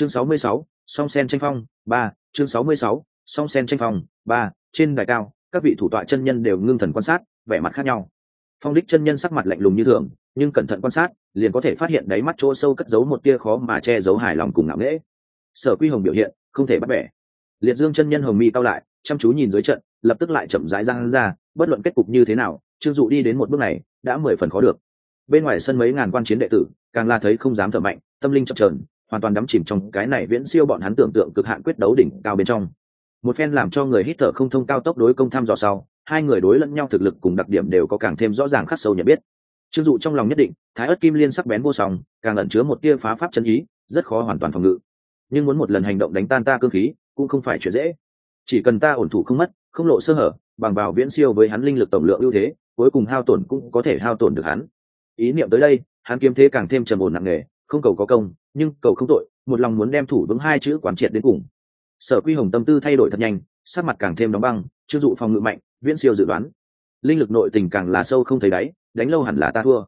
chương sáu mươi sáu, song sen tranh phong, ba, chương sáu mươi sáu, song sen tranh phong, ba, trên đài cao, các vị thủ tọa chân nhân đều ngưng thần quan sát, vẻ mặt khác nhau. Phong đích chân nhân sắc mặt lạnh lùng như thường, nhưng cẩn thận quan sát, liền có thể phát hiện đáy mắt chỗ sâu cất giấu một tia khó mà che giấu hài lòng cùng ngạo nghễ. Sở quy hồng biểu hiện, không thể bắt bẻ. Liệt dương chân nhân hồng mi cao lại, chăm chú nhìn dưới trận, lập tức lại chậm rãi răng ra, bất luận kết cục như thế nào, trương dụ đi đến một bước này, đã mười phần khó được. Bên ngoài sân mấy ngàn quan chiến đệ tử, càng là thấy không dám thở mạnh, tâm linh chập trờn hoàn toàn đắm chìm trong cái này viễn siêu bọn hắn tưởng tượng cực hạn quyết đấu đỉnh cao bên trong. Một phen làm cho người hít thở không thông cao tốc đối công tham dò sau, hai người đối lẫn nhau thực lực cùng đặc điểm đều có càng thêm rõ ràng khắc sâu nhận biết. Trương dụ trong lòng nhất định, thái ớt kim liên sắc bén vô song, càng ẩn chứa một tia phá pháp chân ý, rất khó hoàn toàn phòng ngự. Nhưng muốn một lần hành động đánh tan ta cơ khí, cũng không phải chuyện dễ. Chỉ cần ta ổn thủ không mất, không lộ sơ hở, bằng vào viễn siêu với hắn linh lực tổng lượng ưu thế, cuối cùng hao tổn cũng có thể hao tổn được hắn. Ý niệm tới đây, hắn kiếm thế càng thêm trầm ổn nặng nề không cầu có công, nhưng cầu không tội, một lòng muốn đem thủ vững hai chữ quán triệt đến cùng. Sở quy hồng tâm tư thay đổi thật nhanh, sắc mặt càng thêm đóng băng chưng dụ phòng ngự mạnh, viễn siêu dự đoán. Linh lực nội tình càng là sâu không thấy đáy, đánh lâu hẳn là ta thua.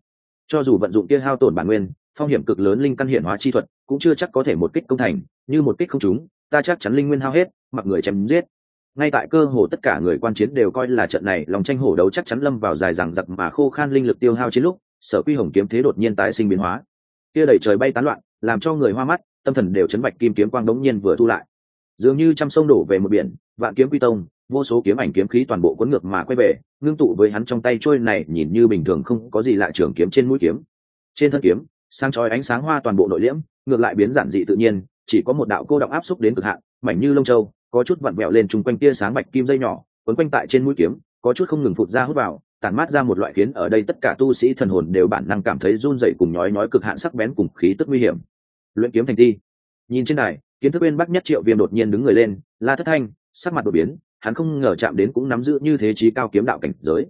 Cho dù vận dụng kia hao tổn bản nguyên, phong hiểm cực lớn linh căn hiển hóa chi thuật, cũng chưa chắc có thể một kích công thành, như một kích không trúng, ta chắc chắn linh nguyên hao hết, mặc người chém giết. Ngay tại cơ hồ tất cả người quan chiến đều coi là trận này lòng tranh hổ đấu chắc chắn lâm vào dài rằng giặc mà khô khan linh lực tiêu hao chiến lúc, sở quy hồng kiếm thế đột nhiên tái sinh biến hóa kia đầy trời bay tán loạn, làm cho người hoa mắt, tâm thần đều chấn bạch kim kiếm quang đống nhiên vừa thu lại. Dường như trăm sông đổ về một biển, vạn kiếm quy tông, vô số kiếm ảnh kiếm khí toàn bộ cuốn ngược mà quay về, ngưng tụ với hắn trong tay trôi này, nhìn như bình thường không có gì lạ trường kiếm trên mũi kiếm. Trên thân kiếm sang chói ánh sáng hoa toàn bộ nội liễm, ngược lại biến giản dị tự nhiên, chỉ có một đạo cô đọng áp xúc đến cực hạn, mảnh như lông châu, có chút vặn vẹo lên chung quanh tia sáng bạch kim dây nhỏ, quấn quanh tại trên mũi kiếm, có chút không ngừng phụt ra hút vào tản mát ra một loại khiến ở đây tất cả tu sĩ thần hồn đều bản năng cảm thấy run dậy cùng nhói nhói cực hạn sắc bén cùng khí tức nguy hiểm. Luyện kiếm thành ti nhìn trên này kiến thức bên bắc nhất triệu viêm đột nhiên đứng người lên, la thất thanh, sắc mặt đột biến, hắn không ngờ chạm đến cũng nắm giữ như thế trí cao kiếm đạo cảnh giới.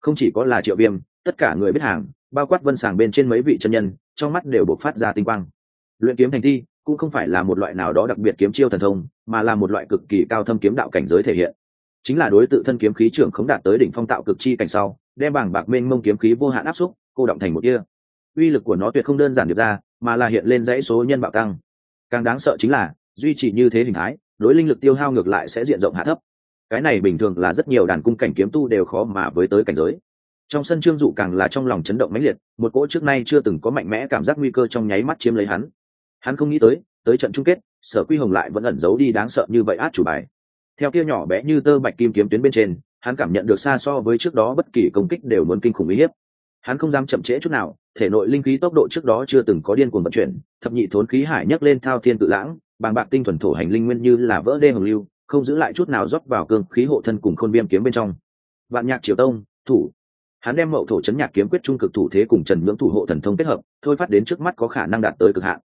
Không chỉ có là triệu viêm, tất cả người biết hàng, bao quát vân sàng bên trên mấy vị chân nhân, trong mắt đều bộc phát ra tinh quang. Luyện kiếm thành thi cũng không phải là một loại nào đó đặc biệt kiếm chiêu thần thông, mà là một loại cực kỳ cao thâm kiếm đạo cảnh giới thể hiện chính là đối tự thân kiếm khí trưởng không đạt tới đỉnh phong tạo cực chi cảnh sau, đem bảng bạc mênh mông kiếm khí vô hạn áp xúc, cô động thành một kia uy lực của nó tuyệt không đơn giản được ra, mà là hiện lên dãy số nhân bạo tăng. Càng đáng sợ chính là, duy trì như thế hình thái, đối linh lực tiêu hao ngược lại sẽ diện rộng hạ thấp. Cái này bình thường là rất nhiều đàn cung cảnh kiếm tu đều khó mà với tới cảnh giới. Trong sân trương dụ càng là trong lòng chấn động mãnh liệt, một cỗ trước nay chưa từng có mạnh mẽ cảm giác nguy cơ trong nháy mắt chiếm lấy hắn. Hắn không nghĩ tới tới trận chung kết, sở quy hồng lại vẫn ẩn giấu đi đáng sợ như vậy át chủ bài theo kia nhỏ bé như tơ bạch kim kiếm tuyến bên trên, hắn cảm nhận được xa so với trước đó bất kỳ công kích đều muốn kinh khủng uy hiếp. Hắn không dám chậm trễ chút nào, thể nội linh khí tốc độ trước đó chưa từng có điên cuồng vận chuyển, thập nhị thốn khí hải nhấc lên thao thiên tự lãng, bàng bạc tinh thuần thổ hành linh nguyên như là vỡ đê hồng lưu, không giữ lại chút nào rót vào cương khí hộ thân cùng khôn viêm kiếm bên trong. Vạn nhạc triều tông, thủ. Hắn đem mậu thổ chấn nhạc kiếm quyết trung cực thủ thế cùng trần ngưỡng thủ hộ thần thông kết hợp, thôi phát đến trước mắt có khả năng đạt tới cực hạn.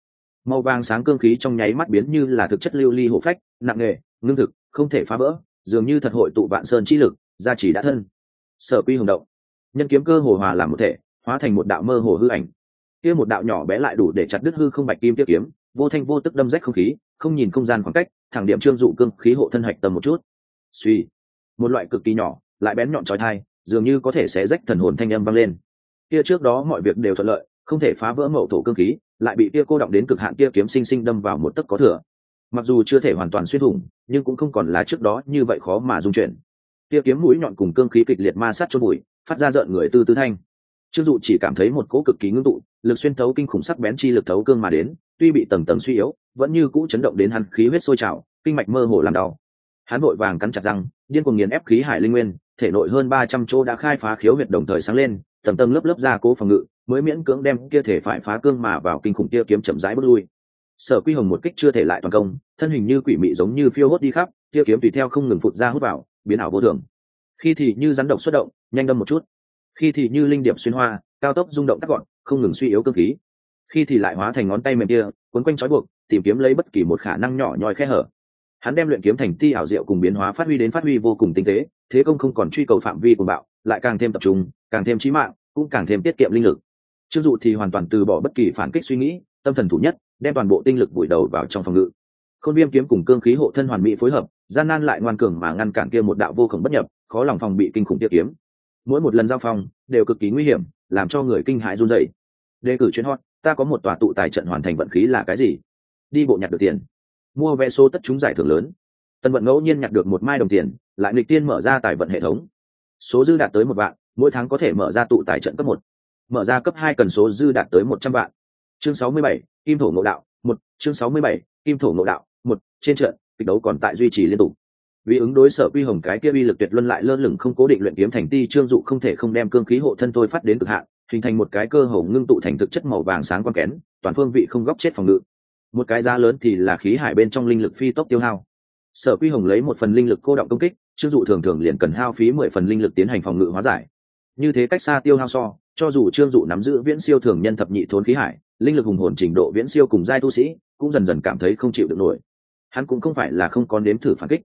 Màu vàng sáng cương khí trong nháy mắt biến như là thực chất lưu ly hộ phách, nặng nghề ngưng thực không thể phá vỡ, dường như thật hội tụ vạn sơn chi lực, gia trì đã thân. Sở quy hùng động. Nhân kiếm cơ hồ hòa làm một thể, hóa thành một đạo mơ hồ hư ảnh. Kia một đạo nhỏ bé lại đủ để chặt đứt hư không bạch kim tiếp kiếm, vô thanh vô tức đâm rách không khí, không nhìn không gian khoảng cách, thẳng điểm trương dụ cương khí hộ thân hạch tầm một chút. Suy. Một loại cực kỳ nhỏ, lại bén nhọn trói thai, dường như có thể sẽ rách thần hồn thanh âm vang lên. Kia trước đó mọi việc đều thuận lợi, không thể phá vỡ mậu thổ cương khí, lại bị kia cô động đến cực hạn kia kiếm sinh sinh đâm vào một tấc có thừa mặc dù chưa thể hoàn toàn xuyên thủng, nhưng cũng không còn là trước đó như vậy khó mà dung chuyển. Tia kiếm mũi nhọn cùng cương khí kịch liệt ma sát cho bụi, phát ra rợn người tư tư thanh. Trương dụ chỉ cảm thấy một cỗ cực kỳ ngưng tụ, lực xuyên thấu kinh khủng sắc bén chi lực thấu cương mà đến, tuy bị tầng tầng suy yếu, vẫn như cũ chấn động đến hắn khí huyết sôi trào, kinh mạch mơ hồ làm đau. Hắn vội vàng cắn chặt răng, điên cuồng nghiền ép khí hải linh nguyên, thể nội hơn ba trăm chỗ đã khai phá khiếu huyệt đồng thời sáng lên, tầng tầng lớp lớp ra cố phòng ngự, mới miễn cưỡng đem kia thể phải phá cương mà vào kinh khủng kia kiếm chậm rãi bước lui sở quy hồng một kích chưa thể lại toàn công, thân hình như quỷ mị giống như phiêu hốt đi khắp tiêu kiếm tùy theo không ngừng phụt ra hút vào, biến ảo vô thường. Khi thì như rắn độc xuất động, nhanh đâm một chút. Khi thì như linh điệp xuyên hoa, cao tốc rung động cắt gọn, không ngừng suy yếu cơ khí. Khi thì lại hóa thành ngón tay mềm kia quấn quanh trói buộc, tìm kiếm lấy bất kỳ một khả năng nhỏ nhoi khe hở. Hắn đem luyện kiếm thành ti ảo diệu cùng biến hóa phát huy đến phát huy vô cùng tinh tế, thế công không còn truy cầu phạm vi của bạo, lại càng thêm tập trung, càng thêm trí mạng, cũng càng thêm tiết kiệm linh lực. Chưng dụ thì hoàn toàn từ bỏ bất kỳ phản kích suy nghĩ tâm thần thủ nhất, đem toàn bộ tinh lực vùi đầu vào trong phòng ngự. Khôn viêm kiếm cùng cương khí hộ thân hoàn mỹ phối hợp, gian nan lại ngoan cường mà ngăn cản kia một đạo vô khổng bất nhập, khó lòng phòng bị kinh khủng tiết kiếm. Mỗi một lần giao phong, đều cực kỳ nguy hiểm, làm cho người kinh hãi run dậy đề cử chuyến hot, ta có một tòa tụ tài trận hoàn thành vận khí là cái gì? Đi bộ nhặt được tiền. Mua vé số tất chúng giải thưởng lớn. Tân vận ngẫu nhiên nhặt được một mai đồng tiền, lại lịch tiên mở ra tài vận hệ thống. Số dư đạt tới một vạn, mỗi tháng có thể mở ra tụ tài trận cấp một. Mở ra cấp hai cần số dư đạt tới một trăm vạn chương sáu mươi bảy, kim thổ ngộ đạo, một, chương sáu mươi bảy, kim thổ ngộ đạo, một, trên trận, kịch đấu còn tại duy trì liên tục. Vì ứng đối sở quy hồng cái kia uy lực tuyệt luân lại lơ lửng không cố định luyện kiếm thành ti, trương dụ không thể không đem cương khí hộ thân thôi phát đến cực hạn, hình thành một cái cơ hồ ngưng tụ thành thực chất màu vàng sáng quan kén, toàn phương vị không góc chết phòng ngự. Một cái giá lớn thì là khí hải bên trong linh lực phi tốc tiêu hao. Sở quy hồng lấy một phần linh lực cô động công kích, trương dụ thường thường liền cần hao phí mười phần linh lực tiến hành phòng ngự hóa giải. Như thế cách xa tiêu hao so, cho dù trương dụ nắm giữ viễn siêu thường nhân thập nhị thốn khí hải linh lực hùng hồn trình độ viễn siêu cùng giai tu sĩ cũng dần dần cảm thấy không chịu được nổi. Hắn cũng không phải là không có nếm thử phản kích.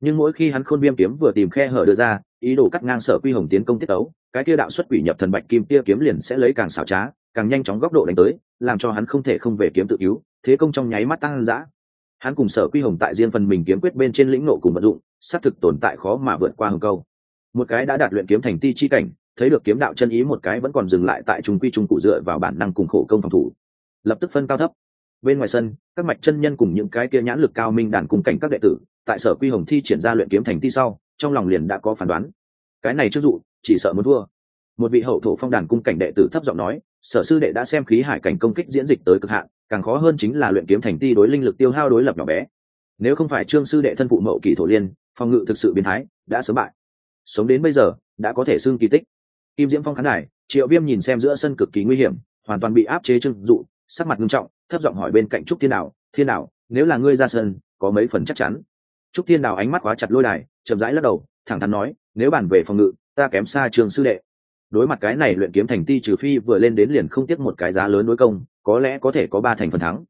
Nhưng mỗi khi hắn khôn viêm kiếm vừa tìm khe hở đưa ra, ý đồ cắt ngang sở quy hồng tiến công tiết ấu cái kia đạo xuất quỷ nhập thần bạch kim tia kiếm liền sẽ lấy càng xảo trá, càng nhanh chóng góc độ đánh tới, làm cho hắn không thể không về kiếm tự cứu, thế công trong nháy mắt tăng dã. Hắn cùng sở quy hồng tại riêng phần mình kiếm quyết bên trên lĩnh nộ cùng vận dụng, xác thực tồn tại khó mà vượt qua hồng câu. Một cái đã đạt luyện kiếm thành ti chi cảnh, thấy được kiếm đạo chân ý một cái vẫn còn dừng lại tại trung quy trung cụ dựa vào bản năng cùng khổ công phòng thủ lập tức phân cao thấp. Bên ngoài sân, các mạch chân nhân cùng những cái kia nhãn lực cao minh đàn cùng cảnh các đệ tử, tại sở quy hồng thi triển ra luyện kiếm thành ti sau, trong lòng liền đã có phán đoán. Cái này trước dụ, chỉ sợ muốn thua. Một vị hậu thổ phong đàn cung cảnh đệ tử thấp giọng nói, sở sư đệ đã xem khí hải cảnh công kích diễn dịch tới cực hạn, càng khó hơn chính là luyện kiếm thành ti đối linh lực tiêu hao đối lập nhỏ bé. Nếu không phải trương sư đệ thân phụ mậu kỳ thổ liên, phòng ngự thực sự biến thái, đã sớm bại. Sống đến bây giờ, đã có thể xưng kỳ tích. Kim diễm phong khán đài, triệu viêm nhìn xem giữa sân cực kỳ nguy hiểm, hoàn toàn bị áp chế trưng dụ sắc mặt nghiêm trọng, thấp giọng hỏi bên cạnh trúc thiên đạo thiên đạo nếu là ngươi ra sân, có mấy phần chắc chắn? Trúc thiên đạo ánh mắt quá chặt lôi đài, chậm rãi lắc đầu, thẳng thắn nói, nếu bàn về phòng ngự, ta kém xa trường sư đệ. Đối mặt cái này luyện kiếm thành ti trừ phi vừa lên đến liền không tiếc một cái giá lớn đối công, có lẽ có thể có ba thành phần thắng.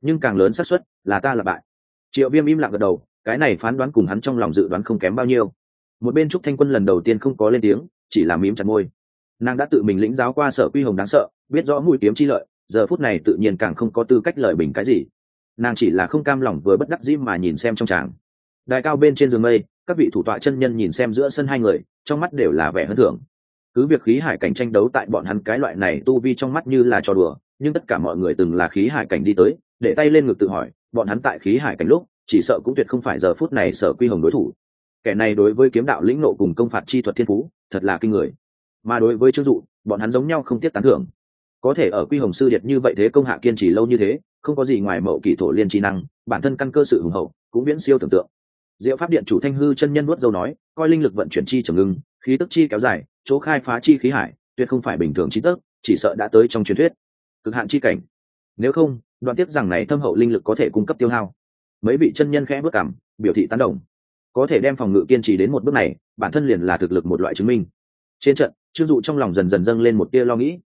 Nhưng càng lớn xác suất là ta là bại. Triệu viêm im lặng gật đầu, cái này phán đoán cùng hắn trong lòng dự đoán không kém bao nhiêu. Một bên trúc thanh quân lần đầu tiên không có lên tiếng, chỉ là mím chặt môi. Nàng đã tự mình lĩnh giáo qua sở quy hồng đáng sợ, biết rõ mũi kiếm chi lợi giờ phút này tự nhiên càng không có tư cách lời bình cái gì. Nàng chỉ là không cam lòng vừa bất đắc dĩ mà nhìn xem trong tràng. Đại cao bên trên giường mây, các vị thủ tọa chân nhân nhìn xem giữa sân hai người, trong mắt đều là vẻ hơn thưởng cứ việc khí hải cảnh tranh đấu tại bọn hắn cái loại này tu vi trong mắt như là trò đùa, nhưng tất cả mọi người từng là khí hải cảnh đi tới, để tay lên ngực tự hỏi, bọn hắn tại khí hải cảnh lúc, chỉ sợ cũng tuyệt không phải giờ phút này sở quy hồng đối thủ. Kẻ này đối với kiếm đạo lĩnh nộ cùng công phạt chi thuật thiên phú, thật là kinh người. Mà đối với trương dụ, bọn hắn giống nhau không tiếp tán thưởng có thể ở quy hồng sư điệt như vậy thế công hạ kiên trì lâu như thế, không có gì ngoài mậu kỳ thổ liên trí năng, bản thân căn cơ sự hùng hậu, cũng viễn siêu tưởng tượng. Diệu pháp điện chủ thanh hư chân nhân nuốt dâu nói, coi linh lực vận chuyển chi trầm ngưng, khí tức chi kéo dài, chỗ khai phá chi khí hải, tuyệt không phải bình thường chi tức, chỉ sợ đã tới trong truyền thuyết. Cực hạn chi cảnh. Nếu không, đoạn tiếp rằng này thâm hậu linh lực có thể cung cấp tiêu hao. Mấy vị chân nhân khẽ bước cảm, biểu thị tán đồng. Có thể đem phòng ngự kiên trì đến một bước này, bản thân liền là thực lực một loại chứng minh. Trên trận trương dụ trong lòng dần dần dâng lên một tia lo nghĩ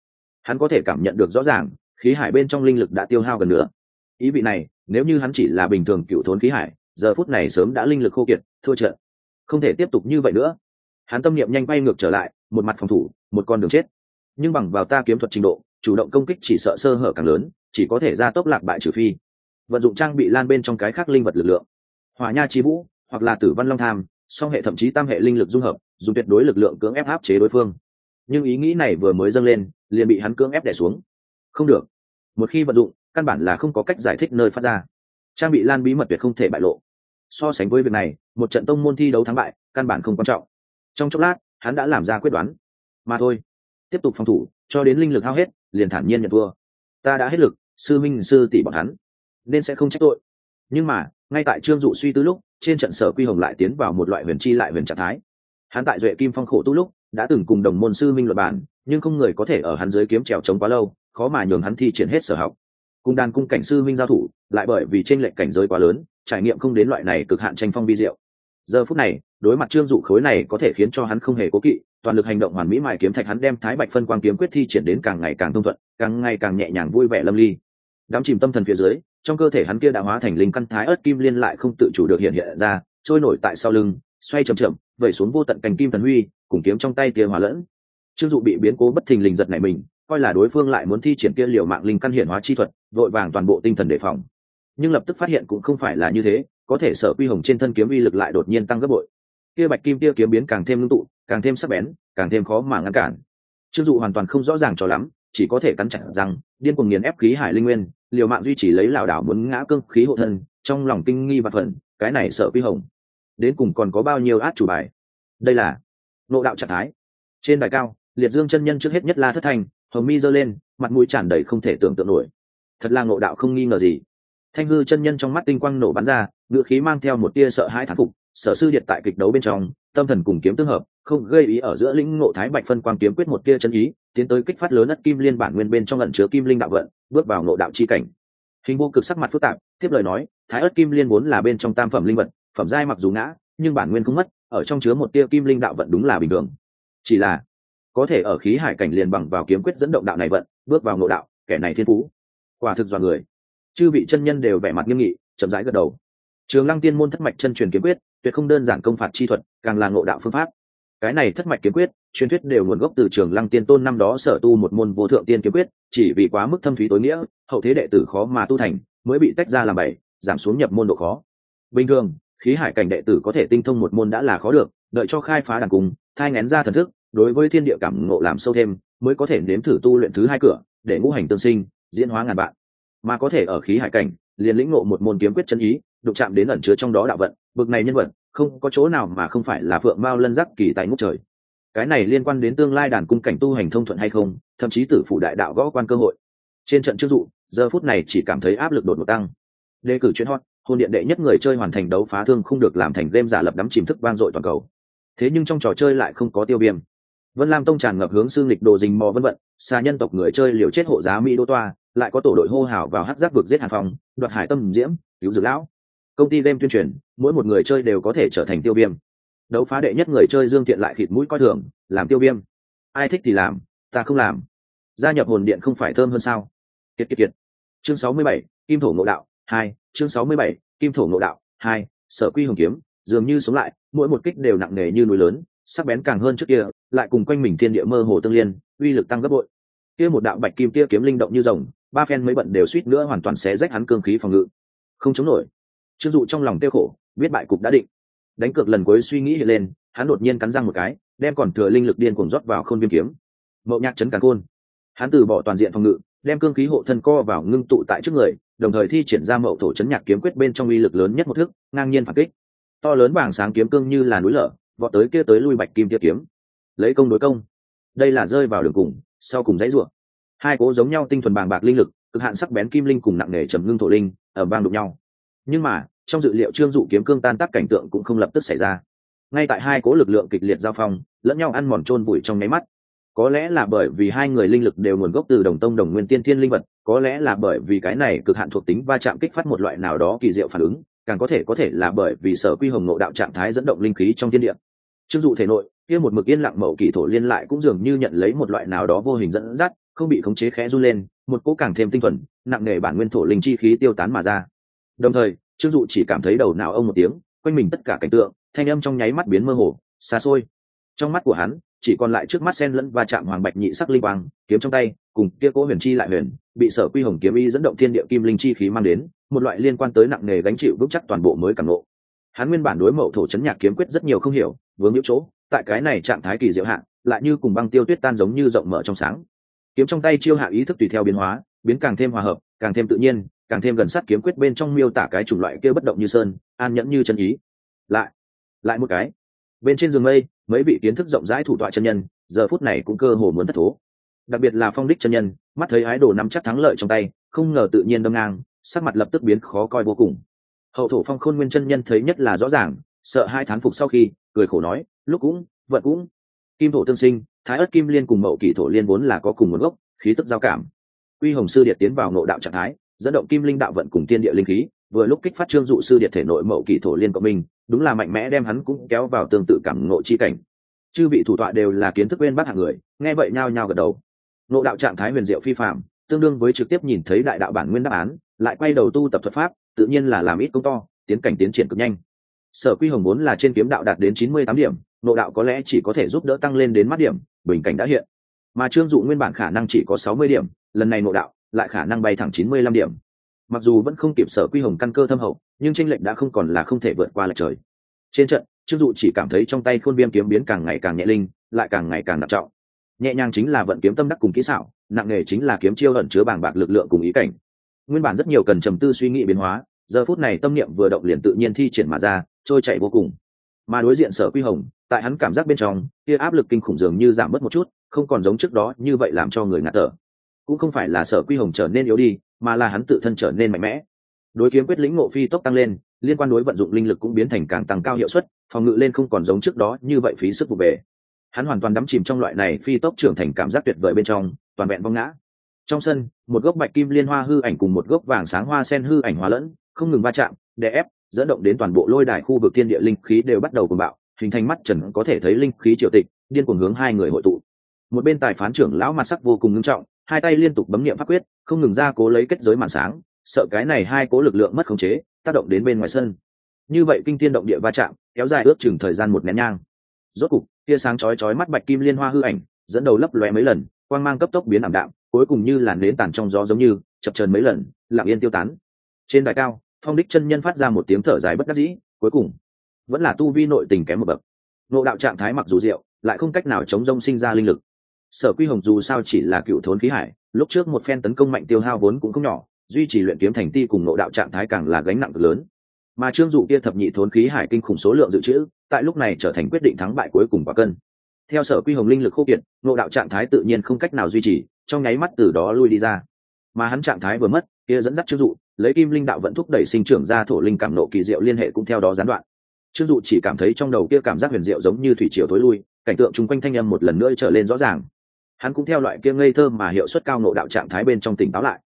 hắn có thể cảm nhận được rõ ràng, khí hải bên trong linh lực đã tiêu hao gần nữa ý vị này, nếu như hắn chỉ là bình thường cựu thốn khí hải, giờ phút này sớm đã linh lực khô kiệt, thua trận. Không thể tiếp tục như vậy nữa. Hắn tâm niệm nhanh bay ngược trở lại, một mặt phòng thủ, một con đường chết. Nhưng bằng vào ta kiếm thuật trình độ, chủ động công kích chỉ sợ sơ hở càng lớn, chỉ có thể ra tốc lạc bại trừ phi. Vận dụng trang bị lan bên trong cái khác linh vật lực lượng. Hỏa nha chi vũ, hoặc là tử văn long tham, song hệ thậm chí tam hệ linh lực dung hợp, dùng tuyệt đối lực lượng cưỡng ép áp chế đối phương nhưng ý nghĩ này vừa mới dâng lên, liền bị hắn cưỡng ép đẻ xuống. Không được. Một khi vận dụng, căn bản là không có cách giải thích nơi phát ra. Trang bị lan bí mật tuyệt không thể bại lộ. So sánh với việc này, một trận tông môn thi đấu thắng bại, căn bản không quan trọng. Trong chốc lát, hắn đã làm ra quyết đoán. Mà thôi. Tiếp tục phòng thủ, cho đến linh lực hao hết, liền thản nhiên nhận thua. Ta đã hết lực, sư minh, sư tỷ bọn hắn, nên sẽ không trách tội. Nhưng mà, ngay tại trương dụ suy tư lúc, trên trận sở quy hồng lại tiến vào một loại huyền chi lại huyền trạng thái. Hắn tại duệ kim phong khổ tu lúc đã từng cùng đồng môn sư minh luật bản, nhưng không người có thể ở hắn dưới kiếm trèo trống quá lâu, khó mà nhường hắn thi triển hết sở học. Cùng đàn cung cảnh sư minh giao thủ, lại bởi vì tranh lệch cảnh giới quá lớn, trải nghiệm không đến loại này cực hạn tranh phong vi diệu. Giờ phút này, đối mặt trương dụ khối này có thể khiến cho hắn không hề cố kỵ, toàn lực hành động hoàn mỹ mài kiếm thạch hắn đem thái bạch phân quang kiếm quyết thi triển đến càng ngày càng thông thuận, càng ngày càng nhẹ nhàng vui vẻ lâm ly. Đám chìm tâm thần phía dưới, trong cơ thể hắn kia đã hóa thành linh căn thái ớt kim liên lại không tự chủ được hiện hiện ra, trôi nổi tại sau lưng, xoay chậm chậm, vẩy xuống vô tận cành kim thần huy cùng kiếm trong tay kia hòa lẫn. Trương dụ bị biến cố bất thình lình giật này mình, coi là đối phương lại muốn thi triển kia liều mạng linh căn hiển hóa chi thuật, vội vàng toàn bộ tinh thần đề phòng. Nhưng lập tức phát hiện cũng không phải là như thế, có thể sở quy hồng trên thân kiếm uy lực lại đột nhiên tăng gấp bội. Kia bạch kim kia kiếm biến càng thêm ngưng tụ, càng thêm sắc bén, càng thêm khó mà ngăn cản. Trương dụ hoàn toàn không rõ ràng cho lắm, chỉ có thể cắn chặt rằng, điên cuồng nghiền ép khí hải linh nguyên, liều mạng duy trì lấy lảo đảo muốn ngã cương khí hộ thân, trong lòng kinh nghi và phần cái này sợ quy hồng. Đến cùng còn có bao nhiêu át chủ bài? Đây là nộ đạo trạng thái. Trên đài cao, liệt dương chân nhân trước hết nhất la thất thành, hồng mi giơ lên, mặt mũi tràn đầy không thể tưởng tượng nổi. Thật là ngộ đạo không nghi ngờ gì. Thanh hư chân nhân trong mắt tinh quang nổ bắn ra, ngựa khí mang theo một tia sợ hãi thán phục, sở sư điện tại kịch đấu bên trong, tâm thần cùng kiếm tương hợp, không gây ý ở giữa lĩnh ngộ thái bạch phân quang kiếm quyết một tia chân ý, tiến tới kích phát lớn ất kim liên bản nguyên bên trong lận chứa kim linh đạo vận, bước vào ngộ đạo chi cảnh. Hình vô cực sắc mặt phức tạp, tiếp lời nói, thái ất kim liên vốn là bên trong tam phẩm linh vật, phẩm giai mặc dù ngã, nhưng bản nguyên không mất ở trong chứa một tia kim linh đạo vận đúng là bình thường. Chỉ là, có thể ở khí hải cảnh liền bằng vào kiếm quyết dẫn động đạo này vận, bước vào ngộ đạo, kẻ này thiên phú. Quả thực dọa người. Chư vị chân nhân đều vẻ mặt nghiêm nghị, chậm rãi gật đầu. Trường lăng tiên môn thất mạch chân truyền kiếm quyết, tuyệt không đơn giản công phạt chi thuật, càng là ngộ đạo phương pháp. Cái này thất mạch kiếm quyết, truyền thuyết đều nguồn gốc từ trường lăng tiên tôn năm đó sở tu một môn vô thượng tiên kiếm quyết, chỉ vì quá mức thâm thúy tối nghĩa, hậu thế đệ tử khó mà tu thành, mới bị tách ra làm bảy, giảm xuống nhập môn độ khó. Bình thường khí hải cảnh đệ tử có thể tinh thông một môn đã là khó được đợi cho khai phá đàn cung, thai ngén ra thần thức đối với thiên địa cảm ngộ làm sâu thêm mới có thể nếm thử tu luyện thứ hai cửa để ngũ hành tương sinh diễn hóa ngàn vạn. Mà có thể ở khí hải cảnh liền lĩnh ngộ một môn kiếm quyết chân ý đụng chạm đến ẩn chứa trong đó đạo vận bực này nhân vật không có chỗ nào mà không phải là phượng mao lân giác kỳ tại ngút trời. Cái này liên quan đến tương lai đàn cung cảnh tu hành thông thuận hay không thậm chí tử phủ đại đạo gõ quan cơ hội. Trên trận chức dụ giờ phút này chỉ cảm thấy áp lực đột ngột tăng. Đề cử chuyên hot. Hồn điện đệ nhất người chơi hoàn thành đấu phá thương không được làm thành game giả lập đắm chìm thức vang dội toàn cầu. Thế nhưng trong trò chơi lại không có tiêu viêm. Vân lam tông tràn ngập hướng xương lịch đồ dình mò vân vận, xa nhân tộc người chơi liều chết hộ giá mỹ đô toa, lại có tổ đội hô hào vào hát giác vực giết hàn phòng đoạt hải tâm diễm, cứu dược lão. Công ty game tuyên truyền, mỗi một người chơi đều có thể trở thành tiêu viêm. Đấu phá đệ nhất người chơi dương thiện lại thịt mũi coi thường, làm tiêu viêm. Ai thích thì làm, ta không làm. Gia nhập hồn điện không phải thơm hơn sao? Kiệt kiệt kiệt. Chương sáu mươi bảy, kim thổ ngộ đạo hai, chương sáu mươi bảy, kim thổ ngộ đạo. Hai, sở quy hồng kiếm, dường như sống lại, mỗi một kích đều nặng nề như núi lớn, sắc bén càng hơn trước kia, lại cùng quanh mình thiên địa mơ hồ tương liên, uy lực tăng gấp bội. Kia một đạo bạch kim tia kiếm linh động như rồng, ba phen mấy bận đều suýt nữa hoàn toàn xé rách hắn cương khí phòng ngự. Không chống nổi. Chưng dụ trong lòng tiêu khổ, biết bại cục đã định. Đánh cược lần cuối suy nghĩ hiện lên, hắn đột nhiên cắn răng một cái, đem còn thừa linh lực điên cuồng rót vào khôn viêm kiếm. Mậu nhạc chấn cả côn. Hắn từ bỏ toàn diện phòng ngự, đem cương khí hộ thân co vào ngưng tụ tại trước người đồng thời thi triển ra mậu thổ chấn nhạc kiếm quyết bên trong uy lực lớn nhất một thước ngang nhiên phản kích. To lớn bảng sáng kiếm cương như là núi lở, vọt tới kia tới lui bạch kim tiết kiếm. Lấy công đối công. Đây là rơi vào đường cùng, sau cùng dãy ruộng hai cố giống nhau tinh thuần bàng bạc linh lực, cực hạn sắc bén kim linh cùng nặng nề trầm ngưng thổ linh ở bang đụng nhau. Nhưng mà, trong dự liệu trương dụ kiếm cương tan tác cảnh tượng cũng không lập tức xảy ra. Ngay tại hai cố lực lượng kịch liệt giao phong, lẫn nhau ăn mòn trôn bụi trong nháy mắt. Có lẽ là bởi vì hai người linh lực đều nguồn gốc từ đồng tông đồng nguyên tiên thiên linh vật có lẽ là bởi vì cái này cực hạn thuộc tính va chạm kích phát một loại nào đó kỳ diệu phản ứng, càng có thể có thể là bởi vì sở quy hồng nộ đạo trạng thái dẫn động linh khí trong thiên địa. Trương dụ thể nội, kia một mực yên lặng mậu kỳ thổ liên lại cũng dường như nhận lấy một loại nào đó vô hình dẫn dắt, không bị khống chế khẽ run lên, một cỗ càng thêm tinh thuần, nặng nề bản nguyên thổ linh chi khí tiêu tán mà ra. Đồng thời trương dụ chỉ cảm thấy đầu não ông một tiếng, quanh mình tất cả cảnh tượng, thanh âm trong nháy mắt biến mơ hồ, xa xôi. Trong mắt của hắn chỉ còn lại trước mắt sen lẫn và chạm hoàng bạch nhị sắc linh quang, kiếm trong tay, cùng kia cố huyền chi lại huyền, bị sở quy hồng kiếm y dẫn động thiên địa kim linh chi khí mang đến, một loại liên quan tới nặng nề gánh chịu vững chắc toàn bộ mới cảm nộ hắn nguyên bản đối mậu thổ chấn nhạc kiếm quyết rất nhiều không hiểu, vướng nhiễu chỗ, tại cái này trạng thái kỳ diệu hạn lại như cùng băng tiêu tuyết tan giống như rộng mở trong sáng. Kiếm trong tay chiêu hạ ý thức tùy theo biến hóa, biến càng thêm hòa hợp, càng thêm tự nhiên, càng thêm gần sát kiếm quyết bên trong miêu tả cái chủng loại kia bất động như sơn, an nhẫn như chân ý. Lại lại một cái. Bên trên giường mây mấy vị kiến thức rộng rãi thủ tọa chân nhân, giờ phút này cũng cơ hồ muốn thất thố. Đặc biệt là phong đích chân nhân, mắt thấy ái đồ nắm chắc thắng lợi trong tay, không ngờ tự nhiên đâm ngang, sắc mặt lập tức biến khó coi vô cùng. Hậu thổ phong khôn nguyên chân nhân thấy nhất là rõ ràng, sợ hai thán phục sau khi, cười khổ nói, lúc cũng, vận cũng. Kim thổ tương sinh, thái ất kim liên cùng mậu kỷ thổ liên vốn là có cùng nguồn gốc, khí tức giao cảm. Quy hồng sư điệt tiến vào nội đạo trạng thái, dẫn động kim linh đạo vận cùng tiên địa linh khí, vừa lúc kích phát trương dụ sư điệt thể nội mậu kỷ thổ liên của mình đúng là mạnh mẽ đem hắn cũng kéo vào tương tự cảm ngộ chi cảnh. Chư vị thủ tọa đều là kiến thức bên bác hạng người, nghe vậy nhao nhao gật đầu. Ngộ đạo trạng thái huyền diệu phi phạm tương đương với trực tiếp nhìn thấy đại đạo bản nguyên đáp án, lại quay đầu tu tập thuật pháp, tự nhiên là làm ít công to, tiến cảnh tiến triển cực nhanh. Sở quy hồng vốn là trên kiếm đạo đạt đến chín mươi tám điểm, ngộ đạo có lẽ chỉ có thể giúp đỡ tăng lên đến mắt điểm, bình cảnh đã hiện. Mà trương dụ nguyên bản khả năng chỉ có sáu mươi điểm, lần này ngộ đạo lại khả năng bay thẳng chín mươi lăm điểm. Mặc dù vẫn không kịp sở quy hồng căn cơ thâm hậu nhưng tranh lệch đã không còn là không thể vượt qua lệch trời. Trên trận, trương dụ chỉ cảm thấy trong tay khôn viêm kiếm biến càng ngày càng nhẹ linh, lại càng ngày càng nặng trọng. Nhẹ nhàng chính là vận kiếm tâm đắc cùng kỹ xảo, nặng nề chính là kiếm chiêu ẩn chứa bàng bạc lực lượng cùng ý cảnh. Nguyên bản rất nhiều cần trầm tư suy nghĩ biến hóa, giờ phút này tâm niệm vừa động liền tự nhiên thi triển mà ra, trôi chạy vô cùng. Mà đối diện sở quy hồng, tại hắn cảm giác bên trong, kia áp lực kinh khủng dường như giảm mất một chút, không còn giống trước đó như vậy làm cho người ngạt thở. Cũng không phải là sở quy hồng trở nên yếu đi, mà là hắn tự thân trở nên mạnh mẽ đối kiếm quyết lĩnh ngộ phi tốc tăng lên, liên quan đối vận dụng linh lực cũng biến thành càng tăng cao hiệu suất, phòng ngự lên không còn giống trước đó như vậy phí sức vụ bề. Hắn hoàn toàn đắm chìm trong loại này phi tốc trưởng thành cảm giác tuyệt vời bên trong, toàn vẹn vong ngã. Trong sân, một gốc bạch kim liên hoa hư ảnh cùng một gốc vàng sáng hoa sen hư ảnh hóa lẫn, không ngừng va chạm, đè ép, dẫn động đến toàn bộ lôi đài khu vực thiên địa linh khí đều bắt đầu cùng bạo, hình thành mắt trần có thể thấy linh khí triều tịch, điên cuồng hướng hai người hội tụ. Một bên tài phán trưởng lão mặt sắc vô cùng nghiêm trọng, hai tay liên tục bấm niệm pháp quyết, không ngừng ra cố lấy kết giới màn sáng sợ cái này hai cố lực lượng mất khống chế, tác động đến bên ngoài sân. Như vậy kinh thiên động địa va chạm, kéo dài ước chừng thời gian một nén nhang. Rốt cục, tia sáng chói chói mắt bạch kim liên hoa hư ảnh, dẫn đầu lấp lóe mấy lần, quang mang cấp tốc biến ảm đạm, cuối cùng như làn nến tàn trong gió giống như, chập chờn mấy lần, lặng yên tiêu tán. Trên đài cao, phong đích chân nhân phát ra một tiếng thở dài bất đắc dĩ, cuối cùng, vẫn là tu vi nội tình kém một bậc. Nộ đạo trạng thái mặc dù diệu, lại không cách nào chống rông sinh ra linh lực. Sở quy hồng dù sao chỉ là cựu thốn khí hải, lúc trước một phen tấn công mạnh tiêu hao vốn cũng không nhỏ duy trì luyện kiếm thành ti cùng nộ đạo trạng thái càng là gánh nặng cực lớn. Mà trương dụ kia thập nhị thốn khí hải kinh khủng số lượng dự trữ, tại lúc này trở thành quyết định thắng bại cuối cùng và cân. Theo sở quy hồng linh lực khô kiệt nộ đạo trạng thái tự nhiên không cách nào duy trì, trong nháy mắt từ đó lui đi ra. Mà hắn trạng thái vừa mất, kia dẫn dắt trương dụ, lấy kim linh đạo vận thúc đẩy sinh trưởng ra thổ linh cảm nộ kỳ diệu liên hệ cũng theo đó gián đoạn. Trương dụ chỉ cảm thấy trong đầu kia cảm giác huyền diệu giống như thủy triều tối lui, cảnh tượng chung quanh thanh âm một lần nữa trở lên rõ ràng. Hắn cũng theo loại kia ngây thơ mà hiệu suất cao nộ đạo trạng thái bên trong tỉnh táo lại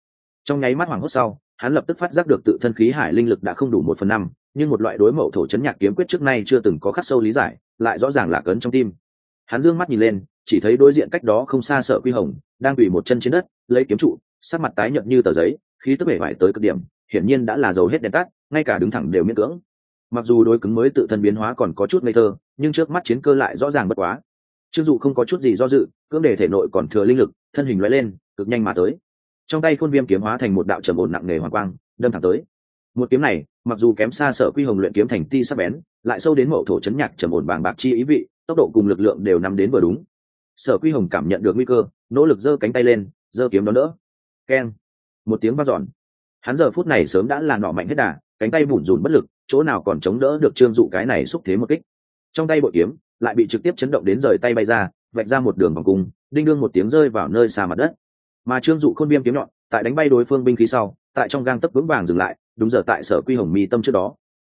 trong nháy mắt hoảng hốt sau, hắn lập tức phát giác được tự thân khí hải linh lực đã không đủ một phần năm, nhưng một loại đối mậu thổ chấn nhạc kiếm quyết trước nay chưa từng có khắc sâu lý giải, lại rõ ràng là cấn trong tim. Hắn dương mắt nhìn lên, chỉ thấy đối diện cách đó không xa sợ quy hồng, đang tùy một chân trên đất, lấy kiếm trụ, sắc mặt tái nhợt như tờ giấy, khí tức bể vải tới cực điểm, hiển nhiên đã là dầu hết đèn tắt, ngay cả đứng thẳng đều miễn cưỡng. Mặc dù đối cứng mới tự thân biến hóa còn có chút ngây thơ, nhưng trước mắt chiến cơ lại rõ ràng bất quá. Chưng dụ không có chút gì do dự, cưỡng để thể nội còn thừa linh lực, thân hình loại lên, cực nhanh mà tới trong tay khôn viêm kiếm hóa thành một đạo trầm ổn nặng nề hoàng quang, đâm thẳng tới. Một kiếm này, mặc dù kém xa sở quy hồng luyện kiếm thành ti sắc bén, lại sâu đến mậu thổ chấn nhạc trầm ổn bàng bạc chi ý vị, tốc độ cùng lực lượng đều nằm đến vừa đúng. Sở quy hồng cảm nhận được nguy cơ, nỗ lực giơ cánh tay lên, giơ kiếm đón đỡ. Keng. Một tiếng vang dọn. Hắn giờ phút này sớm đã là nọ mạnh hết đà, cánh tay bủn rủn bất lực, chỗ nào còn chống đỡ được trương dụ cái này xúc thế một kích. Trong tay bội kiếm, lại bị trực tiếp chấn động đến rời tay bay ra, vạch ra một đường vòng cung, đinh đương một tiếng rơi vào nơi xa mặt đất mà trương dụ khôn viêm kiếm nhọn, tại đánh bay đối phương binh khí sau, tại trong gang tấc vững vàng dừng lại, đúng giờ tại sở quy hồng mi tâm trước đó.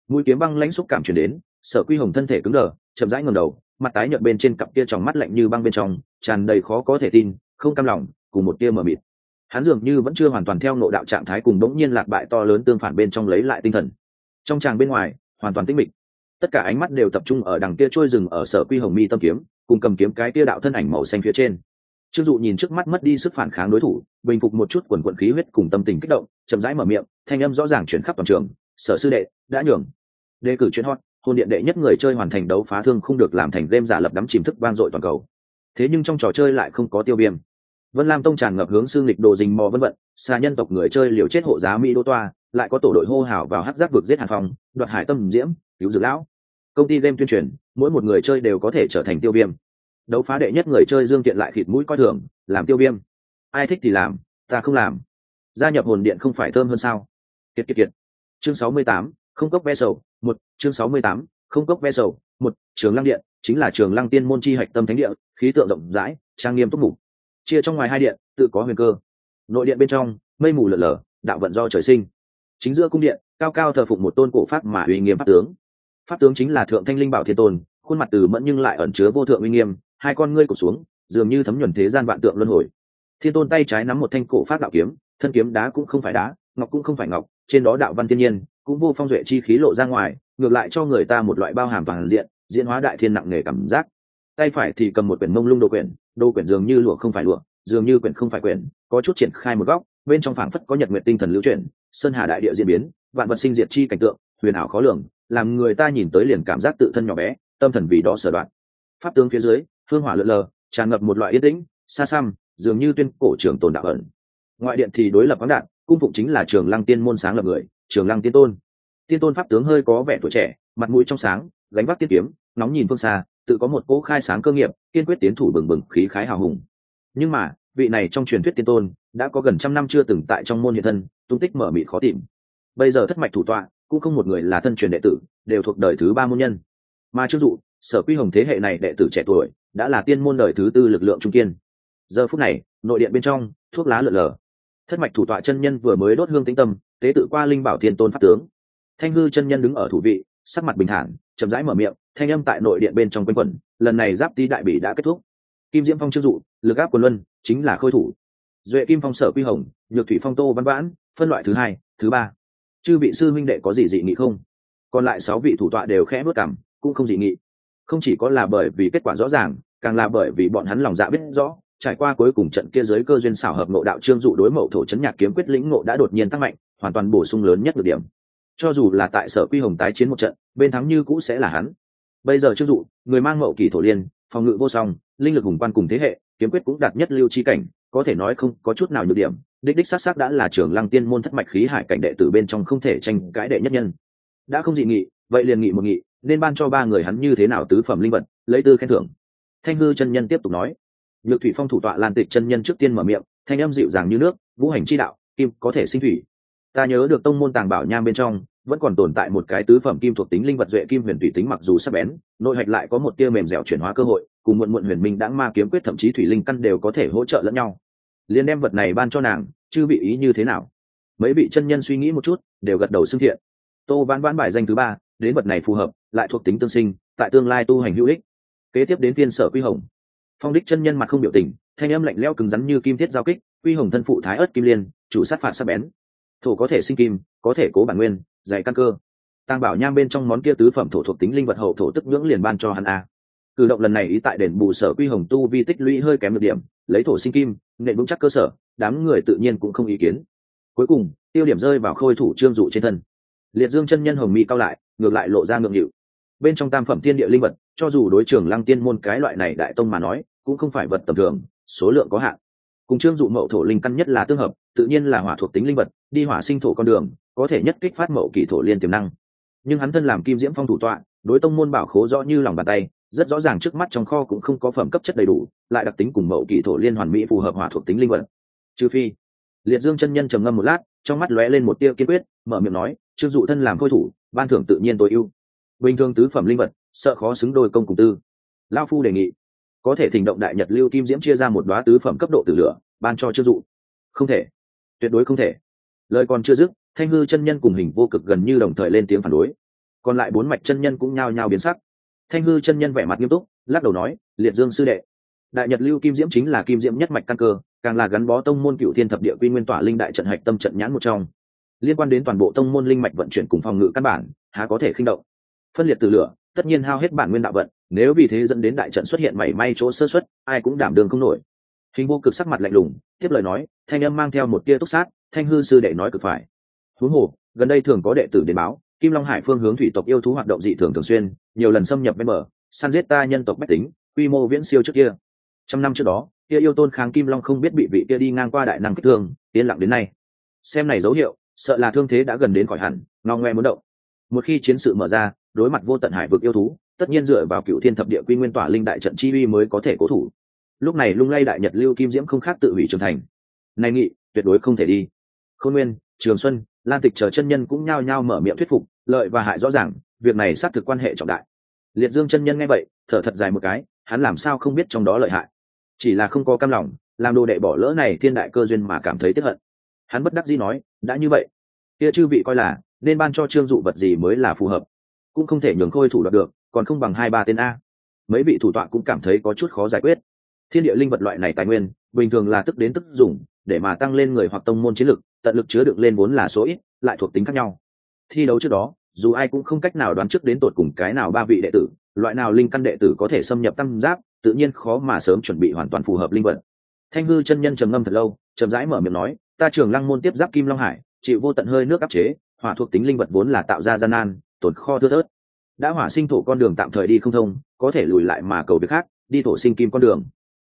Mũi kiếm băng lãnh xúc cảm chuyển đến, sở quy hồng thân thể cứng đờ, chậm rãi ngầm đầu, mặt tái nhợt bên trên cặp kia tròng mắt lạnh như băng bên trong, tràn đầy khó có thể tin, không cam lòng, cùng một tia mờ mịt. Hắn dường như vẫn chưa hoàn toàn theo nộ đạo trạng thái cùng đống nhiên lạc bại to lớn tương phản bên trong lấy lại tinh thần. Trong tràng bên ngoài, hoàn toàn tĩnh mịch. Tất cả ánh mắt đều tập trung ở đằng kia trôi rừng ở sở quy hồng mi tâm kiếm, cùng cầm kiếm cái kia đạo thân ảnh màu xanh phía trên trương dụ nhìn trước mắt mất đi sức phản kháng đối thủ, bình phục một chút quần quận khí huyết cùng tâm tình kích động, chậm rãi mở miệng, thanh âm rõ ràng chuyển khắp toàn trường, sở sư đệ, đã nhường. Đề cử chuyên hot, hôn điện đệ nhất người chơi hoàn thành đấu phá thương không được làm thành game giả lập đắm chìm thức vang dội toàn cầu. Thế nhưng trong trò chơi lại không có tiêu viêm. Vân lam tông tràn ngập hướng xương lịch đồ dình mò vân vận, xa nhân tộc người chơi liều chết hộ giá mỹ đô toa, lại có tổ đội hô hào vào hát giác vực giết hàn phong, đoạt hải tâm diễm, cứu dược lão. Công ty game tuyên truyền, mỗi một người chơi đều có thể trở thành tiêu viêm đấu phá đệ nhất người chơi dương tiện lại thịt mũi coi thường, làm tiêu viêm. Ai thích thì làm, ta không làm. Gia nhập hồn điện không phải thơm hơn sao? Kiệt kiệt kiệt. Chương sáu mươi tám, không cốc ve sầu, một. Chương sáu mươi tám, không cốc ve sầu, một. Trường lăng điện, chính là trường lăng tiên môn chi hạch tâm thánh địa, khí tượng rộng rãi, trang nghiêm túc mục. Chia trong ngoài hai điện, tự có huyền cơ. Nội điện bên trong, mây mù lở lở, đạo vận do trời sinh. Chính giữa cung điện, cao cao thờ phụng một tôn cổ pháp mà uy nghiêm pháp tướng. Pháp tướng chính là thượng thanh linh bảo thiên tôn, khuôn mặt từ mẫn nhưng lại ẩn chứa vô thượng uy nghiêm hai con ngươi cụt xuống, dường như thấm nhuần thế gian vạn tượng luân hồi. Thiên tôn tay trái nắm một thanh cổ phát đạo kiếm, thân kiếm đá cũng không phải đá, ngọc cũng không phải ngọc, trên đó đạo văn thiên nhiên, cũng vô phong duệ chi khí lộ ra ngoài, ngược lại cho người ta một loại bao hàm toàn diện, diễn hóa đại thiên nặng nề cảm giác. Tay phải thì cầm một quyển mông lung đồ quyển đồ quyển dường như lụa không phải lụa, dường như quyển không phải quyển, có chút triển khai một góc, bên trong phảng phất có nhật nguyện tinh thần lưu chuyển, sơn hà đại địa diễn biến, vạn vật sinh diệt chi cảnh tượng, huyền ảo khó lường, làm người ta nhìn tới liền cảm giác tự thân nhỏ bé, tâm thần vì đó sở đoạn. Pháp tướng phía dưới hương hỏa lượn lờ, tràn ngập một loại yên tĩnh, xa xăm, dường như tuyên cổ trường tồn đạo ẩn. Ngoại điện thì đối lập vắng đạn, cung phụng chính là trường lăng tiên môn sáng lập người, trường lăng tiên tôn. Tiên tôn pháp tướng hơi có vẻ tuổi trẻ, mặt mũi trong sáng, gánh vác tiết kiếm, nóng nhìn phương xa, tự có một cỗ khai sáng cơ nghiệp, kiên quyết tiến thủ bừng bừng, khí khái hào hùng. Nhưng mà, vị này trong truyền thuyết tiên tôn, đã có gần trăm năm chưa từng tại trong môn hiện thân, tung tích mở mịt khó tìm. Bây giờ thất mạch thủ tọa, cũng không một người là thân truyền đệ tử, đều thuộc đời thứ ba môn nhân. Mà chưng dụ, sở quy hồng thế hệ này đệ tử trẻ tuổi đã là tiên môn đời thứ tư lực lượng trung kiên. Giờ phút này, nội điện bên trong, thuốc lá lượn lờ thất mạch thủ tọa chân nhân vừa mới đốt hương tĩnh tâm, tế tự qua linh bảo thiên tôn pháp tướng. Thanh hư chân nhân đứng ở thủ vị, sắc mặt bình thản, chậm rãi mở miệng, thanh âm tại nội điện bên trong quanh quẩn, lần này giáp tý đại bỉ đã kết thúc. Kim diễm phong chưa dụ, lực áp quần luân, chính là khôi thủ. Duệ kim phong sở quy hồng, nhược thủy phong tô văn vãn, phân loại thứ hai, thứ ba. Chư vị sư minh đệ có gì dị nghị không? Còn lại sáu vị thủ tọa đều khẽ bước cảm cũng không dị nghị không chỉ có là bởi vì kết quả rõ ràng, càng là bởi vì bọn hắn lòng dạ biết rõ, trải qua cuối cùng trận kia giới cơ duyên xảo hợp ngộ đạo trương dụ đối mậu thổ chấn nhạc kiếm quyết lĩnh ngộ đã đột nhiên tăng mạnh, hoàn toàn bổ sung lớn nhất được điểm. Cho dù là tại sở quy hồng tái chiến một trận, bên thắng như cũ sẽ là hắn. Bây giờ trương dụ, người mang mậu kỳ thổ liên, phòng ngự vô song, linh lực hùng quan cùng thế hệ, kiếm quyết cũng đạt nhất lưu chi cảnh, có thể nói không có chút nào nhược điểm, đích đích s á c s á c đã là trưởng lăng tiên môn thất mạch khí hải cảnh đệ tử bên trong không thể tranh cãi đệ nhất nhân. Đã không dị nghị, vậy liền nghị một nghị nên ban cho ba người hắn như thế nào tứ phẩm linh vật, lấy tư khen thưởng. Thanh hư chân nhân tiếp tục nói, nhược thủy phong thủ tọa lan tịch chân nhân trước tiên mở miệng, thanh âm dịu dàng như nước, vũ hành chi đạo, kim có thể sinh thủy. Ta nhớ được tông môn tàng bảo nham bên trong, vẫn còn tồn tại một cái tứ phẩm kim thuộc tính linh vật duệ kim huyền thủy tính mặc dù sắp bén, nội hạch lại có một tia mềm dẻo chuyển hóa cơ hội, cùng muộn muộn huyền minh đã ma kiếm quyết thậm chí thủy linh căn đều có thể hỗ trợ lẫn nhau. Liên đem vật này ban cho nàng chứ bị ý như thế nào? Mấy vị chân nhân suy nghĩ một chút, đều gật đầu xưng thiện. Tô vãn vãn bài danh thứ ba đến vật này phù hợp, lại thuộc tính tương sinh, tại tương lai tu hành hữu ích. Kế tiếp đến phiên sở quy hồng. Phong đích chân nhân mặt không biểu tình, thanh âm lạnh lẽo cứng rắn như kim thiết giao kích, quy hồng thân phụ thái ớt kim liên, chủ sát phạt sắc bén. Thổ có thể sinh kim, có thể cố bản nguyên, dạy căn cơ. Tăng bảo nham bên trong món kia tứ phẩm thổ thuộc tính linh vật hậu thổ tức nhưỡng liền ban cho hắn a. Cử động lần này ý tại đền bù sở quy hồng tu vi tích lũy hơi kém được điểm, lấy thổ sinh kim, nện vững chắc cơ sở, đám người tự nhiên cũng không ý kiến. Cuối cùng, tiêu điểm rơi vào khôi thủ trương dụ trên thân. Liệt dương chân nhân hồng mỹ cao lại ngược lại lộ ra ngượng nghịu. Bên trong tam phẩm thiên địa linh vật, cho dù đối trưởng lăng tiên môn cái loại này đại tông mà nói, cũng không phải vật tầm thường, số lượng có hạn. Cùng trương dụ mậu thổ linh căn nhất là tương hợp, tự nhiên là hỏa thuộc tính linh vật, đi hỏa sinh thổ con đường, có thể nhất kích phát mậu kỳ thổ liên tiềm năng. Nhưng hắn thân làm kim diễm phong thủ tọa, đối tông môn bảo khố rõ như lòng bàn tay, rất rõ ràng trước mắt trong kho cũng không có phẩm cấp chất đầy đủ, lại đặc tính cùng mậu kỳ thổ liên hoàn mỹ phù hợp hỏa thuộc tính linh vật. Trừ phi, liệt dương chân nhân trầm ngâm một lát, trong mắt lóe lên một tia kiên quyết mở miệng nói, trương dụ thân làm khôi thủ, ban thưởng tự nhiên tối ưu. Bình thường tứ phẩm linh vật, sợ khó xứng đôi công cùng tư. Lao phu đề nghị, có thể thỉnh động đại nhật lưu kim diễm chia ra một đoá tứ phẩm cấp độ tử lửa, ban cho trương dụ. Không thể. Tuyệt đối không thể. Lời còn chưa dứt, thanh hư chân nhân cùng hình vô cực gần như đồng thời lên tiếng phản đối. Còn lại bốn mạch chân nhân cũng nhao nhao biến sắc. Thanh hư chân nhân vẻ mặt nghiêm túc, lắc đầu nói, liệt dương sư đệ, đại nhật lưu kim diễm chính là kim diễm nhất mạch căn cơ, càng là gắn bó tông môn cựu thiên thập địa quy nguyên tỏa linh đại trận hạch tâm trận nhãn một trong liên quan đến toàn bộ tông môn linh mạch vận chuyển cùng phòng ngự căn bản, há có thể khinh động. Phân liệt từ lửa, tất nhiên hao hết bản nguyên đạo vận, nếu vì thế dẫn đến đại trận xuất hiện mảy may chỗ sơ xuất ai cũng đảm đường không nổi. Hình vô cực sắc mặt lạnh lùng, tiếp lời nói, thanh âm mang theo một tia túc sát, thanh hư sư đệ nói cực phải. Huống hồ, gần đây thường có đệ tử đến báo, kim long hải phương hướng thủy tộc yêu thú hoạt động dị thường thường xuyên, nhiều lần xâm nhập bên bờ, săn giết ta nhân tộc bách tính, quy mô viễn siêu trước kia. Trăm năm trước đó, kia yêu tôn kháng kim long không biết bị vị kia đi ngang qua đại năng kích thương, yên lặng đến nay. Xem này dấu hiệu sợ là thương thế đã gần đến khỏi hẳn, ngao ngoe muốn động. Một khi chiến sự mở ra, đối mặt vô tận hải vực yêu thú, tất nhiên dựa vào cựu thiên thập địa quy nguyên tỏa linh đại trận chi uy mới có thể cố thủ. Lúc này lung lay đại nhật lưu kim diễm không khác tự hủy trưởng thành. Này nghị, tuyệt đối không thể đi. Khôn nguyên, trường xuân, lan tịch chờ chân nhân cũng nhao nhao mở miệng thuyết phục, lợi và hại rõ ràng, việc này xác thực quan hệ trọng đại. Liệt dương chân nhân nghe vậy, thở thật dài một cái, hắn làm sao không biết trong đó lợi hại. Chỉ là không có cam lòng, làm đồ đệ bỏ lỡ này thiên đại cơ duyên mà cảm thấy tiếc hận hắn bất đắc dĩ nói, đã như vậy, kia chư vị coi là, nên ban cho trương dụ vật gì mới là phù hợp. Cũng không thể nhường khôi thủ đoạt được, còn không bằng hai ba tên a. Mấy vị thủ tọa cũng cảm thấy có chút khó giải quyết. Thiên địa linh vật loại này tài nguyên, bình thường là tức đến tức dùng, để mà tăng lên người hoặc tông môn chiến lực, tận lực chứa được lên vốn là số ít, lại thuộc tính khác nhau. Thi đấu trước đó, dù ai cũng không cách nào đoán trước đến tột cùng cái nào ba vị đệ tử, loại nào linh căn đệ tử có thể xâm nhập tam giáp, tự nhiên khó mà sớm chuẩn bị hoàn toàn phù hợp linh vật. Thanh hư chân nhân trầm ngâm thật lâu, chậm rãi mở miệng nói ta trường lăng môn tiếp giáp kim long hải, chịu vô tận hơi nước áp chế, hỏa thuộc tính linh vật vốn là tạo ra gian nan tổn kho thưa thớt. Đã hỏa sinh thổ con đường tạm thời đi không thông, có thể lùi lại mà cầu việc khác, đi thổ sinh kim con đường.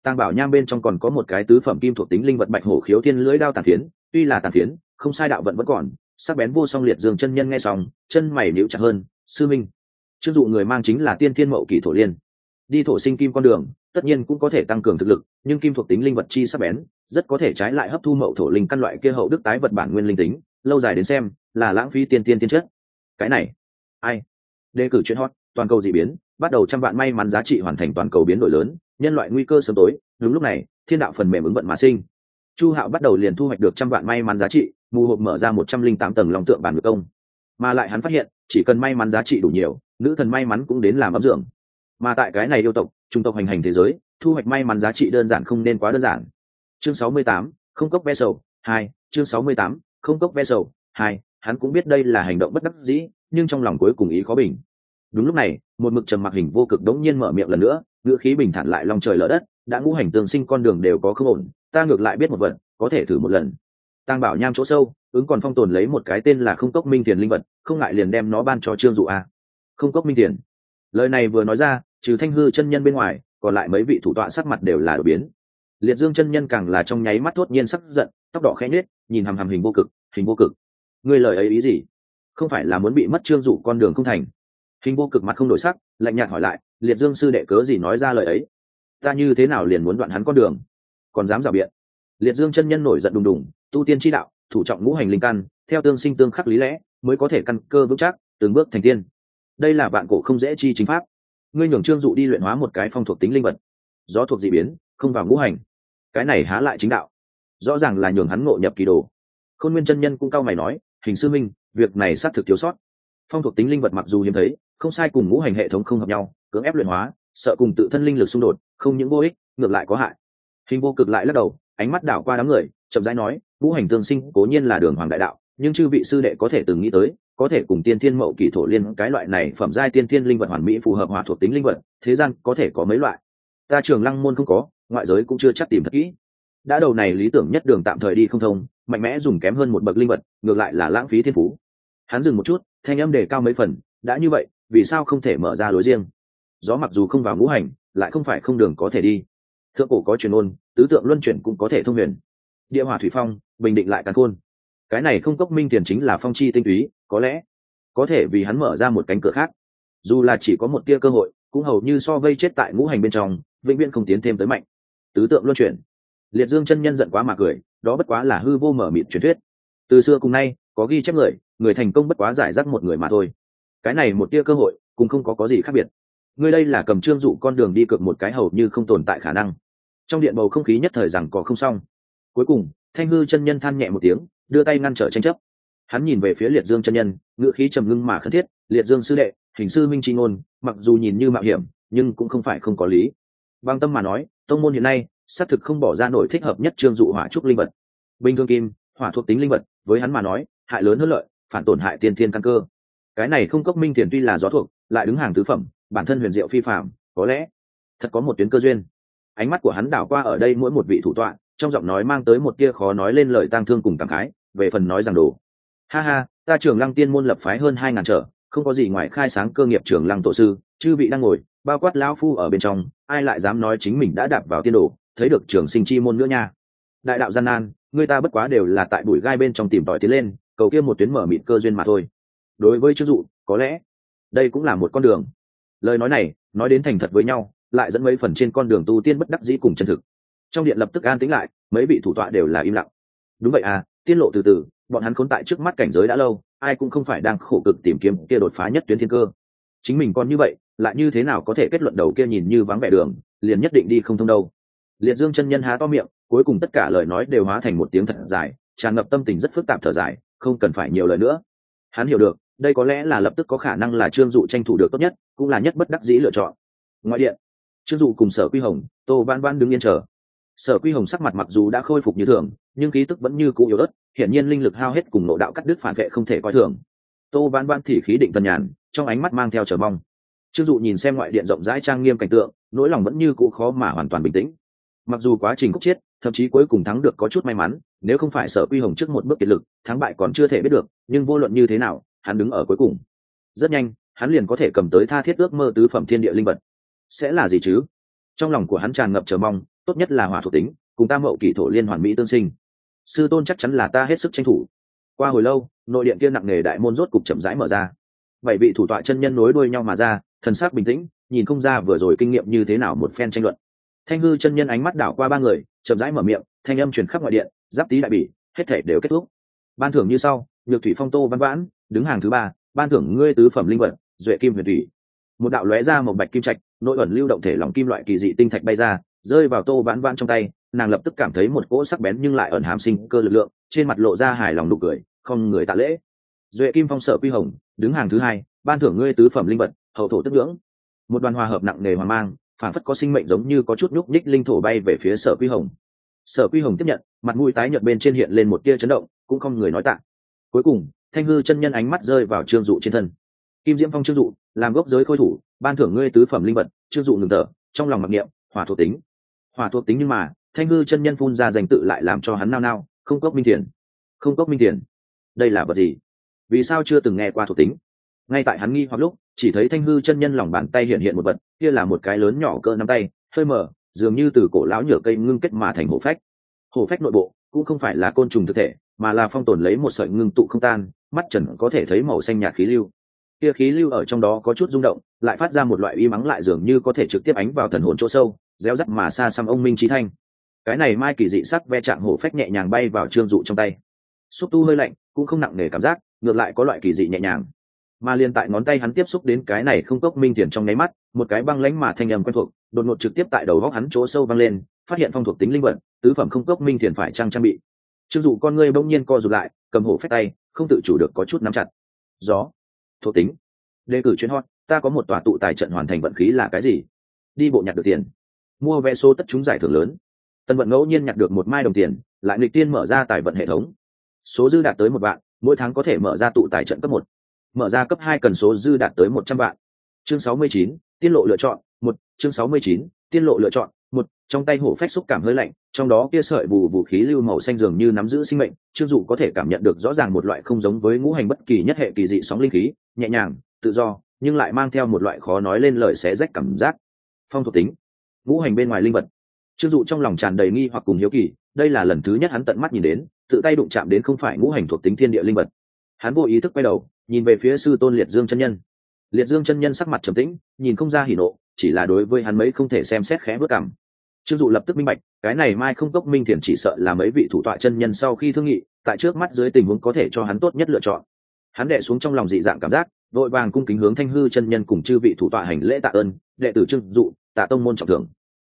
Tăng bảo nham bên trong còn có một cái tứ phẩm kim thuộc tính linh vật bạch hổ khiếu thiên lưỡi đao tàn phiến, tuy là tàn phiến, không sai đạo vận vẫn còn, sắc bén vô song liệt dương chân nhân nghe xong, chân mày níu chặt hơn, sư minh chưng dụ người mang chính là tiên thiên mậu kỳ thổ liên. Đi thổ sinh kim con đường tất nhiên cũng có thể tăng cường thực lực, nhưng kim thuộc tính linh vật chi sắc bén, rất có thể trái lại hấp thu mậu thổ linh căn loại kia hậu đức tái vật bản nguyên linh tính, lâu dài đến xem, là lãng phí tiên tiên tiên chất. Cái này, ai? Đề cử chuyện hot, toàn cầu dị biến, bắt đầu trăm vạn may mắn giá trị hoàn thành toàn cầu biến đổi lớn, nhân loại nguy cơ sớm tối, đúng lúc này, thiên đạo phần mềm ứng vận mà sinh. Chu hạo bắt đầu liền thu hoạch được trăm vạn may mắn giá trị, mù hộp mở ra một trăm linh tám tầng lòng tượng bản ngược công. Mà lại hắn phát hiện, chỉ cần may mắn giá trị đủ nhiều, nữ thần may mắn cũng đến làm ấm dưỡng mà tại cái này yêu tộc trung tộc hành hành thế giới, thu hoạch may mắn giá trị đơn giản không nên quá đơn giản. Chương sáu mươi tám, không cốc vessel hai, chương sáu mươi tám, không cốc vessel hai, hắn cũng biết đây là hành động bất đắc dĩ, nhưng trong lòng cuối cùng ý khó bình. Đúng lúc này, một mực trầm mặc hình vô cực đống nhiên mở miệng lần nữa, ngữ khí bình thản lại lòng trời lỡ đất, đã ngũ hành tương sinh con đường đều có không ổn, ta ngược lại biết một vật, có thể thử một lần. Tăng bảo nham chỗ sâu, ứng còn phong tồn lấy một cái tên là không cốc minh thiền linh vật, không ngại liền đem nó ban cho trương dụ a. Không cốc minh thiền lời này vừa nói ra trừ thanh hư chân nhân bên ngoài, còn lại mấy vị thủ tọa sắc mặt đều là đột biến. Liệt dương chân nhân càng là trong nháy mắt thốt nhiên sắc giận, tóc đỏ khẽ nhếch, nhìn hằm hằm hình vô cực, hình vô cực. Ngươi lời ấy ý gì? Không phải là muốn bị mất trương dụ con đường không thành. Hình vô cực mặt không đổi sắc, lạnh nhạt hỏi lại, liệt dương sư đệ cớ gì nói ra lời ấy? Ta như thế nào liền muốn đoạn hắn con đường? Còn dám rào biện. Liệt dương chân nhân nổi giận đùng đùng, tu tiên chi đạo, thủ trọng ngũ hành linh căn, theo tương sinh tương khắc lý lẽ, mới có thể căn cơ vững chắc, từng bước thành tiên. Đây là bạn cổ không dễ chi chính pháp ngươi nhường trương dụ đi luyện hóa một cái phong thuộc tính linh vật. Gió thuộc d ị biến, không vào ngũ hành. Cái này há lại chính đạo. Rõ ràng là nhường hắn ngộ nhập kỳ đồ. Khôn nguyên chân nhân cũng cao mày nói, hình sư minh, việc này xác thực thiếu sót. Phong thuộc tính linh vật mặc dù hiếm thấy, không sai cùng ngũ hành hệ thống không hợp nhau, cưỡng ép luyện hóa, sợ cùng tự thân linh lực xung đột, không những vô ích, ngược lại có hại. Hình vô cực lại lắc đầu, ánh mắt đảo qua đám người, chậm rãi nói, ngũ hành tương sinh cố nhiên là đường hoàng đại đạo, nhưng chư vị sư đệ có thể từng nghĩ tới có thể cùng tiên thiên mậu kỳ thổ liên cái loại này phẩm giai tiên thiên linh vật hoàn mỹ phù hợp hòa thuộc tính linh vật, thế gian có thể có mấy loại? Ta trường lăng môn không có, ngoại giới cũng chưa chắc tìm thật kỹ. Đã đầu này lý tưởng nhất đường tạm thời đi không thông, mạnh mẽ dùng kém hơn một bậc linh vật, ngược lại là lãng phí thiên phú. Hắn dừng một chút, thanh âm đề cao mấy phần, đã như vậy, vì sao không thể mở ra lối riêng? Gió mặc dù không vào ngũ hành, lại không phải không đường có thể đi. Thượng cổ có truyền ôn, tứ tượng luân chuyển cũng có thể thông huyền. Địa hỏa thủy phong, bình định lại càn khôn. Cái này không cốc minh tiền chính là phong chi tinh túy có lẽ, có thể vì hắn mở ra một cánh cửa khác. Dù là chỉ có một tia cơ hội, cũng hầu như so vây chết tại ngũ hành bên trong, vĩnh viễn không tiến thêm tới mạnh. Tứ tượng luân chuyển. Liệt dương chân nhân giận quá mà cười, đó bất quá là hư vô mở mịt truyền thuyết. Từ xưa cùng nay, có ghi chép người người thành công bất quá giải rác một người mà thôi. Cái này một tia cơ hội, cũng không có có gì khác biệt. Ngươi đây là cầm trương dụ con đường đi cược một cái hầu như không tồn tại khả năng. Trong điện bầu không khí nhất thời rằng có không xong. Cuối cùng, thanh hư chân nhân than nhẹ một tiếng, đưa tay ngăn trở tranh chấp hắn nhìn về phía liệt dương chân nhân ngựa khí trầm ngưng mà khẩn thiết, liệt dương sư đệ, hình sư minh tri ngôn, mặc dù nhìn như mạo hiểm, nhưng cũng không phải không có lý. Bằng tâm mà nói, tông môn hiện nay, xác thực không bỏ ra nổi thích hợp nhất trương dụ hỏa trúc linh vật. Bình thường kim, hỏa thuộc tính linh vật, với hắn mà nói, hại lớn hơn lợi, phản tổn hại tiên thiên căn cơ. Cái này không cốc minh thiền tuy là gió thuộc, lại đứng hàng tứ phẩm, bản thân huyền diệu phi phạm có lẽ thật có một tuyến cơ duyên. Ánh mắt của hắn đảo qua ở đây mỗi một vị thủ tọa, trong giọng nói mang tới một tia khó nói lên lời tang thương cùng cảm khái, về phần nói rằng đồ ha ha, ta trưởng lăng tiên môn lập phái hơn hai ngàn trở, không có gì ngoài khai sáng cơ nghiệp trưởng lăng tổ sư, chư vị đang ngồi, bao quát lão phu ở bên trong, ai lại dám nói chính mình đã đạp vào tiên đồ, thấy được trường sinh chi môn nữa nha. Đại đạo gian nan, người ta bất quá đều là tại bụi gai bên trong tìm tòi tiến lên, cầu kia một tuyến mở mịt cơ duyên mà thôi. Đối với chức dụ, có lẽ, đây cũng là một con đường. Lời nói này, nói đến thành thật với nhau, lại dẫn mấy phần trên con đường tu tiên bất đắc dĩ cùng chân thực. Trong điện lập tức an tĩnh lại, mấy vị thủ tọa đều là im lặng. Đúng vậy à tiên lộ từ từ bọn hắn khốn tại trước mắt cảnh giới đã lâu, ai cũng không phải đang khổ cực tìm kiếm kia đột phá nhất tuyến thiên cơ. Chính mình còn như vậy, lại như thế nào có thể kết luận đầu kia nhìn như vắng vẻ đường, liền nhất định đi không thông đâu. Liệt dương chân nhân há to miệng, cuối cùng tất cả lời nói đều hóa thành một tiếng thật dài, tràn ngập tâm tình rất phức tạp thở dài, không cần phải nhiều lời nữa. Hắn hiểu được, đây có lẽ là lập tức có khả năng là trương dụ tranh thủ được tốt nhất, cũng là nhất bất đắc dĩ lựa chọn. Ngoại điện, trương dụ cùng sở quy hồng, tô ban ban đứng yên chờ. Sở quy hồng sắc mặt mặc dù đã khôi phục như thường, nhưng khí tức vẫn như cũ yếu ớt hiển nhiên linh lực hao hết cùng nộ đạo cắt đứt phản vệ không thể coi thường. Tô ban ban thì khí định tần nhàn, trong ánh mắt mang theo chờ mong. Trương dụ nhìn xem ngoại điện rộng rãi trang nghiêm cảnh tượng, nỗi lòng vẫn như cũ khó mà hoàn toàn bình tĩnh. Mặc dù quá trình khúc chiết, thậm chí cuối cùng thắng được có chút may mắn, nếu không phải sở quy hồng trước một bước kiệt lực, thắng bại còn chưa thể biết được, nhưng vô luận như thế nào, hắn đứng ở cuối cùng. Rất nhanh, hắn liền có thể cầm tới tha thiết ước mơ tứ phẩm thiên địa linh vật. Sẽ là gì chứ? Trong lòng của hắn tràn ngập chờ mong, tốt nhất là hỏa thuộc tính, cùng ta mậu kỷ thổ liên hoàn mỹ tương sinh sư tôn chắc chắn là ta hết sức tranh thủ. Qua hồi lâu, nội điện kia nặng nề đại môn rốt cục chậm rãi mở ra. Bảy vị thủ tọa chân nhân nối đuôi nhau mà ra, thần sắc bình tĩnh, nhìn không ra vừa rồi kinh nghiệm như thế nào một phen tranh luận. Thanh hư chân nhân ánh mắt đảo qua ba người, chậm rãi mở miệng, thanh âm truyền khắp ngoại điện, giáp tý đại bỉ, hết thể đều kết thúc. Ban thưởng như sau, nhược thủy phong tô văn vãn, đứng hàng thứ ba, ban thưởng ngươi tứ phẩm linh vật, duệ kim huyền thủy. Một đạo lóe ra một bạch kim trạch, nội ẩn lưu động thể lòng kim loại kỳ dị tinh thạch bay ra, rơi vào tô vãn vãn trong tay nàng lập tức cảm thấy một cỗ sắc bén nhưng lại ẩn hàm sinh cơ lực lượng, trên mặt lộ ra hài lòng nụ cười, không người tạ lễ. Duệ kim phong sở quy hồng, đứng hàng thứ hai, ban thưởng ngươi tứ phẩm linh vật, hậu thổ tức ngưỡng. Một đoàn hòa hợp nặng nề hoàng mang, phản phất có sinh mệnh giống như có chút nhúc nhích linh thổ bay về phía sở quy hồng. Sở quy hồng tiếp nhận, mặt mũi tái nhợt bên trên hiện lên một tia chấn động, cũng không người nói tạ. Cuối cùng, thanh hư chân nhân ánh mắt rơi vào trương dụ trên thân. Kim diễm phong trương dụ, làm gốc giới khôi thủ, ban thưởng ngươi tứ phẩm linh vật, trương dụ ngừng thở, trong lòng mặc niệm, hỏa thuộc tính. Hỏa thuộc tính nhưng mà thanh hư chân nhân phun ra danh tự lại làm cho hắn nao nao, không cốc minh thiền. Không cốc minh thiền? Đây là vật gì? Vì sao chưa từng nghe qua thuộc tính? Ngay tại hắn nghi hoặc lúc, chỉ thấy thanh hư chân nhân lòng bàn tay hiện hiện một vật, kia là một cái lớn nhỏ cỡ nắm tay, hơi mở, dường như từ cổ lão nhựa cây ngưng kết mà thành hổ phách. Hổ phách nội bộ cũng không phải là côn trùng thực thể, mà là phong tồn lấy một sợi ngưng tụ không tan, mắt trần có thể thấy màu xanh nhạt khí lưu. Kia khí lưu ở trong đó có chút rung động, lại phát ra một loại uy mắng lại dường như có thể trực tiếp ánh vào thần hồn chỗ sâu, réo rắt mà xa xăm ông minh trí thanh cái này mai kỳ dị sắc ve chạm hổ phách nhẹ nhàng bay vào trương dụ trong tay. Xúc tu hơi lạnh, cũng không nặng nề cảm giác, ngược lại có loại kỳ dị nhẹ nhàng. Mà liền tại ngón tay hắn tiếp xúc đến cái này không cốc minh thiền trong nháy mắt, một cái băng lánh mà thanh âm quen thuộc, đột ngột trực tiếp tại đầu góc hắn chỗ sâu văng lên, phát hiện phong thuộc tính linh vật, tứ phẩm không cốc minh thiền phải trang trang bị. Trương dụ con ngươi bỗng nhiên co rụt lại, cầm hổ phách tay, không tự chủ được có chút nắm chặt. Gió, thuộc tính. Đề cử chuyến hot, ta có một tòa tụ tài trận hoàn thành vận khí là cái gì? Đi bộ nhặt được tiền. Mua vé số tất chúng giải thưởng lớn tân vận ngẫu nhiên nhặt được một mai đồng tiền, lại lịch tiên mở ra tài vận hệ thống. Số dư đạt tới một vạn, mỗi tháng có thể mở ra tụ tài trận cấp một. Mở ra cấp hai cần số dư đạt tới một trăm vạn. Chương sáu mươi chín tiên lộ lựa chọn, một, chương sáu mươi chín tiên lộ lựa chọn, một, trong tay hổ phách xúc cảm hơi lạnh, trong đó kia sợi vù vũ khí lưu màu xanh dường như nắm giữ sinh mệnh, trương dụ có thể cảm nhận được rõ ràng một loại không giống với ngũ hành bất kỳ nhất hệ kỳ dị sóng linh khí, nhẹ nhàng, tự do, nhưng lại mang theo một loại khó nói lên lời xé rách cảm giác. Phong thuộc tính. Ngũ hành bên ngoài linh vật trương dụ trong lòng tràn đầy nghi hoặc cùng hiếu kỳ, đây là lần thứ nhất hắn tận mắt nhìn đến, tự tay đụng chạm đến không phải ngũ hành thuộc tính thiên địa linh vật. Hắn vô ý thức quay đầu, nhìn về phía sư tôn liệt dương chân nhân. Liệt dương chân nhân sắc mặt trầm tĩnh, nhìn không ra hỉ nộ, chỉ là đối với hắn mấy không thể xem xét khẽ bước cảm trương dụ lập tức minh bạch, cái này mai không cốc minh thiền chỉ sợ là mấy vị thủ tọa chân nhân sau khi thương nghị, tại trước mắt dưới tình huống có thể cho hắn tốt nhất lựa chọn. Hắn đệ xuống trong lòng dị dạng cảm giác, vội vàng cung kính hướng thanh hư chân nhân cùng chư vị thủ tọa hành lễ tạ ơn, đệ tử trương dụ, tạ tông môn trọng thưởng.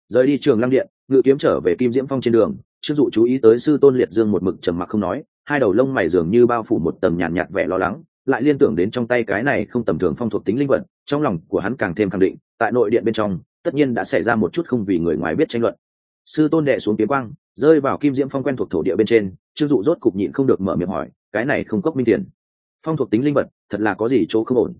Rời đi trường lăng điện ngự kiếm trở về kim diễm phong trên đường trương dụ chú ý tới sư tôn liệt dương một mực trầm mặc không nói hai đầu lông mày dường như bao phủ một tầng nhàn nhạt, nhạt vẻ lo lắng lại liên tưởng đến trong tay cái này không tầm thường phong thuộc tính linh vật trong lòng của hắn càng thêm khẳng định tại nội điện bên trong tất nhiên đã xảy ra một chút không vì người ngoài biết tranh luận. Sư tôn đệ xuống kiếm quang rơi vào kim diễm phong quen thuộc thổ địa bên trên trương dụ rốt cục nhịn không được mở miệng hỏi cái này không cốc minh tiền. Phong thuộc tính linh vật thật là có gì chỗ không ổn?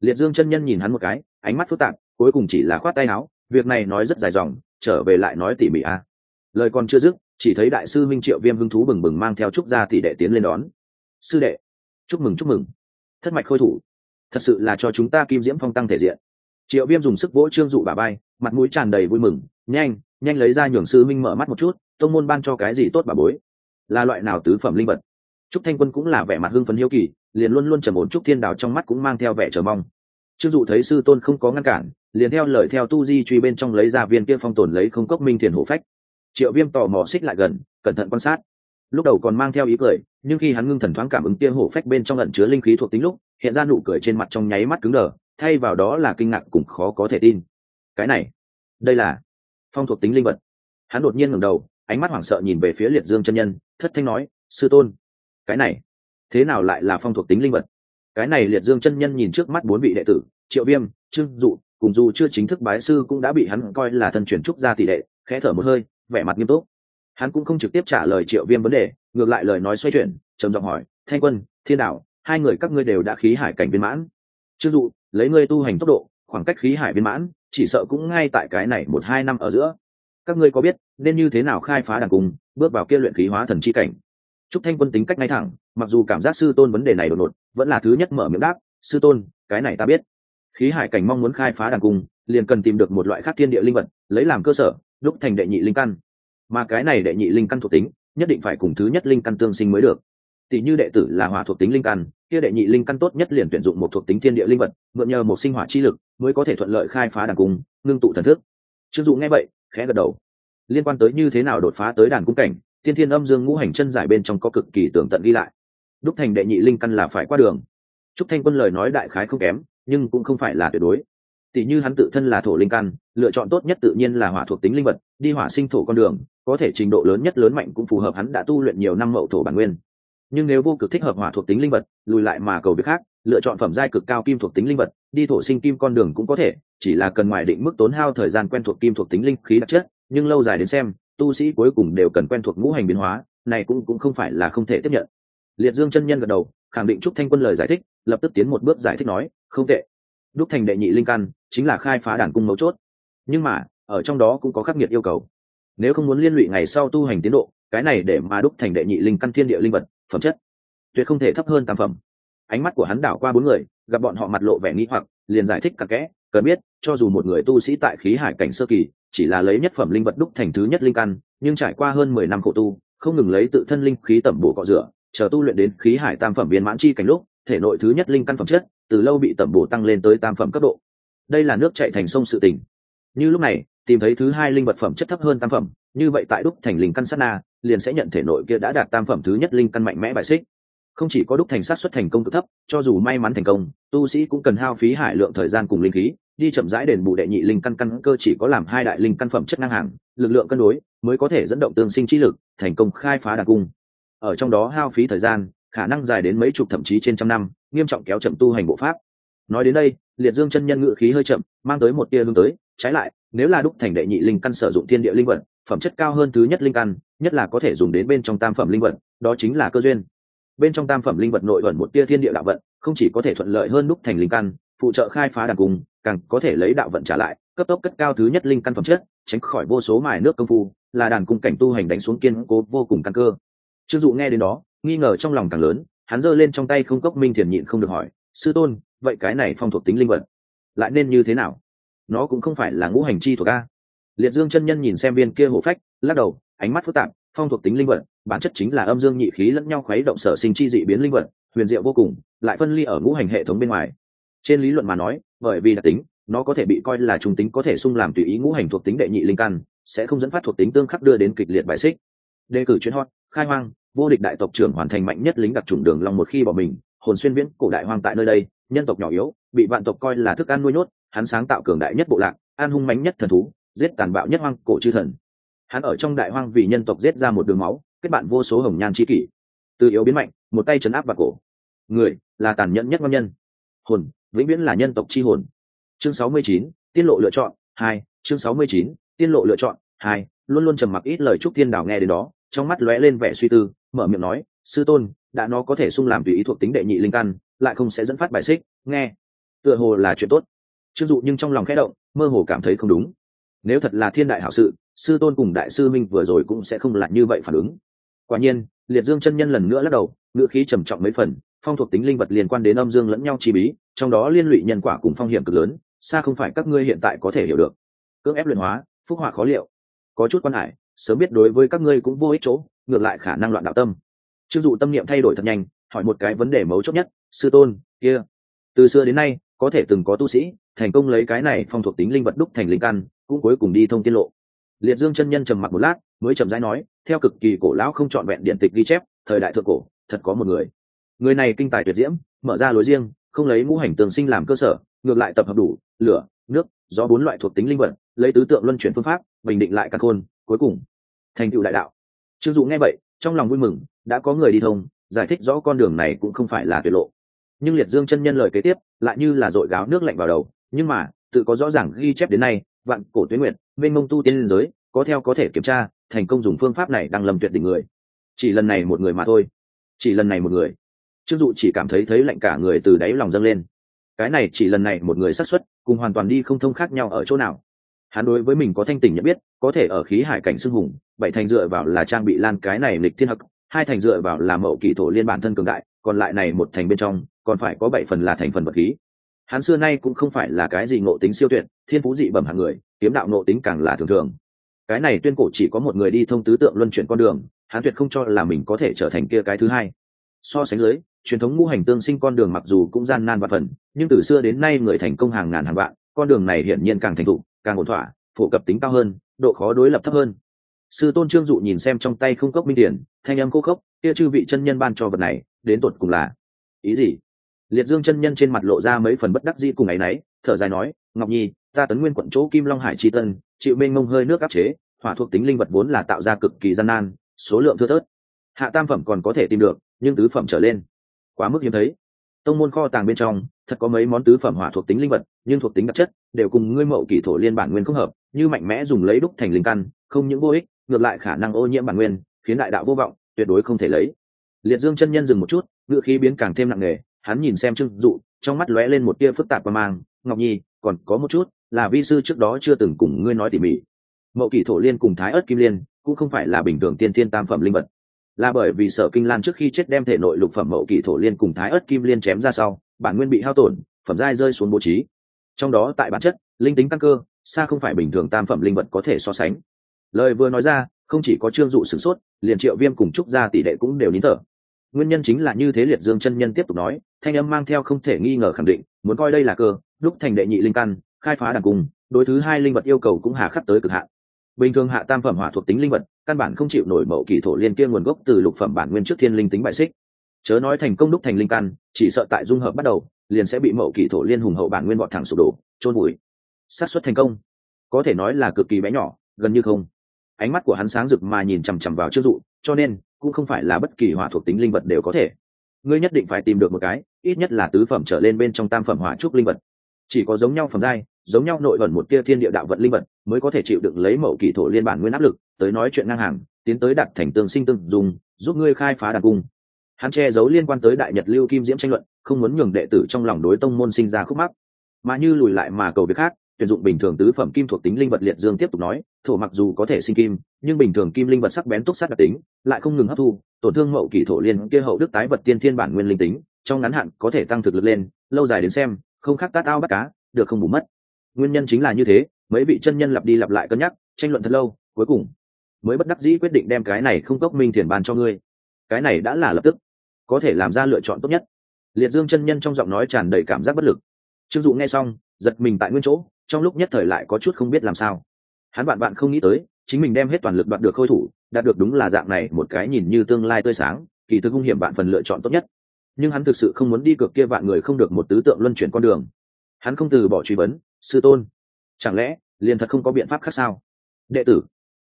Liệt dương chân nhân nhìn hắn một cái ánh mắt phức tạp cuối cùng chỉ là khoát tay áo việc này nói rất dài dòng trở về lại nói tỉ mỉ a lời còn chưa dứt, chỉ thấy đại sư minh triệu viêm hứng thú bừng bừng mang theo trúc gia tỷ đệ tiến lên đón. Sư đệ, chúc mừng chúc mừng. Thất mạch khôi thủ, thật sự là cho chúng ta kim diễm phong tăng thể diện. Triệu viêm dùng sức vỗ trương dụ bà bay, mặt mũi tràn đầy vui mừng, nhanh nhanh lấy ra nhường sư minh mở mắt một chút, tông môn ban cho cái gì tốt bà bối? Là loại nào tứ phẩm linh vật? Trúc thanh quân cũng là vẻ mặt hưng phấn hiếu kỳ, liền luôn luôn trầm ổn trúc thiên đào trong mắt cũng mang theo vẻ chờ mong. Trương dụ thấy sư tôn không có ngăn cản liền theo lời theo tu di truy bên trong lấy ra viên kia phong tồn lấy không cốc minh thiền hổ phách. Triệu viêm tò mò xích lại gần, cẩn thận quan sát. Lúc đầu còn mang theo ý cười, nhưng khi hắn ngưng thần thoáng cảm ứng kia hổ phách bên trong ẩn chứa linh khí thuộc tính lúc, hiện ra nụ cười trên mặt trong nháy mắt cứng đờ, thay vào đó là kinh ngạc cùng khó có thể tin. Cái này, đây là phong thuộc tính linh vật. Hắn đột nhiên ngẩng đầu, ánh mắt hoảng sợ nhìn về phía liệt dương chân nhân, thất thanh nói, sư tôn, cái này, thế nào lại là phong thuộc tính linh vật? Cái này liệt dương chân nhân nhìn trước mắt bốn vị đệ tử, triệu viêm, trương dụ cùng dù chưa chính thức bái sư cũng đã bị hắn coi là thân chuyển trúc gia tỷ đệ khẽ thở một hơi, vẻ mặt nghiêm túc. Hắn cũng không trực tiếp trả lời triệu viêm vấn đề, ngược lại lời nói xoay chuyển, trầm giọng hỏi, thanh quân, thiên đạo, hai người các ngươi đều đã khí hải cảnh viên mãn. Chưng dụ, lấy ngươi tu hành tốc độ, khoảng cách khí hải viên mãn, chỉ sợ cũng ngay tại cái này một hai năm ở giữa. Các ngươi có biết, nên như thế nào khai phá đàn cùng bước vào kia luyện khí hóa thần chi cảnh? Trúc thanh quân tính cách ngay thẳng, mặc dù cảm giác sư tôn vấn đề này đột ngột, vẫn là thứ nhất mở miệng đáp, sư tôn, cái này ta biết khí hải cảnh mong muốn khai phá đàn cung, liền cần tìm được một loại khác thiên địa linh vật, lấy làm cơ sở, đúc thành đệ nhị linh căn. Mà cái này đệ nhị linh căn thuộc tính, nhất định phải cùng thứ nhất linh căn tương sinh mới được. Tỷ như đệ tử là hỏa thuộc tính linh căn, kia đệ nhị linh căn tốt nhất liền tuyển dụng một thuộc tính thiên địa linh vật, mượn nhờ một sinh hỏa chi lực, mới có thể thuận lợi khai phá đàn cung, ngưng tụ thần thức. Chưng dụ nghe vậy, khẽ gật đầu. Liên quan tới như thế nào đột phá tới đàn cung cảnh, Thiên thiên âm dương ngũ hành chân giải bên trong có cực kỳ tường tận ghi lại. Đúc thành đệ nhị linh căn là phải qua đường. Trúc thanh quân lời nói đại khái không kém nhưng cũng không phải là tuyệt đối. Tỷ như hắn tự thân là thổ linh căn, lựa chọn tốt nhất tự nhiên là hỏa thuộc tính linh vật, đi hỏa sinh thổ con đường, có thể trình độ lớn nhất lớn mạnh cũng phù hợp hắn đã tu luyện nhiều năm mậu thổ bản nguyên. Nhưng nếu vô cực thích hợp hỏa thuộc tính linh vật, lùi lại mà cầu việc khác, lựa chọn phẩm giai cực cao kim thuộc tính linh vật, đi thổ sinh kim con đường cũng có thể, chỉ là cần ngoài định mức tốn hao thời gian quen thuộc kim thuộc tính linh khí đặc chất, nhưng lâu dài đến xem, tu sĩ cuối cùng đều cần quen thuộc ngũ hành biến hóa, này cũng cũng không phải là không thể tiếp nhận. Liệt dương chân nhân gật đầu, khẳng định trúc thanh quân lời giải thích, lập tức tiến một bước giải thích nói không tệ. Đúc thành đệ nhị linh căn chính là khai phá đàn cung mấu chốt. Nhưng mà, ở trong đó cũng có khắc nghiệt yêu cầu. Nếu không muốn liên lụy ngày sau tu hành tiến độ, cái này để mà đúc thành đệ nhị linh căn thiên địa linh vật, phẩm chất tuyệt không thể thấp hơn tam phẩm. Ánh mắt của hắn đảo qua bốn người, gặp bọn họ mặt lộ vẻ nghĩ hoặc, liền giải thích cặn kẽ, cần biết, cho dù một người tu sĩ tại khí hải cảnh sơ kỳ, chỉ là lấy nhất phẩm linh vật đúc thành thứ nhất linh căn, nhưng trải qua hơn mười năm khổ tu, không ngừng lấy tự thân linh khí tẩm bổ cọ rửa, chờ tu luyện đến khí hải tam phẩm viên mãn chi cảnh lúc, thể nội thứ nhất linh căn phẩm chất từ lâu bị tẩm bổ tăng lên tới tam phẩm cấp độ. Đây là nước chạy thành sông sự tỉnh. như lúc này, tìm thấy thứ hai linh vật phẩm chất thấp hơn tam phẩm, như vậy tại đúc thành linh căn sát na, liền sẽ nhận thể nội kia đã đạt tam phẩm thứ nhất linh căn mạnh mẽ bài xích. Không chỉ có đúc thành sát xuất thành công cực thấp, cho dù may mắn thành công, tu sĩ cũng cần hao phí hải lượng thời gian cùng linh khí, đi chậm rãi đền bù đệ nhị linh căn căn cơ chỉ có làm hai đại linh căn phẩm chất ngang hàng, lực lượng cân đối mới có thể dẫn động tương sinh trí lực, thành công khai phá đặc cung. Ở trong đó hao phí thời gian khả năng dài đến mấy chục thậm chí trên trăm năm, nghiêm trọng kéo chậm tu hành bộ pháp. Nói đến đây, liệt dương chân nhân ngự khí hơi chậm, mang tới một tia hướng tới, trái lại, nếu là đúc thành đệ nhị linh căn sử dụng thiên địa linh vật phẩm chất cao hơn thứ nhất linh căn, nhất là có thể dùng đến bên trong tam phẩm linh vật đó chính là cơ duyên. Bên trong tam phẩm linh vật nội ẩn một tia thiên địa đạo vận, không chỉ có thể thuận lợi hơn đúc thành linh căn, phụ trợ khai phá đàn cung, càng có thể lấy đạo vận trả lại, cấp tốc cất cao thứ nhất linh căn phẩm chất, tránh khỏi vô số mài nước công phu, là đàn cung cảnh tu hành đánh xuống kiên cố vô cùng căn cơ. Trương dụ nghe đến đó nghi ngờ trong lòng càng lớn, hắn giơ lên trong tay không cốc minh thiền nhịn không được hỏi, sư tôn, vậy cái này phong thuộc tính linh vật, lại nên như thế nào? Nó cũng không phải là ngũ hành chi thuộc a. Liệt dương chân nhân nhìn xem viên kia hổ phách, lắc đầu, ánh mắt phức tạp, phong thuộc tính linh vật, bản chất chính là âm dương nhị khí lẫn nhau khuấy động sở sinh chi dị biến linh vật, huyền diệu vô cùng, lại phân ly ở ngũ hành hệ thống bên ngoài. Trên lý luận mà nói, bởi vì đặc tính, nó có thể bị coi là trung tính có thể sung làm tùy ý ngũ hành thuộc tính đệ nhị linh căn, sẽ không dẫn phát thuộc tính tương khắc đưa đến kịch liệt bài xích. Đề cử chuyên hot, khai hoang vô địch đại tộc trưởng hoàn thành mạnh nhất lính đặc trùng đường long một khi bỏ mình hồn xuyên viễn cổ đại hoang tại nơi đây nhân tộc nhỏ yếu bị vạn tộc coi là thức ăn nuôi nhốt hắn sáng tạo cường đại nhất bộ lạc an hung mãnh nhất thần thú giết tàn bạo nhất hoang cổ chư thần. Hắn ở trong đại hoang vì nhân tộc giết ra một đường máu kết bạn vô số hồng nhan chi kỷ. Từ yếu biến mạnh một tay chấn áp và cổ. Người là tàn nhẫn nhất ngon nhân. Hồn vĩnh viễn là nhân tộc chi hồn. Chương 69, tiên lộ lựa chọn hai chương 69, tiên lộ lựa chọn hai luôn luôn trầm mặc ít lời chúc thiên đảo nghe đến đó trong mắt lóe lên vẻ suy tư mở miệng nói, sư tôn, đã nó có thể sung làm tùy ý thuộc tính đệ nhị linh căn, lại không sẽ dẫn phát bài xích, nghe. Tựa hồ là chuyện tốt. Chưng dụ nhưng trong lòng khẽ động, mơ hồ cảm thấy không đúng. Nếu thật là thiên đại hảo sự, sư tôn cùng đại sư minh vừa rồi cũng sẽ không lại như vậy phản ứng. Quả nhiên, liệt dương chân nhân lần nữa lắc đầu, ngữ khí trầm trọng mấy phần, phong thuộc tính linh vật liên quan đến âm dương lẫn nhau chi bí, trong đó liên lụy nhân quả cùng phong hiểm cực lớn, xa không phải các ngươi hiện tại có thể hiểu được. Cưỡng ép luyện hóa, phúc họa khó liệu. Có chút quan hải, sớm biết đối với các ngươi cũng vô ích chỗ ngược lại khả năng loạn đạo tâm. Chưng dụ tâm niệm thay đổi thật nhanh, hỏi một cái vấn đề mấu chốt nhất, sư tôn, kia, từ xưa đến nay, có thể từng có tu sĩ, thành công lấy cái này phong thuộc tính linh vật đúc thành linh căn, cũng cuối cùng đi thông tiết lộ. Liệt dương chân nhân trầm mặc một lát, mới chậm rãi nói, theo cực kỳ cổ lão không trọn vẹn điện tịch ghi chép, thời đại thượng cổ, thật có một người. Người này kinh tài tuyệt diễm, mở ra lối riêng, không lấy ngũ hành tường sinh làm cơ sở, ngược lại tập hợp đủ, lửa, nước do bốn loại thuộc tính linh vật, lấy tứ tượng luân chuyển phương pháp, bình định lại căn khôn, cuối cùng thành tựu đại đạo trương dụ nghe vậy, trong lòng vui mừng, đã có người đi thông, giải thích rõ con đường này cũng không phải là tuyệt lộ. Nhưng liệt dương chân nhân lời kế tiếp, lại như là dội gáo nước lạnh vào đầu, nhưng mà, tự có rõ ràng ghi chép đến nay, vạn cổ tuyến nguyện mênh mông tu tiên liên giới, có theo có thể kiểm tra, thành công dùng phương pháp này đang lầm tuyệt đỉnh người. Chỉ lần này một người mà thôi. Chỉ lần này một người. Trương dụ chỉ cảm thấy thấy lạnh cả người từ đáy lòng dâng lên. Cái này chỉ lần này một người xác suất, cùng hoàn toàn đi không thông khác nhau ở chỗ nào hắn đối với mình có thanh tỉnh nhận biết, có thể ở khí hải cảnh sưng hùng, bảy thành dựa vào là trang bị lan cái này lịch thiên hắc, hai thành dựa vào là mậu kỳ thổ liên bản thân cường đại, còn lại này một thành bên trong, còn phải có bảy phần là thành phần vật khí. Hắn xưa nay cũng không phải là cái gì ngộ tính siêu tuyệt, thiên phú dị bẩm hạng người, kiếm đạo ngộ tính càng là thường thường. Cái này tuyên cổ chỉ có một người đi thông tứ tượng luân chuyển con đường, hắn tuyệt không cho là mình có thể trở thành kia cái thứ hai. So sánh dưới, truyền thống ngũ hành tương sinh con đường mặc dù cũng gian nan và phần, nhưng từ xưa đến nay người thành công hàng ngàn hàng vạn, con đường này hiển nhiên càng thành thục càng ổn thỏa, phổ cập tính cao hơn, độ khó đối lập thấp hơn. Sư tôn trương dụ nhìn xem trong tay không cốc minh tiền, thanh âm khô khốc, kia chư vị chân nhân ban cho vật này, đến tột cùng là ý gì? Liệt dương chân nhân trên mặt lộ ra mấy phần bất đắc dĩ cùng ấy nấy thở dài nói, ngọc nhi, ta tấn nguyên quận chỗ kim long hải tri tân, chịu mênh mông hơi nước áp chế, hỏa thuộc tính linh vật vốn là tạo ra cực kỳ gian nan, số lượng thưa thớt. Hạ tam phẩm còn có thể tìm được, nhưng tứ phẩm trở lên. Quá mức hiếm thấy. Tông môn kho tàng bên trong thật có mấy món tứ phẩm hỏa thuộc tính linh vật, nhưng thuộc tính đặc chất đều cùng ngươi mậu kỷ thổ liên bản nguyên không hợp, như mạnh mẽ dùng lấy đúc thành linh căn, không những vô ích, ngược lại khả năng ô nhiễm bản nguyên, khiến đại đạo vô vọng, tuyệt đối không thể lấy. Liệt dương chân nhân dừng một chút, ngựa khí biến càng thêm nặng nề, hắn nhìn xem trương dụ, trong mắt lóe lên một tia phức tạp và mang. Ngọc nhi, còn có một chút, là vi sư trước đó chưa từng cùng ngươi nói tỉ mỉ. Mậu kỷ thổ liên cùng thái ớt kim liên, cũng không phải là bình thường tiên thiên tam phẩm linh vật. Là bởi vì sở kinh lan trước khi chết đem thể nội lục phẩm mậu kỷ thổ liên cùng thái ớt kim liên chém ra sau bản nguyên bị hao tổn, phẩm giai rơi xuống bố trí. Trong đó tại bản chất, linh tính tăng cơ, xa không phải bình thường tam phẩm linh vật có thể so sánh. Lời vừa nói ra, không chỉ có trương dụ sửng sốt, liền triệu viêm cùng trúc gia tỷ đệ cũng đều nín thở. Nguyên nhân chính là như thế liệt dương chân nhân tiếp tục nói, thanh âm mang theo không thể nghi ngờ khẳng định, muốn coi đây là cơ, đúc thành đệ nhị linh căn, khai phá đàn cung, đối thứ hai linh vật yêu cầu cũng hà khắc tới cực hạn. Bình thường hạ tam phẩm hỏa thuộc tính linh vật, căn bản không chịu nổi mẫu kỳ thổ liên kia nguồn gốc từ lục phẩm bản nguyên trước thiên linh tính bại xích chớ nói thành công đúc thành linh căn, chỉ sợ tại dung hợp bắt đầu, liền sẽ bị mậu kỷ thổ liên hùng hậu bản nguyên bọt thẳng sụp đổ trôn bụi xác suất thành công, có thể nói là cực kỳ bé nhỏ, gần như không. Ánh mắt của hắn sáng rực mà nhìn chằm chằm vào trước dụ, cho nên cũng không phải là bất kỳ hỏa thuộc tính linh vật đều có thể. Ngươi nhất định phải tìm được một cái, ít nhất là tứ phẩm trở lên bên trong tam phẩm hỏa trúc linh vật. Chỉ có giống nhau phẩm giai, giống nhau nội ẩn một tia thiên địa đạo vận linh vật, mới có thể chịu đựng lấy mẫu kỳ thổ liên bản nguyên áp lực, tới nói chuyện ngang hàng, tiến tới đặt thành tương sinh tương dùng giúp ngươi khai phá đàn cung hắn che giấu liên quan tới đại nhật lưu kim diễm tranh luận, không muốn nhường đệ tử trong lòng đối tông môn sinh ra khúc mắc. Mà như lùi lại mà cầu việc khác, tuyển dụng bình thường tứ phẩm kim thuộc tính linh vật liệt dương tiếp tục nói, thổ mặc dù có thể sinh kim, nhưng bình thường kim linh vật sắc bén túc sát đặc tính, lại không ngừng hấp thu, tổn thương mậu kỳ thổ liên kia hậu đức tái vật tiên thiên bản nguyên linh tính, trong ngắn hạn có thể tăng thực lực lên, lâu dài đến xem, không khác tát ao bắt cá, được không bù mất. Nguyên nhân chính là như thế, mấy vị chân nhân lặp đi lặp lại cân nhắc, tranh luận thật lâu, cuối cùng mới bất đắc dĩ quyết định đem cái này không cốc minh thiền bàn cho ngươi. Cái này đã là lập tức có thể làm ra lựa chọn tốt nhất. Liệt dương chân nhân trong giọng nói tràn đầy cảm giác bất lực. Trương dụ nghe xong, giật mình tại nguyên chỗ, trong lúc nhất thời lại có chút không biết làm sao. Hắn bạn bạn không nghĩ tới, chính mình đem hết toàn lực đoạt được khôi thủ, đạt được đúng là dạng này một cái nhìn như tương lai tươi sáng, kỳ thực hung hiểm bạn phần lựa chọn tốt nhất. Nhưng hắn thực sự không muốn đi cược kia vạn người không được một tứ tượng luân chuyển con đường. Hắn không từ bỏ truy vấn, sư tôn. Chẳng lẽ, liền thật không có biện pháp khác sao? Đệ tử.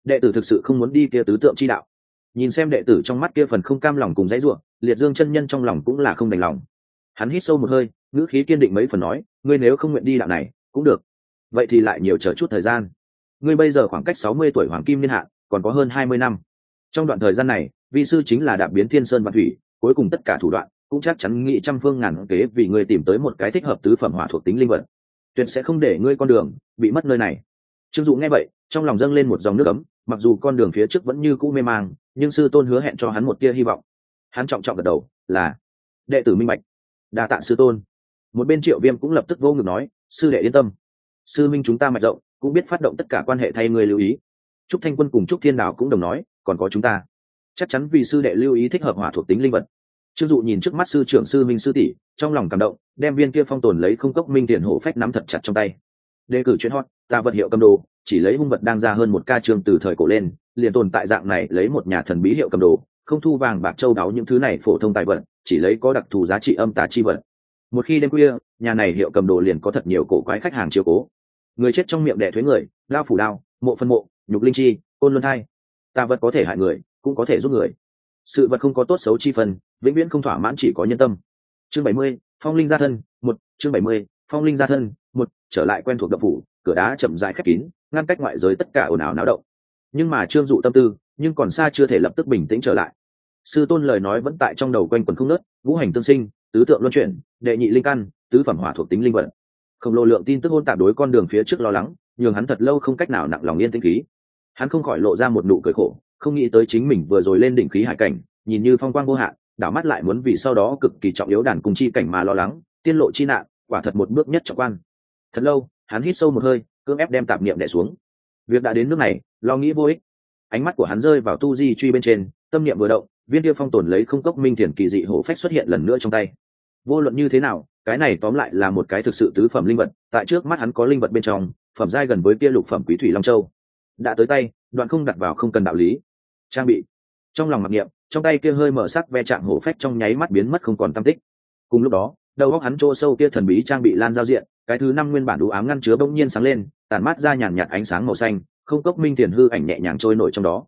Đệ tử thực sự không muốn đi kia tứ tượng chi đạo. Nhìn xem đệ tử trong mắt kia phần không cam lòng cùng dãy ruộng liệt dương chân nhân trong lòng cũng là không đành lòng. Hắn hít sâu một hơi, ngữ khí kiên định mấy phần nói, ngươi nếu không nguyện đi đạo này, cũng được. Vậy thì lại nhiều chờ chút thời gian. Ngươi bây giờ khoảng cách sáu mươi tuổi hoàng kim niên hạn còn có hơn hai mươi năm. Trong đoạn thời gian này vị sư chính là đạp biến thiên sơn văn thủy, cuối cùng tất cả thủ đoạn, cũng chắc chắn nghĩ trăm phương ngàn kế vì ngươi tìm tới một cái thích hợp tứ phẩm hỏa thuộc tính linh vật. Tuyệt sẽ không để ngươi con đường bị mất nơi này. Trương dụ nghe vậy, trong lòng dâng lên một dòng nước ấm, mặc dù con đường phía trước vẫn như cũ mê mang, nhưng sư tôn hứa hẹn cho hắn một tia hy vọng hắn trọng trọng gật đầu, là, đệ tử minh bạch, đa tạ sư tôn. Một bên triệu viêm cũng lập tức vô ngực nói, sư đệ yên tâm, sư minh chúng ta mạnh rộng, cũng biết phát động tất cả quan hệ thay người lưu ý. Trúc thanh quân cùng trúc thiên đảo cũng đồng nói, còn có chúng ta. Chắc chắn vì sư đệ lưu ý thích hợp hỏa thuộc tính linh vật. Trương dụ nhìn trước mắt sư trưởng sư minh sư tỷ, trong lòng cảm động, đem viên kia phong tồn lấy không cốc minh tiền hổ phách nắm thật chặt trong tay. Đề cử chuyên hot, ta vật hiệu cầm đồ, chỉ lấy hung vật đang ra hơn một ca trường từ thời cổ lên, liền tồn tại dạng này lấy một nhà thần bí hiệu cầm đồ không thu vàng bạc châu đáo những thứ này phổ thông tài vật, chỉ lấy có đặc thù giá trị âm tà chi vật. Một khi đêm khuya, nhà này hiệu cầm đồ liền có thật nhiều cổ quái khách hàng chiều cố. Người chết trong miệng đẻ thuế người, lao phủ đao, mộ phân mộ, nhục linh chi, côn luân hai tà vật có thể hại người, cũng có thể giúp người. Sự vật không có tốt xấu chi phần vĩnh viễn không thỏa mãn chỉ có nhân tâm. Chương bảy mươi, phong linh gia thân, một, chương bảy mươi, phong linh gia thân, một, trở lại quen thuộc đập phủ, cửa đá chậm rãi khép kín, ngăn cách ngoại giới tất cả ồn ào náo động. Nhưng mà trương dụ tâm tư, nhưng còn xa chưa thể lập tức bình tĩnh trở lại sư tôn lời nói vẫn tại trong đầu quanh quần không nớt vũ hành tương sinh, tứ tượng luân chuyển, đệ nhị linh căn, tứ phẩm hỏa thuộc tính linh vật khổng lồ lượng tin tức hôn tạp đối con đường phía trước lo lắng, nhường hắn thật lâu không cách nào nặng lòng yên tĩnh khí. Hắn không khỏi lộ ra một nụ cười khổ, không nghĩ tới chính mình vừa rồi lên đỉnh khí hải cảnh, nhìn như phong quang vô hạn, đảo mắt lại muốn vì sau đó cực kỳ trọng yếu đàn cùng chi cảnh mà lo lắng, tiên lộ chi nạn, quả thật một bước nhất trọng quan. Thật lâu, hắn hít sâu một hơi, cưỡng ép đem tạp niệm đẻ xuống. Việc đã đến nước này, lo nghĩ vô ích. Ánh mắt của hắn rơi vào tu di truy bên trên, tâm niệm vừa động viên tiêu phong tồn lấy không cốc minh thiền kỳ dị hổ phách xuất hiện lần nữa trong tay. Vô luận như thế nào, cái này tóm lại là một cái thực sự tứ phẩm linh vật, tại trước mắt hắn có linh vật bên trong, phẩm giai gần với kia lục phẩm quý thủy long châu. Đã tới tay, đoạn không đặt vào không cần đạo lý. Trang bị. Trong lòng mặc niệm, trong tay kia hơi mở sắc ve chạm hổ phách trong nháy mắt biến mất không còn tam tích. Cùng lúc đó, đầu góc hắn chỗ sâu kia thần bí trang bị lan giao diện, cái thứ năm nguyên bản đủ ám ngăn chứa bỗng nhiên sáng lên, tản mát ra nhàn nhạt ánh sáng màu xanh, không cốc minh tiền hư ảnh nhẹ nhàng trôi nổi trong đó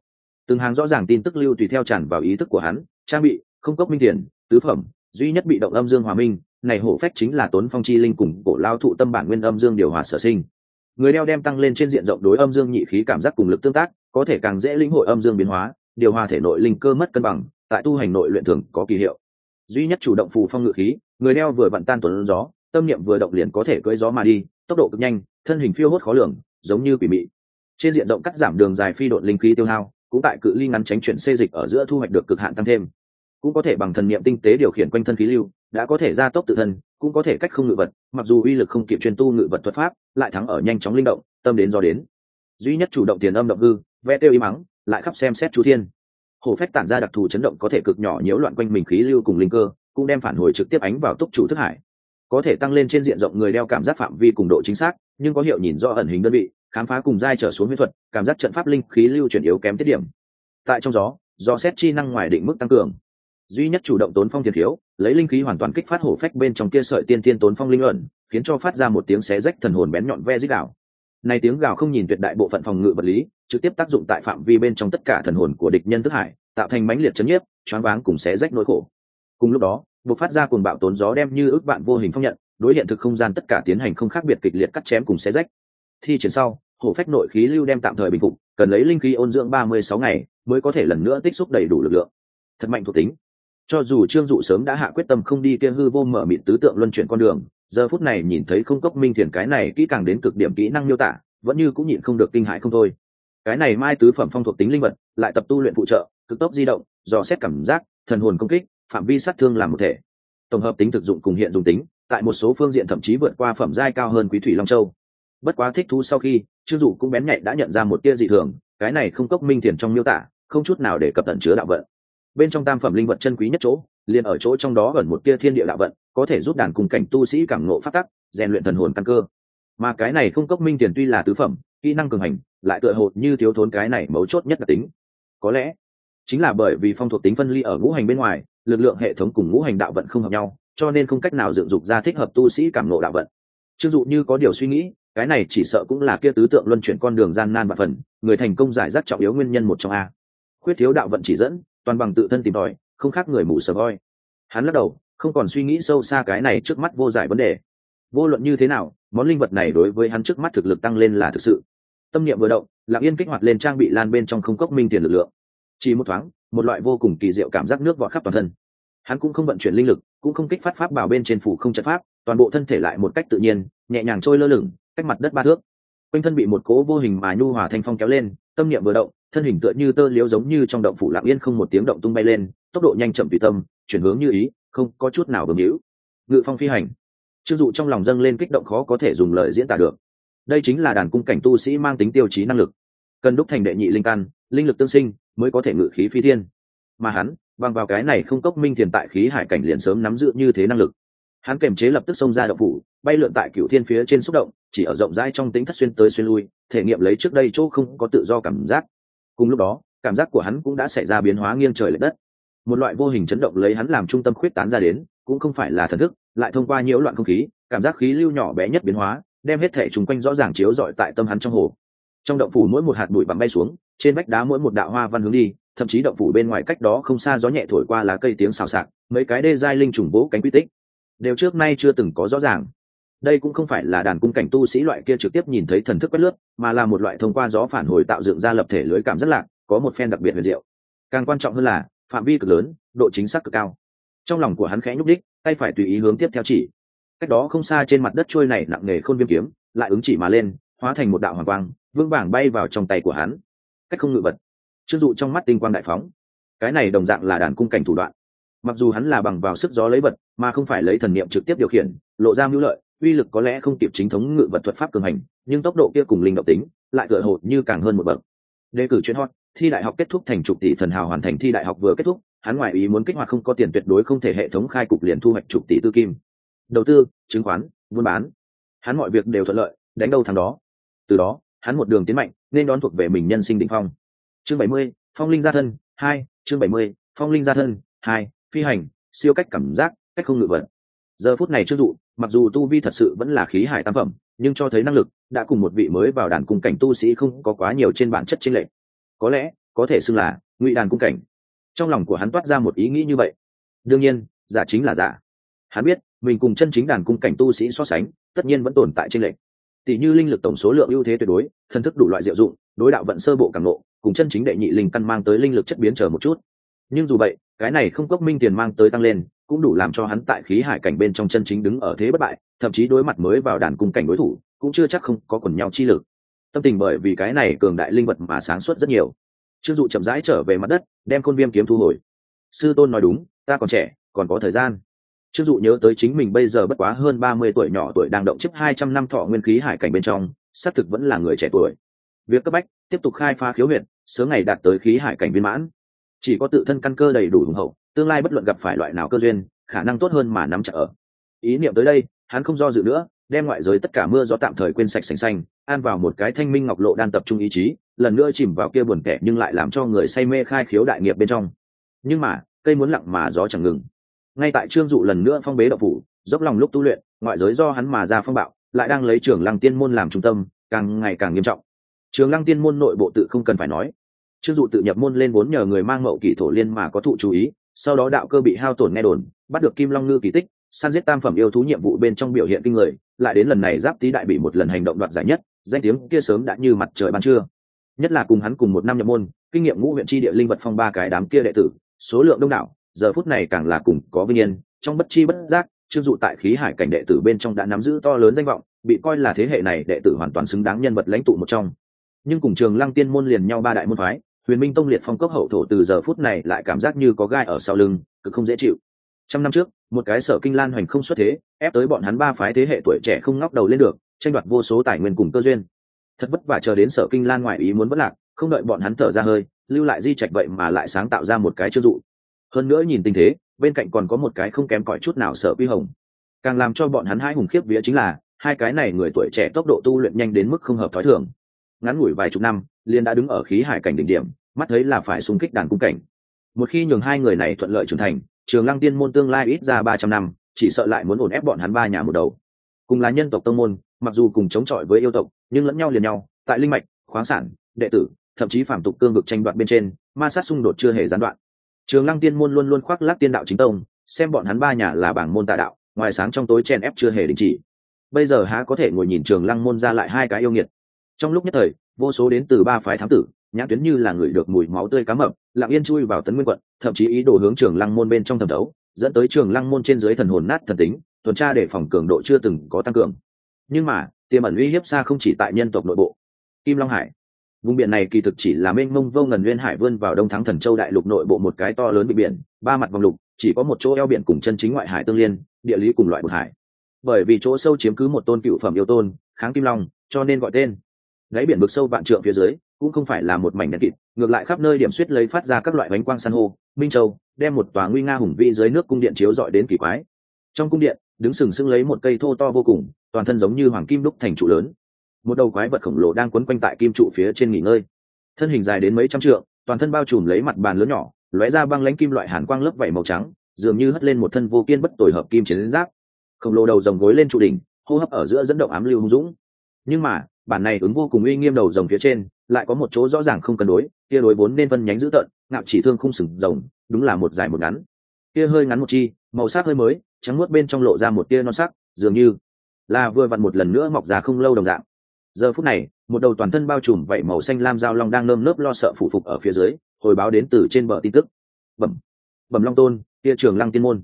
từng hàng rõ ràng tin tức lưu tùy theo tràn vào ý thức của hắn, trang bị, không cốc minh tiền, tứ phẩm, duy nhất bị động âm dương hòa minh, này hổ phách chính là tốn phong chi linh cùng cổ lao thụ tâm bản nguyên âm dương điều hòa sở sinh. Người đeo đem tăng lên trên diện rộng đối âm dương nhị khí cảm giác cùng lực tương tác, có thể càng dễ linh hội âm dương biến hóa, điều hòa thể nội linh cơ mất cân bằng, tại tu hành nội luyện thường có kỳ hiệu. Duy nhất chủ động phù phong ngự khí, người đeo vừa vặn tan tuấn gió, tâm niệm vừa động liền có thể cưỡi gió mà đi, tốc độ cực nhanh, thân hình phiêu hốt khó lường, giống như quỷ mị. Trên diện rộng cắt giảm đường dài phi độn linh khí tiêu hao cũng tại cự ly ngắn tránh chuyển xê dịch ở giữa thu hoạch được cực hạn tăng thêm. Cũng có thể bằng thần niệm tinh tế điều khiển quanh thân khí lưu, đã có thể gia tốc tự thân, cũng có thể cách không ngự vật, mặc dù uy lực không kịp truyền tu ngự vật thuật pháp, lại thắng ở nhanh chóng linh động, tâm đến do đến. Duy nhất chủ động tiền âm động hư, vẽ tiêu y mắng, lại khắp xem xét chú thiên. Hổ phách tản ra đặc thù chấn động có thể cực nhỏ nhiễu loạn quanh mình khí lưu cùng linh cơ, cũng đem phản hồi trực tiếp ánh vào túc chủ thức hải. Có thể tăng lên trên diện rộng người đeo cảm giác phạm vi cùng độ chính xác, nhưng có hiệu nhìn rõ ẩn hình đơn vị khám phá cùng dai trở xuống huyết thuật, cảm giác trận pháp linh khí lưu chuyển yếu kém tiết điểm. Tại trong gió, do xét chi năng ngoài định mức tăng cường. Duy nhất chủ động tốn phong thiệt thiếu, lấy linh khí hoàn toàn kích phát hổ phách bên trong kia sợi tiên tiên tốn phong linh ẩn khiến cho phát ra một tiếng xé rách thần hồn bén nhọn ve dích gạo này tiếng gào không nhìn tuyệt đại bộ phận phòng ngự vật lý, trực tiếp tác dụng tại phạm vi bên trong tất cả thần hồn của địch nhân thức hải, tạo thành mãnh liệt chấn nhiếp, choáng váng cùng xé rách nỗi khổ. Cùng lúc đó buộc phát ra cuồng bạo tốn gió đem như ước bạn vô hình phong nhận, đối hiện thực không gian tất cả tiến hành không khác biệt kịch liệt cắt chém cùng xé rách thi triển sau, hổ phách nội khí lưu đem tạm thời bình phục, cần lấy linh khí ôn dưỡng ba mươi sáu ngày mới có thể lần nữa tích xúc đầy đủ lực lượng. Thật mạnh thuộc tính. Cho dù trương dụ sớm đã hạ quyết tâm không đi kia hư vô mở mịn tứ tượng luân chuyển con đường, giờ phút này nhìn thấy không cốc minh thiền cái này kỹ càng đến cực điểm kỹ năng miêu tả, vẫn như cũng nhịn không được kinh hãi không thôi. Cái này mai tứ phẩm phong thuộc tính linh vật, lại tập tu luyện phụ trợ, cực tốc di động, dò xét cảm giác, thần hồn công kích, phạm vi sát thương làm một thể. Tổng hợp tính thực dụng cùng hiện dùng tính, tại một số phương diện thậm chí vượt qua phẩm giai cao hơn quý thủy long châu bất quá thích thú sau khi, trương dụ cũng bén nhạy đã nhận ra một tia dị thường, cái này không cốc minh thiền trong miêu tả, không chút nào để cập tận chứa đạo vận. Bên trong tam phẩm linh vật chân quý nhất chỗ, liền ở chỗ trong đó gần một tia thiên địa đạo vận, có thể giúp đàn cùng cảnh tu sĩ cảm ngộ phát tắc, rèn luyện thần hồn căn cơ. Mà cái này không cốc minh tiền tuy là tứ phẩm, kỹ năng cường hành, lại tựa hồ như thiếu thốn cái này mấu chốt nhất là tính. Có lẽ, chính là bởi vì phong thuộc tính phân ly ở ngũ hành bên ngoài, lực lượng hệ thống cùng ngũ hành đạo vận không hợp nhau, cho nên không cách nào dựng dục ra thích hợp tu sĩ cảm nộ đạo vận. Chưng dụ như có điều suy nghĩ cái này chỉ sợ cũng là kia tứ tượng luân chuyển con đường gian nan và phần, người thành công giải rác trọng yếu nguyên nhân một trong a. Khuyết thiếu đạo vận chỉ dẫn, toàn bằng tự thân tìm tòi, không khác người mù sờ voi. Hắn lắc đầu, không còn suy nghĩ sâu xa cái này trước mắt vô giải vấn đề. Vô luận như thế nào, món linh vật này đối với hắn trước mắt thực lực tăng lên là thực sự. Tâm niệm vừa động, lặng yên kích hoạt lên trang bị lan bên trong không cốc minh tiền lực lượng. Chỉ một thoáng, một loại vô cùng kỳ diệu cảm giác nước vọt khắp toàn thân. Hắn cũng không vận chuyển linh lực, cũng không kích phát pháp bảo bên trên phủ không chất pháp, toàn bộ thân thể lại một cách tự nhiên, nhẹ nhàng trôi lơ lửng cách mặt đất ba thước. Quanh thân bị một cố vô hình mà nhu hòa thanh phong kéo lên, tâm niệm vừa động, thân hình tựa như tơ liếu giống như trong động phủ lặng yên không một tiếng động tung bay lên, tốc độ nhanh chậm tùy tâm, chuyển hướng như ý, không có chút nào bấm hữu ngự phong phi hành. Chưng dụ trong lòng dâng lên kích động khó có thể dùng lời diễn tả được. Đây chính là đàn cung cảnh tu sĩ mang tính tiêu chí năng lực. Cần đúc thành đệ nhị linh căn, linh lực tương sinh, mới có thể ngự khí phi thiên. Mà hắn, bằng vào cái này không cốc minh thiền tại khí hải cảnh liền sớm nắm giữ như thế năng lực. Hắn kềm chế lập tức xông ra động phủ, bay lượn tại cựu thiên phía trên xúc động chỉ ở rộng rãi trong tính thất xuyên tới xuyên lui, thể nghiệm lấy trước đây chỗ không có tự do cảm giác. Cùng lúc đó, cảm giác của hắn cũng đã xảy ra biến hóa nghiêng trời l ệ đất. Một loại vô hình chấn động lấy hắn làm trung tâm khuyết tán ra đến, cũng không phải là thần thức, lại thông qua nhiễu loạn không khí, cảm giác khí lưu nhỏ bé nhất biến hóa, đem hết thể chung quanh rõ ràng chiếu rọi tại tâm hắn trong hồ. Trong động phủ mỗi một hạt bụi bằng bay xuống, trên vách đá mỗi một đạo hoa văn hướng đi, thậm chí động phủ bên ngoài cách đó không xa gió nhẹ thổi qua lá cây tiếng xào xạc, mấy cái đê giai linh trùng vỗ cánh quy tích. Đều trước nay chưa từng có rõ ràng đây cũng không phải là đàn cung cảnh tu sĩ loại kia trực tiếp nhìn thấy thần thức quét lướt, mà là một loại thông qua gió phản hồi tạo dựng ra lập thể lưới cảm rất lạc có một phen đặc biệt huyền diệu. Càng quan trọng hơn là, phạm vi cực lớn, độ chính xác cực cao. Trong lòng của hắn khẽ nhúc đích tay phải tùy ý hướng tiếp theo chỉ. Cách đó không xa trên mặt đất trôi này nặng nề khôn viêm kiếm, lại ứng chỉ mà lên, hóa thành một đạo hoàng quang vương bảng bay vào trong tay của hắn. Cách không ngự vật. Chưng dụ trong mắt tinh quang đại phóng. Cái này đồng dạng là đàn cung cảnh thủ đoạn. Mặc dù hắn là bằng vào sức gió lấy vật, mà không phải lấy thần niệm trực tiếp điều khiển, lộ ra mưu lợi uy lực có lẽ không kịp chính thống ngự vật thuật pháp cường hành, nhưng tốc độ kia cùng linh động tính lại tựa hồ như càng hơn một bậc. Đề cử chuyên hot, thi đại học kết thúc thành chục tỷ thần hào hoàn thành thi đại học vừa kết thúc, hắn ngoại ý muốn kích hoạt không có tiền tuyệt đối không thể hệ thống khai cục liền thu hoạch chục tỷ tư kim. Đầu tư, chứng khoán, buôn bán. Hắn mọi việc đều thuận lợi, đánh đâu thằng đó. Từ đó, hắn một đường tiến mạnh, nên đón thuộc về mình nhân sinh đỉnh phong. Chương bảy mươi, phong linh gia thân, hai, chương bảy mươi, phong linh gia thân, hai, phi hành, siêu cách cảm giác, cách không ngự vật giờ phút này chưa dụ, mặc dù tu vi thật sự vẫn là khí hải tam phẩm, nhưng cho thấy năng lực, đã cùng một vị mới vào đàn cung cảnh tu sĩ không có quá nhiều trên bản chất chính lệ có lẽ, có thể xưng là ngụy đàn cung cảnh. Trong lòng của hắn toát ra một ý nghĩ như vậy. Đương nhiên, giả chính là giả. Hắn biết, mình cùng chân chính đàn cung cảnh tu sĩ so sánh, tất nhiên vẫn tồn tại trên lệnh tỷ như linh lực tổng số lượng ưu thế tuyệt đối thân thức đủ loại diệu dụng, đối đạo vận sơ bộ càng lộ cùng chân chính đệ nhị linh căn mang tới linh lực chất biến chờ một chút. Nhưng dù vậy, cái này không cốc minh tiền mang tới tăng lên cũng đủ làm cho hắn tại khí hải cảnh bên trong chân chính đứng ở thế bất bại, thậm chí đối mặt mới vào đàn cung cảnh đối thủ, cũng chưa chắc không có quần nhau chi lực. Tâm tình bởi vì cái này cường đại linh vật mà sáng suốt rất nhiều. Trương dụ chậm rãi trở về mặt đất, đem khôn viêm kiếm thu hồi. Sư tôn nói đúng, ta còn trẻ, còn có thời gian. Trương dụ nhớ tới chính mình bây giờ bất quá hơn ba mươi tuổi nhỏ tuổi đang động chiếc hai trăm năm thọ nguyên khí hải cảnh bên trong, xác thực vẫn là người trẻ tuổi. Việc cấp bách tiếp tục khai phá khiếu huyện sớm ngày đạt tới khí hải cảnh viên mãn. Chỉ có tự thân căn cơ đầy đủ hùng hậu tương lai bất luận gặp phải loại nào cơ duyên, khả năng tốt hơn mà nắm chặt ở. Ý niệm tới đây, hắn không do dự nữa, đem ngoại giới tất cả mưa gió tạm thời quên sạch sành xanh an vào một cái thanh minh ngọc lộ đan tập trung ý chí, lần nữa chìm vào kia buồn kẻ nhưng lại làm cho người say mê khai khiếu đại nghiệp bên trong. Nhưng mà, cây muốn lặng mà gió chẳng ngừng. Ngay tại trương dụ lần nữa phong bế đậu phủ, dốc lòng lúc tu luyện, ngoại giới do hắn mà ra phong bạo, lại đang lấy trường lăng tiên môn làm trung tâm, càng ngày càng nghiêm trọng. Trường lăng tiên môn nội bộ tự không cần phải nói. Trương dụ tự nhập môn lên vốn nhờ người mang mậu kỷ thổ liên mà có thụ chú ý sau đó đạo cơ bị hao tổn nghe đồn, bắt được kim long ngư kỳ tích, săn giết tam phẩm yêu thú nhiệm vụ bên trong biểu hiện kinh người, lại đến lần này giáp tý đại bị một lần hành động đoạt giải nhất, danh tiếng kia sớm đã như mặt trời ban trưa. Nhất là cùng hắn cùng một năm nhập môn, kinh nghiệm ngũ huyện tri địa linh vật phong ba cái đám kia đệ tử, số lượng đông đảo, giờ phút này càng là cùng có vinh yên, trong bất chi bất giác trương dụ tại khí hải cảnh đệ tử bên trong đã nắm giữ to lớn danh vọng, bị coi là thế hệ này đệ tử hoàn toàn xứng đáng nhân vật lãnh tụ một trong. Nhưng cùng trường lăng tiên môn liền nhau ba đại môn phái huyền minh tông liệt phong cốc hậu thổ từ giờ phút này lại cảm giác như có gai ở sau lưng, cực không dễ chịu. Trăm năm trước, một cái sở kinh lan hoành không xuất thế, ép tới bọn hắn ba phái thế hệ tuổi trẻ không ngóc đầu lên được, tranh đoạt vô số tài nguyên cùng cơ duyên. Thật vất vả chờ đến sở kinh lan ngoại ý muốn vất lạc, không đợi bọn hắn thở ra hơi, lưu lại di trạch vậy mà lại sáng tạo ra một cái chưng dụ. Hơn nữa nhìn tình thế, bên cạnh còn có một cái không kém cỏi chút nào sở quy hồng. Càng làm cho bọn hắn hai hùng khiếp vía chính là, hai cái này người tuổi trẻ tốc độ tu luyện nhanh đến mức không hợp thói thường. Ngắn ngủi vài chục năm liên đã đứng ở khí hải cảnh đỉnh điểm, mắt thấy là phải xung kích đàn cung cảnh. Một khi nhường hai người này thuận lợi trưởng thành, trường lăng tiên môn tương lai ít ra ba trăm năm, chỉ sợ lại muốn ổn ép bọn hắn ba nhà một đầu. Cùng là nhân tộc tông môn, mặc dù cùng chống chọi với yêu tộc, nhưng lẫn nhau liền nhau, tại linh mạch, khoáng sản, đệ tử, thậm chí phạm tục cương vực tranh đoạt bên trên, ma sát xung đột chưa hề gián đoạn. Trường lăng tiên môn luôn luôn khoác lác tiên đạo chính tông, xem bọn hắn ba nhà là bảng môn tà đạo, ngoài sáng trong tối chen ép chưa hề đình chỉ. Bây giờ há có thể ngồi nhìn trường lăng môn ra lại hai cái yêu nghiệt. Trong lúc nhất thời vô số đến từ ba phái thám tử, nhãn tuyến như là người được mùi máu tươi cá mập, lặng yên chui vào tấn nguyên quận, thậm chí ý đồ hướng trường lăng môn bên trong thẩm đấu dẫn tới trường lăng môn trên dưới thần hồn nát thần tính, tuần tra để phòng cường độ chưa từng có tăng cường. Nhưng mà, tiềm ẩn uy hiếp xa không chỉ tại nhân tộc nội bộ. Kim long hải. Vùng biển này kỳ thực chỉ là mênh mông vô ngần nguyên hải vươn vào đông thắng thần châu đại lục nội bộ một cái to lớn bị biển, ba mặt vòng lục, chỉ có một chỗ eo biển cùng chân chính ngoại hải tương liên, địa lý cùng loại bậc hải. Bởi vì chỗ sâu chiếm cứ một tôn cựu phẩm yêu tôn, kháng kim long, cho nên gọi tên đáy biển vực sâu vạn trượng phía dưới, cũng không phải là một mảnh đen kịt, ngược lại khắp nơi điểm suýt lấy phát ra các loại bánh quang san hô, minh châu, đem một tòa nguy nga hùng vĩ dưới nước cung điện chiếu dọi đến kỳ quái. Trong cung điện, đứng sừng sững lấy một cây thô to vô cùng, toàn thân giống như hoàng kim đúc thành trụ lớn. Một đầu quái vật khổng lồ đang quấn quanh tại kim trụ phía trên nghỉ ngơi. Thân hình dài đến mấy trăm trượng, toàn thân bao trùm lấy mặt bàn lớn nhỏ, lóe ra băng lãnh kim loại hàn quang lớp vảy màu trắng, dường như hất lên một thân vô kiên bất tồi hợp kim chiến giáp. Khổng lồ đầu rồng gối lên trụ đỉnh, hô hấp ở giữa dẫn động ám lưu hung dũng. Nhưng mà bản này ứng vô cùng uy nghiêm đầu rồng phía trên, lại có một chỗ rõ ràng không cân đối, kia đối vốn nên vân nhánh dữ tợn, ngạo chỉ thương không sừng rồng, đúng là một dài một ngắn. Kia hơi ngắn một chi, màu sắc hơi mới, trắng nuốt bên trong lộ ra một tia non sắc, dường như là vừa vặn một lần nữa mọc ra không lâu đồng dạng. Giờ phút này, một đầu toàn thân bao trùm vậy màu xanh lam dao long đang nơm nớp lo sợ phủ phục ở phía dưới, hồi báo đến từ trên bờ tin tức. Bẩm bẩm long tôn, kia trường lăng tiên môn.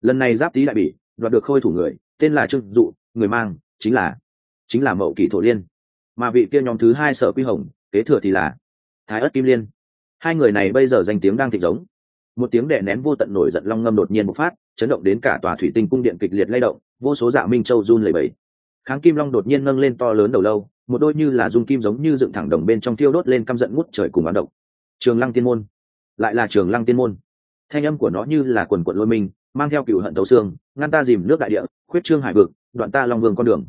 Lần này giáp tý đại bỉ, đoạt được khôi thủ người, tên là trương dụ, người mang, chính là chính là mậu kỷ thổ liên mà vị kia nhóm thứ hai sở quy hồng, kế thừa thì là thái ất kim liên. Hai người này bây giờ danh tiếng đang thịnh giống. Một tiếng đè nén vô tận nổi giận long ngâm đột nhiên một phát, chấn động đến cả tòa thủy tinh cung điện kịch liệt lay động, vô số dạ minh châu run lẩy bẩy. Kháng kim long đột nhiên nâng lên to lớn đầu lâu, một đôi như là dung kim giống như dựng thẳng đồng bên trong thiêu đốt lên căm giận ngút trời cùng bán động trường lăng tiên môn. Lại là trường lăng tiên môn. Thanh âm của nó như là quần quận lôi minh mang theo cựu hận tấu xương, ngăn ta dìm nước đại địa, khuyết trương hải vực, đoạn ta long vương con đường.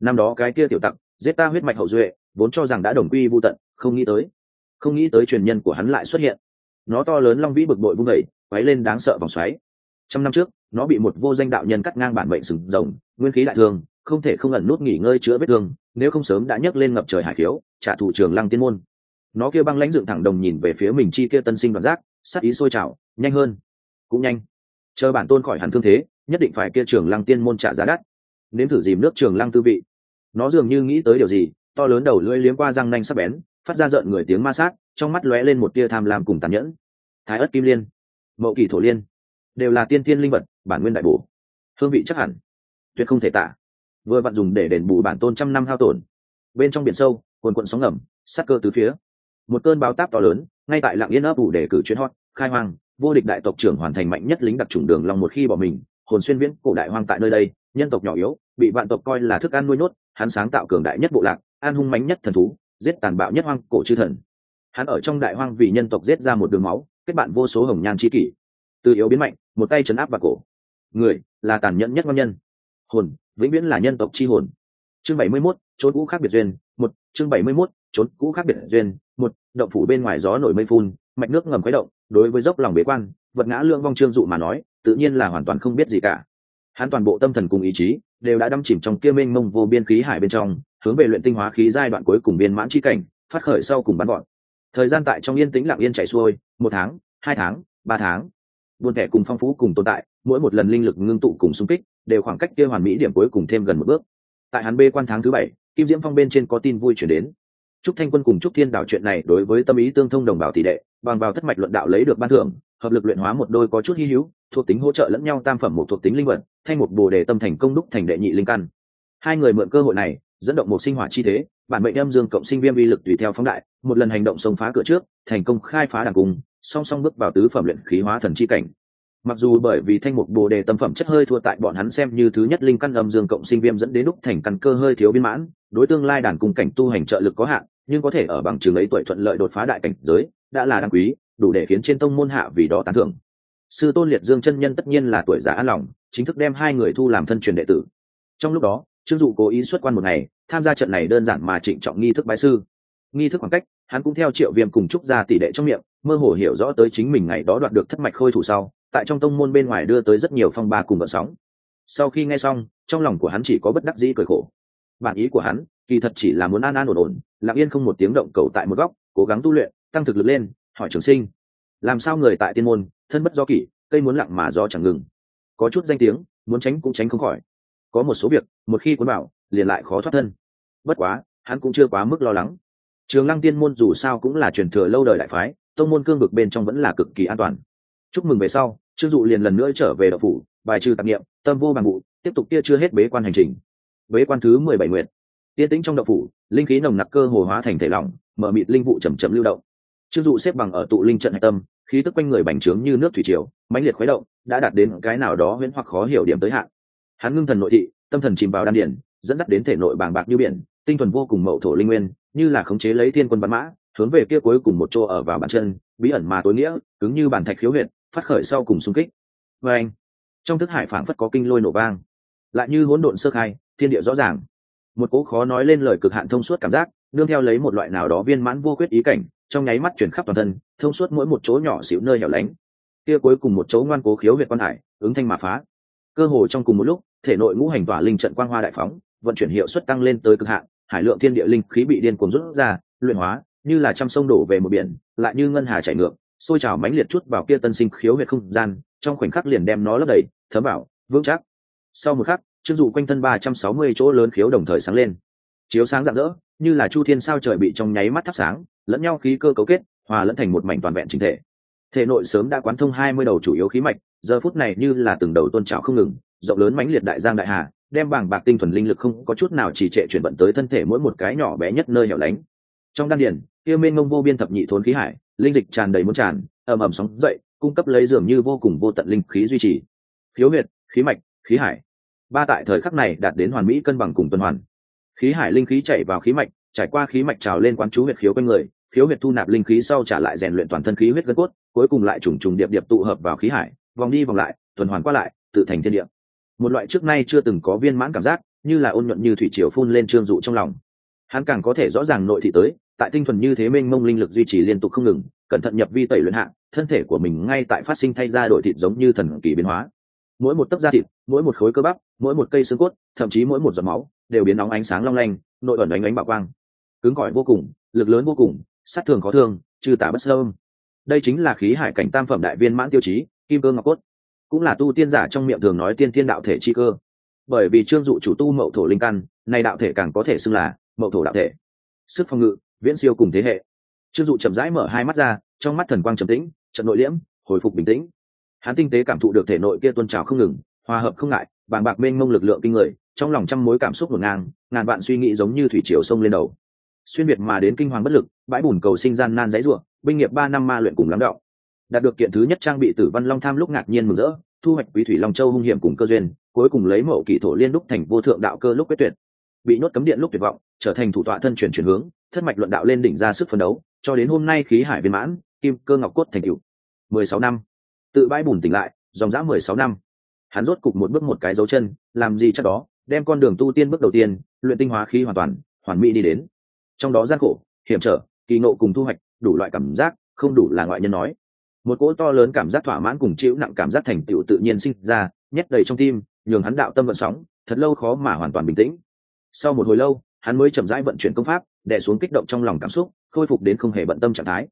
Năm đó cái kia tiểu tặc giết ta huyết mạch hậu duệ, vốn cho rằng đã đồng quy vô tận, không nghĩ tới. Không nghĩ tới truyền nhân của hắn lại xuất hiện. Nó to lớn long vĩ bực bội vung vẩy quấy lên đáng sợ vòng xoáy. Trăm năm trước, nó bị một vô danh đạo nhân cắt ngang bản mệnh sừng rồng, nguyên khí đại thương, không thể không ẩn nút nghỉ ngơi chữa vết thương, nếu không sớm đã nhấc lên ngập trời hải khiếu, trả thù trường lăng tiên môn. Nó kia băng lãnh dựng thẳng đồng nhìn về phía mình chi kia tân sinh đoạn giác sát ý sôi trào, nhanh hơn. Cũng nhanh. Chờ bản tôn khỏi hẳn thương thế, nhất định phải kia trường lăng tiên môn trả giá đắt. Nếm thử dìm nước trường lăng tư vị nó dường như nghĩ tới điều gì, to lớn đầu lưỡi liếm qua răng nanh sắc bén, phát ra rợn người tiếng ma sát, trong mắt lóe lên một tia tham lam cùng tàn nhẫn. Thái ất kim liên, mậu kỳ thổ liên, đều là tiên thiên linh vật, bản nguyên đại bổ. Hương vị chắc hẳn, tuyệt không thể tả. Vừa vặn dùng để đền bù bản tôn trăm năm hao tổn. Bên trong biển sâu, quần quận sóng ngầm, sắc cơ từ phía. Một cơn báo táp to lớn, ngay tại lạng yên ấp ủ để cử chuyến hót khai hoang, vô địch đại tộc trưởng hoàn thành mạnh nhất lính đặc trùng đường long một khi bỏ mình, hồn xuyên viễn cổ đại hoang tại nơi đây, nhân tộc nhỏ yếu bị vạn tộc coi là thức ăn nuôi nhốt hắn sáng tạo cường đại nhất bộ lạc an hung mánh nhất thần thú giết tàn bạo nhất hoang cổ chư thần. Hắn ở trong đại hoang vì nhân tộc giết ra một đường máu kết bạn vô số hồng nhan chi kỷ. Từ yếu biến mạnh một tay chấn áp vào cổ. Người là tàn nhẫn nhất ngon nhân. Hồn vĩnh viễn là nhân tộc chi hồn. Chương bảy mươi 71, trốn cũ khác biệt duyên một chương bảy mươi 71, trốn cũ khác biệt duyên một động phủ bên ngoài gió nổi mây phun mạch nước ngầm khuấy động đối với dốc lòng bế quan vật ngã lương vong trương dụ mà nói tự nhiên là hoàn toàn không biết gì cả. Hắn toàn bộ tâm thần cùng ý chí đều đã đâm chìm trong kia mênh mông vô biên khí hải bên trong, hướng về luyện tinh hóa khí giai đoạn cuối cùng biên mãn chi cảnh, phát khởi sau cùng bắn gọn thời gian tại trong yên tĩnh lặng yên chạy xuôi, một tháng, hai tháng, ba tháng. Buôn thẻ cùng phong phú cùng tồn tại, mỗi một lần linh lực ngưng tụ cùng xung kích, đều khoảng cách kia hoàn mỹ điểm cuối cùng thêm gần một bước. Tại hắn bê quan tháng thứ bảy, kim diễm phong bên trên có tin vui chuyển đến. Trúc thanh quân cùng trúc thiên đảo chuyện này đối với tâm ý tương thông đồng bào tỷ đệ, bằng vào thất mạch luận đạo lấy được ban thưởng, hợp lực luyện hóa một đôi có chút hi hữu thuộc tính hỗ trợ lẫn nhau tam phẩm một thuộc tính linh vật thanh một bồ đề tâm thành công đúc thành đệ nhị linh căn. Hai người mượn cơ hội này, dẫn động một sinh hỏa chi thế, bản mệnh âm dương cộng sinh viêm vi lực tùy theo phóng đại, một lần hành động xông phá cửa trước, thành công khai phá đàng cung, song song bước vào tứ phẩm luyện khí hóa thần chi cảnh. Mặc dù bởi vì thanh mục bồ đề tâm phẩm chất hơi thua tại bọn hắn xem như thứ nhất linh căn âm dương cộng sinh viêm dẫn đến đúc thành căn cơ hơi thiếu biên mãn, đối tương lai đàn cung cảnh tu hành trợ lực có hạn, nhưng có thể ở bằng trường ấy tuổi thuận lợi đột phá đại cảnh giới, đã là đáng quý, đủ để khiến trên tông môn hạ vì đó tán thưởng sư tôn liệt dương chân nhân tất nhiên là tuổi già an lòng, chính thức đem hai người thu làm thân truyền đệ tử. Trong lúc đó, trương dụ cố ý xuất quan một ngày, tham gia trận này đơn giản mà trịnh trọng nghi thức bái sư. Nghi thức khoảng cách, hắn cũng theo triệu viêm cùng trúc ra tỷ đệ trong miệng, mơ hồ hiểu rõ tới chính mình ngày đó đoạt được thất mạch khôi thủ sau, tại trong tông môn bên ngoài đưa tới rất nhiều phong ba cùng vợ sóng. Sau khi nghe xong, trong lòng của hắn chỉ có bất đắc dĩ cười khổ. Bản ý của hắn, kỳ thật chỉ là muốn an an ổn ổn, lặng yên không một tiếng động cầu tại một góc, cố gắng tu luyện, tăng thực lực lên, hỏi trường sinh. Làm sao người tại tiên môn thân bất do kỷ, cây muốn lặng mà do chẳng ngừng. Có chút danh tiếng, muốn tránh cũng tránh không khỏi. Có một số việc, một khi cuốn bảo liền lại khó thoát thân. Bất quá, hắn cũng chưa quá mức lo lắng. Trường lăng tiên môn dù sao cũng là truyền thừa lâu đời đại phái, tông môn cương vực bên trong vẫn là cực kỳ an toàn. Chúc mừng về sau, trương dụ liền lần nữa trở về đậu phủ, bài trừ tạp nghiệm tâm vô bằng vụ tiếp tục kia chưa hết bế quan hành trình. Bế quan thứ mười bảy nguyện tiên tĩnh trong đậu phủ, linh khí nồng nặc cơ hồ hóa thành thể lỏng, mở mịt linh vụ chầm chậm lưu động. Trương dụ xếp bằng ở tụ linh trận hạch tâm khí tức quanh người bành trướng như nước thủy triều, mãnh liệt khuấy động, đã đạt đến cái nào đó huyễn hoặc khó hiểu điểm tới hạn. Hắn ngưng thần nội thị, tâm thần chìm vào đan điển dẫn dắt đến thể nội bàng bạc như biển, tinh thuần vô cùng mậu thổ linh nguyên, như là khống chế lấy thiên quân văn mã, hướng về kia cuối cùng một chỗ ở vào bàn chân, bí ẩn mà tối nghĩa, cứng như bàn thạch khiếu huyệt, phát khởi sau cùng xung kích. Và anh, trong thức hải phảng phất có kinh lôi nổ vang, lại như hỗn độn sơ khai, thiên địa rõ ràng. Một cố khó nói lên lời cực hạn thông suốt cảm giác, nương theo lấy một loại nào đó viên mãn vô quyết ý cảnh, trong nháy mắt chuyển khắp toàn thân thông suốt mỗi một chỗ nhỏ xíu nơi hẻo lánh. Kia cuối cùng một chỗ ngoan cố khiếu huyệt quan hải, ứng thanh mà phá. Cơ hồ trong cùng một lúc, thể nội ngũ hành tỏa linh trận quang hoa đại phóng, vận chuyển hiệu suất tăng lên tới cực hạn, hải lượng thiên địa linh khí bị điên cuồng rút ra, luyện hóa, như là trăm sông đổ về một biển, lại như ngân hà chảy ngược, sôi trào mãnh liệt chút vào kia tân sinh khiếu huyệt không gian, trong khoảnh khắc liền đem nó lấp đầy, thấm vào, vững chắc. Sau một khắc chưng dụ quanh thân ba trăm sáu mươi chỗ lớn khiếu đồng thời sáng lên. Chiếu sáng rạng rỡ, như là chu thiên sao trời bị trong nháy mắt thắp sáng, lẫn nhau khí cơ cấu kết hòa lẫn thành một mảnh toàn vẹn chính thể. Thể nội sớm đã quán thông hai mươi đầu chủ yếu khí mạch, giờ phút này như là từng đầu tôn trào không ngừng, rộng lớn mãnh liệt đại giang đại hà, đem bảng bạc tinh thuần linh lực không có chút nào trì trệ chuyển vận tới thân thể mỗi một cái nhỏ bé nhất nơi hẻo lánh. Trong đan điển kia mênh mông vô biên thập nhị thốn khí hải, linh dịch tràn đầy muốn tràn, ầm ầm sóng dậy, cung cấp lấy dường như vô cùng vô tận linh khí duy trì. Khiếu huyệt, khí mạch, khí hải. Ba tại thời khắc này đạt đến hoàn mỹ cân bằng cùng tuần hoàn. Khí hải linh khí chảy vào khí mạch, trải qua khí mạch trào lên quán chú huyệt khiếu quanh người khiếu huyệt thu nạp linh khí sau trả lại rèn luyện toàn thân khí huyết gân cốt, cuối cùng lại trùng trùng điệp điệp tụ hợp vào khí hải, vòng đi vòng lại, tuần hoàn qua lại, tự thành thiên địa. Một loại trước nay chưa từng có viên mãn cảm giác, như là ôn nhuận như thủy triều phun lên trương dụ trong lòng. Hắn càng có thể rõ ràng nội thị tới, tại tinh thuần như thế mênh mông linh lực duy trì liên tục không ngừng, cẩn thận nhập vi tẩy luyện hạ, thân thể của mình ngay tại phát sinh thay ra đổi thịt giống như thần kỳ biến hóa. Mỗi một tấc da thịt, mỗi một khối cơ bắp, mỗi một cây xương cốt, thậm chí mỗi một giọt máu, đều biến nóng ánh sáng long lanh, nội ẩn ánh ánh bạo quang. Cứng cỏi vô cùng, lực lớn vô cùng sát thường khó thương, trừ tả bất sơm đây chính là khí hải cảnh tam phẩm đại viên mãn tiêu chí, kim cơ ngọc cốt. Cũng là tu tiên giả trong miệng thường nói tiên tiên đạo thể chi cơ. Bởi vì trương dụ chủ tu mậu thổ linh căn này đạo thể càng có thể xưng là mậu thổ đạo thể. Sức phòng ngự, viễn siêu cùng thế hệ. Trương dụ chậm rãi mở hai mắt ra, trong mắt thần quang trầm tĩnh, trận nội liễm, hồi phục bình tĩnh. Hắn tinh tế cảm thụ được thể nội kia tuôn trào không ngừng, hòa hợp không ngại, bàng bạc mênh mông lực lượng kinh người, trong lòng trăm mối cảm xúc ngổn ngang, ngàn vạn suy nghĩ giống như thủy triều sông lên đầu xuyên biệt mà đến kinh hoàng bất lực, bãi bùn cầu sinh gian nan dãy ruộng binh nghiệp ba năm ma luyện cùng lắng đọng đạt được kiện thứ nhất trang bị tử văn long tham lúc ngạc nhiên mừng rỡ, thu hoạch quý thủy long châu hung hiểm cùng cơ duyên, cuối cùng lấy mẫu kỷ thổ liên đúc thành vô thượng đạo cơ lúc quyết tuyệt. Bị nhốt cấm điện lúc tuyệt vọng, trở thành thủ tọa thân chuyển chuyển hướng, thất mạch luận đạo lên đỉnh ra sức phấn đấu, cho đến hôm nay khí hải viên mãn, kim cơ ngọc cốt thành cựu mười sáu năm. Tự bãi bùn tỉnh lại, dòng dã mười sáu năm. Hắn rốt cục một bước một cái dấu chân, làm gì chắc đó, đem con đường tu tiên bước đầu tiên, luyện tinh hóa khí hoàn toàn, hoàn mỹ đi đến trong đó gian khổ, hiểm trở, kỳ nộ cùng thu hoạch, đủ loại cảm giác, không đủ là ngoại nhân nói. Một cỗ to lớn cảm giác thỏa mãn cùng chịu nặng cảm giác thành tựu tự nhiên sinh ra, nhét đầy trong tim, nhường hắn đạo tâm vận sóng, thật lâu khó mà hoàn toàn bình tĩnh. Sau một hồi lâu, hắn mới chậm rãi vận chuyển công pháp, đè xuống kích động trong lòng cảm xúc, khôi phục đến không hề bận tâm trạng thái.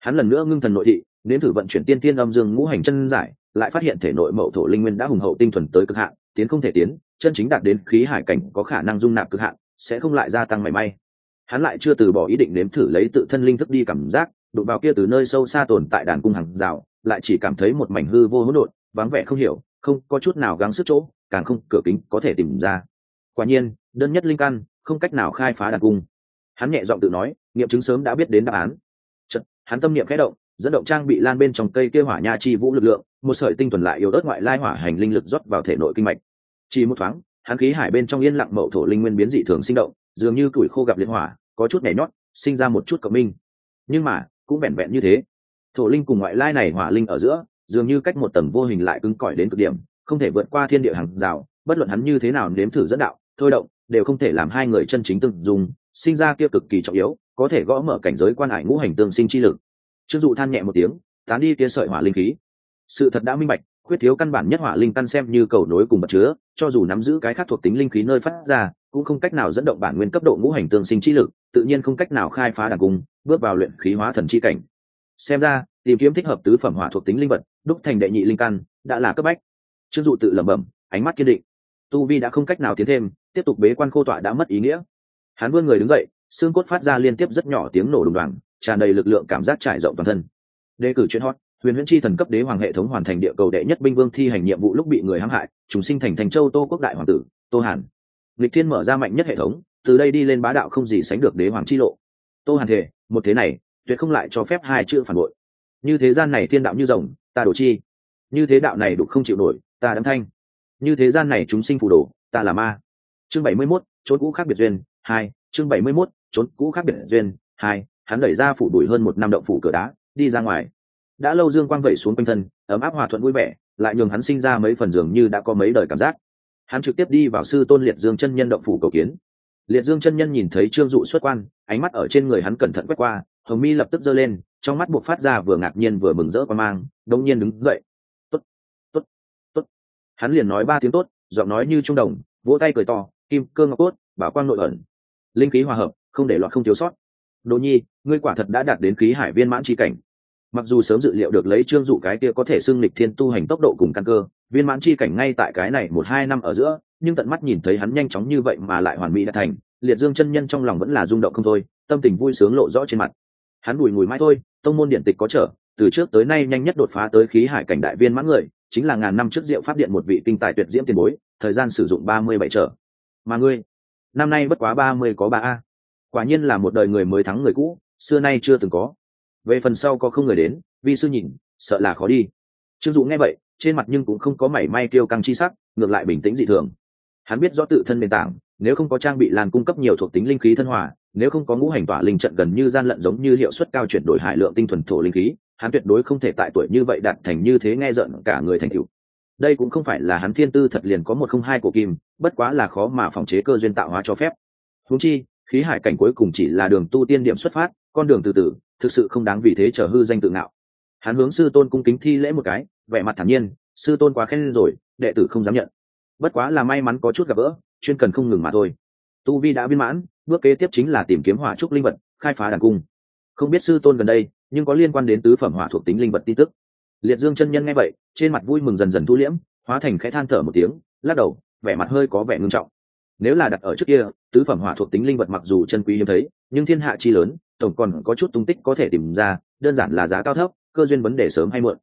Hắn lần nữa ngưng thần nội thị, nếm thử vận chuyển tiên tiên âm dương ngũ hành chân giải, lại phát hiện thể nội mậu thổ linh nguyên đã hùng hậu tinh thuần tới cực hạn, tiến không thể tiến, chân chính đạt đến khí hải cảnh có khả năng dung nạp cực hạn, sẽ không lại gia tăng mảy may hắn lại chưa từ bỏ ý định nếm thử lấy tự thân linh thức đi cảm giác đụng vào kia từ nơi sâu xa tồn tại đàn cung hàng rào lại chỉ cảm thấy một mảnh hư vô hỗn độn vắng vẻ không hiểu không có chút nào gắng sức chỗ càng không cửa kính có thể tìm ra. Quả nhiên đơn nhất linh căn không cách nào khai phá đàn cung. Hắn nhẹ giọng tự nói nghiệm chứng sớm đã biết đến đáp án. Chật, hắn tâm niệm khẽ động dẫn động trang bị lan bên trong cây kia hỏa nha chi vũ lực lượng một sợi tinh thuần lại yếu ớt ngoại lai hỏa hành linh lực rót vào thể nội kinh mạch. Chỉ một thoáng hắn khí hải bên trong yên lặng mậu thổ linh nguyên biến dị thường sinh động dường như củi khô gặp liệt hỏa có chút nhảy nhót, sinh ra một chút cộng minh. Nhưng mà, cũng vẹn vẹn như thế. Thổ linh cùng ngoại lai này hỏa linh ở giữa, dường như cách một tầng vô hình lại cứng cỏi đến cực điểm, không thể vượt qua thiên địa hàng rào, bất luận hắn như thế nào nếm thử dẫn đạo, thôi động, đều không thể làm hai người chân chính từng dùng, sinh ra kia cực kỳ trọng yếu, có thể gõ mở cảnh giới quan hải ngũ hành tương sinh chi lực. Trương dụ than nhẹ một tiếng, tán đi kia sợi hỏa linh khí. Sự thật đã minh bạch, khuyết thiếu căn bản nhất hỏa linh căn xem như cầu nối cùng bật chứa, cho dù nắm giữ cái khác thuộc tính linh khí nơi phát ra cũng không cách nào dẫn động bản nguyên cấp độ ngũ hành tương sinh chi lực, tự nhiên không cách nào khai phá đàn cung, bước vào luyện khí hóa thần chi cảnh. Xem ra, tìm kiếm thích hợp tứ phẩm hỏa thuộc tính linh vật, đúc thành đệ nhị linh căn, đã là cấp bách. Trương dụ tự lẩm bẩm, ánh mắt kiên định. Tu vi đã không cách nào tiến thêm, tiếp tục bế quan khô tọa đã mất ý nghĩa. Hắn vươn người đứng dậy, xương cốt phát ra liên tiếp rất nhỏ tiếng nổ đùng đoàng, tràn đầy lực lượng cảm giác trải rộng toàn thân. Đề cử chuyển hot, huyền huyễn chi thần cấp đế hoàng hệ thống hoàn thành địa cầu đệ nhất binh vương thi hành nhiệm vụ lúc bị người hãm hại chúng sinh thành thành châu tô quốc đại hoàng tử, tô hàn lịch thiên mở ra mạnh nhất hệ thống từ đây đi lên bá đạo không gì sánh được đế hoàng chi lộ. Tô hàn thể một thế này tuyệt không lại cho phép hai chữ phản bội. Như thế gian này thiên đạo như rồng ta đổ chi. Như thế đạo này đục không chịu nổi ta đấm thanh. Như thế gian này chúng sinh phù đồ ta là ma. Chương bảy mươi 71, trốn cũ khác biệt duyên hai. Chương bảy mươi 71, trốn cũ khác biệt duyên hai. Hắn đẩy ra phủ đuổi hơn một năm động phủ cửa đá đi ra ngoài. Đã lâu dương quang vẩy xuống quanh thân ấm áp hòa thuận vui vẻ lại nhường hắn sinh ra mấy phần dường như đã có mấy đời cảm giác hắn trực tiếp đi vào sư tôn liệt dương chân nhân động phủ cầu kiến. Liệt dương chân nhân nhìn thấy trương dụ xuất quan, ánh mắt ở trên người hắn cẩn thận quét qua, hồng mi lập tức giơ lên, trong mắt buộc phát ra vừa ngạc nhiên vừa mừng rỡ qua mang đông nhiên đứng dậy. Tốt tốt tốt. Hắn liền nói ba tiếng tốt, giọng nói như trung đồng, vỗ tay cười to, kim cơ ngọc cốt, bảo quang nội ẩn. Linh khí hòa hợp, không để loạn không thiếu sót. Đỗ nhi, ngươi quả thật đã đạt đến khí hải viên mãn tri cảnh. Mặc dù sớm dự liệu được lấy trương dụ cái kia có thể xưng lịch thiên tu hành tốc độ cùng căn cơ viên mãn chi cảnh ngay tại cái này một hai năm ở giữa, nhưng tận mắt nhìn thấy hắn nhanh chóng như vậy mà lại hoàn mỹ đã thành, liệt dương chân nhân trong lòng vẫn là rung động không thôi, tâm tình vui sướng lộ rõ trên mặt. Hắn bùi mùi mãi thôi, tông môn điện tịch có trở, từ trước tới nay nhanh nhất đột phá tới khí hải cảnh đại viên mãn người, chính là ngàn năm trước diệu pháp điện một vị kinh tài tuyệt diễm tiền bối, thời gian sử dụng ba mươi bảy trở. Mà ngươi, năm nay bất quá ba mươi có ba a. Quả nhiên là một đời người mới thắng người cũ, xưa nay chưa từng có. Về phần sau có không người đến, vi sư nhìn, sợ là khó đi. Trương dụ nghe vậy trên mặt nhưng cũng không có mảy may kiêu căng chi sắc, ngược lại bình tĩnh dị thường. Hắn biết rõ tự thân nền tảng, nếu không có trang bị làn cung cấp nhiều thuộc tính linh khí thân hòa, nếu không có ngũ hành tỏa linh trận gần như gian lận giống như hiệu suất cao chuyển đổi hải lượng tinh thuần thổ linh khí, hắn tuyệt đối không thể tại tuổi như vậy đạt thành như thế nghe giận cả người thành cựu đây cũng không phải là hắn thiên tư thật liền có một không hai của kim, bất quá là khó mà phòng chế cơ duyên tạo hóa cho phép. Húng chi, khí hải cảnh cuối cùng chỉ là đường tu tiên điểm xuất phát, con đường từ từ, thực sự không đáng vì thế trở hư danh tự ngạo hắn hướng sư tôn cung kính thi lễ một cái, vẻ mặt thản nhiên, sư tôn quá khen rồi, đệ tử không dám nhận. Bất quá là may mắn có chút gặp gỡ, chuyên cần không ngừng mà thôi. Tu vi đã viên mãn, bước kế tiếp chính là tìm kiếm hỏa trúc linh vật, khai phá đàn cung. Không biết sư tôn gần đây, nhưng có liên quan đến tứ phẩm hỏa thuộc tính linh vật tin tức. Liệt dương chân nhân nghe vậy, trên mặt vui mừng dần dần thu liễm, hóa thành khẽ than thở một tiếng, lắc đầu, vẻ mặt hơi có vẻ ngưng trọng. Nếu là đặt ở trước kia, tứ phẩm hỏa thuộc tính linh vật mặc dù chân quý hiếm thấy, nhưng thiên hạ chi lớn, tổng còn có chút tung tích có thể tìm ra, đơn giản là giá cao thấp cơ duyên vấn đề sớm hay muộn.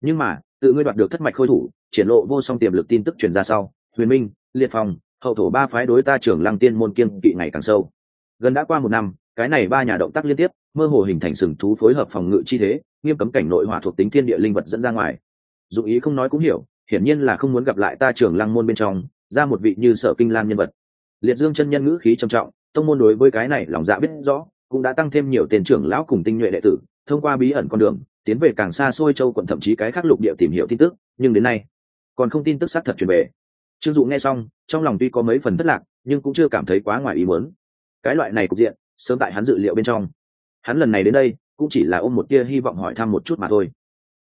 Nhưng mà, tự ngươi đoạt được thất mạch khôi thủ, triển lộ vô song tiềm lực tin tức truyền ra sau, huyền minh, liệt phòng hậu thổ ba phái đối ta trưởng lăng tiên môn kiên kỵ ngày càng sâu. Gần đã qua một năm, cái này ba nhà động tác liên tiếp, mơ hồ hình thành sừng thú phối hợp phòng ngự chi thế, nghiêm cấm cảnh nội hỏa thuộc tính thiên địa linh vật dẫn ra ngoài. Dụng ý không nói cũng hiểu, hiển nhiên là không muốn gặp lại ta trưởng lăng môn bên trong, ra một vị như sở kinh lan nhân vật. Liệt dương chân nhân ngữ khí trầm trọng, tông môn đối với cái này lòng dạ biết rõ, cũng đã tăng thêm nhiều tiền trưởng lão cùng tinh nhuệ đệ tử, thông qua bí ẩn con đường tiến về càng xa xôi châu quận thậm chí cái khác lục địa tìm hiểu tin tức, nhưng đến nay, còn không tin tức xác thật truyền về. Trương dụ nghe xong, trong lòng tuy có mấy phần thất lạc, nhưng cũng chưa cảm thấy quá ngoài ý muốn. Cái loại này cục diện, sớm tại hắn dự liệu bên trong. Hắn lần này đến đây, cũng chỉ là ôm một tia hy vọng hỏi thăm một chút mà thôi.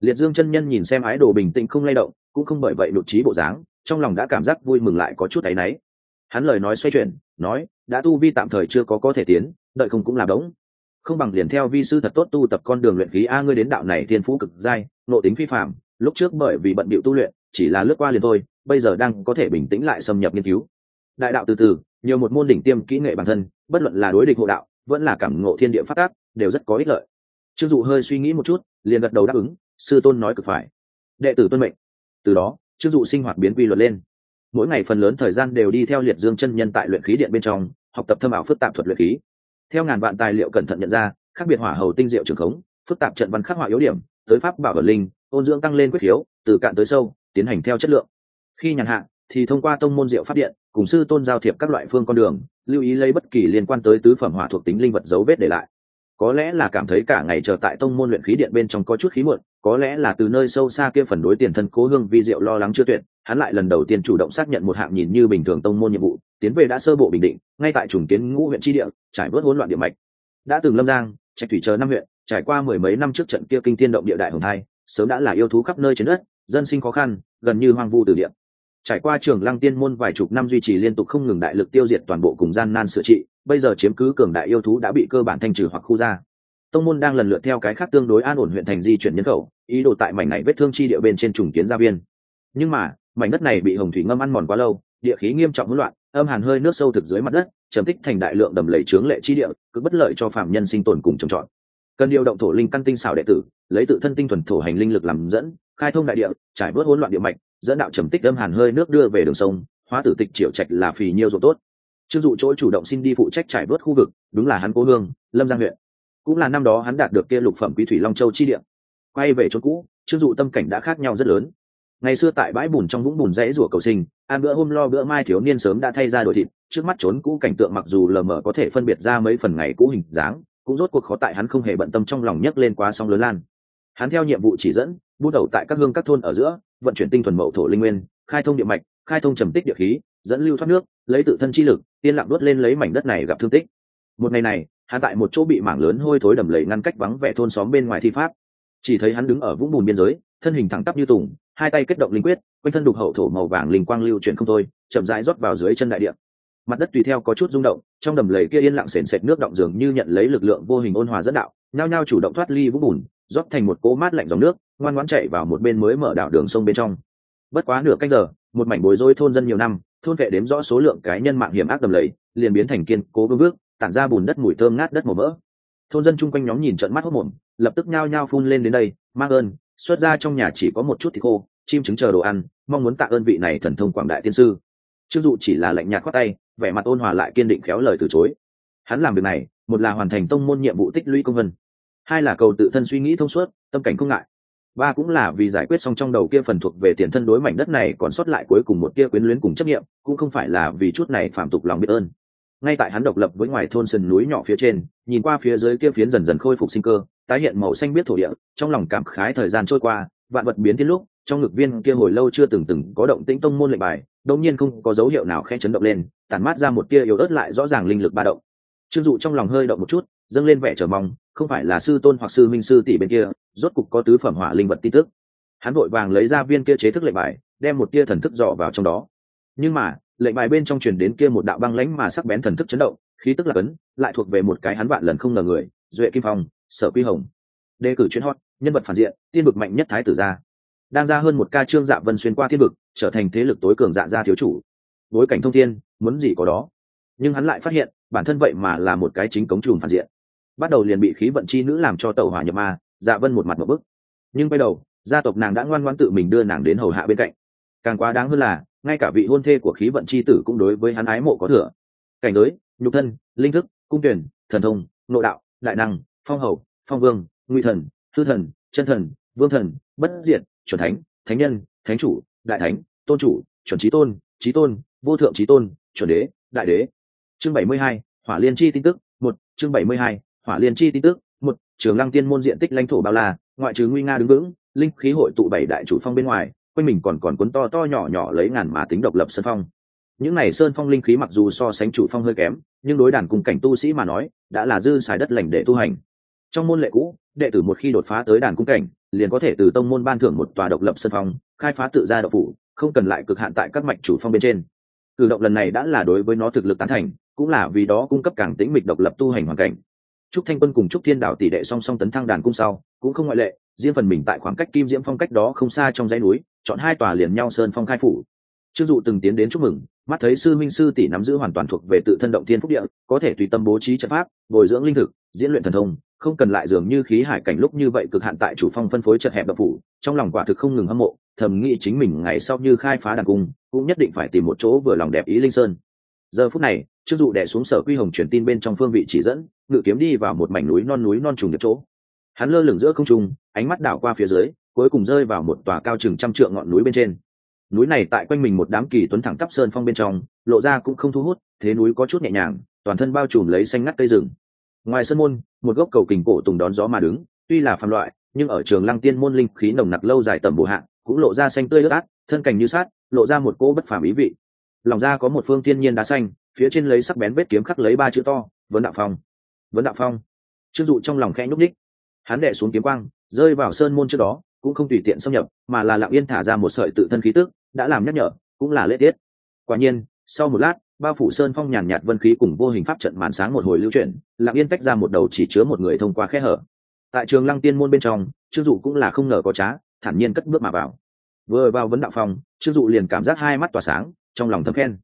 Liệt dương chân nhân nhìn xem ái đồ bình tĩnh không lay động, cũng không bởi vậy nụ trí bộ dáng, trong lòng đã cảm giác vui mừng lại có chút áy náy. Hắn lời nói xoay chuyển, nói, đã tu vi tạm thời chưa có có thể tiến, đợi không cũng làm đống không bằng liền theo vi sư thật tốt tu tập con đường luyện khí. A, ngươi đến đạo này thiên phú cực giai nộ tính phi phạm lúc trước bởi vì bận bịu tu luyện, chỉ là lướt qua liền thôi, bây giờ đang có thể bình tĩnh lại xâm nhập nghiên cứu. Đại đạo từ từ, nhiều một môn đỉnh tiêm kỹ nghệ bản thân, bất luận là đối địch hộ đạo, vẫn là cảm ngộ thiên địa phát tác, đều rất có ích lợi. Trương dụ hơi suy nghĩ một chút, liền gật đầu đáp ứng, sư tôn nói cực phải. Đệ tử tuân mệnh. Từ đó, trương dụ sinh hoạt biến quy luật lên. Mỗi ngày phần lớn thời gian đều đi theo liệt dương chân nhân tại luyện khí điện bên trong, học tập thâm ảo phức tạp thuật luyện khí theo ngàn vạn tài liệu cẩn thận nhận ra, khác biệt hỏa hầu tinh diệu trường khống, phức tạp trận văn khắc họa yếu điểm, tới pháp bảo vật linh, ôn dưỡng tăng lên quyết khiếu từ cạn tới sâu, tiến hành theo chất lượng. Khi nhàn hạ, thì thông qua tông môn diệu phát điện, cùng sư tôn giao thiệp các loại phương con đường, lưu ý lấy bất kỳ liên quan tới tứ phẩm hỏa thuộc tính linh vật dấu vết để lại. Có lẽ là cảm thấy cả ngày chờ tại tông môn luyện khí điện bên trong có chút khí muộn, có lẽ là từ nơi sâu xa kia phần đối tiền thân cố hương vi diệu lo lắng chưa tuyệt hắn lại lần đầu tiên chủ động xác nhận một hạng nhìn như bình thường tông môn nhiệm vụ, tiến về đã sơ bộ bình định, ngay tại trùng kiến ngũ huyện tri địa, trải bớt hỗn loạn địa mạch. Đã từng lâm giang, trạch thủy chờ năm huyện, trải qua mười mấy năm trước trận kia kinh thiên động địa đại hồng hai, sớm đã là yêu thú khắp nơi trên đất, dân sinh khó khăn, gần như hoang vu từ địa. Trải qua trường lăng tiên môn vài chục năm duy trì liên tục không ngừng đại lực tiêu diệt toàn bộ cùng gian nan sửa trị, bây giờ chiếm cứ cường đại yêu thú đã bị cơ bản thanh trừ hoặc khu ra. Tông môn đang lần lượt theo cái khác tương đối an ổn huyện thành di chuyển nhân khẩu, ý đồ tại mảnh này vết thương chi địa bên trên trùng kiến gia viên. Nhưng mà mảnh đất này bị hồng thủy ngâm ăn mòn quá lâu, địa khí nghiêm trọng hỗn loạn, âm hàn hơi nước sâu thực dưới mặt đất, trầm tích thành đại lượng đầm lầy trướng lệ chi địa, cứ bất lợi cho phạm nhân sinh tồn cùng trồng trọt. Cần điều động thổ linh căn tinh xảo đệ tử, lấy tự thân tinh thuần thổ hành linh lực làm dẫn, khai thông đại địa, trải bớt hỗn loạn địa mạch, dẫn đạo trầm tích âm hàn hơi nước đưa về đường sông, hóa tử tịch triệu trạch là phì nhiêu ruộng tốt. Chưng dụ chỗ chủ động xin đi phụ trách trải bớt khu vực, đúng là hắn cố hương, lâm giang huyện. Cũng là năm đó hắn đạt được kia lục phẩm quý thủy long châu chi địa. Quay về chỗ cũ chưng dụ tâm cảnh đã khác nhau rất lớn ngày xưa tại bãi bùn trong vũng bùn rẫy rủa cầu sinh, ăn bữa hôm lo bữa mai thiếu niên sớm đã thay ra đổi thịt, trước mắt trốn cũ cảnh tượng mặc dù lờ mờ có thể phân biệt ra mấy phần ngày cũ hình dáng, cũng rốt cuộc khó tại hắn không hề bận tâm trong lòng nhấc lên quá sóng lớn lan. Hắn theo nhiệm vụ chỉ dẫn, bút đầu tại các hương các thôn ở giữa, vận chuyển tinh thuần mậu thổ linh nguyên, khai thông địa mạch, khai thông trầm tích địa khí, dẫn lưu thoát nước, lấy tự thân chi lực tiên lặng đốt lên lấy mảnh đất này gặp thương tích. Một ngày này, hắn tại một chỗ bị mảng lớn hôi thối đầm lầy ngăn cách vắng vẻ thôn xóm bên ngoài thi pháp. Chỉ thấy hắn đứng ở vũng bùn biên giới, thân hình thẳng tắp như tùng hai tay kết động linh quyết, quanh thân đục hậu thổ màu vàng linh quang lưu chuyển không thôi, chậm rãi rót vào dưới chân đại địa. Mặt đất tùy theo có chút rung động, trong đầm lầy kia yên lặng sền sệt nước động dường như nhận lấy lực lượng vô hình ôn hòa dẫn đạo, nhao nhao chủ động thoát ly vũng bùn, rót thành một cỗ mát lạnh dòng nước, ngoan ngoãn chạy vào một bên mới mở đảo đường sông bên trong. Bất quá nửa canh giờ, một mảnh bối rối thôn dân nhiều năm, thôn vệ đếm rõ số lượng cá nhân mạng hiểm ác đầm lầy, liền biến thành kiên cố vương bước, tản ra bùn đất mùi thơm ngát đất màu mỡ. Thôn dân chung quanh nhóm nhìn trận mắt hốt mồm lập tức nhao nhao phun lên đến đây, mang ơn, xuất ra trong nhà chỉ có một chút thì khô chim trứng chờ đồ ăn, mong muốn tạ ơn vị này thần thông quảng đại tiên sư. Chưng dụ chỉ là lạnh nhạt khoát tay, vẻ mặt ôn hòa lại kiên định khéo lời từ chối. Hắn làm việc này, một là hoàn thành tông môn nhiệm vụ tích lũy công vân, hai là cầu tự thân suy nghĩ thông suốt, tâm cảnh không ngại. Ba cũng là vì giải quyết xong trong đầu kia phần thuộc về tiền thân đối mảnh đất này còn sót lại cuối cùng một tia quyến luyến cùng chấp nghiệm cũng không phải là vì chút này phạm tục lòng biết ơn. Ngay tại hắn độc lập với ngoài thôn sườn núi nhỏ phía trên, nhìn qua phía dưới kia phiến dần dần khôi phục sinh cơ, tái hiện màu xanh biết thổ địa, trong lòng cảm khái thời gian trôi qua, vạn vật biến thiên lúc trong ngực viên kia hồi lâu chưa từng từng có động tĩnh tông môn lệnh bài, đột nhiên không có dấu hiệu nào khẽ chấn động lên, tản mát ra một tia yếu ớt lại rõ ràng linh lực ba động. Trương dụ trong lòng hơi động một chút, dâng lên vẻ chờ mong, không phải là sư tôn hoặc sư minh sư tỷ bên kia, rốt cục có tứ phẩm hỏa linh vật tin tức. Hắn vội vàng lấy ra viên kia chế thức lệnh bài, đem một tia thần thức dọ vào trong đó. Nhưng mà, lệnh bài bên trong truyền đến kia một đạo băng lãnh mà sắc bén thần thức chấn động, khí tức là cấn lại thuộc về một cái hắn vạn lần không ngờ người, duệ kim phong, sở quy hồng. Đề cử chuyên hot, nhân vật phản diện, tiên vực mạnh nhất thái tử gia đang ra hơn một ca trương dạ vân xuyên qua thiên vực, trở thành thế lực tối cường dạ gia thiếu chủ. Bối cảnh thông thiên, muốn gì có đó. Nhưng hắn lại phát hiện, bản thân vậy mà là một cái chính cống trùm phản diện. Bắt đầu liền bị khí vận chi nữ làm cho tàu hỏa nhập ma dạ vân một mặt một bức. Nhưng quay đầu, gia tộc nàng đã ngoan ngoãn tự mình đưa nàng đến hầu hạ bên cạnh. Càng quá đáng hơn là, ngay cả vị hôn thê của khí vận chi tử cũng đối với hắn ái mộ có thừa. Cảnh giới, nhục thân, linh thức, cung tuyển, thần thông, nội đạo, đại năng, phong hầu, phong vương nguy thần, thư thần, chân thần, vương thần, bất diệt chuẩn thánh thánh nhân, thánh chủ, đại thánh, tôn chủ, chuẩn trí tôn trí tôn, vô thượng trí tôn, chuẩn đế, đại đế. Chương bảy mươi hai, hỏa liên chi tin tức, một. Chương bảy mươi hai, hỏa liên chi tin tức, một. Trường lăng tiên môn diện tích lãnh thổ bao la, ngoại trừ nguy nga đứng vững, linh khí hội tụ bảy đại chủ phong bên ngoài, quanh mình còn còn cuốn to to nhỏ nhỏ lấy ngàn mà tính độc lập sơn phong. Những này sơn phong linh khí mặc dù so sánh chủ phong hơi kém, nhưng đối đàn cùng cảnh tu sĩ mà nói, đã là dư xài đất lành để tu hành trong môn lệ cũ, đệ tử một khi đột phá tới đàn cung cảnh, liền có thể từ tông môn ban thưởng một tòa độc lập sân phong khai phá tự gia độc phủ, không cần lại cực hạn tại các mạch chủ phong bên trên. Cử động lần này đã là đối với nó thực lực tán thành, cũng là vì đó cung cấp càng tĩnh mịch độc lập tu hành hoàn cảnh. Trúc thanh quân cùng trúc thiên đạo tỷ đệ song song tấn thăng đàn cung sau, cũng không ngoại lệ, riêng phần mình tại khoảng cách kim diễm phong cách đó không xa trong dãy núi, chọn hai tòa liền nhau sơn phong khai phủ. Trương dụ từng tiến đến chúc mừng, mắt thấy sư minh sư tỷ nắm giữ hoàn toàn thuộc về tự thân động thiên phúc địa, có thể tùy tâm bố trí trận pháp, bồi dưỡng linh thực, diễn luyện thần thông không cần lại dường như khí hải cảnh lúc như vậy cực hạn tại chủ phong phân phối chật hẹp độc phủ, trong lòng quả thực không ngừng hâm mộ, thầm nghĩ chính mình ngày sau như khai phá đàn cung, cũng nhất định phải tìm một chỗ vừa lòng đẹp ý linh sơn. Giờ phút này, trương dụ đẻ xuống sở quy hồng truyền tin bên trong phương vị chỉ dẫn, ngự kiếm đi vào một mảnh núi non núi non trùng được chỗ. Hắn lơ lửng giữa không trung, ánh mắt đảo qua phía dưới, cuối cùng rơi vào một tòa cao chừng trăm trượng ngọn núi bên trên. Núi này tại quanh mình một đám kỳ tuấn thẳng tắp sơn phong bên trong, lộ ra cũng không thu hút, thế núi có chút nhẹ nhàng, toàn thân bao trùm lấy xanh ngắt cây rừng ngoài sân môn, một gốc cầu kình cổ tùng đón gió mà đứng, tuy là phạm loại, nhưng ở trường lăng tiên môn linh khí nồng nặc lâu dài tầm bổ hạng cũng lộ ra xanh tươi ướt át, thân cảnh như sát lộ ra một cỗ bất phàm ý vị. Lòng ra có một phương thiên nhiên đá xanh, phía trên lấy sắc bén vết kiếm khắc lấy ba chữ to, vấn đạo phong. Vấn đạo phong. Chưng dụ trong lòng khẽ nhúc ních hắn đệ xuống kiếm quang, rơi vào sơn môn trước đó, cũng không tùy tiện xâm nhập, mà là lặng yên thả ra một sợi tự thân khí tức, đã làm nhắc nhở, cũng là lễ tiết. Quả nhiên, sau một lát bao phủ sơn phong nhàn nhạt vân khí cùng vô hình pháp trận màn sáng một hồi lưu chuyển, lặng yên tách ra một đầu chỉ chứa một người thông qua khe hở. Tại trường lăng tiên môn bên trong, trương dụ cũng là không ngờ có trá, thản nhiên cất bước mà vào. Vừa vào vấn đạo phong trương dụ liền cảm giác hai mắt tỏa sáng, trong lòng thấm khen.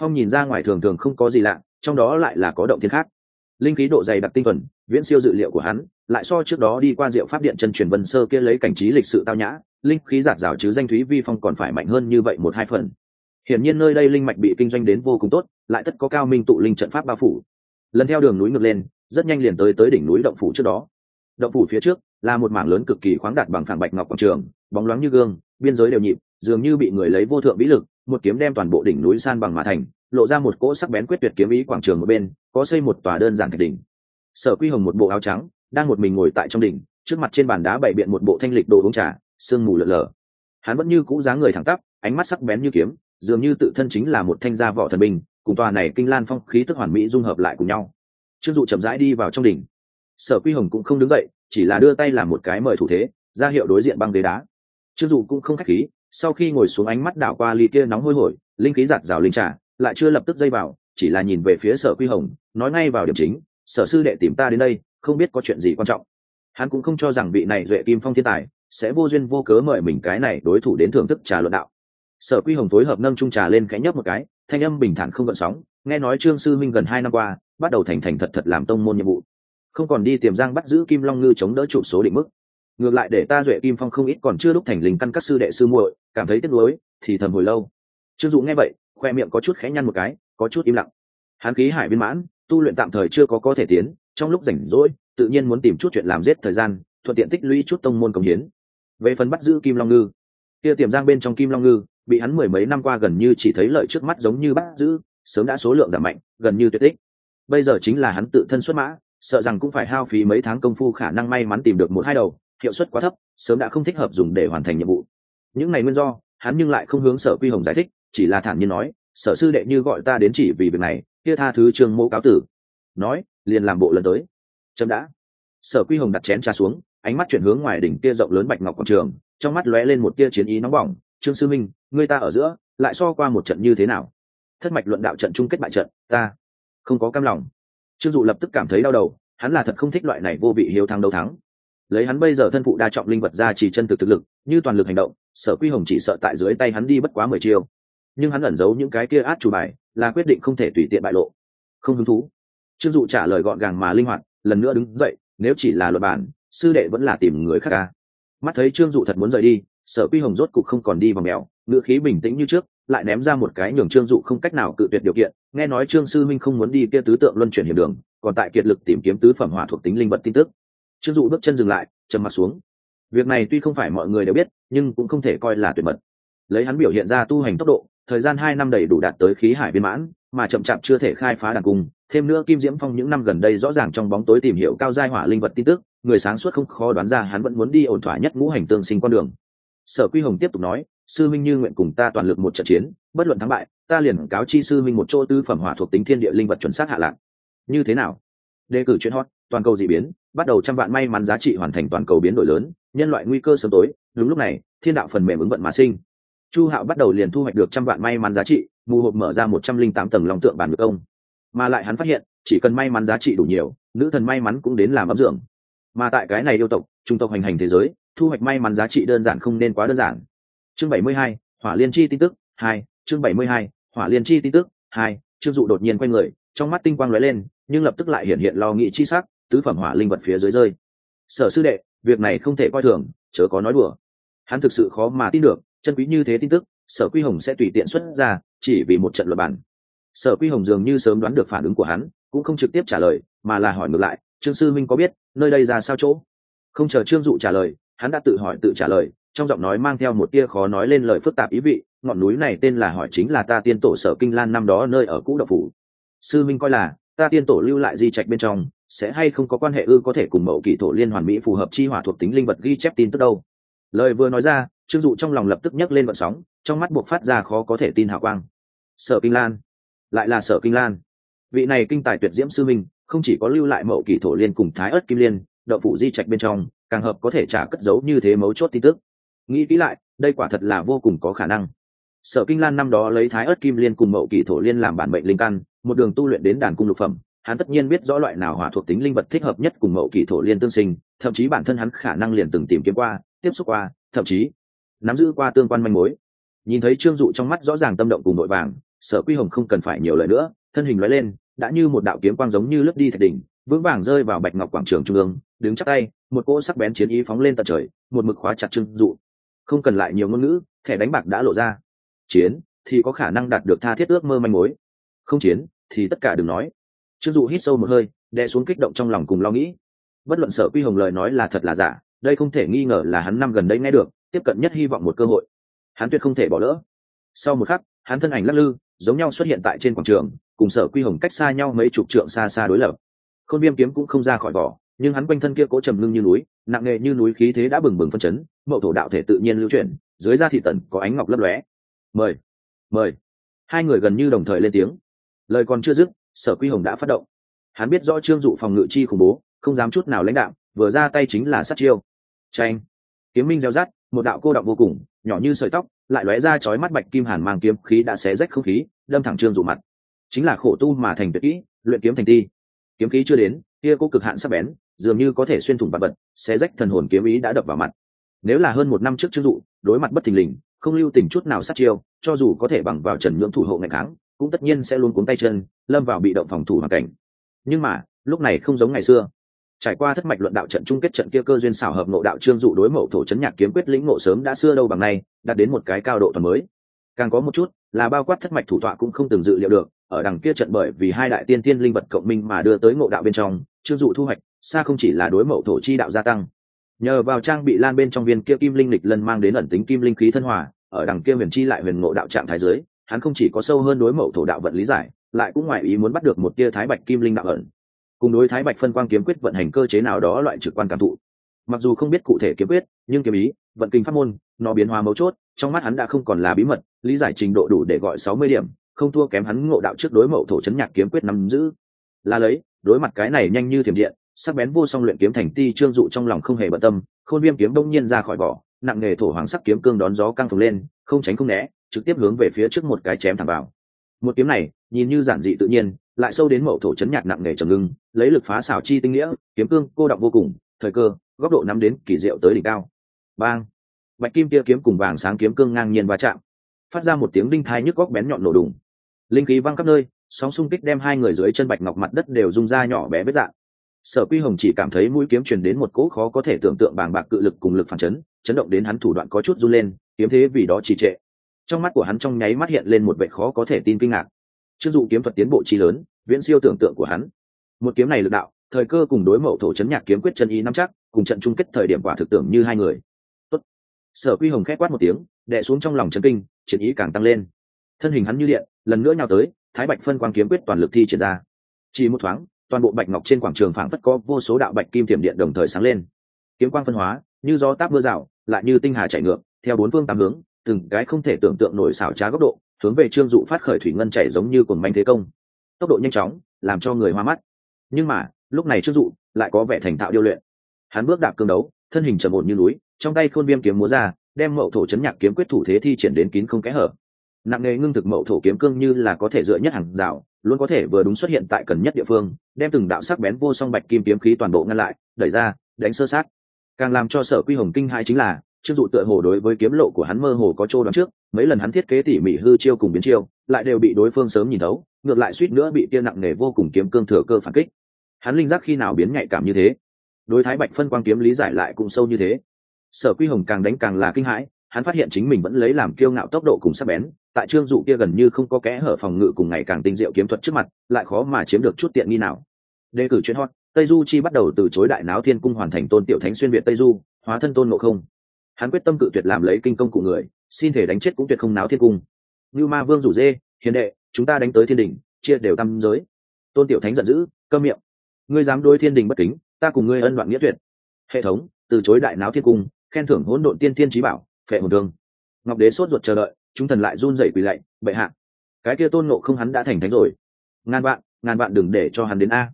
Phong nhìn ra ngoài thường thường không có gì lạ, trong đó lại là có động thiên khác. Linh khí độ dày đặc tinh thuần, viễn siêu dự liệu của hắn, lại so trước đó đi qua diệu pháp điện chân truyền vân sơ kia lấy cảnh trí lịch sự tao nhã, linh khí giạt rào chứ danh thúy vi phong còn phải mạnh hơn như vậy một hai phần hiển nhiên nơi đây linh mạch bị kinh doanh đến vô cùng tốt, lại tất có cao minh tụ linh trận pháp bao phủ. Lần theo đường núi ngược lên, rất nhanh liền tới tới đỉnh núi động phủ trước đó. Động phủ phía trước là một mảng lớn cực kỳ khoáng đạt bằng phẳng bạch ngọc quảng trường, bóng loáng như gương, biên giới đều nhịp, dường như bị người lấy vô thượng vĩ lực, một kiếm đem toàn bộ đỉnh núi san bằng mà thành, lộ ra một cỗ sắc bén quyết tuyệt kiếm ý quảng trường một bên, có xây một tòa đơn giản thạch đỉnh. Sở quy hồng một bộ áo trắng, đang một mình ngồi tại trong đỉnh, trước mặt trên bàn đá bày biện một bộ thanh lịch đồ uống trà, sương mù lợn lờ hắn vẫn như cũ dáng người thẳng tắp, ánh mắt sắc bén như kiếm dường như tự thân chính là một thanh gia võ thần binh, cùng tòa này kinh lan phong khí tức hoàn mỹ dung hợp lại cùng nhau. Trương dụ chậm rãi đi vào trong đỉnh. Sở quy hồng cũng không đứng dậy, chỉ là đưa tay làm một cái mời thủ thế, ra hiệu đối diện băng ghế đá. Trương dụ cũng không khách khí, sau khi ngồi xuống ánh mắt đảo qua ly kia nóng hôi hổi, linh khí giạt rào linh trà, lại chưa lập tức dây vào, chỉ là nhìn về phía sở quy hồng, nói ngay vào điểm chính, sở sư đệ tìm ta đến đây, không biết có chuyện gì quan trọng. Hắn cũng không cho rằng vị này duệ kim phong thiên tài sẽ vô duyên vô cớ mời mình cái này đối thủ đến thưởng thức trà luận đạo sở quy hồng phối hợp nâng trung trà lên khẽ nhấp một cái, thanh âm bình thản không gợn sóng, nghe nói trương sư minh gần hai năm qua, bắt đầu thành thành thật thật làm tông môn nhiệm vụ. Không còn đi tiềm giang bắt giữ kim long ngư chống đỡ chụp số định mức. Ngược lại để ta duệ kim phong không ít còn chưa lúc thành linh căn các sư đệ sư muội, cảm thấy tiếc nuối, thì thầm hồi lâu. Trương dụ nghe vậy, khoe miệng có chút khẽ nhăn một cái, có chút im lặng. Hắn khí hải viên mãn, tu luyện tạm thời chưa có có thể tiến, trong lúc rảnh rỗi, tự nhiên muốn tìm chút chuyện làm giết thời gian, thuận tiện tích lũy chút tông môn công hiến. Về phần bắt giữ kim long ngư, kia tiềm giang bên trong kim long ngư bị hắn mười mấy năm qua gần như chỉ thấy lợi trước mắt giống như bắt giữ, sớm đã số lượng giảm mạnh, gần như tuyệt tích. Bây giờ chính là hắn tự thân xuất mã, sợ rằng cũng phải hao phí mấy tháng công phu khả năng may mắn tìm được một hai đầu, hiệu suất quá thấp, sớm đã không thích hợp dùng để hoàn thành nhiệm vụ. Những này nguyên do, hắn nhưng lại không hướng sở quy hồng giải thích, chỉ là thản nhiên nói, sở sư đệ như gọi ta đến chỉ vì việc này, kia tha thứ trương mô cáo tử. Nói, liền làm bộ lần tới. Chậm đã. Sở quy hồng đặt chén trà xuống, ánh mắt chuyển hướng ngoài đỉnh kia rộng lớn bạch ngọc quảng trường, trong mắt lóe lên một tia chiến ý nóng bỏng trương sư minh người ta ở giữa, lại so qua một trận như thế nào? Thất mạch luận đạo trận chung kết bại trận, ta không có cam lòng. Trương dụ lập tức cảm thấy đau đầu, hắn là thật không thích loại này vô vị hiếu thắng đấu thắng. Lấy hắn bây giờ thân phụ đa trọng linh vật ra chỉ chân thực thực lực, như toàn lực hành động, sở quy hồng chỉ sợ tại dưới tay hắn đi bất quá mười chiêu. Nhưng hắn ẩn giấu những cái kia át chủ bài, là quyết định không thể tùy tiện bại lộ. Không hứng thú. Trương dụ trả lời gọn gàng mà linh hoạt, lần nữa đứng dậy, nếu chỉ là luật bản, sư đệ vẫn là tìm người khác ca. Mắt thấy trương dụ thật muốn rời đi sở quy hồng rốt cục không còn đi vào mèo ngựa khí bình tĩnh như trước, lại ném ra một cái nhường trương dụ không cách nào cự tuyệt điều kiện, nghe nói trương sư minh không muốn đi kia tứ tượng luân chuyển hiểm đường, còn tại kiệt lực tìm kiếm tứ phẩm hỏa thuộc tính linh vật tin tức. Trương dụ bước chân dừng lại, trầm mặt xuống. Việc này tuy không phải mọi người đều biết, nhưng cũng không thể coi là tuyệt mật. Lấy hắn biểu hiện ra tu hành tốc độ, thời gian hai năm đầy đủ đạt tới khí hải viên mãn, mà chậm chạp chưa thể khai phá đàn cung, thêm nữa kim diễm phong những năm gần đây rõ ràng trong bóng tối tìm hiểu cao giai hỏa linh vật tin tức, người sáng suốt không khó đoán ra hắn vẫn muốn đi ổn thỏa nhất ngũ hành tương sinh con đường sở quy hồng tiếp tục nói, sư minh như nguyện cùng ta toàn lực một trận chiến, bất luận thắng bại, ta liền cáo chi sư minh một chỗ tư phẩm hỏa thuộc tính thiên địa linh vật chuẩn xác hạ lạc. Như thế nào? Đề cử chuyện hot, toàn cầu dị biến, bắt đầu trăm vạn may mắn giá trị hoàn thành toàn cầu biến đổi lớn, nhân loại nguy cơ sớm tối, đúng lúc này, thiên đạo phần mềm ứng vận mà sinh. Chu hạo bắt đầu liền thu hoạch được trăm vạn may mắn giá trị, mù hộp mở ra một trăm linh tám tầng lòng tượng bản ngược ông. Mà lại hắn phát hiện, chỉ cần may mắn giá trị đủ nhiều, nữ thần may mắn cũng đến làm ấm dưỡng. Mà tại cái này yêu tộc, trung tộc hành hành thế giới thu hoạch may mắn giá trị đơn giản không nên quá đơn giản. Chương bảy mươi hai, hỏa liên chi tin tức, hai, chương bảy mươi hai, hỏa liên chi tin tức, hai, trương dụ đột nhiên quay người, trong mắt tinh quang lóe lên, nhưng lập tức lại hiện hiện lo nghĩ chi sắc, tứ phẩm hỏa linh vật phía dưới rơi. Sở sư đệ, việc này không thể coi thường, chớ có nói đùa. Hắn thực sự khó mà tin được, chân quý như thế tin tức, sở quy hồng sẽ tùy tiện xuất ra, chỉ vì một trận luật bản sở quy hồng dường như sớm đoán được phản ứng của hắn, cũng không trực tiếp trả lời, mà là hỏi ngược lại, trương sư minh có biết, nơi đây ra sao chỗ? Không chờ trương dụ trả lời hắn đã tự hỏi tự trả lời, trong giọng nói mang theo một tia khó nói lên lời phức tạp ý vị, ngọn núi này tên là hỏi chính là ta tiên tổ sở kinh lan năm đó nơi ở cũ độc phủ. Sư minh coi là, ta tiên tổ lưu lại di trạch bên trong, sẽ hay không có quan hệ ư có thể cùng mẫu kỷ thổ liên hoàn mỹ phù hợp chi hỏa thuộc tính linh vật ghi chép tin tức đâu. Lời vừa nói ra, trương dụ trong lòng lập tức nhấc lên vận sóng, trong mắt buộc phát ra khó có thể tin hào quang. Sở kinh lan, lại là sở kinh lan. Vị này kinh tài tuyệt diễm sư minh, không chỉ có lưu lại mẫu kỷ thổ liên cùng thái ớt kim liên đậu phụ di trạch bên trong càng hợp có thể trả cất giấu như thế mấu chốt tin tức. Nghĩ kỹ lại, đây quả thật là vô cùng có khả năng. Sở kinh lan năm đó lấy thái ớt kim liên cùng mậu kỷ thổ liên làm bản mệnh linh căn, một đường tu luyện đến đàn cung lục phẩm, hắn tất nhiên biết rõ loại nào hỏa thuộc tính linh vật thích hợp nhất cùng mậu kỷ thổ liên tương sinh, thậm chí bản thân hắn khả năng liền từng tìm kiếm qua, tiếp xúc qua, thậm chí nắm giữ qua tương quan manh mối. Nhìn thấy trương dụ trong mắt rõ ràng tâm động cùng nội vàng, sở quy hồng không cần phải nhiều lời nữa, thân hình nói lên, đã như một đạo kiếm quang giống như lướt đi thạch đỉnh vững vàng rơi vào bạch ngọc quảng trường trung ương, đứng chắc tay, một cỗ sắc bén chiến ý phóng lên tận trời, một mực khóa chặt trương dụ. Không cần lại nhiều ngôn ngữ, thẻ đánh bạc đã lộ ra. Chiến, thì có khả năng đạt được tha thiết ước mơ manh mối. Không chiến, thì tất cả đừng nói. Trương dụ hít sâu một hơi, đè xuống kích động trong lòng cùng lo nghĩ. Bất luận sở quy hồng lời nói là thật là giả, đây không thể nghi ngờ là hắn năm gần đây nghe được, tiếp cận nhất hy vọng một cơ hội. Hắn tuyệt không thể bỏ lỡ. Sau một khắc, hắn thân ảnh lắc lư, giống nhau xuất hiện tại trên quảng trường, cùng sở quy hồng cách xa nhau mấy chục trượng xa xa đối lập khôn viêm kiếm cũng không ra khỏi vỏ, nhưng hắn quanh thân kia cố trầm ngưng như núi, nặng nề như núi khí thế đã bừng bừng phân chấn, mậu thổ đạo thể tự nhiên lưu chuyển, dưới da thị tần có ánh ngọc lấp lóe. Mời mời. Hai người gần như đồng thời lên tiếng. Lời còn chưa dứt, sở quy hồng đã phát động. Hắn biết rõ trương dụ phòng ngự chi khủng bố, không dám chút nào lãnh đạo vừa ra tay chính là sát chiêu. Chanh. kiếm minh gieo rát một đạo cô động vô cùng, nhỏ như sợi tóc, lại lóe ra chói mắt bạch kim hàn mang kiếm khí đã xé rách không khí, đâm thẳng trương dụ mặt. Chính là khổ tu mà thành tuyệt kỹ, luyện kiếm thành ti kiếm khí chưa đến, kia có cực hạn sắc bén, dường như có thể xuyên thủng bạt bật xé rách thần hồn kiếm ý đã đập vào mặt. Nếu là hơn một năm trước trương dụ, đối mặt bất thình lình, không lưu tình chút nào sát chiêu, cho dù có thể bằng vào trần nhưỡng thủ hộ ngày tháng cũng tất nhiên sẽ luôn cuống tay chân, lâm vào bị động phòng thủ hoàn cảnh. Nhưng mà, lúc này không giống ngày xưa. Trải qua thất mạch luận đạo trận chung kết trận kia cơ duyên xảo hợp nộ đạo trương dụ đối mậu thổ chấn nhạc kiếm quyết lĩnh ngộ sớm đã xưa đâu bằng nay, đạt đến một cái cao độ toàn mới. Càng có một chút, là bao quát thất mạch thủ tọa cũng không từng dự liệu được ở đằng kia trận bởi vì hai đại tiên tiên linh vật cộng minh mà đưa tới ngộ đạo bên trong chưa dụ thu hoạch, xa không chỉ là đối mậu thổ chi đạo gia tăng. Nhờ vào trang bị lan bên trong viên kia kim linh lịch lần mang đến ẩn tính kim linh khí thân hòa, ở đằng kia huyền chi lại huyền ngộ đạo trạng thái giới hắn không chỉ có sâu hơn đối mậu thổ đạo vận lý giải, lại cũng ngoài ý muốn bắt được một tia thái bạch kim linh đạo ẩn. Cùng đối thái bạch phân quang kiếm quyết vận hành cơ chế nào đó loại trực quan cảm thụ. Mặc dù không biết cụ thể kiếm quyết, nhưng kiếm ý, vận kinh pháp môn, nó biến hóa mấu chốt, trong mắt hắn đã không còn là bí mật, lý giải trình độ đủ để gọi sáu mươi điểm không thua kém hắn ngộ đạo trước đối mậu thổ chấn nhạc kiếm quyết nắm giữ. Là lấy, đối mặt cái này nhanh như thiểm điện, sắc bén vô song luyện kiếm thành ti trương dụ trong lòng không hề bận tâm, khôn viêm kiếm đông nhiên ra khỏi vỏ, nặng nghề thổ hoàng sắc kiếm cương đón gió căng phồng lên, không tránh không né, trực tiếp hướng về phía trước một cái chém thẳng vào. Một kiếm này, nhìn như giản dị tự nhiên, lại sâu đến mậu thổ chấn nhạc nặng nghề trầm ngưng, lấy lực phá xảo chi tinh nghĩa, kiếm cương cô đọng vô cùng, thời cơ, góc độ nắm đến kỳ diệu tới đỉnh cao. Bang! Bạch kim tia kiếm cùng vàng sáng kiếm cương ngang nhiên va chạm. Phát ra một tiếng đinh thai nhức góc bén nhọn nổ đùng linh khí văng khắp nơi, sóng xung kích đem hai người dưới chân bạch ngọc mặt đất đều rung ra nhỏ bé vết dạng. Sở quy hồng chỉ cảm thấy mũi kiếm truyền đến một cỗ khó có thể tưởng tượng bàng bạc cự lực cùng lực phản chấn chấn động đến hắn thủ đoạn có chút run lên, kiếm thế vì đó trì trệ. Trong mắt của hắn trong nháy mắt hiện lên một vệ khó có thể tin kinh ngạc. Chưng dụ kiếm thuật tiến bộ chi lớn, viễn siêu tưởng tượng của hắn. Một kiếm này lực đạo, thời cơ cùng đối mẫu thổ chấn nhạc kiếm quyết chân ý nắm chắc, cùng trận chung kết thời điểm quả thực tưởng như hai người. Tốt. sở quy hồng khét quát một tiếng, đè xuống trong lòng chân kinh, chiến ý càng tăng lên thân hình hắn như điện, lần nữa nhào tới, thái bạch phân quang kiếm quyết toàn lực thi triển ra. Chỉ một thoáng, toàn bộ bạch ngọc trên quảng trường phảng phất có vô số đạo bạch kim tiềm điện đồng thời sáng lên. Kiếm quang phân hóa, như gió táp mưa rào, lại như tinh hà chảy ngược, theo bốn phương tám hướng, từng cái không thể tưởng tượng nổi xảo trá góc độ, hướng về trương dụ phát khởi thủy ngân chảy giống như cồn manh thế công. Tốc độ nhanh chóng, làm cho người hoa mắt. Nhưng mà, lúc này trương dụ lại có vẻ thành thạo điêu luyện. Hắn bước đạp cương đấu, thân hình trầm ổn như núi, trong tay khôn viêm kiếm múa ra, đem mậu thổ chấn nhạc kiếm quyết thủ thế thi triển đến kín không kẽ hở nặng nề ngưng thực mậu thổ kiếm cương như là có thể dựa nhất hàng rào, luôn có thể vừa đúng xuất hiện tại cần nhất địa phương, đem từng đạo sắc bén vô song bạch kim kiếm khí toàn bộ ngăn lại, đẩy ra, đánh sơ sát. Càng làm cho sở quy hồng kinh hai chính là trương dụ tựa hồ đối với kiếm lộ của hắn mơ hồ có trô đoán trước, mấy lần hắn thiết kế tỉ mỉ hư chiêu cùng biến chiêu, lại đều bị đối phương sớm nhìn thấu, ngược lại suýt nữa bị tiên nặng nề vô cùng kiếm cương thừa cơ phản kích. Hắn linh giác khi nào biến nhạy cảm như thế? Đối thái bạch phân quang kiếm lý giải lại cũng sâu như thế. Sở quy hồng càng đánh càng là kinh hãi hắn phát hiện chính mình vẫn lấy làm kiêu ngạo tốc độ cùng sắc bén, tại trương dụ kia gần như không có kẽ hở phòng ngự cùng ngày càng tinh diệu kiếm thuật trước mặt, lại khó mà chiếm được chút tiện nghi nào. Đề cử chuyên hot, tây du chi bắt đầu từ chối đại náo thiên cung hoàn thành tôn tiểu thánh xuyên việt tây du, hóa thân tôn ngộ không. Hắn quyết tâm cự tuyệt làm lấy kinh công cụ người, xin thể đánh chết cũng tuyệt không náo thiên cung. Như ma vương rủ dê, hiền đệ, chúng ta đánh tới thiên đình, chia đều tam giới. Tôn tiểu thánh giận dữ, câm miệng. Ngươi dám đối thiên đình bất kính, ta cùng ngươi ân đoạn nghĩa tuyệt. Hệ thống, từ chối đại náo thiên cung, khen thưởng hỗn độn tiên thiên trí bảo phệ hồn thương. Ngọc đế sốt ruột chờ đợi, chúng thần lại run rẩy quỳ lạy, bệ hạ, cái kia tôn nộ không hắn đã thành thánh rồi. Ngàn vạn ngàn vạn đừng để cho hắn đến a.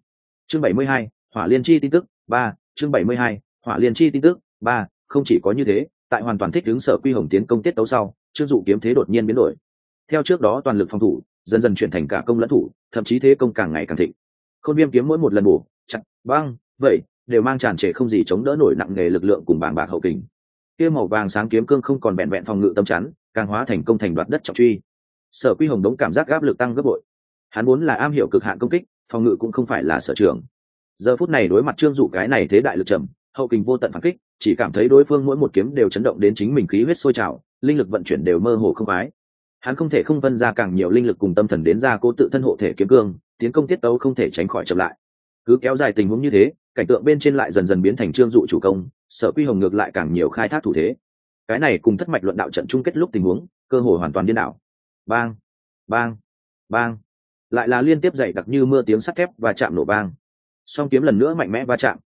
Chương bảy mươi hai, hỏa liên chi tin tức, ba, chương bảy mươi hai, hỏa liên chi tin tức, ba, không chỉ có như thế, tại hoàn toàn thích ứng sở quy hồng tiến công tiết tấu sau trương dụ kiếm thế đột nhiên biến đổi. Theo trước đó toàn lực phòng thủ, dần dần chuyển thành cả công lẫn thủ, thậm chí thế công càng ngày càng thịnh. Khôn viêm kiếm mỗi một lần bổ, chặt, băng vậy đều mang tràn trề không gì chống đỡ nổi nặng nghề lực lượng cùng bàng bạc hậu kình kia màu vàng sáng kiếm cương không còn vẹn vẹn phòng ngự tâm chắn, càng hóa thành công thành đoạt đất trọng truy. Sở quy hồng đống cảm giác áp lực tăng gấp bội. Hắn muốn là am hiểu cực hạn công kích, phòng ngự cũng không phải là sở trường. Giờ phút này đối mặt trương dụ cái này thế đại lực trầm, hậu kình vô tận phản kích, chỉ cảm thấy đối phương mỗi một kiếm đều chấn động đến chính mình khí huyết sôi trào, linh lực vận chuyển đều mơ hồ không ái hắn không thể không vân ra càng nhiều linh lực cùng tâm thần đến ra cố tự thân hộ thể kiếm cương, tiến công tiết tấu không thể tránh khỏi chậm lại. Cứ kéo dài tình huống như thế, cảnh tượng bên trên lại dần dần biến thành trương dụ chủ công sở quy hồng ngược lại càng nhiều khai thác thủ thế. Cái này cùng thất mạch luận đạo trận chung kết lúc tình huống, cơ hội hoàn toàn điên đảo. Bang bang bang. Lại là liên tiếp dày đặc như mưa tiếng sắt thép và chạm nổ bang song kiếm lần nữa mạnh mẽ va chạm.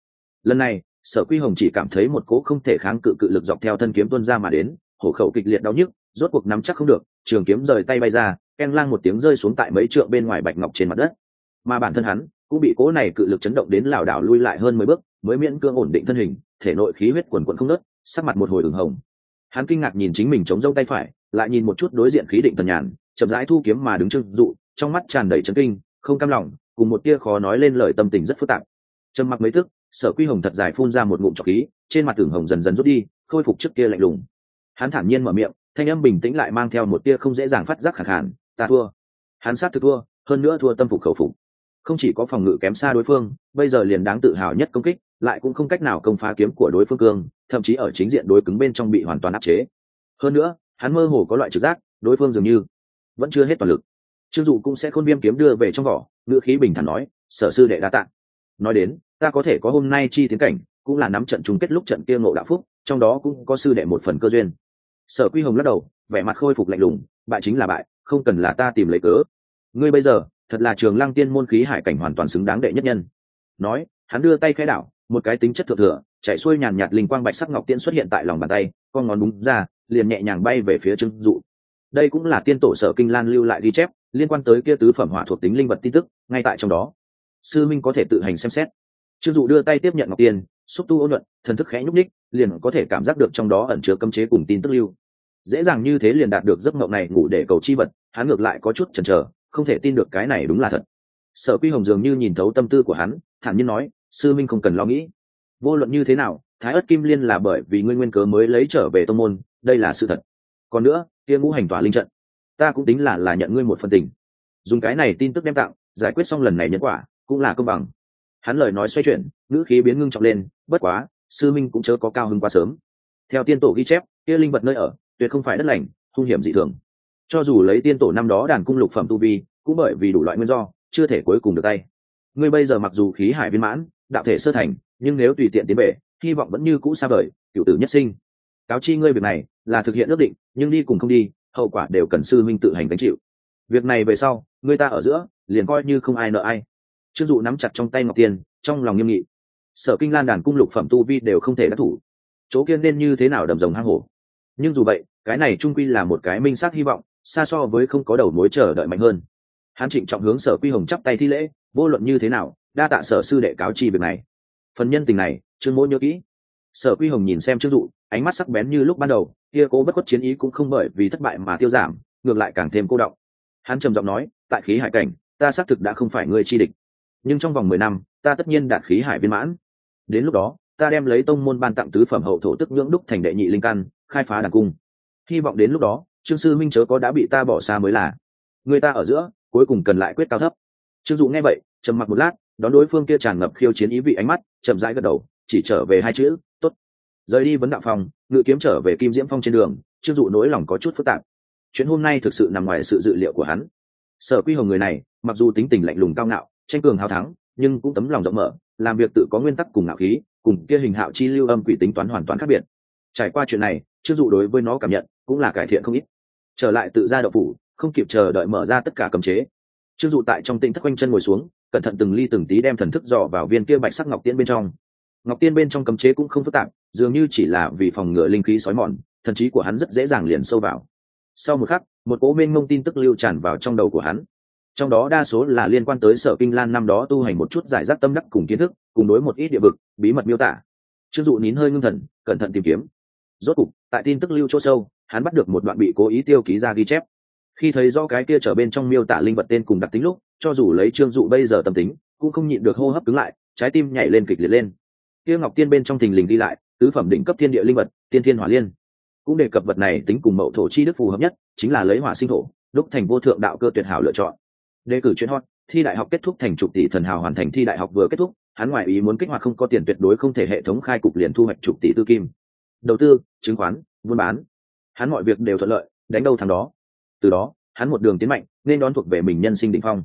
Lần này, sở quy hồng chỉ cảm thấy một cỗ không thể kháng cự cự lực dọc theo thân kiếm tuân ra mà đến, hổ khẩu kịch liệt đau nhức, rốt cuộc nắm chắc không được, trường kiếm rời tay bay ra, ken lang một tiếng rơi xuống tại mấy trượng bên ngoài bạch ngọc trên mặt đất. Mà bản thân hắn cũng bị cố này cự lực chấn động đến lảo đảo lui lại hơn mười bước, mới miễn cương ổn định thân hình, thể nội khí huyết quần quận không nớt sắc mặt một hồi ửng hồng. Hắn kinh ngạc nhìn chính mình chống dâu tay phải, lại nhìn một chút đối diện khí định tần nhàn, chậm rãi thu kiếm mà đứng trưng dụ, trong mắt tràn đầy chấn kinh, không cam lòng, cùng một tia khó nói lên lời tâm tình rất phức tạp. Trầm mặc mấy tức, sở quy hồng thật dài phun ra một ngụm trọc khí, trên mặt tưởng hồng dần dần rút đi, khôi phục trước kia lạnh lùng. Hắn thản nhiên mở miệng, thanh âm bình tĩnh lại mang theo một tia không dễ dàng phát giác khẳng hẳn ta thua. Hắn sát thực thua, hơn nữa thua tâm phục khẩu phục không chỉ có phòng ngự kém xa đối phương, bây giờ liền đáng tự hào nhất công kích, lại cũng không cách nào công phá kiếm của đối phương cương, thậm chí ở chính diện đối cứng bên trong bị hoàn toàn áp chế. Hơn nữa, hắn mơ hồ có loại trực giác, đối phương dường như vẫn chưa hết toàn lực. Trương dụ cũng sẽ khôn viêm kiếm đưa về trong vỏ, ngữ khí bình thản nói, sở sư đệ đa tạng nói đến, ta có thể có hôm nay chi tiến cảnh, cũng là nắm trận chung kết lúc trận kia ngộ đạo phúc, trong đó cũng có sư đệ một phần cơ duyên. Sở quy hồng lắc đầu, vẻ mặt khôi phục lạnh lùng, bại chính là bại, không cần là ta tìm lấy cớ. Ngươi bây giờ thật là trường lăng tiên môn khí hải cảnh hoàn toàn xứng đáng đệ nhất nhân. Nói, hắn đưa tay khai đảo, một cái tính chất thượng thừa, chạy xuôi nhàn nhạt linh quang bạch sắc ngọc tiên xuất hiện tại lòng bàn tay, con ngón búng ra, liền nhẹ nhàng bay về phía trương dụ. Đây cũng là tiên tổ sở kinh lan lưu lại ghi chép, liên quan tới kia tứ phẩm hỏa thuộc tính linh vật tin tức, ngay tại trong đó. Sư minh có thể tự hành xem xét. Trương dụ đưa tay tiếp nhận ngọc tiên xúc tu ôn luận, thần thức khẽ nhúc ních liền có thể cảm giác được trong đó ẩn chứa cấm chế cùng tin tức lưu. Dễ dàng như thế liền đạt được giấc mộng này ngủ để cầu chi vật, hắn ngược lại có chút chần chờ không thể tin được cái này đúng là thật. Sở quy hồng dường như nhìn thấu tâm tư của hắn, thản nhiên nói, sư minh không cần lo nghĩ. Vô luận như thế nào, thái ất kim liên là bởi vì nguyên nguyên cớ mới lấy trở về tông môn, đây là sự thật. Còn nữa, kia ngũ hành tỏa linh trận, ta cũng tính là là nhận ngươi một phần tình. Dùng cái này tin tức đem tặng giải quyết xong lần này nhân quả, cũng là công bằng. Hắn lời nói xoay chuyển, ngữ khí biến ngưng trọng lên, bất quá, sư minh cũng chớ có cao hơn quá sớm. Theo tiên tổ ghi chép, kia linh vật nơi ở, tuyệt không phải đất lành, hung hiểm dị thường cho dù lấy tiên tổ năm đó đàn cung lục phẩm tu vi, cũng bởi vì đủ loại nguyên do, chưa thể cuối cùng được tay. Ngươi bây giờ mặc dù khí hải viên mãn, đạo thể sơ thành, nhưng nếu tùy tiện tiến bể hy vọng vẫn như cũ xa vời cựu tử nhất sinh. Cáo chi ngươi việc này, là thực hiện ước định, nhưng đi cùng không đi, hậu quả đều cần sư minh tự hành gánh chịu. Việc này về sau người ta ở giữa, liền coi như không ai nợ ai. Chưng dụ nắm chặt trong tay ngọc tiền, trong lòng nghiêm nghị. Sở kinh lan đàn cung lục phẩm tu vi đều không thể đắc thủ. Chỗ kiên nên như thế nào đầm rồng hang hổ. Nhưng dù vậy, cái này trung quy là một cái minh xác hy vọng xa so với không có đầu mối chờ đợi mạnh hơn. Hắn trịnh trọng hướng sở quy hồng chắp tay thi lễ, vô luận như thế nào, đa tạ sở sư đệ cáo chi việc này. Phần nhân tình này, trương mỗ nhớ kỹ. Sở quy hồng nhìn xem trương dụ, ánh mắt sắc bén như lúc ban đầu, kia cố bất khuất chiến ý cũng không bởi vì thất bại mà tiêu giảm, ngược lại càng thêm cô động. Hắn trầm giọng nói, tại khí hải cảnh, ta xác thực đã không phải người chi địch. Nhưng trong vòng mười năm, ta tất nhiên đạt khí hải viên mãn. Đến lúc đó, ta đem lấy tông môn ban tặng tứ phẩm hậu thổ tức nhưỡng đúc thành đệ nhị linh căn, khai phá đàn cung. Hy vọng đến lúc đó trương sư minh chớ có đã bị ta bỏ xa mới là. Người ta ở giữa, cuối cùng cần lại quyết cao thấp. Trương dụ nghe vậy, trầm mặc một lát, đón đối phương kia tràn ngập khiêu chiến ý vị ánh mắt, chậm rãi gật đầu, chỉ trở về hai chữ, tốt. Rời đi vấn đạo phòng, ngự kiếm trở về kim diễm phong trên đường, trương dụ nỗi lòng có chút phức tạp. Chuyện hôm nay thực sự nằm ngoài sự dự liệu của hắn. Sở quy hồng người này, mặc dù tính tình lạnh lùng cao ngạo, tranh cường hào thắng, nhưng cũng tấm lòng rộng mở, làm việc tự có nguyên tắc cùng ngạo khí, cùng kia hình hạo chi lưu âm quỷ tính toán hoàn toàn khác biệt. Trải qua chuyện này, trương dụ đối với nó cảm nhận cũng là cải thiện không ít trở lại tự ra đậu phủ, không kịp chờ đợi mở ra tất cả cấm chế. Trương dụ tại trong tinh thất quanh chân ngồi xuống, cẩn thận từng ly từng tí đem thần thức dò vào viên kia bạch sắc ngọc tiên bên trong. Ngọc tiên bên trong cấm chế cũng không phức tạp, dường như chỉ là vì phòng ngừa linh khí sói mòn, thần trí của hắn rất dễ dàng liền sâu vào. Sau một khắc, một cố mênh mông tin tức lưu tràn vào trong đầu của hắn. Trong đó đa số là liên quan tới sở kinh lan năm đó tu hành một chút giải rác tâm đắc cùng kiến thức, cùng đối một ít địa vực, bí mật miêu tả. Trương dụ nín hơi ngưng thần, cẩn thận tìm kiếm. Rốt cục, tại tin tức lưu chỗ sâu hắn bắt được một đoạn bị cố ý tiêu ký ra ghi chép. Khi thấy do cái kia trở bên trong miêu tả linh vật tên cùng đặc tính lúc, cho dù lấy trương dụ bây giờ tâm tính, cũng không nhịn được hô hấp cứng lại, trái tim nhảy lên kịch liệt lên. Kia ngọc tiên bên trong thình lình đi lại, tứ phẩm đỉnh cấp thiên địa linh vật, tiên thiên hỏa liên. Cũng đề cập vật này tính cùng mậu thổ chi đức phù hợp nhất, chính là lấy hỏa sinh thổ, đúc thành vô thượng đạo cơ tuyệt hảo lựa chọn. Đề cử chuyên hot, thi đại học kết thúc thành chục tỷ thần hào hoàn thành thi đại học vừa kết thúc, hắn ngoại ý muốn kích hoạt không có tiền tuyệt đối không thể hệ thống khai cục liền thu hoạch chục tỷ tư kim. Đầu tư, chứng khoán, buôn bán hắn mọi việc đều thuận lợi, đánh đâu thằng đó. Từ đó, hắn một đường tiến mạnh, nên đón thuộc về mình nhân sinh định phong.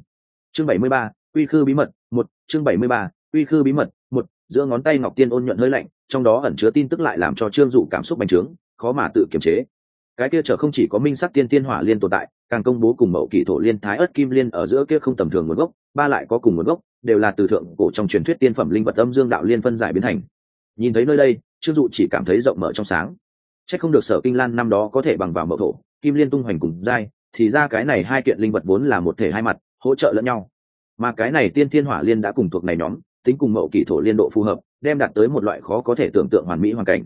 Chương bảy mươi ba quy khư bí mật, một, chương bảy mươi ba quy khư bí mật, một, giữa ngón tay ngọc tiên ôn nhuận hơi lạnh, trong đó ẩn chứa tin tức lại làm cho trương dụ cảm xúc bành trướng, khó mà tự kiềm chế. Cái kia trở không chỉ có minh sắc tiên tiên hỏa liên tồn tại, càng công bố cùng mậu kỷ thổ liên thái ớt kim liên ở giữa kia không tầm thường nguồn gốc, ba lại có cùng nguồn gốc, đều là từ thượng cổ trong truyền thuyết tiên phẩm linh vật âm dương đạo liên phân giải biến thành. Nhìn thấy nơi đây, trương dụ chỉ cảm thấy rộng mở trong sáng chắc không được sở kinh lan năm đó có thể bằng vào mậu thổ, kim liên tung hoành cùng giai, thì ra cái này hai kiện linh vật vốn là một thể hai mặt, hỗ trợ lẫn nhau. Mà cái này tiên thiên hỏa liên đã cùng thuộc này nhóm, tính cùng mậu kỷ thổ liên độ phù hợp, đem đạt tới một loại khó có thể tưởng tượng hoàn mỹ hoàn cảnh.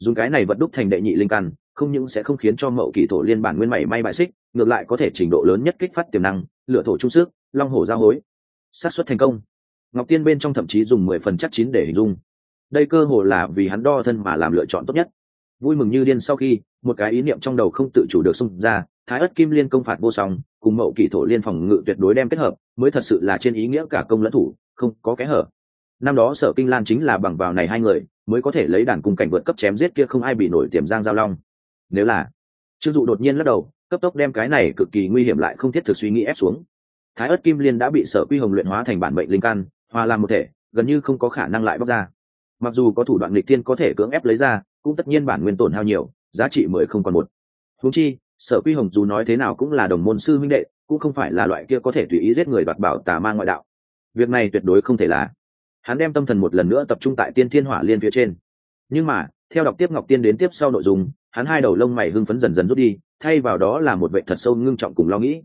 Dùng cái này vật đúc thành đệ nhị linh căn, không những sẽ không khiến cho mậu kỷ thổ liên bản nguyên mảy may bại xích, ngược lại có thể trình độ lớn nhất kích phát tiềm năng lựa thổ trung sức, long hổ giao hối. Sát xuất thành công. Ngọc tiên bên trong thậm chí dùng mười phần chắc chín để hình dung. Đây cơ hồ là vì hắn đo thân mà làm lựa chọn tốt nhất vui mừng như điên sau khi, một cái ý niệm trong đầu không tự chủ được xung ra, thái ất kim liên công phạt vô song, cùng mậu kỳ thổ liên phòng ngự tuyệt đối đem kết hợp, mới thật sự là trên ý nghĩa cả công lẫn thủ, không có kẽ hở. Năm đó sở kinh lan chính là bằng vào này hai người, mới có thể lấy đàn cung cảnh vượt cấp chém giết kia không ai bị nổi tiềm giang giao long. Nếu là, trương dụ đột nhiên lắc đầu, cấp tốc đem cái này cực kỳ nguy hiểm lại không thiết thực suy nghĩ ép xuống. Thái ớt kim liên đã bị sở quy hồng luyện hóa thành bản mệnh linh căn, hòa làm một thể, gần như không có khả năng lại bóc ra. Mặc dù có thủ đoạn lịch tiên có thể cưỡng ép lấy ra cũng tất nhiên bản nguyên tổn hao nhiều, giá trị mười không còn một. Húng chi, sở quy hồng dù nói thế nào cũng là đồng môn sư minh đệ, cũng không phải là loại kia có thể tùy ý giết người đoạt bảo tà ma ngoại đạo. Việc này tuyệt đối không thể là. Hắn đem tâm thần một lần nữa tập trung tại tiên thiên hỏa liên phía trên. Nhưng mà, theo đọc tiếp ngọc tiên đến tiếp sau nội dung, hắn hai đầu lông mày hưng phấn dần dần rút đi, thay vào đó là một vệ thật sâu ngưng trọng cùng lo nghĩ.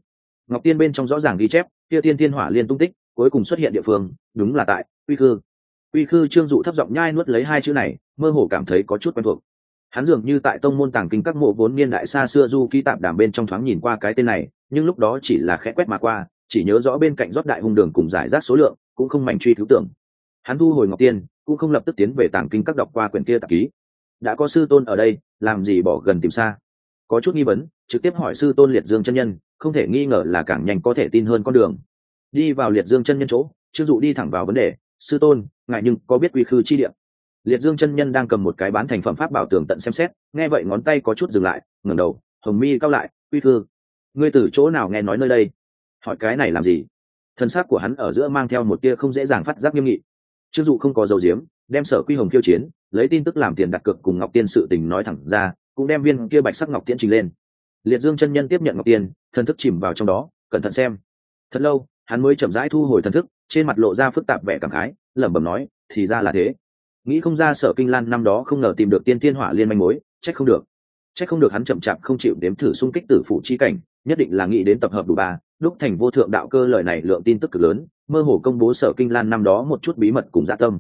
Ngọc tiên bên trong rõ ràng ghi chép, kia tiên thiên hỏa liên tung tích, cuối cùng xuất hiện địa phương, đúng là tại quy khư. Quy khư trương dụ thấp giọng nhai nuốt lấy hai chữ này mơ hồ cảm thấy có chút quen thuộc. Hắn dường như tại tông môn tàng kinh các mộ vốn niên đại xa xưa du ký tạp đàm bên trong thoáng nhìn qua cái tên này, nhưng lúc đó chỉ là khẽ quét mà qua, chỉ nhớ rõ bên cạnh rót đại hung đường cùng giải rác số lượng, cũng không mạnh truy thứ tưởng. Hắn thu hồi ngọc tiên, cũng không lập tức tiến về tàng kinh các đọc qua quyển kia tạp ký. Đã có sư tôn ở đây, làm gì bỏ gần tìm xa? Có chút nghi vấn, trực tiếp hỏi sư tôn liệt dương chân nhân, không thể nghi ngờ là càng nhanh có thể tin hơn con đường. Đi vào liệt dương chân nhân chỗ chưng dụ đi thẳng vào vấn đề, sư tôn ngại nhưng có biết quy khư chi địa? Liệt dương chân nhân đang cầm một cái bán thành phẩm pháp bảo tường tận xem xét, nghe vậy ngón tay có chút dừng lại, ngẩng đầu, hồng mi cao lại uy thư. ngươi từ chỗ nào nghe nói nơi đây? Hỏi cái này làm gì? Thân xác của hắn ở giữa mang theo một tia không dễ dàng phát giác nghiêm nghị. Chưng dụ không có dầu diếm đem sở quy hồng khiêu chiến, lấy tin tức làm tiền đặt cược cùng ngọc tiên sự tình nói thẳng ra, cũng đem viên kia bạch sắc ngọc tiễn trình lên. Liệt dương chân nhân tiếp nhận ngọc tiên, thần thức chìm vào trong đó, cẩn thận xem. Thật lâu, hắn mới chậm rãi thu hồi thần thức, trên mặt lộ ra phức tạp vẻ cảm khái, lẩm bẩm nói, thì ra là thế nghĩ không ra sở kinh lan năm đó không ngờ tìm được tiên thiên hỏa liên manh mối, trách không được. Trách không được hắn chậm chạp không chịu đếm thử xung kích tử phụ chi cảnh, nhất định là nghĩ đến tập hợp đủ ba, đúc thành vô thượng đạo cơ lời này lượng tin tức cực lớn, mơ hồ công bố sở kinh lan năm đó một chút bí mật cùng dạ tâm.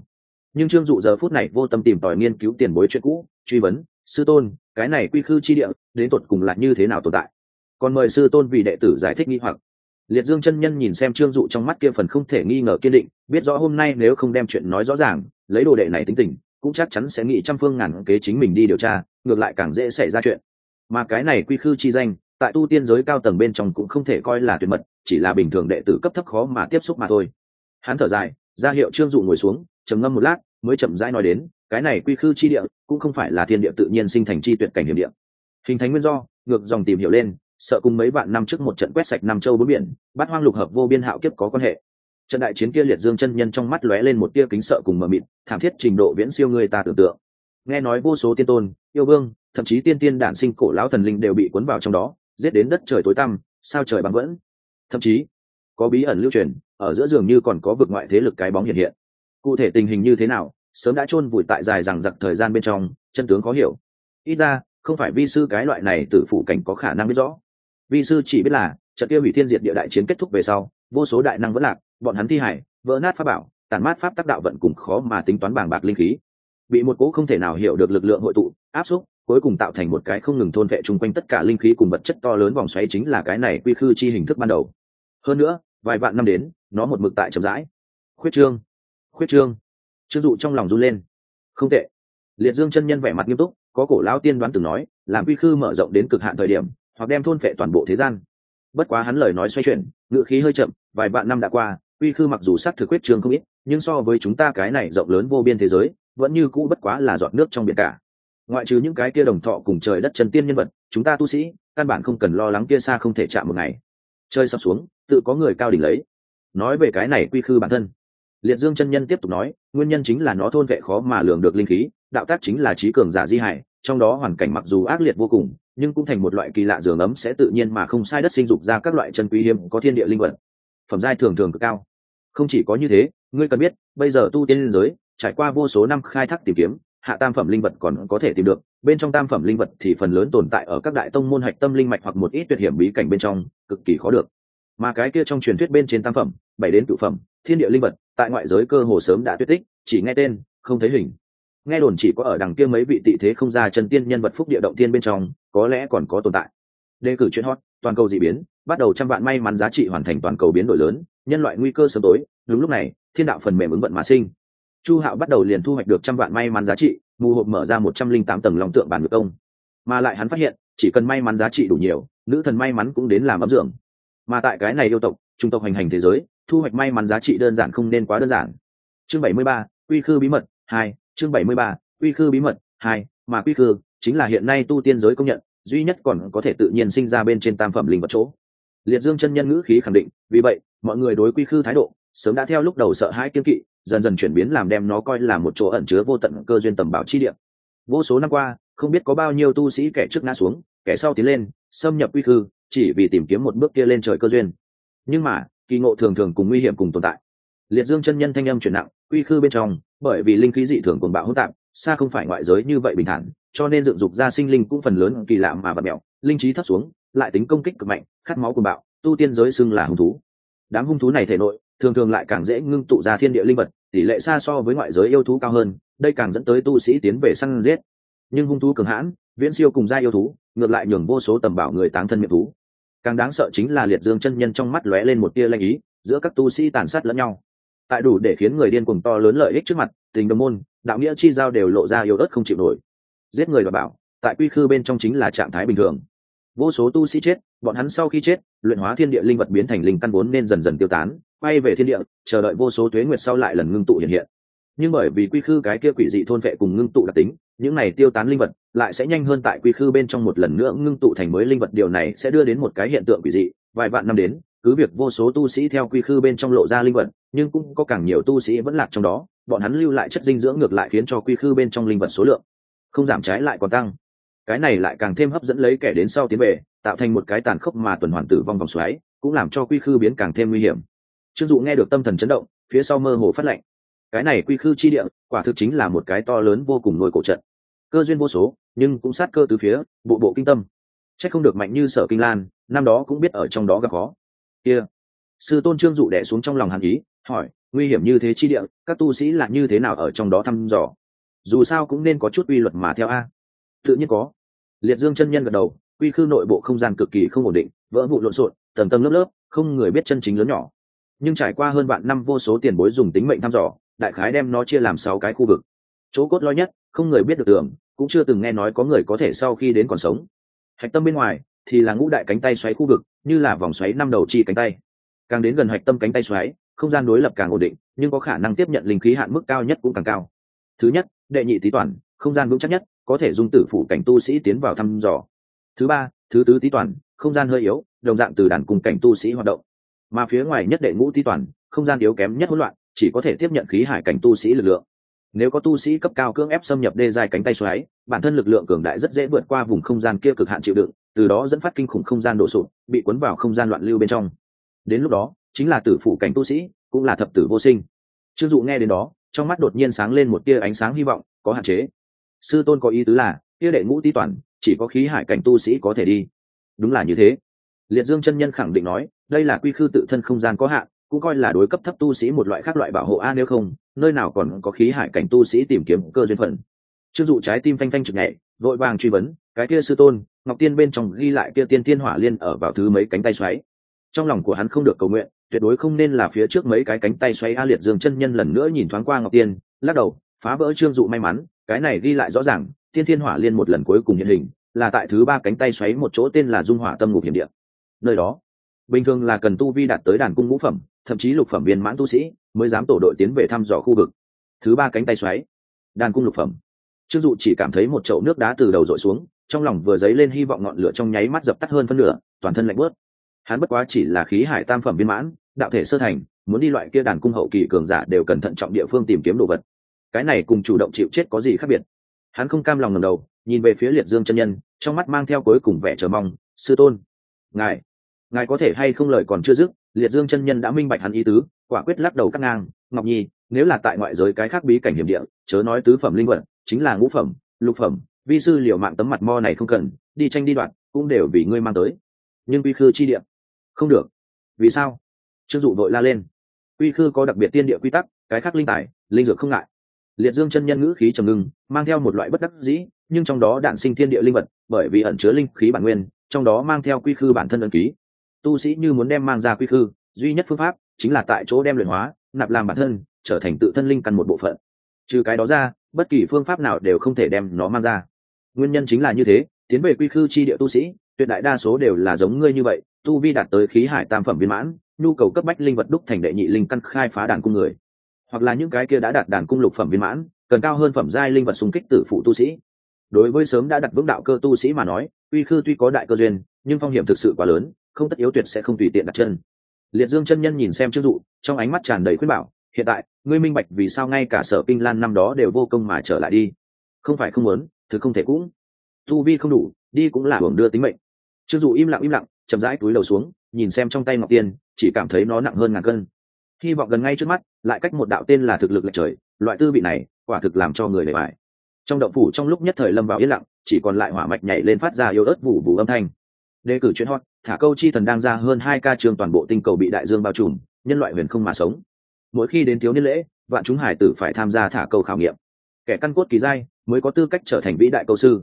Nhưng trương dụ giờ phút này vô tâm tìm tòi nghiên cứu tiền bối chuyện cũ, truy vấn, sư tôn, cái này quy khư chi địa, đến tột cùng là như thế nào tồn tại? Còn mời sư tôn vì đệ tử giải thích nghi hoặc liệt dương chân nhân nhìn xem trương dụ trong mắt kia phần không thể nghi ngờ kiên định, biết rõ hôm nay nếu không đem chuyện nói rõ ràng, lấy đồ đệ này tính tình, cũng chắc chắn sẽ nghĩ trăm phương ngàn kế chính mình đi điều tra, ngược lại càng dễ xảy ra chuyện. Mà cái này quy khư chi danh, tại tu tiên giới cao tầng bên trong cũng không thể coi là tuyệt mật, chỉ là bình thường đệ tử cấp thấp khó mà tiếp xúc mà thôi. Hắn thở dài, ra hiệu trương dụ ngồi xuống, trầm ngâm một lát, mới chậm rãi nói đến, cái này quy khư chi địa, cũng không phải là thiên địa tự nhiên sinh thành chi tuyệt cảnh hiểm địa. Hình thành nguyên do, ngược dòng tìm hiểu lên sợ cùng mấy vạn năm trước một trận quét sạch năm châu bốn biển bắt hoang lục hợp vô biên hạo kiếp có quan hệ. Trận đại chiến kia liệt dương chân nhân trong mắt lóe lên một tia kính sợ cùng mờ mịt, thảm thiết trình độ viễn siêu người ta tưởng tượng. Nghe nói vô số tiên tôn, yêu vương, thậm chí tiên tiên đản sinh cổ lão thần linh đều bị cuốn vào trong đó, giết đến đất trời tối tăm, sao trời bằng vẫn. Thậm chí, có bí ẩn lưu truyền, ở giữa giường như còn có vực ngoại thế lực cái bóng hiện hiện. Cụ thể tình hình như thế nào, sớm đã chôn vùi tại dài rằng giặc thời gian bên trong, chân tướng khó hiểu. Ít ra, không phải vi sư cái loại này tự phụ cảnh có khả năng biết rõ vi sư chỉ biết là, trận kia hủy thiên diệt địa đại chiến kết thúc về sau, vô số đại năng vẫn lạc, bọn hắn thi hải, vỡ nát pháp bảo tàn mát pháp tác đạo vận cùng khó mà tính toán bàng bạc linh khí. Bị một cỗ không thể nào hiểu được lực lượng hội tụ, áp xúc, cuối cùng tạo thành một cái không ngừng thôn vệ chung quanh tất cả linh khí cùng vật chất to lớn vòng xoáy chính là cái này quy khư chi hình thức ban đầu. Hơn nữa, vài vạn năm đến, nó một mực tại chậm rãi. Khuyết trương khuyết trương. Trương dụ trong lòng run lên. Không tệ. Liệt dương chân nhân vẻ mặt nghiêm túc, có cổ lão tiên đoán từng nói, làm quy khư mở rộng đến cực hạn thời điểm hoặc đem thôn phệ toàn bộ thế gian. Bất quá hắn lời nói xoay chuyển ngự khí hơi chậm, vài vạn năm đã qua quy khư mặc dù s á thực quyết trường không ít, nhưng so với chúng ta cái này rộng lớn vô biên thế giới, vẫn như cũ bất quá là giọt nước trong biển cả. Ngoại trừ những cái kia đồng thọ cùng trời đất chân tiên nhân vật, chúng ta tu sĩ, căn bản không cần lo lắng kia xa không thể chạm một ngày. Chơi sập xuống, tự có người cao đỉnh lấy. Nói về cái này quy khư bản thân, liệt dương chân nhân tiếp tục nói, nguyên nhân chính là nó thôn vệ khó mà lường được linh khí, đạo tác chính là trí cường giả di hải trong đó hoàn cảnh mặc dù ác liệt vô cùng, nhưng cũng thành một loại kỳ lạ giường ấm sẽ tự nhiên mà không sai đất sinh dục ra các loại chân quý hiếm có thiên địa linh vật. Phẩm giai thường thường cực cao. Không chỉ có như thế, ngươi cần biết, bây giờ tu tiên liên giới, trải qua vô số năm khai thác tìm kiếm, hạ tam phẩm linh vật còn có thể tìm được, bên trong tam phẩm linh vật thì phần lớn tồn tại ở các đại tông môn hạch tâm linh mạch hoặc một ít tuyệt hiểm bí cảnh bên trong, cực kỳ khó được. Mà cái kia trong truyền thuyết bên trên tam phẩm, bảy đến cựu phẩm, thiên địa linh vật, tại ngoại giới cơ hồ sớm đã tuyệt tích, chỉ nghe tên, không thấy hình nghe đồn chỉ có ở đằng kia mấy vị tị thế không ra chân tiên nhân vật phúc địa động tiên bên trong, có lẽ còn có tồn tại. Đề cử chuyện hot, toàn cầu dị biến, bắt đầu trăm vạn may mắn giá trị hoàn thành toàn cầu biến đổi lớn, nhân loại nguy cơ sớm tối, đúng lúc này, thiên đạo phần mềm ứng vận mà sinh. Chu hạo bắt đầu liền thu hoạch được trăm vạn may mắn giá trị, mù hộp mở ra một trăm linh tám tầng lòng tượng bản ngược công mà lại hắn phát hiện, chỉ cần may mắn giá trị đủ nhiều, nữ thần may mắn cũng đến làm ấm dưỡng. Mà tại cái này yêu tộc, trung tộc hành hành thế giới, thu hoạch may mắn giá trị đơn giản không nên quá đơn giản. Chương bảy mươi ba, quy khư bí mật, hai chương bảy mươi ba, quy khư bí mật, hai, mà quy khư chính là hiện nay tu tiên giới công nhận, duy nhất còn có thể tự nhiên sinh ra bên trên tam phẩm linh vật chỗ. Liệt dương chân nhân ngữ khí khẳng định, vì vậy, mọi người đối quy khư thái độ, sớm đã theo lúc đầu sợ hãi kiên kỵ, dần dần chuyển biến làm đem nó coi là một chỗ ẩn chứa vô tận cơ duyên tầm bảo chi địa. Vô số năm qua, không biết có bao nhiêu tu sĩ kẻ trước ngã xuống, kẻ sau tiến lên, xâm nhập quy khư, chỉ vì tìm kiếm một bước kia lên trời cơ duyên. Nhưng mà, kỳ ngộ thường thường cùng nguy hiểm cùng tồn tại. Liệt dương chân nhân thanh âm chuyển nặng, quy khư bên trong bởi vì linh khí dị thường cuồng bạo hỗn tạp, xa không phải ngoại giới như vậy bình thản, cho nên dựng dục ra sinh linh cũng phần lớn kỳ lạ mà vật mẹo, linh trí thấp xuống, lại tính công kích cực mạnh, khát máu cuồng bạo, tu tiên giới xưng là hung thú. Đám hung thú này thể nội, thường thường lại càng dễ ngưng tụ ra thiên địa linh vật, tỷ lệ xa so với ngoại giới yêu thú cao hơn, đây càng dẫn tới tu sĩ tiến về săn giết. Nhưng hung thú cường hãn, viễn siêu cùng gia yêu thú, ngược lại nhường vô số tầm bảo người táng thân miệng thú. Càng đáng sợ chính là liệt dương chân nhân trong mắt lóe lên một tia lanh ý, giữa các tu sĩ tàn sát lẫn nhau tại đủ để khiến người điên cuồng to lớn lợi ích trước mặt, tình đồng môn, đạo nghĩa chi giao đều lộ ra yếu ớt không chịu nổi. Giết người và bảo, tại quy khư bên trong chính là trạng thái bình thường. Vô số tu sĩ chết, bọn hắn sau khi chết, luyện hóa thiên địa linh vật biến thành linh căn vốn nên dần dần tiêu tán quay về thiên địa, chờ đợi vô số tuế nguyệt sau lại lần ngưng tụ hiện hiện. Nhưng bởi vì quy khư cái kia quỷ dị thôn vệ cùng ngưng tụ đặc tính, những này tiêu tán linh vật lại sẽ nhanh hơn tại quy khư bên trong một lần nữa ngưng tụ thành mới linh vật, điều này sẽ đưa đến một cái hiện tượng quỷ dị. Vài vạn năm đến cứ việc vô số tu sĩ theo quy khư bên trong lộ ra linh vật, nhưng cũng có càng nhiều tu sĩ vẫn lạc trong đó, bọn hắn lưu lại chất dinh dưỡng ngược lại khiến cho quy khư bên trong linh vật số lượng không giảm trái lại còn tăng. Cái này lại càng thêm hấp dẫn lấy kẻ đến sau tiến về, tạo thành một cái tàn khốc mà tuần hoàn tử vong vòng xoáy, cũng làm cho quy khư biến càng thêm nguy hiểm. Chưng dụ nghe được tâm thần chấn động, phía sau mơ hồ phát lệnh. Cái này quy khư chi địa, quả thực chính là một cái to lớn vô cùng nội cổ trận. Cơ duyên vô số, nhưng cũng sát cơ từ phía, bộ bộ kinh tâm. C h ắ c không được mạnh như sở kinh lan, năm đó cũng biết ở trong đó gặp khó kia. Sư tôn trương dụ đẻ xuống trong lòng hàn ý, hỏi, nguy hiểm như thế chi địa, các tu sĩ là như thế nào ở trong đó thăm dò? Dù sao cũng nên có chút uy luật mà theo a. Tự nhiên có. Liệt dương chân nhân gật đầu, quy khư nội bộ không gian cực kỳ không ổn định, vỡ vụ lộn xộn, tầng tầng lớp lớp, không người biết chân chính lớn nhỏ. Nhưng trải qua hơn vạn năm vô số tiền bối dùng tính mệnh thăm dò, đại khái đem nó chia làm sáu cái khu vực. Chỗ cốt lõi nhất, không người biết được tưởng cũng chưa từng nghe nói có người có thể sau khi đến còn sống. Hạch tâm bên ngoài thì là ngũ đại cánh tay xoáy khu vực, như là vòng xoáy năm đầu chi cánh tay. Càng đến gần hạch tâm cánh tay xoáy, không gian đối lập càng ổn định, nhưng có khả năng tiếp nhận linh khí hạn mức cao nhất cũng càng cao. Thứ nhất, đệ nhị tý toàn, không gian vững chắc nhất, có thể dung tử phủ cảnh tu sĩ tiến vào thăm dò. Thứ ba, thứ tứ tý toàn, không gian hơi yếu, đồng dạng từ đàn cùng cảnh tu sĩ hoạt động. Mà phía ngoài nhất đệ ngũ tý toàn, không gian yếu kém nhất hỗn loạn, chỉ có thể tiếp nhận khí hải cảnh tu sĩ lực lượng. Nếu có tu sĩ cấp cao cưỡng ép xâm nhập đê dài cánh tay xoáy, bản thân lực lượng cường đại rất dễ vượt qua vùng không gian kia cực hạn chịu đựng từ đó dẫn phát kinh khủng không gian đổ sụp, bị cuốn vào không gian loạn lưu bên trong. Đến lúc đó chính là tử phủ cảnh tu sĩ cũng là thập tử vô sinh. Trương dụ nghe đến đó trong mắt đột nhiên sáng lên một tia ánh sáng hy vọng có hạn chế. Sư tôn có ý tứ là tia đệ ngũ ti toàn chỉ có khí hải cảnh tu sĩ có thể đi. Đúng là như thế. Liệt dương chân nhân khẳng định nói đây là quy khư tự thân không gian có hạn cũng coi là đối cấp thấp tu sĩ một loại khác loại bảo hộ a nếu không nơi nào còn có khí hải cảnh tu sĩ tìm kiếm cơ duyên phận. Chưng dụ trái tim phanh phanh trực nhẹ vội vàng truy vấn, cái kia sư tôn, ngọc tiên bên trong ghi lại kia tiên tiên hỏa liên ở vào thứ mấy cánh tay xoáy? Trong lòng của hắn không được cầu nguyện, tuyệt đối không nên là phía trước mấy cái cánh tay xoáy a liệt dương chân nhân lần nữa nhìn thoáng qua ngọc tiên, lắc đầu, phá vỡ trương dụ may mắn, cái này ghi lại rõ ràng, tiên thiên hỏa liên một lần cuối cùng hiện hình, là tại thứ ba cánh tay xoáy một chỗ tên là dung hỏa tâm ngục hiểm địa. Nơi đó, bình thường là cần tu vi đạt tới đàn cung ngũ phẩm, thậm chí lục phẩm viên mãn tu sĩ mới dám tổ đội tiến về thăm dò khu vực. Thứ ba cánh tay xoáy, đàn cung lục phẩm trương dụ chỉ cảm thấy một chậu nước đá từ đầu dội xuống, trong lòng vừa dấy lên hy vọng ngọn lửa trong nháy mắt dập tắt hơn phân nửa, toàn thân lạnh bớt. Hắn bất quá chỉ là khí hải tam phẩm viên mãn, đạo thể sơ thành, muốn đi loại kia đàn cung hậu kỳ cường giả đều cần thận trọng địa phương tìm kiếm đồ vật. Cái này cùng chủ động chịu chết có gì khác biệt? Hắn không cam lòng ngầm đầu, nhìn về phía liệt dương chân nhân, trong mắt mang theo cuối cùng vẻ chờ mong, sư tôn, ngài ngài có thể hay không lời còn chưa dứt? Liệt dương chân nhân đã minh bạch hắn ý tứ, quả quyết lắc đầu cắt ngang, ngọc nhi, nếu là tại ngoại giới cái khác bí cảnh hiểm địa, chớ nói tứ phẩm linh vật chính là ngũ phẩm, lục phẩm, vi sư liều mạng tấm mặt mo này không cần, đi tranh đi đoạt, cũng đều vì ngươi mang tới. Nhưng vi khư chi địa, không được. Vì sao? Trương dụ vội la lên. Quy khư có đặc biệt tiên địa quy tắc, cái khác linh tài, linh dược không ngại. Liệt dương chân nhân ngữ khí trầm ngưng, mang theo một loại bất đắc dĩ, nhưng trong đó đạn sinh thiên địa linh vật, bởi vì ẩn chứa linh khí bản nguyên, trong đó mang theo quy khư bản thân ẩn ký. Tu sĩ như muốn đem mang ra quy khư, duy nhất phương pháp chính là tại chỗ đem luyện hóa, nạp làm bản thân, trở thành tự thân linh căn một bộ phận. Trừ cái đó ra bất kỳ phương pháp nào đều không thể đem nó mang ra. Nguyên nhân chính là như thế, tiến về quy khư chi địa tu sĩ, tuyệt đại đa số đều là giống ngươi như vậy, tu vi đạt tới khí hải tam phẩm viên mãn, nhu cầu cấp bách linh vật đúc thành đệ nhị linh căn khai phá đàn cung người. Hoặc là những cái kia đã đạt đàn cung lục phẩm viên mãn, cần cao hơn phẩm giai linh vật xung kích tử phụ tu sĩ. Đối với sớm đã đặt vững đạo cơ tu sĩ mà nói uy khư tuy có đại cơ duyên, nhưng phong hiểm thực sự quá lớn, không tất yếu tuyệt sẽ không tùy tiện đặt chân. Liệt dương chân nhân nhìn xem chưng dụ, trong ánh mắt tràn đầy khuyết bảo hiện tại, ngươi minh bạch vì sao ngay cả sở kinh lan năm đó đều vô công mà trở lại đi. Không phải không muốn thứ không thể cũng. Tu vi không đủ, đi cũng là hưởng đưa tính mệnh. Chưng dù im lặng im lặng, chậm rãi túi đầu xuống, nhìn xem trong tay ngọc tiên, chỉ cảm thấy nó nặng hơn ngàn cân. Hy vọng gần ngay trước mắt, lại cách một đạo tên là thực lực lệch trời, loại tư vị này, quả thực làm cho người lệ bại. Trong động phủ trong lúc nhất thời lâm vào yên lặng, chỉ còn lại hỏa mạch nhảy lên phát ra yếu ớt vụ vụ âm thanh. Đề cử chuyên hot, thả câu chi thần đang ra hơn hai ca trường toàn bộ tinh cầu bị đại dương bao trùm, nhân loại huyền không mà sống mỗi khi đến thiếu niên lễ vạn chúng hải tử phải tham gia thả câu khảo nghiệm. Kẻ căn cốt kỳ giai mới có tư cách trở thành vĩ đại câu sư.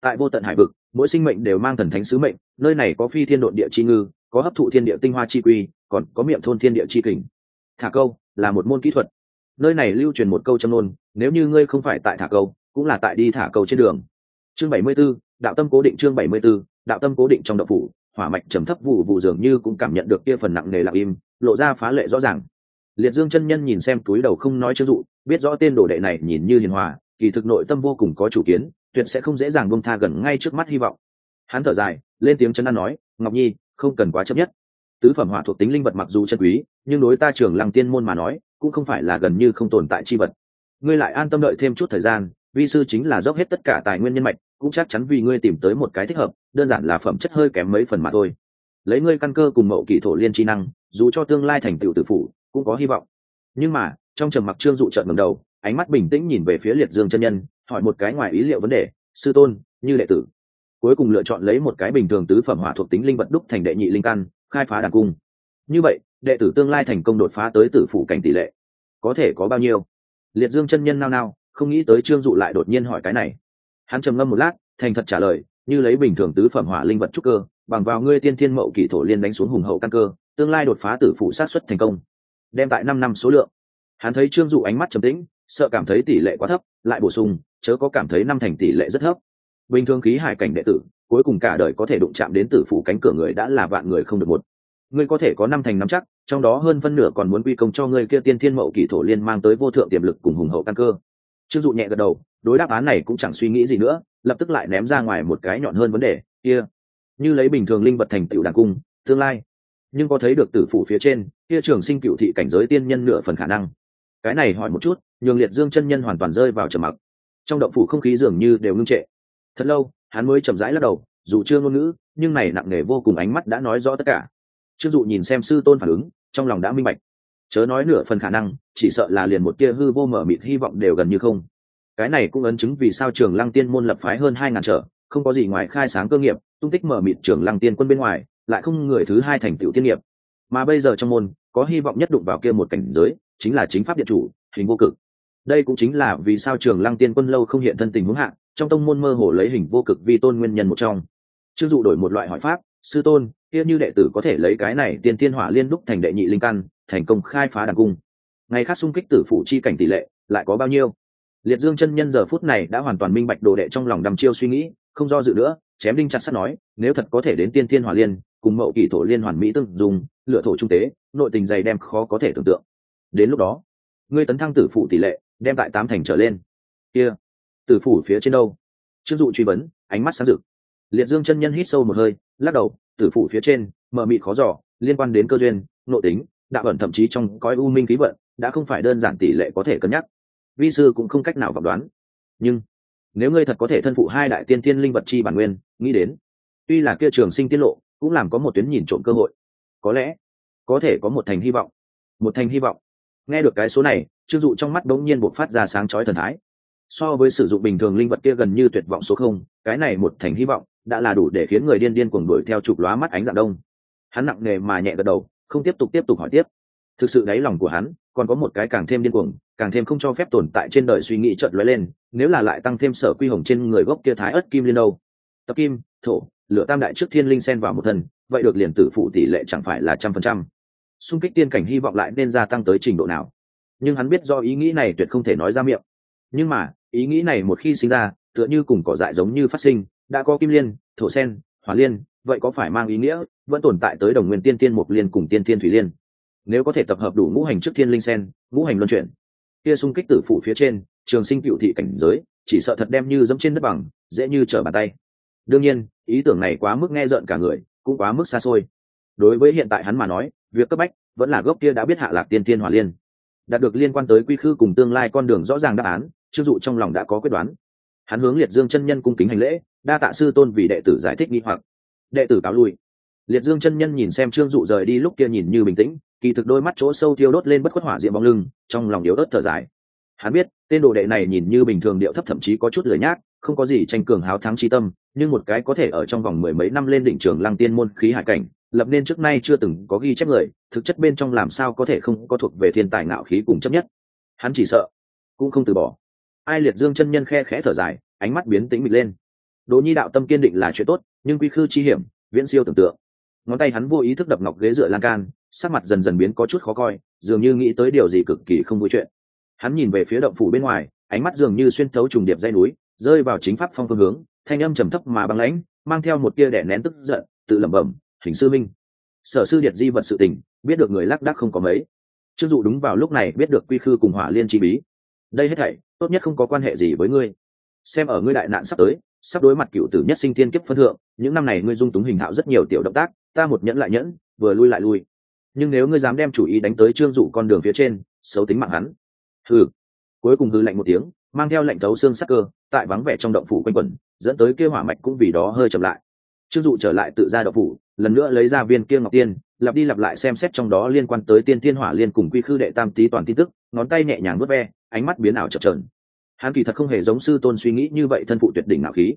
Tại vô tận hải vực mỗi sinh mệnh đều mang thần thánh sứ mệnh nơi này có phi thiên độn địa chi ngư có hấp thụ thiên địa tinh hoa chi quy còn có miệng thôn thiên địa chi kình. Thả câu là một môn kỹ thuật. Nơi này lưu truyền một câu châm nôn nếu như ngươi không phải tại thả câu cũng là tại đi thả câu trên đường. Chương bảy mươi 74, đạo tâm cố định chương bảy mươi 74, đạo tâm cố định trong đậu phủ hỏa mạch trầm thấp vụ vụ dường như cũng cảm nhận được kia phần nặng nề lặng im lộ ra phá lệ rõ ràng liệt dương chân nhân nhìn xem túi đầu không nói chưng dụ, biết rõ tên đồ đệ này nhìn như hiền hòa, kỳ thực nội tâm vô cùng có chủ kiến, tuyệt sẽ không dễ dàng bông tha gần ngay trước mắt hy vọng. Hắn thở dài, lên tiếng chân an nói, ngọc nhi, không cần quá chấp nhất. Tứ phẩm hỏa thuộc tính linh vật mặc dù chân quý, nhưng đối ta trưởng lăng tiên môn mà nói, cũng không phải là gần như không tồn tại chi vật. Ngươi lại an tâm đợi thêm chút thời gian, vi sư chính là dốc hết tất cả tài nguyên nhân mạch, cũng chắc chắn vì ngươi tìm tới một cái thích hợp, đơn giản là phẩm chất hơi kém mấy phần mà thôi. Lấy ngươi căn cơ cùng mậu kỳ thổ liên chi năng, dù cho tương lai thành tựu tự phủ cũng có hy vọng. Nhưng mà, trong trầm mặc trương dụ trợn ngầm đầu, ánh mắt bình tĩnh nhìn về phía liệt dương chân nhân, hỏi một cái ngoài ý liệu vấn đề, sư tôn, như đệ tử. Cuối cùng lựa chọn lấy một cái bình thường tứ phẩm hỏa thuộc tính linh vật đúc thành đệ nhị linh căn, khai phá đàn cung. Như vậy, đệ tử tương lai thành công đột phá tới tử phủ cảnh tỷ lệ có thể có bao nhiêu? Liệt dương chân nhân nao nao, không nghĩ tới trương dụ lại đột nhiên hỏi cái này. Hắn trầm ngâm một lát, thành thật trả lời, như lấy bình thường tứ phẩm hỏa linh vật trúc cơ, bằng vào ngươi tiên thiên mậu kỷ thổ liên đánh xuống hùng hậu căn cơ, tương lai đột phá tử phủ sát xuất thành công đem tại năm năm số lượng. Hắn thấy trương dụ ánh mắt trầm tĩnh, sợ cảm thấy tỷ lệ quá thấp, lại bổ sung, chớ có cảm thấy năm thành tỷ lệ rất thấp. Bình thường khí hải cảnh đệ tử, cuối cùng cả đời có thể đụng chạm đến tử phủ cánh cửa người đã là vạn người không được một. Ngươi có thể có năm thành năm chắc, trong đó hơn phân nửa còn muốn quy công cho ngươi kia tiên thiên mậu kỷ thổ liên mang tới vô thượng tiềm lực cùng hùng hậu căn cơ. Trương dụ nhẹ gật đầu, đối đáp án này cũng chẳng suy nghĩ gì nữa, lập tức lại ném ra ngoài một cái nhọn hơn vấn đề, kia. Như lấy bình thường linh vật thành tựu đàn cung, tương lai, nhưng có thấy được tử phủ phía trên kia trường sinh cựu thị cảnh giới tiên nhân nửa phần khả năng. Cái này hỏi một chút, nhường liệt dương chân nhân hoàn toàn rơi vào trầm mặc. Trong động phủ không khí dường như đều ngưng trệ. Thật lâu, hắn mới chậm rãi lắc đầu, dù chưa ngôn ngữ, nhưng này nặng nề vô cùng ánh mắt đã nói rõ tất cả. Trương dụ nhìn xem sư tôn phản ứng, trong lòng đã minh bạch. Chớ nói nửa phần khả năng, chỉ sợ là liền một tia hư vô mở mịt hy vọng đều gần như không. Cái này cũng ấn chứng vì sao trường lăng tiên môn lập phái hơn hai ngàn trở, không có gì ngoài khai sáng cơ nghiệp, tung tích mở mịt trường lăng tiên quân bên ngoài, lại không người thứ hai thành tựu tiên nghiệp. Mà bây giờ trong môn có hy vọng nhất đụng vào kia một cảnh giới, chính là chính pháp điện chủ, hình vô cực. Đây cũng chính là vì sao trường lăng tiên quân lâu không hiện thân tình huống hạ, trong tông môn mơ hồ lấy hình vô cực vi tôn nguyên nhân một trong. Chưng dụ đổi một loại hỏi pháp, sư tôn, kia như đệ tử có thể lấy cái này tiên tiên hỏa liên đúc thành đệ nhị linh căn, thành công khai phá đàn cung. Ngày khác xung kích tử phủ chi cảnh tỷ lệ, lại có bao nhiêu? Liệt dương chân nhân giờ phút này đã hoàn toàn minh bạch đồ đệ trong lòng đăm chiêu suy nghĩ, không do dự nữa, chém đinh chặt sắt nói, nếu thật có thể đến tiên tiên hỏa liên cùng mậu kỷ thổ liên hoàn mỹ tương dùng, lựa thổ trung tế, nội tình dày đem khó có thể tưởng tượng. Đến lúc đó, ngươi tấn thăng tử phụ tỷ lệ, đem tại tám thành trở lên. Kia, tử phủ phía trên đâu? Trương dụ truy vấn, ánh mắt sáng rực. Liệt dương chân nhân hít sâu một hơi, lắc đầu, tử phủ phía trên, mờ mịt khó giỏ liên quan đến cơ duyên, nội tính, đạo ẩn thậm chí trong cõi u minh khí vận, đã không phải đơn giản tỷ lệ có thể cân nhắc. Vi sư cũng không cách nào vọng đoán. Nhưng, nếu ngươi thật có thể thân phụ hai đại tiên tiên linh vật chi bản nguyên, nghĩ đến, tuy là kia trường sinh tiết lộ cũng làm có một tuyến nhìn trộm cơ hội. Có lẽ, có thể có một thành hy vọng. Một thành hy vọng. Nghe được cái số này, trương dụ trong mắt đống nhiên buộc phát ra sáng chói thần thái. So với sử dụng bình thường linh vật kia gần như tuyệt vọng số không, cái này một thành hy vọng đã là đủ để khiến người điên điên cuồng đuổi theo chụp lóa mắt ánh dạng đông. Hắn nặng nề mà nhẹ gật đầu, không tiếp tục tiếp tục hỏi tiếp. Thực sự đáy lòng của hắn còn có một cái càng thêm điên cuồng, càng thêm không cho phép tồn tại trên đời suy nghĩ chợt lóe lên, nếu là lại tăng thêm sở quy hồng trên người gốc kia thái ớt kim liên đâu. Tập kim, thổ lựa tam đại trước thiên linh xen vào một thân, vậy được liền tử phụ tỷ lệ chẳng phải là trăm phần trăm. Xung kích tiên cảnh hy vọng lại nên gia tăng tới trình độ nào? Nhưng hắn biết do ý nghĩ này tuyệt không thể nói ra miệng. Nhưng mà, ý nghĩ này một khi sinh ra, tựa như cùng cỏ dại giống như phát sinh, đã có kim liên, thổ sen, hỏa liên, vậy có phải mang ý nghĩa, vẫn tồn tại tới đồng nguyên tiên tiên mục liên cùng tiên tiên thủy liên? Nếu có thể tập hợp đủ ngũ hành trước thiên linh sen ngũ hành luân chuyển, kia xung kích tử phụ phía trên, trường sinh cựu thị cảnh giới, chỉ sợ thật đem như dẫm trên đất bằng, dễ như trở bàn tay đương nhiên, ý tưởng này quá mức nghe rợn cả người, cũng quá mức xa xôi. Đối với hiện tại hắn mà nói, việc cấp bách vẫn là gốc kia đã biết hạ lạc tiên tiên hỏa liên. Đạt được liên quan tới quy khư cùng tương lai con đường rõ ràng đáp án chưng dụ trong lòng đã có quyết đoán. Hắn hướng liệt dương chân nhân cung kính hành lễ, đa tạ sư tôn vì đệ tử giải thích nghi hoặc. Đệ tử cáo lui. Liệt dương chân nhân nhìn xem trương dụ rời đi lúc kia nhìn như bình tĩnh, kỳ thực đôi mắt chỗ sâu thiêu đốt lên bất khuất hỏa diện bóng lưng, trong lòng yếu ớt thở dài. Hắn biết, tên đồ đệ này nhìn như bình thường điệu thấp thậm chí có chút lười nhác không có gì tranh cường háo thắng chi tâm, nhưng một cái có thể ở trong vòng mười mấy năm lên đỉnh trường lăng tiên môn khí hải cảnh, lập nên trước nay chưa từng có ghi chép người, thực chất bên trong làm sao có thể không có thuộc về thiên tài ngạo khí cùng chấp nhất. Hắn chỉ sợ, cũng không từ bỏ. Ai liệt dương chân nhân khe khẽ thở dài, ánh mắt biến tĩnh mịch lên. Đỗ nhi đạo tâm kiên định là chuyện tốt, nhưng quy khư chi hiểm, viễn siêu tưởng tượng. Ngón tay hắn vô ý thức đập ngọc ghế dựa lan can, sắc mặt dần dần biến có chút khó coi, dường như nghĩ tới điều gì cực kỳ không vui chuyện. Hắn nhìn về phía động phủ bên ngoài, ánh mắt dường như xuyên thấu trùng điệp dây núi rơi vào chính pháp phong phương hướng, thanh âm trầm thấp mà băng lãnh, mang theo một tia đẻ nén tức giận, tự lẩm bẩm, hình sư minh, sở sư điệt di vật sự tình, biết được người lác đác không có mấy. Chưng dụ đúng vào lúc này biết được quy khư cùng hỏa liên chi bí. Đây hết thảy, tốt nhất không có quan hệ gì với ngươi. Xem ở ngươi đại nạn sắp tới, sắp đối mặt cựu tử nhất sinh tiên kiếp phân thượng, những năm này ngươi dung túng hình hạo rất nhiều tiểu động tác, ta một nhẫn lại nhẫn, vừa lui lại lui. Nhưng nếu ngươi dám đem chủ ý đánh tới trương dụ con đường phía trên, xấu tính mạng hắn. Hừ. Cuối cùng hư lạnh một tiếng mang theo lệnh thấu xương sắc cơ, tại vắng vẻ trong động phủ quanh quẩn, dẫn tới kia hỏa mạch cũng vì đó hơi chậm lại. Trương dụ trở lại tự ra động phủ, lần nữa lấy ra viên kia ngọc tiên, lặp đi lặp lại xem xét trong đó liên quan tới tiên thiên hỏa liên cùng quy khư đệ tam tý toàn tin tức, ngón tay nhẹ nhàng vớt ve, ánh mắt biến ảo chập trờn hắn kỳ thật không hề giống sư tôn suy nghĩ như vậy thân phụ tuyệt đỉnh ngạo khí.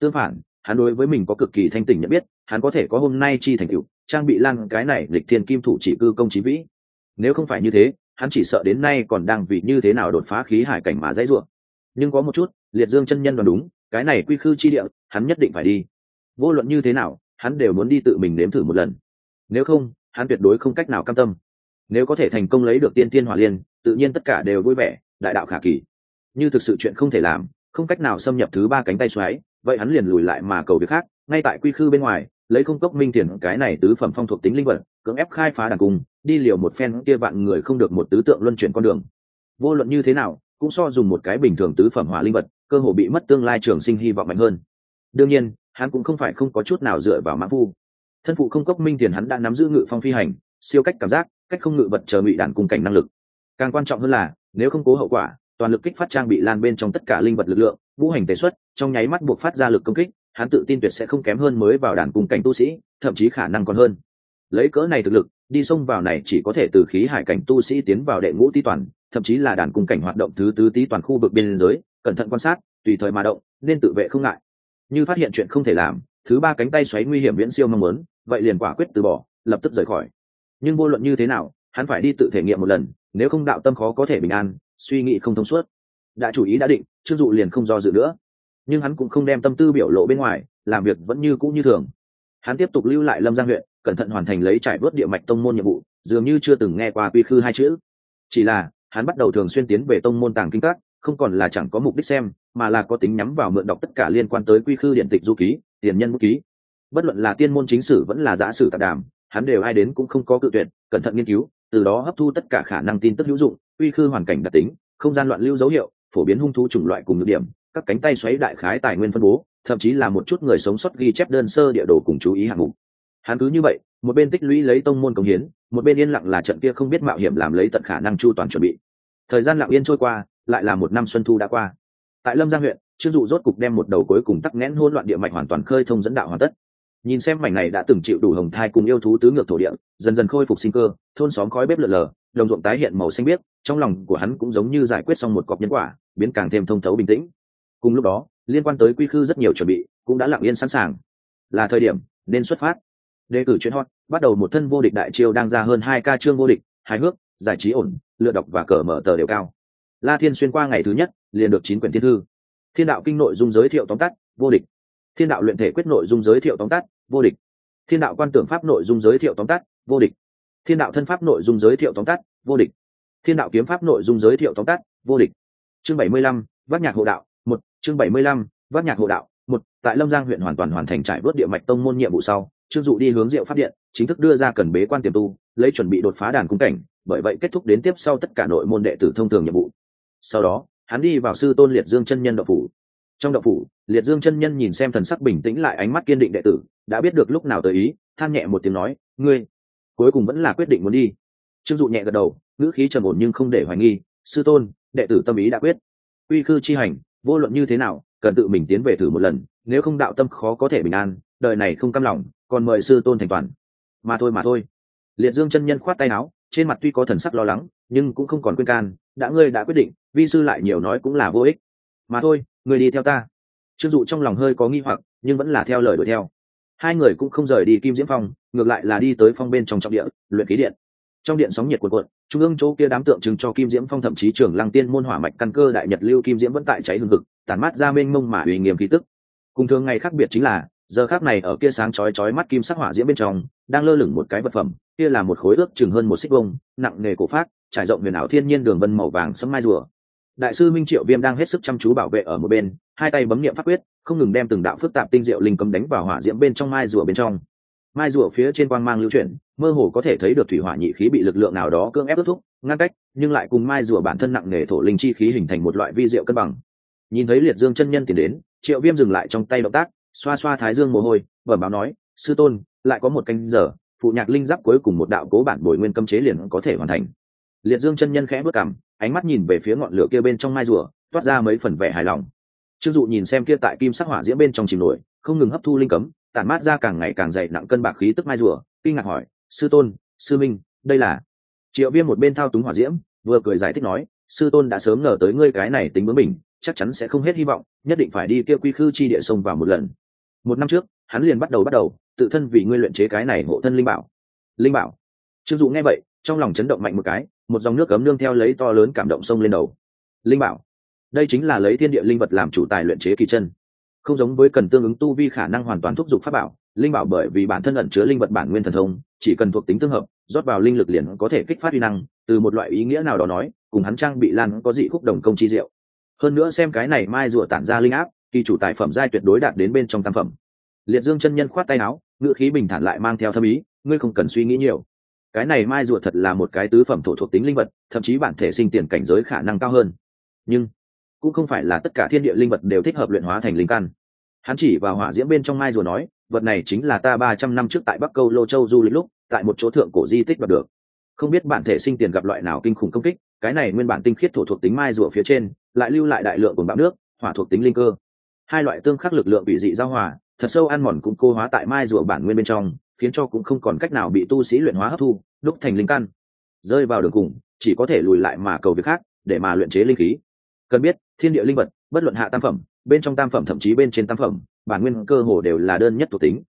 Tương phản, hắn đối với mình có cực kỳ thanh tỉnh nhận biết, hắn có thể có hôm nay chi thành cựu trang bị lan cái này lịch thiên kim thủ chỉ cư công trí vĩ. Nếu không phải như thế, hắn chỉ sợ đến nay còn đang vì như thế nào đột phá khí hải cảnh mà dãy ruộng nhưng có một chút, liệt dương chân nhân đoán đúng, cái này quy khư chi địa, hắn nhất định phải đi. Vô luận như thế nào, hắn đều muốn đi tự mình nếm thử một lần. Nếu không, hắn tuyệt đối không cách nào cam tâm. Nếu có thể thành công lấy được tiên tiên hỏa liên, tự nhiên tất cả đều vui vẻ, đại đạo khả kỳ. Như thực sự chuyện không thể làm, không cách nào xâm nhập thứ ba cánh tay xoáy, vậy hắn liền lùi lại mà cầu việc khác, ngay tại quy khư bên ngoài, lấy không cốc minh tiền cái này tứ phẩm phong thuộc tính linh vật, cưỡng ép khai phá đàn cung, đi liều một phen kia vạn người không được một tứ tượng luân chuyển con đường. Vô luận như thế nào cũng so dùng một cái bình thường tứ phẩm hỏa linh vật, cơ hồ bị mất tương lai trường sinh hy vọng mạnh hơn. Đương nhiên, hắn cũng không phải không có chút nào dựa vào mã phu. Thân phụ không cốc minh tiền hắn đã nắm giữ ngự phong phi hành, siêu cách cảm giác, cách không ngự vật chờ ngụy đàn cung cảnh năng lực. Càng quan trọng hơn là, nếu không cố hậu quả, toàn lực kích phát trang bị lan bên trong tất cả linh vật lực lượng vũ hành tế xuất, trong nháy mắt buộc phát ra lực công kích, hắn tự tin tuyệt sẽ không kém hơn mới vào đàn cung cảnh tu sĩ, thậm chí khả năng còn hơn. Lấy cỡ này thực lực, đi xông vào này chỉ có thể từ khí hải cảnh tu sĩ tiến vào đệ ngũ ti toàn thậm chí là đàn cung cảnh hoạt động thứ tứ tí toàn khu vực biên giới, cẩn thận quan sát, tùy thời mà động, nên tự vệ không ngại. Như phát hiện chuyện không thể làm, thứ ba cánh tay xoáy nguy hiểm viễn siêu mong muốn, vậy liền quả quyết từ bỏ, lập tức rời khỏi. Nhưng vô luận như thế nào, hắn phải đi tự thể nghiệm một lần, nếu không đạo tâm khó có thể bình an, suy nghĩ không thông suốt. Đã chủ ý đã định chưng dụ liền không do dự nữa. Nhưng hắn cũng không đem tâm tư biểu lộ bên ngoài, làm việc vẫn như cũ như thường. Hắn tiếp tục lưu lại lâm giang huyện, cẩn thận hoàn thành lấy trải bớt địa mạch tông môn nhiệm vụ, dường như chưa từng nghe qua quy khư hai chữ. Chỉ là hắn bắt đầu thường xuyên tiến về tông môn tàng kinh các, không còn là chẳng có mục đích xem, mà là có tính nhắm vào mượn đọc tất cả liên quan tới quy khư điện tịch du ký, tiền nhân bút ký. Bất luận là tiên môn chính sử vẫn là giả sử tạp đàm, hắn đều ai đến cũng không có cự tuyệt, cẩn thận nghiên cứu, từ đó hấp thu tất cả khả năng tin tức hữu dụng, quy khư hoàn cảnh đặc tính, không gian loạn lưu dấu hiệu, phổ biến hung thú chủng loại cùng nhược điểm, các cánh tay xoáy đại khái tài nguyên phân bố, thậm chí là một chút người sống sót ghi chép đơn sơ địa đồ cùng chú ý hạng mục. Hắn cứ như vậy, một bên tích lũy lấy tông môn công hiến, một bên yên lặng là trận kia không biết mạo hiểm làm lấy tận khả năng chu toàn chuẩn bị thời gian lặng yên trôi qua, lại là một năm xuân thu đã qua. Tại lâm giang huyện, trương dụ rốt cục đem một đầu cuối cùng tắc nghẽn hôn loạn địa mạch hoàn toàn khơi thông dẫn đạo hoàn tất. Nhìn xem mảnh này đã từng chịu đủ hồng thai cùng yêu thú tứ ngược thổ địa, dần dần khôi phục sinh cơ, thôn xóm khói bếp lợn lờ đồng ruộng tái hiện màu xanh biếc, trong lòng của hắn cũng giống như giải quyết xong một cọc nhân quả, biến càng thêm thông thấu bình tĩnh. Cùng lúc đó, liên quan tới quy khư rất nhiều chuẩn bị cũng đã lặng yên sẵn sàng. Là thời điểm, nên xuất phát. Đề cử chuyên hot, bắt đầu một thân vô địch đại chiêu đang ra hơn hai ca chương vô địch, hài hước, giải trí ổn lựa đọc và cờ mở tờ đều cao. La thiên xuyên qua ngày thứ nhất, liền được chín quyển thiên thư. Thiên đạo kinh nội dung giới thiệu tóm tắt, vô địch. Thiên đạo luyện thể quyết nội dung giới thiệu tóm tắt, vô địch. Thiên đạo quan tưởng pháp nội dung giới thiệu tóm tắt, vô địch. Thiên đạo thân pháp nội dung giới thiệu tóm tắt, vô địch. Thiên đạo kiếm pháp nội dung giới thiệu tóm tắt, vô địch. Chương bảy mươi lăm, vác nhạc hộ đạo, một. Chương bảy mươi lăm, vác nhạc hộ đạo, một. Tại lâm giang huyện hoàn toàn hoàn thành trải vớt địa mạch tông môn nhiệm vụ sau, trương dụ đi hướng diệu phát điện, chính thức đưa ra cần bế quan tiềm tu, lấy chuẩn bị đột phá đàn cung cảnh bởi vậy kết thúc đến tiếp sau tất cả nội môn đệ tử thông thường nhiệm vụ. Sau đó, hắn đi vào sư tôn liệt dương chân nhân đậu phủ. Trong đậu phủ, liệt dương chân nhân nhìn xem thần sắc bình tĩnh lại ánh mắt kiên định đệ tử, đã biết được lúc nào tới ý, than nhẹ một tiếng nói, ngươi, cuối cùng vẫn là quyết định muốn đi. Trương dụ nhẹ gật đầu, ngữ khí trầm ổn nhưng không để hoài nghi, sư tôn, đệ tử tâm ý đã quyết. Uy khư chi hành, vô luận như thế nào, cần tự mình tiến về thử một lần, nếu không đạo tâm khó có thể bình an, đời này không cam lòng, còn mời sư tôn thành toàn. Mà thôi mà thôi. Liệt dương chân nhân khoát tay áo trên mặt tuy có thần sắc lo lắng, nhưng cũng không còn quên can, đã ngươi đã quyết định, vi sư lại nhiều nói cũng là vô ích. Mà thôi người đi theo ta. Trương dụ trong lòng hơi có nghi hoặc, nhưng vẫn là theo lời đuổi theo. Hai người cũng không rời đi kim diễm phong, ngược lại là đi tới phong bên trong trọng địa, luyện ký điện. Trong điện sóng nhiệt cuộn cuộn, trung ương chỗ kia đám tượng trưng cho kim diễm phong thậm chí trưởng lăng tiên môn hỏa mạch căn cơ đại nhật lưu kim diễm vẫn tại cháy hừng hực, tản mát ra mênh mông mà uy nghiêm khí tức. Cùng thường ngày khác biệt chính là giờ khác này ở kia sáng chói chói mắt kim sắc hỏa diễm bên trong, đang lơ lửng một cái vật phẩm, kia là một khối ước chừng hơn một xích vông nặng nghề cổ phát, trải rộng huyền ảo thiên nhiên đường vân màu vàng sẫm mai rùa. Đại sư minh triệu viêm đang hết sức chăm chú bảo vệ ở một bên, hai tay bấm niệm pháp quyết, không ngừng đem từng đạo phức tạp tinh diệu linh cấm đánh vào hỏa diễm bên trong mai rùa bên trong. Mai rùa phía trên quang mang lưu chuyển, mơ hồ có thể thấy được thủy hỏa nhị khí bị lực lượng nào đó cưỡng ép ước thúc, ngăn cách, nhưng lại cùng mai rùa bản thân nặng nề thổ linh chi khí hình thành một loại vi diệu cân bằng. Nhìn thấy liệt dương chân nhân tiến đến, triệu viêm dừng lại trong tay động tác xoa xoa thái dương mồ hôi, bẩm báo nói, sư tôn, lại có một canh giờ, phụ nhạc linh giáp cuối cùng một đạo cố bản bồi nguyên cấm chế liền có thể hoàn thành. Liệt dương chân nhân khẽ bước cảm ánh mắt nhìn về phía ngọn lửa kia bên trong mai rùa, toát ra mấy phần vẻ hài lòng. Trương dụ nhìn xem kia tại kim sắc hỏa diễm bên trong chìm nổi, không ngừng hấp thu linh cấm, tản mát ra càng ngày càng dày nặng cân bạc khí tức mai rùa, kinh ngạc hỏi, sư tôn, sư minh, đây là? Triệu viêm một bên thao túng hỏa diễm, vừa cười giải thích nói, sư tôn đã sớm ngờ tới ngươi cái này tính bướng mình chắc chắn sẽ không hết hy vọng, nhất định phải đi kia quy khư chi địa sông vào một lần một năm trước, hắn liền bắt đầu bắt đầu, tự thân vì ngươi luyện chế cái này hộ thân linh bảo. Linh bảo? Trương dụ nghe vậy, trong lòng chấn động mạnh một cái, một dòng nước cấm nương theo lấy to lớn cảm động sông lên đầu. Linh bảo? Đây chính là lấy thiên địa linh vật làm chủ tài luyện chế kỳ chân. Không giống với cần tương ứng tu vi khả năng hoàn toàn thúc giục pháp bảo, linh bảo bởi vì bản thân ẩn chứa linh vật bản nguyên thần thông, chỉ cần thuộc tính tương hợp, rót vào linh lực liền có thể kích phát uy năng, từ một loại ý nghĩa nào đó nói, cùng hắn trang bị lan có dị khúc đồng công chi diệu. Hơn nữa xem cái này mai rùa tản ra linh áp kỳ chủ tài phẩm giai tuyệt đối đạt đến bên trong tam phẩm. Liệt dương chân nhân khoát tay áo, ngữ khí bình thản lại mang theo thâm ý, ngươi không cần suy nghĩ nhiều. Cái này mai ruột thật là một cái tứ phẩm thổ thuộc tính linh vật, thậm chí bản thể sinh tiền cảnh giới khả năng cao hơn. Nhưng, cũng không phải là tất cả thiên địa linh vật đều thích hợp luyện hóa thành linh căn. Hắn chỉ vào hỏa diễm bên trong mai rùa nói, vật này chính là ta ba trăm năm trước tại bắc câu lô châu du lịch lúc, tại một chỗ thượng cổ di tích đoạt được. Không biết bản thể sinh tiền gặp loại nào kinh khủng công kích, cái này nguyên bản tinh khiết thổ thuộc tính mai rùa phía trên, lại lưu lại đại lượng cồn bão nước, hỏa thuộc tính linh cơ hai loại tương khắc lực lượng bị dị giao hòa, thật sâu ăn mòn cũng cô hóa tại mai rùa bản nguyên bên trong, khiến cho cũng không còn cách nào bị tu sĩ luyện hóa hấp thu, đúc thành linh căn. Rơi vào đường cùng, chỉ có thể lùi lại mà cầu việc khác, để mà luyện chế linh khí. Cần biết, thiên địa linh vật, bất luận hạ tam phẩm, bên trong tam phẩm thậm chí bên trên tam phẩm, bản nguyên cơ hồ đều là đơn nhất thuộc tính.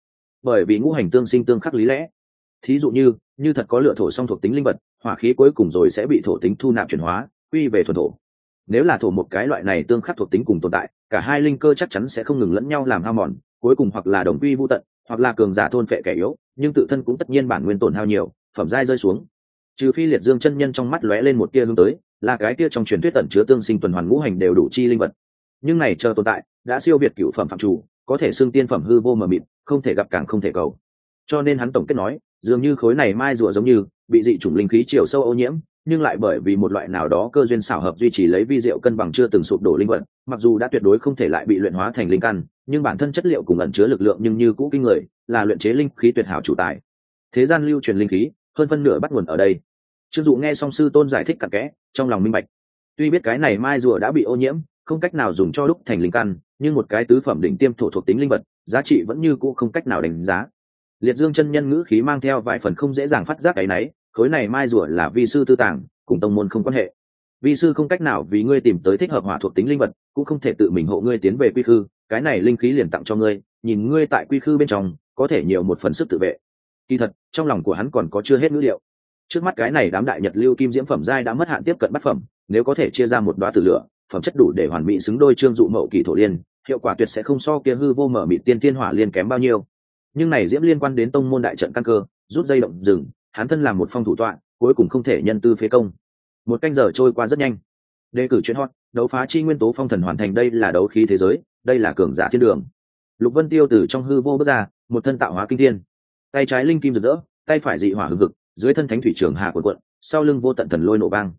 Bởi vì ngũ hành tương sinh tương khắc lý lẽ. Thí dụ như như thật có lựa thổ song thuộc tính linh vật, hỏa khí cuối cùng rồi sẽ bị thổ tính thu nạp chuyển hóa, quy về thuần thổ nếu là thổ một cái loại này tương khắc thuộc tính cùng tồn tại, cả hai linh cơ chắc chắn sẽ không ngừng lẫn nhau làm hao mòn, cuối cùng hoặc là đồng quy vô tận, hoặc là cường giả thôn phệ kẻ yếu, nhưng tự thân cũng tất nhiên bản nguyên tổn hao nhiều, phẩm giai rơi xuống. Trừ phi liệt dương chân nhân trong mắt lóe lên một tia hướng tới, là cái kia trong truyền thuyết tẩn chứa tương sinh tuần hoàn ngũ hành đều đủ chi linh vật. Nhưng này chờ tồn tại, đã siêu việt cựu phẩm phạm chủ, có thể xưng tiên phẩm hư vô mờ mịt, không thể gặp càng không thể cầu. Cho nên hắn tổng kết nói, dường như khối này mai rùa giống như, bị dị chủng linh khí chiều sâu ô nhiễm nhưng lại bởi vì một loại nào đó cơ duyên xảo hợp duy trì lấy vi diệu cân bằng chưa từng sụp đổ linh vật, mặc dù đã tuyệt đối không thể lại bị luyện hóa thành linh căn, nhưng bản thân chất liệu cùng ẩn chứa lực lượng nhưng như cũ kinh người, là luyện chế linh khí tuyệt hảo chủ tài. Thế gian lưu truyền linh khí, hơn phân nửa bắt nguồn ở đây. Trương dụ nghe song sư tôn giải thích cặn kẽ, trong lòng minh bạch. Tuy biết cái này mai rùa đã bị ô nhiễm, không cách nào dùng cho đúc thành linh căn, nhưng một cái tứ phẩm đỉnh tiêm thổ thuộc tính linh vật, giá trị vẫn như cũ không cách nào đánh giá. Liệt dương chân nhân ngữ khí mang theo vài phần không dễ dàng phát giác cái nấy khối này mai rùa là vi sư tư tàng, cùng tông môn không quan hệ. Vi sư không cách nào vì ngươi tìm tới thích hợp hỏa thuộc tính linh vật, cũng không thể tự mình hộ ngươi tiến về quy khư, cái này linh khí liền tặng cho ngươi, nhìn ngươi tại quy khư bên trong, có thể nhiều một phần sức tự vệ. Kỳ thật, trong lòng của hắn còn có chưa hết ngữ liệu. Trước mắt cái này đám đại nhật lưu kim diễm phẩm giai đã mất hạn tiếp cận bát phẩm, nếu có thể chia ra một đoá tử lửa, phẩm chất đủ để hoàn mỹ xứng đôi trương dụ mậu kỳ thổ liên, hiệu quả tuyệt sẽ không so kia hư vô mở mịt tiên thiên hỏa liên kém bao nhiêu. Nhưng này diễm liên quan đến tông môn đại trận căn cơ, rút dây động rừng hắn thân làm một phong thủ tọa, cuối cùng không thể nhân tư phế công. Một canh giờ trôi qua rất nhanh. Đề cử chuyến hot, đấu phá chi nguyên tố phong thần hoàn thành đây là đấu khí thế giới, đây là cường giả thiên đường. Lục vân tiêu từ trong hư vô bước ra, một thân tạo hóa kinh thiên. Tay trái linh kim rực rỡ, tay phải dị hỏa hưng vực dưới thân thánh thủy trường hà quần quận sau lưng vô tận thần lôi nổ vang.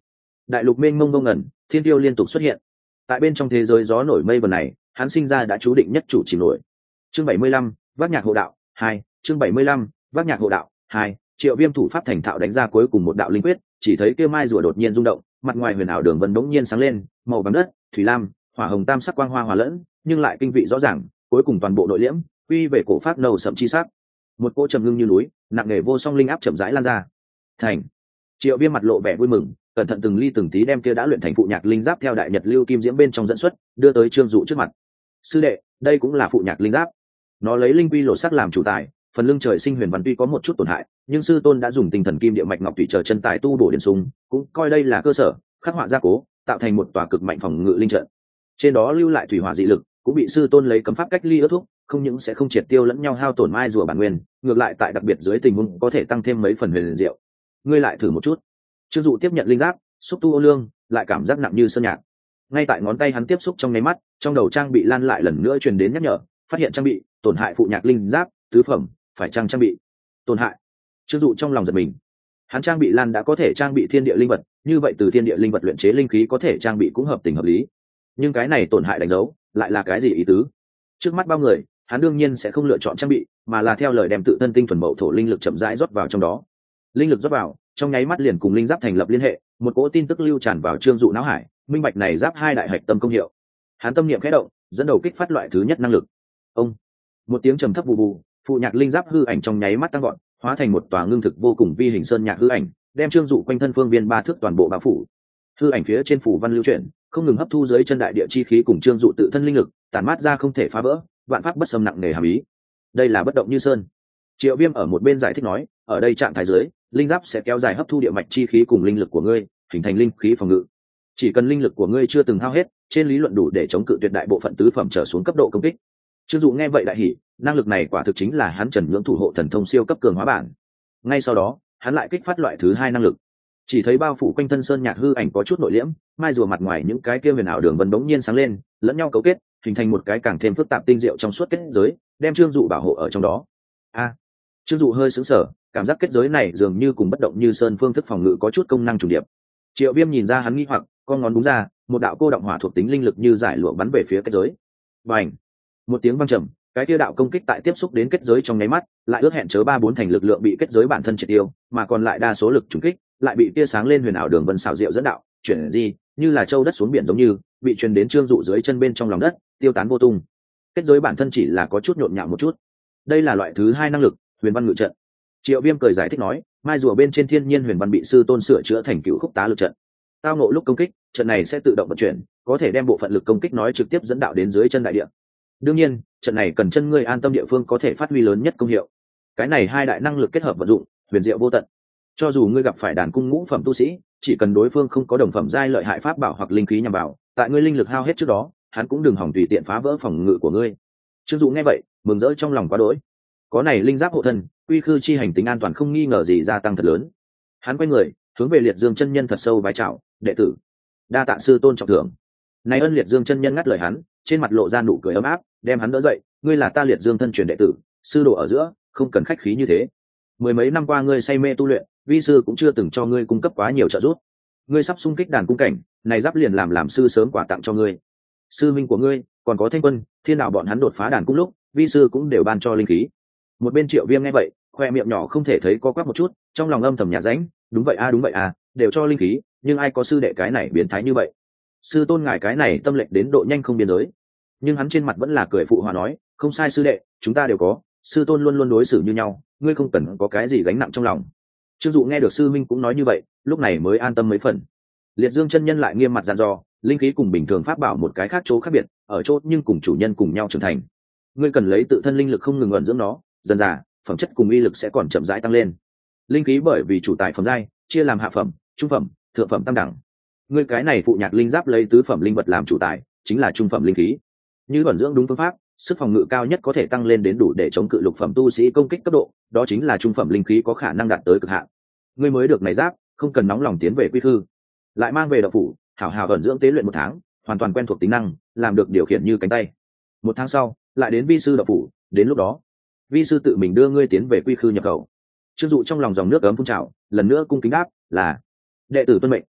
Đại lục mênh mông ngông ngẩn, thiên tiêu liên tục xuất hiện. Tại bên trong thế giới gió nổi mây vần này, hắn sinh ra đã chú định nhất chủ chỉ nổi. Chương bảy mươi lăm, vác nhạc hộ đạo hai, chương bảy mươi lăm, vác nhạc hộ đạo hai triệu viêm thủ pháp thành thạo đánh ra cuối cùng một đạo linh quyết, chỉ thấy kêu mai rùa đột nhiên rung động, mặt ngoài huyền ảo đường vân đống nhiên sáng lên, màu bằng đất, thủy lam, hỏa hồng tam sắc quang hoa hòa lẫn, nhưng lại kinh vị rõ ràng, cuối cùng toàn bộ nội liễm, quy về cổ phát nầu sậm chi sắc. Một cỗ trầm ngưng như núi, nặng nề vô song linh áp chậm rãi lan ra. Thành. Triệu viêm mặt lộ vẻ vui mừng, cẩn thận từng ly từng tí đem kia đã luyện thành phụ nhạc linh giáp theo đại nhật lưu kim diễm bên trong dẫn xuất, đưa tới trương dụ trước mặt. Sư đệ, đây cũng là phụ nhạc linh giáp. Nó lấy linh quy lộ sắc làm chủ tài, phần lưng trời sinh huyền văn tuy có một chút tổn hại nhưng sư tôn đã dùng tinh thần kim địa mạch ngọc thủy chờ chân tài tu bổ điện sung, cũng coi đây là cơ sở, khắc họa gia cố, tạo thành một tòa cực mạnh phòng ngự linh trận. Trên đó lưu lại thủy hỏa dị lực, cũng bị sư tôn lấy cấm pháp cách ly ước thuốc không những sẽ không triệt tiêu lẫn nhau hao tổn mai rùa bản nguyên, ngược lại tại đặc biệt dưới tình huống có thể tăng thêm mấy phần huyền diệu. Ngươi lại thử một chút. Trương dụ tiếp nhận linh giáp, xúc tu ô lương, lại cảm giác nặng như sơn nhạc. Ngay tại ngón tay hắn tiếp xúc trong nháy mắt, trong đầu trang bị lan lại lần nữa truyền đến nhắc nhở, phát hiện trang bị, tổn hại phụ nhạc linh giáp, tứ phẩm, phải trang trang bị? Tổn hại trương dụ trong lòng giật mình. Hắn trang bị lan đã có thể trang bị thiên địa linh vật, như vậy từ thiên địa linh vật luyện chế linh khí có thể trang bị cũng hợp tình hợp lý. Nhưng cái này tổn hại đánh dấu, lại là cái gì ý tứ? Trước mắt bao người, hắn đương nhiên sẽ không lựa chọn trang bị, mà là theo lời đem tự thân tinh thuần mậu thổ linh lực chậm rãi rót vào trong đó. Linh lực rót vào, trong nháy mắt liền cùng linh giáp thành lập liên hệ, một cỗ tin tức lưu tràn vào trương dụ não hải, minh bạch này giáp hai đại hạch tâm công hiệu. Hắn tâm niệm khẽ động, dẫn đầu kích phát loại thứ nhất năng lực. Ông! Một tiếng trầm thấp bù bù, phụ nhạc linh giáp hư ảnh trong nháy mắt tăng gọn hóa thành một tòa ngưng thực vô cùng vi hình sơn nhạc hư ảnh, đem trương dụ quanh thân phương viên ba thước toàn bộ bao phủ. Hư ảnh phía trên phủ văn lưu chuyển, không ngừng hấp thu dưới chân đại địa chi khí cùng trương dụ tự thân linh lực, tản mát ra không thể phá vỡ, vạn pháp bất xâm nặng nề hàm ý. Đây là bất động như sơn. Triệu viêm ở một bên giải thích nói, ở đây trạng thái dưới, linh giáp sẽ kéo dài hấp thu địa mạch chi khí cùng linh lực của ngươi, hình thành linh khí phòng ngự. Chỉ cần linh lực của ngươi chưa từng hao hết, trên lý luận đủ để chống cự tuyệt đại bộ phận tứ phẩm trở xuống cấp độ công kích chưng dụ nghe vậy đại hỉ, năng lực này quả thực chính là hắn trần ngưỡng thủ hộ thần thông siêu cấp cường hóa bản. Ngay sau đó, hắn lại kích phát loại thứ hai năng lực. Chỉ thấy bao phủ quanh thân sơn nhạc hư ảnh có chút nội liễm, mai rùa mặt ngoài những cái kia huyền ảo đường vân bỗng nhiên sáng lên, lẫn nhau cấu kết, hình thành một cái càng thêm phức tạp tinh diệu trong suốt kết giới, đem trương dụ bảo hộ ở trong đó. A! Trương dụ hơi xứng sở cảm giác kết giới này dường như cùng bất động như sơn phương thức phòng ngự có chút công năng trùng điệp. Triệu viêm nhìn ra hắn nghi hoặc, con ngón đúng ra, một đạo cô động hỏa thuộc tính linh lực như giải lụa bắn về phía kết giới. Và ảnh một tiếng văng trầm, cái tia đạo công kích tại tiếp xúc đến kết giới trong nháy mắt, lại ước hẹn chớ ba bốn thành lực lượng bị kết giới bản thân triệt tiêu, mà còn lại đa số lực trúng kích, lại bị tia sáng lên huyền ảo đường vân xào rượu dẫn đạo, chuyển di, như là châu đất xuống biển giống như, bị truyền đến trương dụ dưới chân bên trong lòng đất, tiêu tán vô tung. Kết giới bản thân chỉ là có chút nhộn nhạo một chút. Đây là loại thứ hai năng lực, huyền văn ngự trận. Triệu viêm cười giải thích nói, mai rùa bên trên thiên nhiên huyền văn bị sư tôn sửa chữa thành cựu khúc tá lực trận. Tao nộ lúc công kích, trận này sẽ tự động vận chuyển, có thể đem bộ phận lực công kích nói trực tiếp dẫn đạo đến dưới chân đại địa đương nhiên, trận này cần chân ngươi an tâm địa phương có thể phát huy lớn nhất công hiệu. Cái này hai đại năng lực kết hợp vận dụng, huyền diệu vô tận. Cho dù ngươi gặp phải đàn cung ngũ phẩm tu sĩ, chỉ cần đối phương không có đồng phẩm giai lợi hại pháp bảo hoặc linh khí nhằm vào, tại ngươi linh lực hao hết trước đó, hắn cũng đừng hỏng tùy tiện phá vỡ phòng ngự của ngươi. Chưng dụ nghe vậy, mừng rỡ trong lòng quá đỗi. Có này linh giáp hộ thân, quy khư chi hành tính an toàn không nghi ngờ gì gia tăng thật lớn. Hắn quay người, hướng về liệt dương chân nhân thật sâu vai chào, đệ tử, đa tạ sư tôn trọng thưởng. Này ân liệt dương chân nhân ngắt lời hắn, trên mặt lộ ra nụ cười ấm áp đem hắn đỡ dậy, ngươi là ta liệt dương thân truyền đệ tử, sư đồ ở giữa, không cần khách khí như thế. Mười mấy năm qua ngươi say mê tu luyện, vi sư cũng chưa từng cho ngươi cung cấp quá nhiều trợ giúp. Ngươi sắp xung kích đàn cung cảnh, này giáp liền làm làm sư sớm quà tặng cho ngươi. Sư minh của ngươi, còn có thanh quân, thiên đạo bọn hắn đột phá đàn cung lúc, vi sư cũng đều ban cho linh khí. Một bên triệu viêm nghe vậy, khoe miệng nhỏ không thể thấy có quắc một chút, trong lòng âm thầm nhà ránh, đúng vậy a, đúng vậy a, đều cho linh khí, nhưng ai có sư đệ cái này biến thái như vậy? Sư tôn ngài cái này tâm lệnh đến độ nhanh không biên giới nhưng hắn trên mặt vẫn là cười phụ hòa nói, không sai sư đệ, chúng ta đều có, sư tôn luôn luôn đối xử như nhau, ngươi không cần có cái gì gánh nặng trong lòng. Trương dụ nghe được sư minh cũng nói như vậy, lúc này mới an tâm mấy phần. Liệt dương chân nhân lại nghiêm mặt dặn dò, linh khí cùng bình thường pháp bảo một cái khác chỗ khác biệt, ở chỗ nhưng cùng chủ nhân cùng nhau trưởng thành. Ngươi cần lấy tự thân linh lực không ngừng ẩn dưỡng nó, dần dà, phẩm chất cùng y lực sẽ còn chậm rãi tăng lên. Linh khí bởi vì chủ tài phẩm giai, chia làm hạ phẩm, trung phẩm, thượng phẩm tam đẳng. Ngươi cái này phụ nhạc linh giáp lấy tứ phẩm linh vật làm chủ tài, chính là trung phẩm linh khí như vận dưỡng đúng phương pháp, sức phòng ngự cao nhất có thể tăng lên đến đủ để chống cự lục phẩm tu sĩ công kích cấp độ, đó chính là trung phẩm linh khí có khả năng đạt tới cực hạn. Ngươi mới được này giáp, không cần nóng lòng tiến về quy thư. lại mang về đậu phủ, hảo hảo vận dưỡng tế luyện một tháng, hoàn toàn quen thuộc tính năng, làm được điều khiển như cánh tay. Một tháng sau, lại đến vi sư đậu phủ, đến lúc đó, vi sư tự mình đưa ngươi tiến về quy khư nhập khẩu. Chưng dụ trong lòng dòng nước ấm phun trào, lần nữa cung kính đáp là, đệ tử tuân mệnh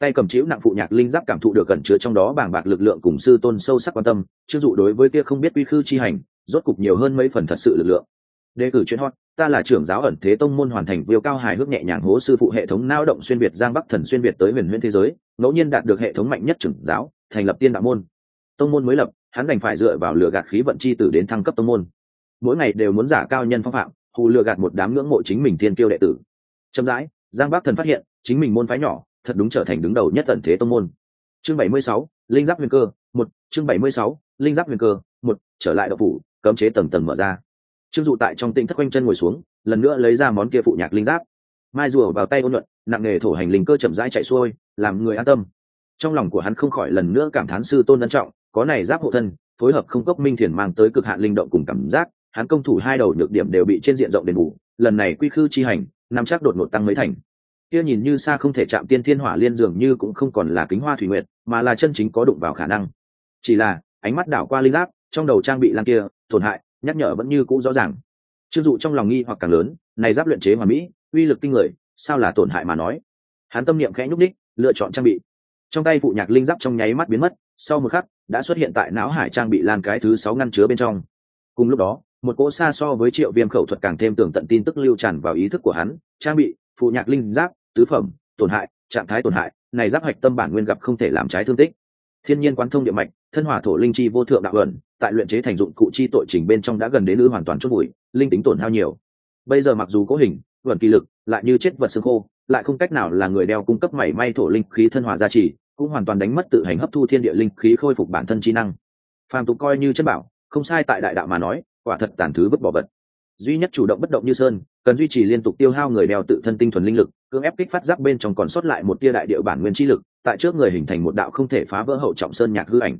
tay cầm chiếu nặng phụ nhạc linh giáp cảm thụ được cẩn chứa trong đó bàng bạc lực lượng cùng sư tôn sâu sắc quan tâm chưng dụ đối với kia không biết quy khư chi hành, rốt cục nhiều hơn mấy phần thật sự lực lượng. Đề cử chuyên hot, ta là trưởng giáo ẩn thế tông môn hoàn thành viêu cao hài hước nhẹ nhàng hố sư phụ hệ thống nao động xuyên việt giang bắc thần xuyên việt tới huyền huyễn thế giới, ngẫu nhiên đạt được hệ thống mạnh nhất trưởng giáo, thành lập tiên đạo môn. Tông môn mới lập, hắn đành phải dựa vào lừa gạt khí vận chi tử đến thăng cấp tông môn. Mỗi ngày đều muốn giả cao nhân phong phạm, hù lừa gạt một đám ngưỡng mộ chính mình thiên kiêu đệ tử. Chậm rãi, giang bắc thần phát hiện, chính mình môn phái nhỏ thật đúng trở thành đứng đầu nhất tận thế tông môn. Chương bảy mươi sáu, linh giáp huyền cơ, một, chương bảy mươi sáu, linh giáp huyền cơ, một, trở lại đậu phủ, cấm chế tầng tầng mở ra. Trương dụ tại trong tinh thất quanh chân ngồi xuống, lần nữa lấy ra món kia phụ nhạc linh giáp. Mai rùa vào tay ôn nhuận nặng nghề thổ hành linh cơ chậm rãi chạy xuôi, làm người an tâm. Trong lòng của hắn không khỏi lần nữa cảm thán sư tôn ân trọng, có này giáp hộ thân, phối hợp không cốc minh thiền mang tới cực hạn linh động cùng cảm giác, hắn công thủ hai đầu nhược điểm đều bị trên diện rộng đền bù, lần này quy khư chi hành nam chắc đột ngột tăng mấy thành kia nhìn như xa không thể chạm tiên thiên hỏa liên dường như cũng không còn là kính hoa thủy nguyệt, mà là chân chính có đụng vào khả năng. Chỉ là, ánh mắt đảo qua linh giáp, trong đầu trang bị lan kia, tổn hại, nhắc nhở vẫn như cũ rõ ràng. Chưng dụ trong lòng nghi hoặc càng lớn, này giáp luyện chế hoàn mỹ, uy lực kinh người, sao là tổn hại mà nói? Hắn tâm niệm khẽ nhúc đích lựa chọn trang bị. Trong tay phụ nhạc linh giáp trong nháy mắt biến mất, sau một khắc, đã xuất hiện tại não hải trang bị lan cái thứ sáu ngăn chứa bên trong. Cùng lúc đó, một cỗ xa so với triệu viêm khẩu thuật càng thêm tưởng tận tin tức lưu tràn vào ý thức của hắn, trang bị, phụ nhạc linh giáp tứ phẩm, tổn hại, trạng thái tổn hại, này giáp hạch tâm bản nguyên gặp không thể làm trái thương tích. Thiên nhiên quán thông địa mạch, thân hỏa thổ linh chi vô thượng đạo ẩn, tại luyện chế thành dụng cụ chi tội trình bên trong đã gần đến nữ hoàn toàn chốt bụi, linh tính tổn hao nhiều. Bây giờ mặc dù cố hình vẩn kỳ lực, lại như chết vật xương khô, lại không cách nào là người đeo cung cấp mảy may thổ linh khí thân hỏa gia trì, cũng hoàn toàn đánh mất tự hành hấp thu thiên địa linh khí khôi phục bản thân chi năng. Phàm tục coi như chất bảo, không sai tại đại đạo mà nói, quả thật tàn thứ vứt bỏ vật. Duy nhất chủ động bất động như sơn, cần duy trì liên tục tiêu hao người đeo tự thân tinh thuần linh lực cưỡng ép kích phát giáp bên trong còn sót lại một tia đại địa bản nguyên chi lực, tại trước người hình thành một đạo không thể phá vỡ hậu trọng sơn nhạc hư ảnh.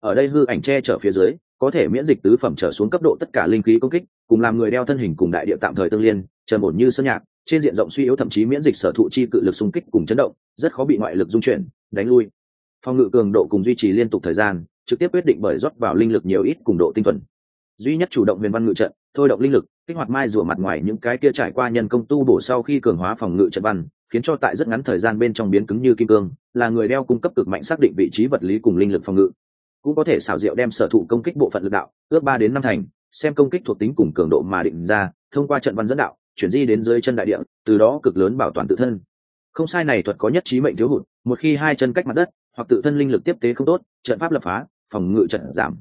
Ở đây hư ảnh che chở phía dưới, có thể miễn dịch tứ phẩm trở xuống cấp độ tất cả linh khí công kích, cùng làm người đeo thân hình cùng đại địa tạm thời tương liên, trầm ổn như sơn nhạc, trên diện rộng suy yếu thậm chí miễn dịch sở thụ chi cự lực xung kích cùng chấn động, rất khó bị ngoại lực dung chuyển, đánh lui. Phòng ngự cường độ cùng duy trì liên tục thời gian, trực tiếp quyết định bởi rót vào linh lực nhiều ít cùng độ tinh thuần. Duy nhất chủ động huyền văn ngự trận, thôi động linh lực kích hoạt mai rùa mặt ngoài những cái kia trải qua nhân công tu bổ sau khi cường hóa phòng ngự trận văn, khiến cho tại rất ngắn thời gian bên trong biến cứng như kim cương, là người đeo cung cấp cực mạnh xác định vị trí vật lý cùng linh lực phòng ngự. Cũng có thể xảo diệu đem sở thụ công kích bộ phận lực đạo, ước ba đến năm thành, xem công kích thuộc tính cùng cường độ mà định ra, thông qua trận văn dẫn đạo, chuyển di đến dưới chân đại địa, từ đó cực lớn bảo toàn tự thân. Không sai này thuật có nhất trí mệnh thiếu hụt, một khi hai chân cách mặt đất, hoặc tự thân linh lực tiếp tế không tốt, trận pháp lập phá, phòng ngự trận giảm.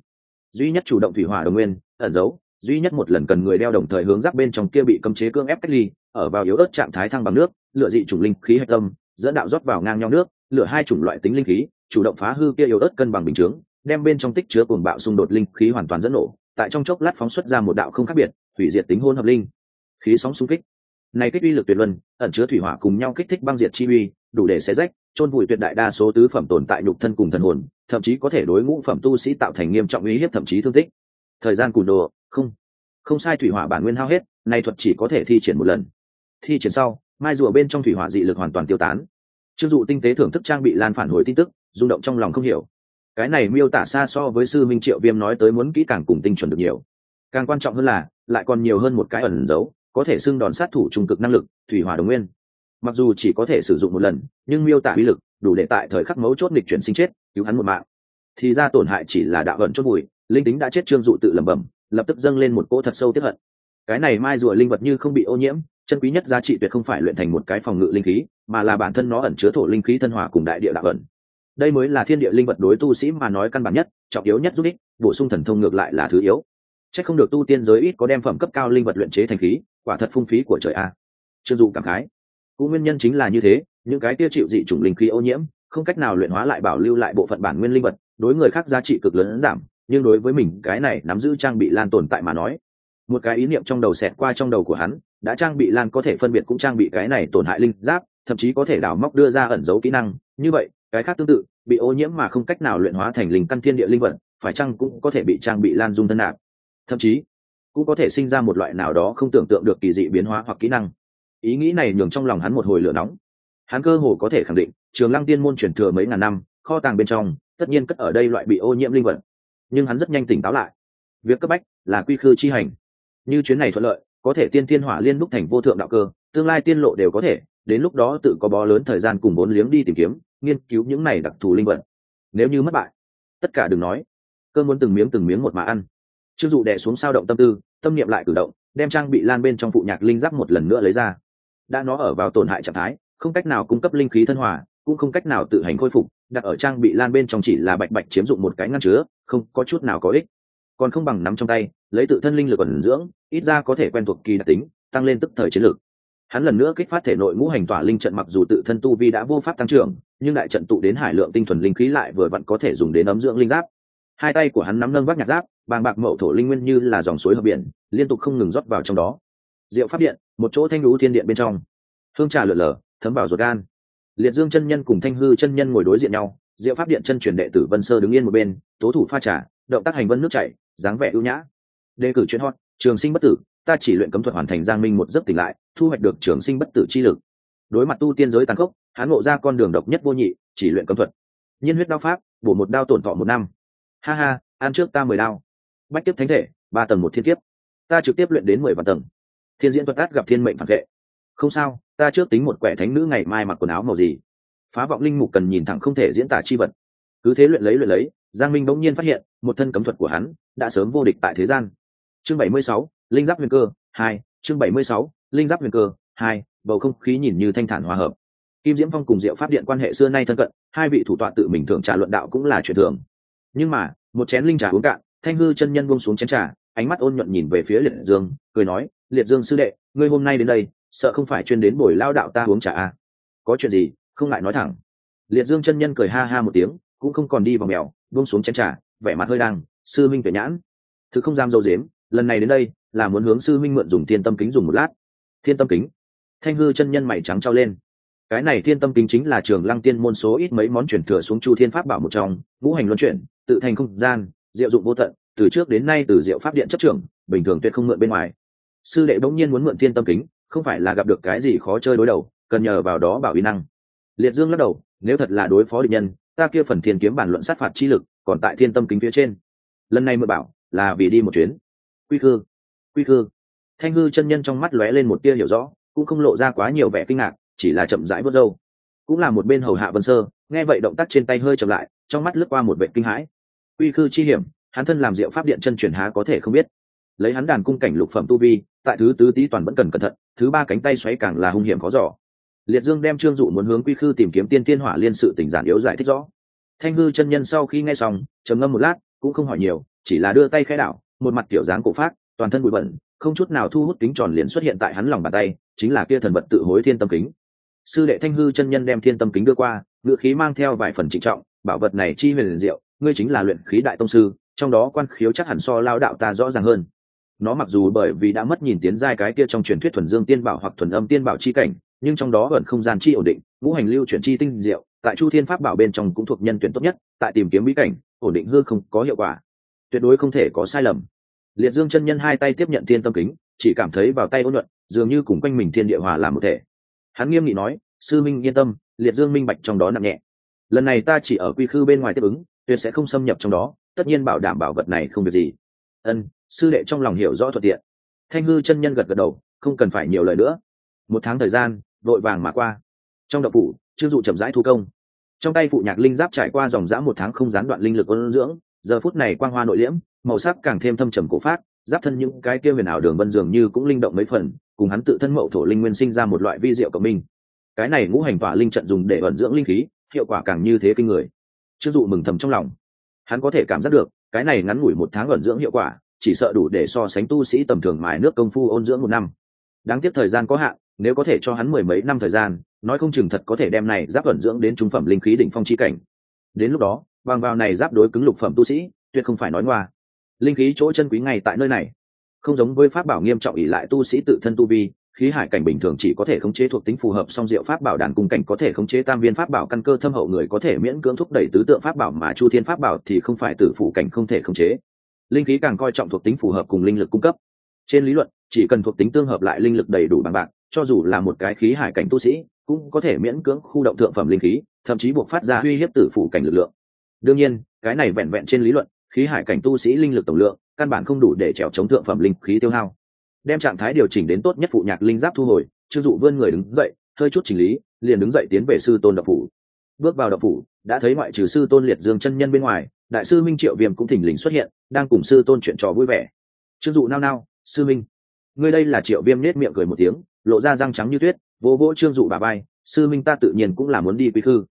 Duy nhất chủ động thủy hỏa đồng nguyên, ẩn giấu duy nhất một lần cần người đeo đồng thời hướng giáp bên trong kia bị cấm chế cương ép cách ly, ở vào yếu ớt trạng thái thăng bằng nước, lựa dị chủng linh khí hạch tâm, dẫn đạo rót vào ngang nhau nước, lựa hai chủng loại tính linh khí, chủ động phá hư kia yếu ớt cân bằng bình chướng, đem bên trong tích chứa cuồng bạo xung đột linh khí hoàn toàn dẫn nổ, tại trong chốc lát phóng xuất ra một đạo không khác biệt, hủy diệt tính hôn hợp linh. Khí sóng xung kích. Này kích uy lực tuyệt luân, ẩn chứa thủy hỏa cùng nhau kích thích băng diệt chi uy, đủ để xé rách, chôn vùi tuyệt đại đa số tứ phẩm tồn tại nhục thân cùng thần hồn, thậm chí có thể đối ngũ phẩm tu sĩ tạo thành nghiêm trọng uy hiếp thậm chí thương tích. Thời gian cùn đồ không. Không sai, thủy hỏa bản nguyên hao hết, nay thuật chỉ có thể thi triển một lần. Thi triển sau, mai rùa bên trong thủy hỏa dị lực hoàn toàn tiêu tán. Chưng dụ tinh tế thưởng thức trang bị lan phản hồi tin tức, rung động trong lòng không hiểu. Cái này miêu tả xa so với sư minh triệu viêm nói tới muốn kỹ càng cùng tinh chuẩn được nhiều. Càng quan trọng hơn là, lại còn nhiều hơn một cái ẩn giấu có thể xưng đòn sát thủ trung cực năng lực, thủy hỏa đồng nguyên. Mặc dù chỉ có thể sử dụng một lần, nhưng miêu tả uy lực, đủ để tại thời khắc mấu chốt nghịch chuyển sinh chết, cứu hắn một mạng. Thì ra tổn hại chỉ là đạo vận chốt bụi, linh tính đã chết trương dụ tự lẩm bẩm lập tức dâng lên một cỗ thật sâu tiếp hận. Cái này mai rùa linh vật như không bị ô nhiễm, chân quý nhất giá trị tuyệt không phải luyện thành một cái phòng ngự linh khí, mà là bản thân nó ẩn chứa thổ linh khí thân hòa cùng đại địa đạo ẩn. Đây mới là thiên địa linh vật đối tu sĩ mà nói căn bản nhất, trọng yếu nhất giúp ích, bổ sung thần thông ngược lại là thứ yếu. C h ắ c không được tu tiên giới ít có đem phẩm cấp cao linh vật luyện chế thành khí, quả thật phung phí của trời a. Trương dụ cảm khái. Cũng nguyên nhân chính là như thế, những cái tiêu chịu dị chủng linh khí ô nhiễm, không cách nào luyện hóa lại bảo lưu lại bộ phận bản nguyên linh vật, đối người khác giá trị cực lớn giảm nhưng đối với mình, cái này nắm giữ trang bị lan tồn tại mà nói, một cái ý niệm trong đầu xẹt qua trong đầu của hắn, đã trang bị lan có thể phân biệt cũng trang bị cái này tổn hại linh giáp, thậm chí có thể đào móc đưa ra ẩn dấu kỹ năng. Như vậy, cái khác tương tự, bị ô nhiễm mà không cách nào luyện hóa thành linh căn thiên địa linh vật, phải chăng cũng có thể bị trang bị lan dung thân nạp? Thậm chí, cũng có thể sinh ra một loại nào đó không tưởng tượng được kỳ dị biến hóa hoặc kỹ năng. Ý nghĩ này nhường trong lòng hắn một hồi lửa nóng. Hắn cơ hồ có thể khẳng định, trường lăng tiên môn truyền thừa mấy ngàn năm, kho tàng bên trong, tất nhiên cất ở đây loại bị ô nhiễm linh vật nhưng hắn rất nhanh tỉnh táo lại. Việc cấp bách là quy khư chi hành. Như chuyến này thuận lợi, có thể tiên thiên hỏa liên đúc thành vô thượng đạo cơ, tương lai tiên lộ đều có thể, đến lúc đó tự có bó lớn thời gian cùng bốn liếng đi tìm kiếm, nghiên cứu những này đặc thù linh vật. Nếu như mất bại, tất cả đừng nói. Cơ muốn từng miếng từng miếng một mà ăn. Chưng dụ đẻ xuống sao động tâm tư, tâm niệm lại cử động, đem trang bị lan bên trong phụ nhạc linh giáp một lần nữa lấy ra. Đã nó ở vào tổn hại trạng thái, không cách nào cung cấp linh khí thân hòa, cũng không cách nào tự hành khôi phục đặt ở trang bị lan bên trong chỉ là bạch bạch chiếm dụng một cái ngăn chứa, không có chút nào có ích. Còn không bằng nắm trong tay, lấy tự thân linh lực ẩn dưỡng, ít ra có thể quen thuộc kỳ đặc tính, tăng lên tức thời chiến lược hắn lần nữa kích phát thể nội ngũ hành tỏa linh trận mặc dù tự thân tu vi đã vô pháp tăng trưởng, nhưng đại trận tụ đến hải lượng tinh thuần linh khí lại vừa vặn có thể dùng đến ấm dưỡng linh giáp. Hai tay của hắn nắm nâng vác nhạc giáp, bàng bạc mậu thổ linh nguyên như là dòng suối hợp biển, liên tục không ngừng rót vào trong đó. Diệu pháp điện, một chỗ thanh lũ thiên điện bên trong. Hương trà lượn lờ thấm vào ruột gan liệt dương chân nhân cùng thanh hư chân nhân ngồi đối diện nhau, diệu pháp điện chân truyền đệ tử vân sơ đứng yên một bên, tố thủ pha trà, động tác hành vân nước chảy, dáng vẻ ưu nhã. Đề cử chuyên hot, trường sinh bất tử, ta chỉ luyện cấm thuật hoàn thành giang minh một giấc tỉnh lại, thu hoạch được trường sinh bất tử chi lực. Đối mặt tu tiên giới tàn khốc, hắn ngộ ra con đường độc nhất vô nhị, chỉ luyện cấm thuật. Nhiên huyết đao pháp, bổ một đao tổn thọ một năm. Ha ha, ăn trước ta mười đao. Bách tiếp thánh thể, ba tầng một thiên kiếp. Ta trực tiếp luyện đến mười vạn tầng. Thiên diễn thuật át gặp thiên mệnh phản vệ không sao, ta trước tính một quẻ thánh nữ ngày mai mặc quần áo màu gì. Phá vọng linh mục cần nhìn thẳng không thể diễn tả chi vật. Cứ thế luyện lấy luyện lấy, giang minh bỗng nhiên phát hiện, một thân cấm thuật của hắn đã sớm vô địch tại thế gian. Chương bảy mươi sáu, linh giáp huyền cơ, hai, chương bảy mươi sáu, linh giáp huyền cơ, hai, bầu không khí nhìn như thanh thản hòa hợp. Kim diễm phong cùng diệu pháp điện quan hệ xưa nay thân cận, hai vị thủ tọa tự mình thường trả luận đạo cũng là chuyện thường. Nhưng mà, một chén linh trà uống cạn, thanh hư chân nhân buông xuống chén trà, ánh mắt ôn nhuận nhìn về phía liệt dương, cười nói, liệt dương sư đệ, ngươi hôm nay đến đây sợ không phải chuyên đến buổi lao đạo ta uống trà à. có chuyện gì? Không ngại nói thẳng. Liệt dương chân nhân cười ha ha một tiếng, cũng không còn đi vào mèo, buông xuống chén trà, vẻ mặt hơi đăng, sư minh tuệ nhãn, thứ không dám dâu dếm, lần này đến đây là muốn hướng sư minh mượn dùng thiên tâm kính dùng một lát. Thiên tâm kính? Thanh hư chân nhân mày trắng trao lên. Cái này thiên tâm kính chính là trường lăng tiên môn số ít mấy món chuyển thừa xuống chu thiên pháp bảo một trong, ngũ hành luân chuyển, tự thành không gian, diệu dụng vô tận, từ trước đến nay từ diệu pháp điện chấp trưởng, bình thường tuyệt không mượn bên ngoài. Sư đệ bỗng nhiên muốn mượn thiên tâm kính không phải là gặp được cái gì khó chơi đối đầu, cần nhờ vào đó bảo uy năng. Liệt dương lắc đầu, nếu thật là đối phó địch nhân, ta kia phần thiên kiếm bản luận sát phạt chi lực còn tại thiên tâm kính phía trên. Lần này mượn bảo là vì đi một chuyến. Quy khư quy khư. Thanh hư chân nhân trong mắt lóe lên một tia hiểu rõ, cũng không lộ ra quá nhiều vẻ kinh ngạc, chỉ là chậm rãi vớt râu. Cũng là một bên hầu hạ vân sơ, nghe vậy động tác trên tay hơi chậm lại, trong mắt lướt qua một vệ kinh hãi. Quy khư chi hiểm, hắn thân làm diệu pháp điện chân truyền há có thể không biết. Lấy hắn đàn cung cảnh lục phẩm tu vi tại thứ tứ tý toàn vẫn cần cẩn thận, thứ ba cánh tay xoáy càng là hung hiểm khó giỏ liệt dương đem trương dụ muốn hướng quy khư tìm kiếm tiên tiên hỏa liên sự tình giản yếu giải thích rõ. Thanh hư chân nhân sau khi nghe xong, trầm ngâm một lát, cũng không hỏi nhiều, chỉ là đưa tay khai đảo, một mặt kiểu dáng cổ phát toàn thân bụi bẩn, không chút nào thu hút kính tròn liền xuất hiện tại hắn lòng bàn tay, chính là kia thần vật tự hối thiên tâm kính. Sư đệ thanh hư chân nhân đem thiên tâm kính đưa qua ngự khí mang theo vài phần trịnh trọng, bảo vật này chi huyền diệu, ngươi chính là luyện khí đại tông sư, trong đó quan khiếu chắc hẳn so lao đạo ta rõ ràng hơn nó mặc dù bởi vì đã mất nhìn tiến giai cái kia trong truyền thuyết thuần dương tiên bảo hoặc thuần âm tiên bảo chi cảnh, nhưng trong đó vẫn không gian chi ổn định, ngũ hành lưu chuyển chi tinh diệu, tại chu thiên pháp bảo bên trong cũng thuộc nhân tuyển tốt nhất, tại tìm kiếm bí cảnh, ổn định hư không có hiệu quả. Tuyệt đối không thể có sai lầm. Liệt dương chân nhân hai tay tiếp nhận thiên tâm kính, chỉ cảm thấy vào tay ôn nhuận, dường như cùng quanh mình thiên địa hòa làm một thể. Hắn nghiêm nghị nói, sư minh, yên tâm, liệt dương minh bạch trong đó nặng nhẹ. Lần này ta chỉ ở quy khư bên ngoài tiếp ứng, tuyệt sẽ không xâm nhập trong đó, tất nhiên bảo đảm bảo vật này không việc gì. Ân sư đệ trong lòng hiểu rõ thuận tiện. Thanh hư chân nhân gật gật đầu, không cần phải nhiều lời nữa. Một tháng thời gian, vội vàng mà qua. Trong đậu phủ chưng dụ chậm rãi thu công. Trong tay phụ nhạc linh giáp trải qua dòng dã một tháng không gián đoạn linh lực ôn dưỡng, giờ phút này quang hoa nội liễm, màu sắc càng thêm thâm trầm cổ phát, giáp thân những cái kia huyền ảo đường vân dường như cũng linh động mấy phần, cùng hắn tự thân mậu thổ linh nguyên sinh ra một loại vi diệu cộng minh. Cái này ngũ hành tỏa linh trận dùng để ẩn dưỡng linh khí, hiệu quả càng như thế kinh người. Chưng dụ mừng thầm trong lòng. Hắn có thể cảm giác được, cái này ngắn ngủi một tháng ẩn dưỡng hiệu quả chỉ sợ đủ để so sánh tu sĩ tầm thường mài nước công phu ôn dưỡng một năm. Đáng tiếc thời gian có hạn, nếu có thể cho hắn mười mấy năm thời gian, nói không chừng thật có thể đem này giáp ẩn dưỡng đến trung phẩm linh khí đỉnh phong chi cảnh. Đến lúc đó, bằng vào này giáp đối cứng lục phẩm tu sĩ, tuyệt không phải nói ngoa. Linh khí chỗ chân quý ngay tại nơi này. Không giống với pháp bảo nghiêm trọng ỷ lại tu sĩ tự thân tu vi, khí hải cảnh bình thường chỉ có thể khống chế thuộc tính phù hợp song diệu pháp bảo đàn cung cảnh có thể khống chế tam viên pháp bảo căn cơ thâm hậu người có thể miễn cưỡng thúc đẩy tứ tượng pháp bảo mà chu thiên pháp bảo thì không phải tử phụ cảnh không thể khống chế linh khí càng coi trọng thuộc tính phù hợp cùng linh lực cung cấp. Trên lý luận, chỉ cần thuộc tính tương hợp lại linh lực đầy đủ bằng bạc, cho dù là một cái khí hải cảnh tu sĩ, cũng có thể miễn cưỡng khu động thượng phẩm linh khí, thậm chí buộc phát ra uy hiếp tử phủ cảnh lực lượng. Đương nhiên, cái này vẹn vẹn trên lý luận, khí hải cảnh tu sĩ linh lực tổng lượng, căn bản không đủ để trèo chống thượng phẩm linh khí tiêu hao. Đem trạng thái điều chỉnh đến tốt nhất phụ nhạc linh giáp thu hồi chưng dụ vươn người đứng dậy, hơi chút chỉnh lý, liền đứng dậy tiến về sư tôn đậu phủ. Bước vào đậu phủ, đã thấy ngoại trừ sư tôn liệt dương chân nhân bên ngoài đại sư minh triệu viêm cũng thỉnh lình xuất hiện, đang cùng sư tôn chuyện trò vui vẻ. Chưng dụ nao nao, sư minh, ngươi đây là triệu viêm nết miệng cười một tiếng, lộ ra răng trắng như tuyết, vỗ vỗ trương dụ bà bay sư minh ta tự nhiên cũng là muốn đi quý khư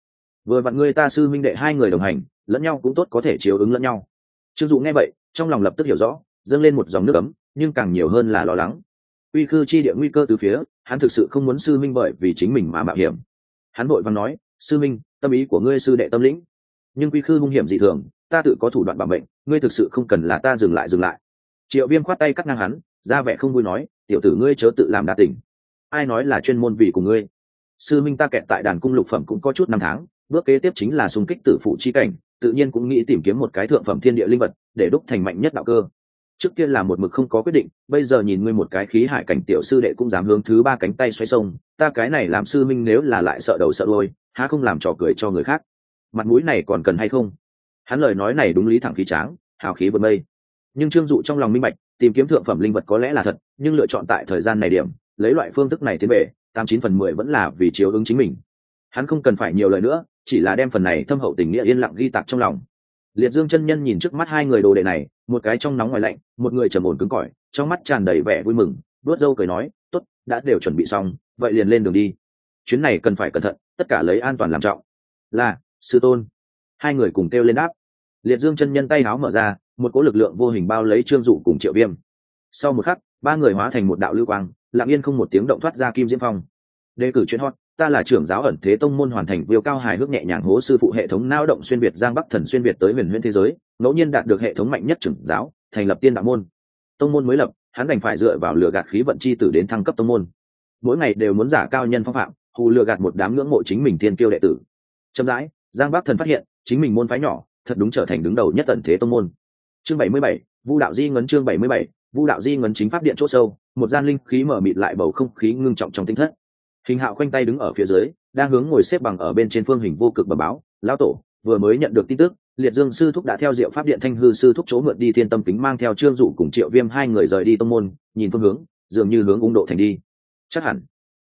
vừa vặn ngươi ta sư minh đệ hai người đồng hành, lẫn nhau cũng tốt có thể chiếu ứng lẫn nhau. Trương dụ nghe vậy, trong lòng lập tức hiểu rõ, dâng lên một dòng nước ấm, nhưng càng nhiều hơn là lo lắng. Uy khư chi địa nguy cơ từ phía, hắn thực sự không muốn sư minh bởi vì chính mình mà mạo hiểm. Hắn vội vàng nói, sư minh, tâm ý của ngươi sư đệ tâm lĩnh. Nhưng quy khư hung hiểm dị thường ta tự có thủ đoạn bảo mệnh, ngươi thực sự không cần là ta dừng lại dừng lại. Triệu viêm khoát tay cắt ngang hắn, ra vẻ không vui nói, tiểu tử ngươi chớ tự làm đa tỉnh ai nói là chuyên môn vì của ngươi? Sư minh ta kẹt tại đàn cung lục phẩm cũng có chút năm tháng, bước kế tiếp chính là xung kích tử phụ chi cảnh, tự nhiên cũng nghĩ tìm kiếm một cái thượng phẩm thiên địa linh vật, để đúc thành mạnh nhất đạo cơ. Trước kia là một mực không có quyết định, bây giờ nhìn ngươi một cái khí hải cảnh tiểu sư đệ cũng dám hướng thứ ba cánh tay xoay sông, ta cái này làm sư minh nếu là lại sợ đầu sợ đôi há không làm trò cười cho người khác? Mặt mũi này còn cần hay không? Hắn lời nói này đúng lý thẳng khí tráng, hào khí vượt mây. Nhưng trương dụ trong lòng minh bạch, tìm kiếm thượng phẩm linh vật có lẽ là thật, nhưng lựa chọn tại thời gian này điểm, lấy loại phương thức này tiến về, tám chín phần mười vẫn là vì chiếu ứng chính mình. Hắn không cần phải nhiều lời nữa, chỉ là đem phần này thâm hậu tình nghĩa yên lặng ghi tạc trong lòng. Liệt dương chân nhân nhìn trước mắt hai người đồ đệ này, một cái trong nóng ngoài lạnh, một người trầm ổn cứng cỏi, trong mắt tràn đầy vẻ vui mừng đuốt râu cười nói, tốt, đã đều chuẩn bị xong, vậy liền lên đường đi. Chuyến này cần phải cẩn thận, tất cả lấy an toàn làm trọng. Là, sư tôn hai người cùng kêu lên đáp. Liệt dương chân nhân tay áo mở ra, một cỗ lực lượng vô hình bao lấy trương dụ cùng triệu viêm. Sau một khắc, ba người hóa thành một đạo lưu quang, lặng yên không một tiếng động thoát ra kim diễm phong. Đề cử chuyên hot, ta là trưởng giáo ẩn thế tông môn hoàn thành viêu cao hài hước nhẹ nhàng hố sư phụ hệ thống lao động xuyên việt giang bắc thần xuyên việt tới huyền huyễn thế giới, ngẫu nhiên đạt được hệ thống mạnh nhất trưởng giáo, thành lập tiên đạo môn. Tông môn mới lập, hắn đành phải dựa vào lừa gạt khí vận chi tử đến thăng cấp tông môn. Mỗi ngày đều muốn giả cao nhân phong phạm, hù lừa gạt một đám ngưỡng mộ chính mình thiên kiêu đệ tử. Chậm rãi, giang bắc thần phát hiện chính mình môn phái nhỏ, thật đúng trở thành đứng đầu nhất tận thế tông môn. Chương bảy mươi bảy, vu đạo di ngấn chương bảy mươi bảy, vu đạo di ngấn chính pháp điện chỗ sâu, một gian linh khí mở mịt lại bầu không khí ngưng trọng trong tinh thất. Hình hạo khoanh tay đứng ở phía dưới, đang hướng ngồi xếp bằng ở bên trên phương hình vô cực bờ báo, lão tổ, vừa mới nhận được tin tức, liệt dương sư thúc đã theo diệu pháp điện thanh hư sư thúc chỗ mượn đi thiên tâm kính mang theo trương dụ cùng triệu viêm hai người rời đi tông môn, nhìn phương hướng, dường như hướng ung độ thành đi. Chắc hẳn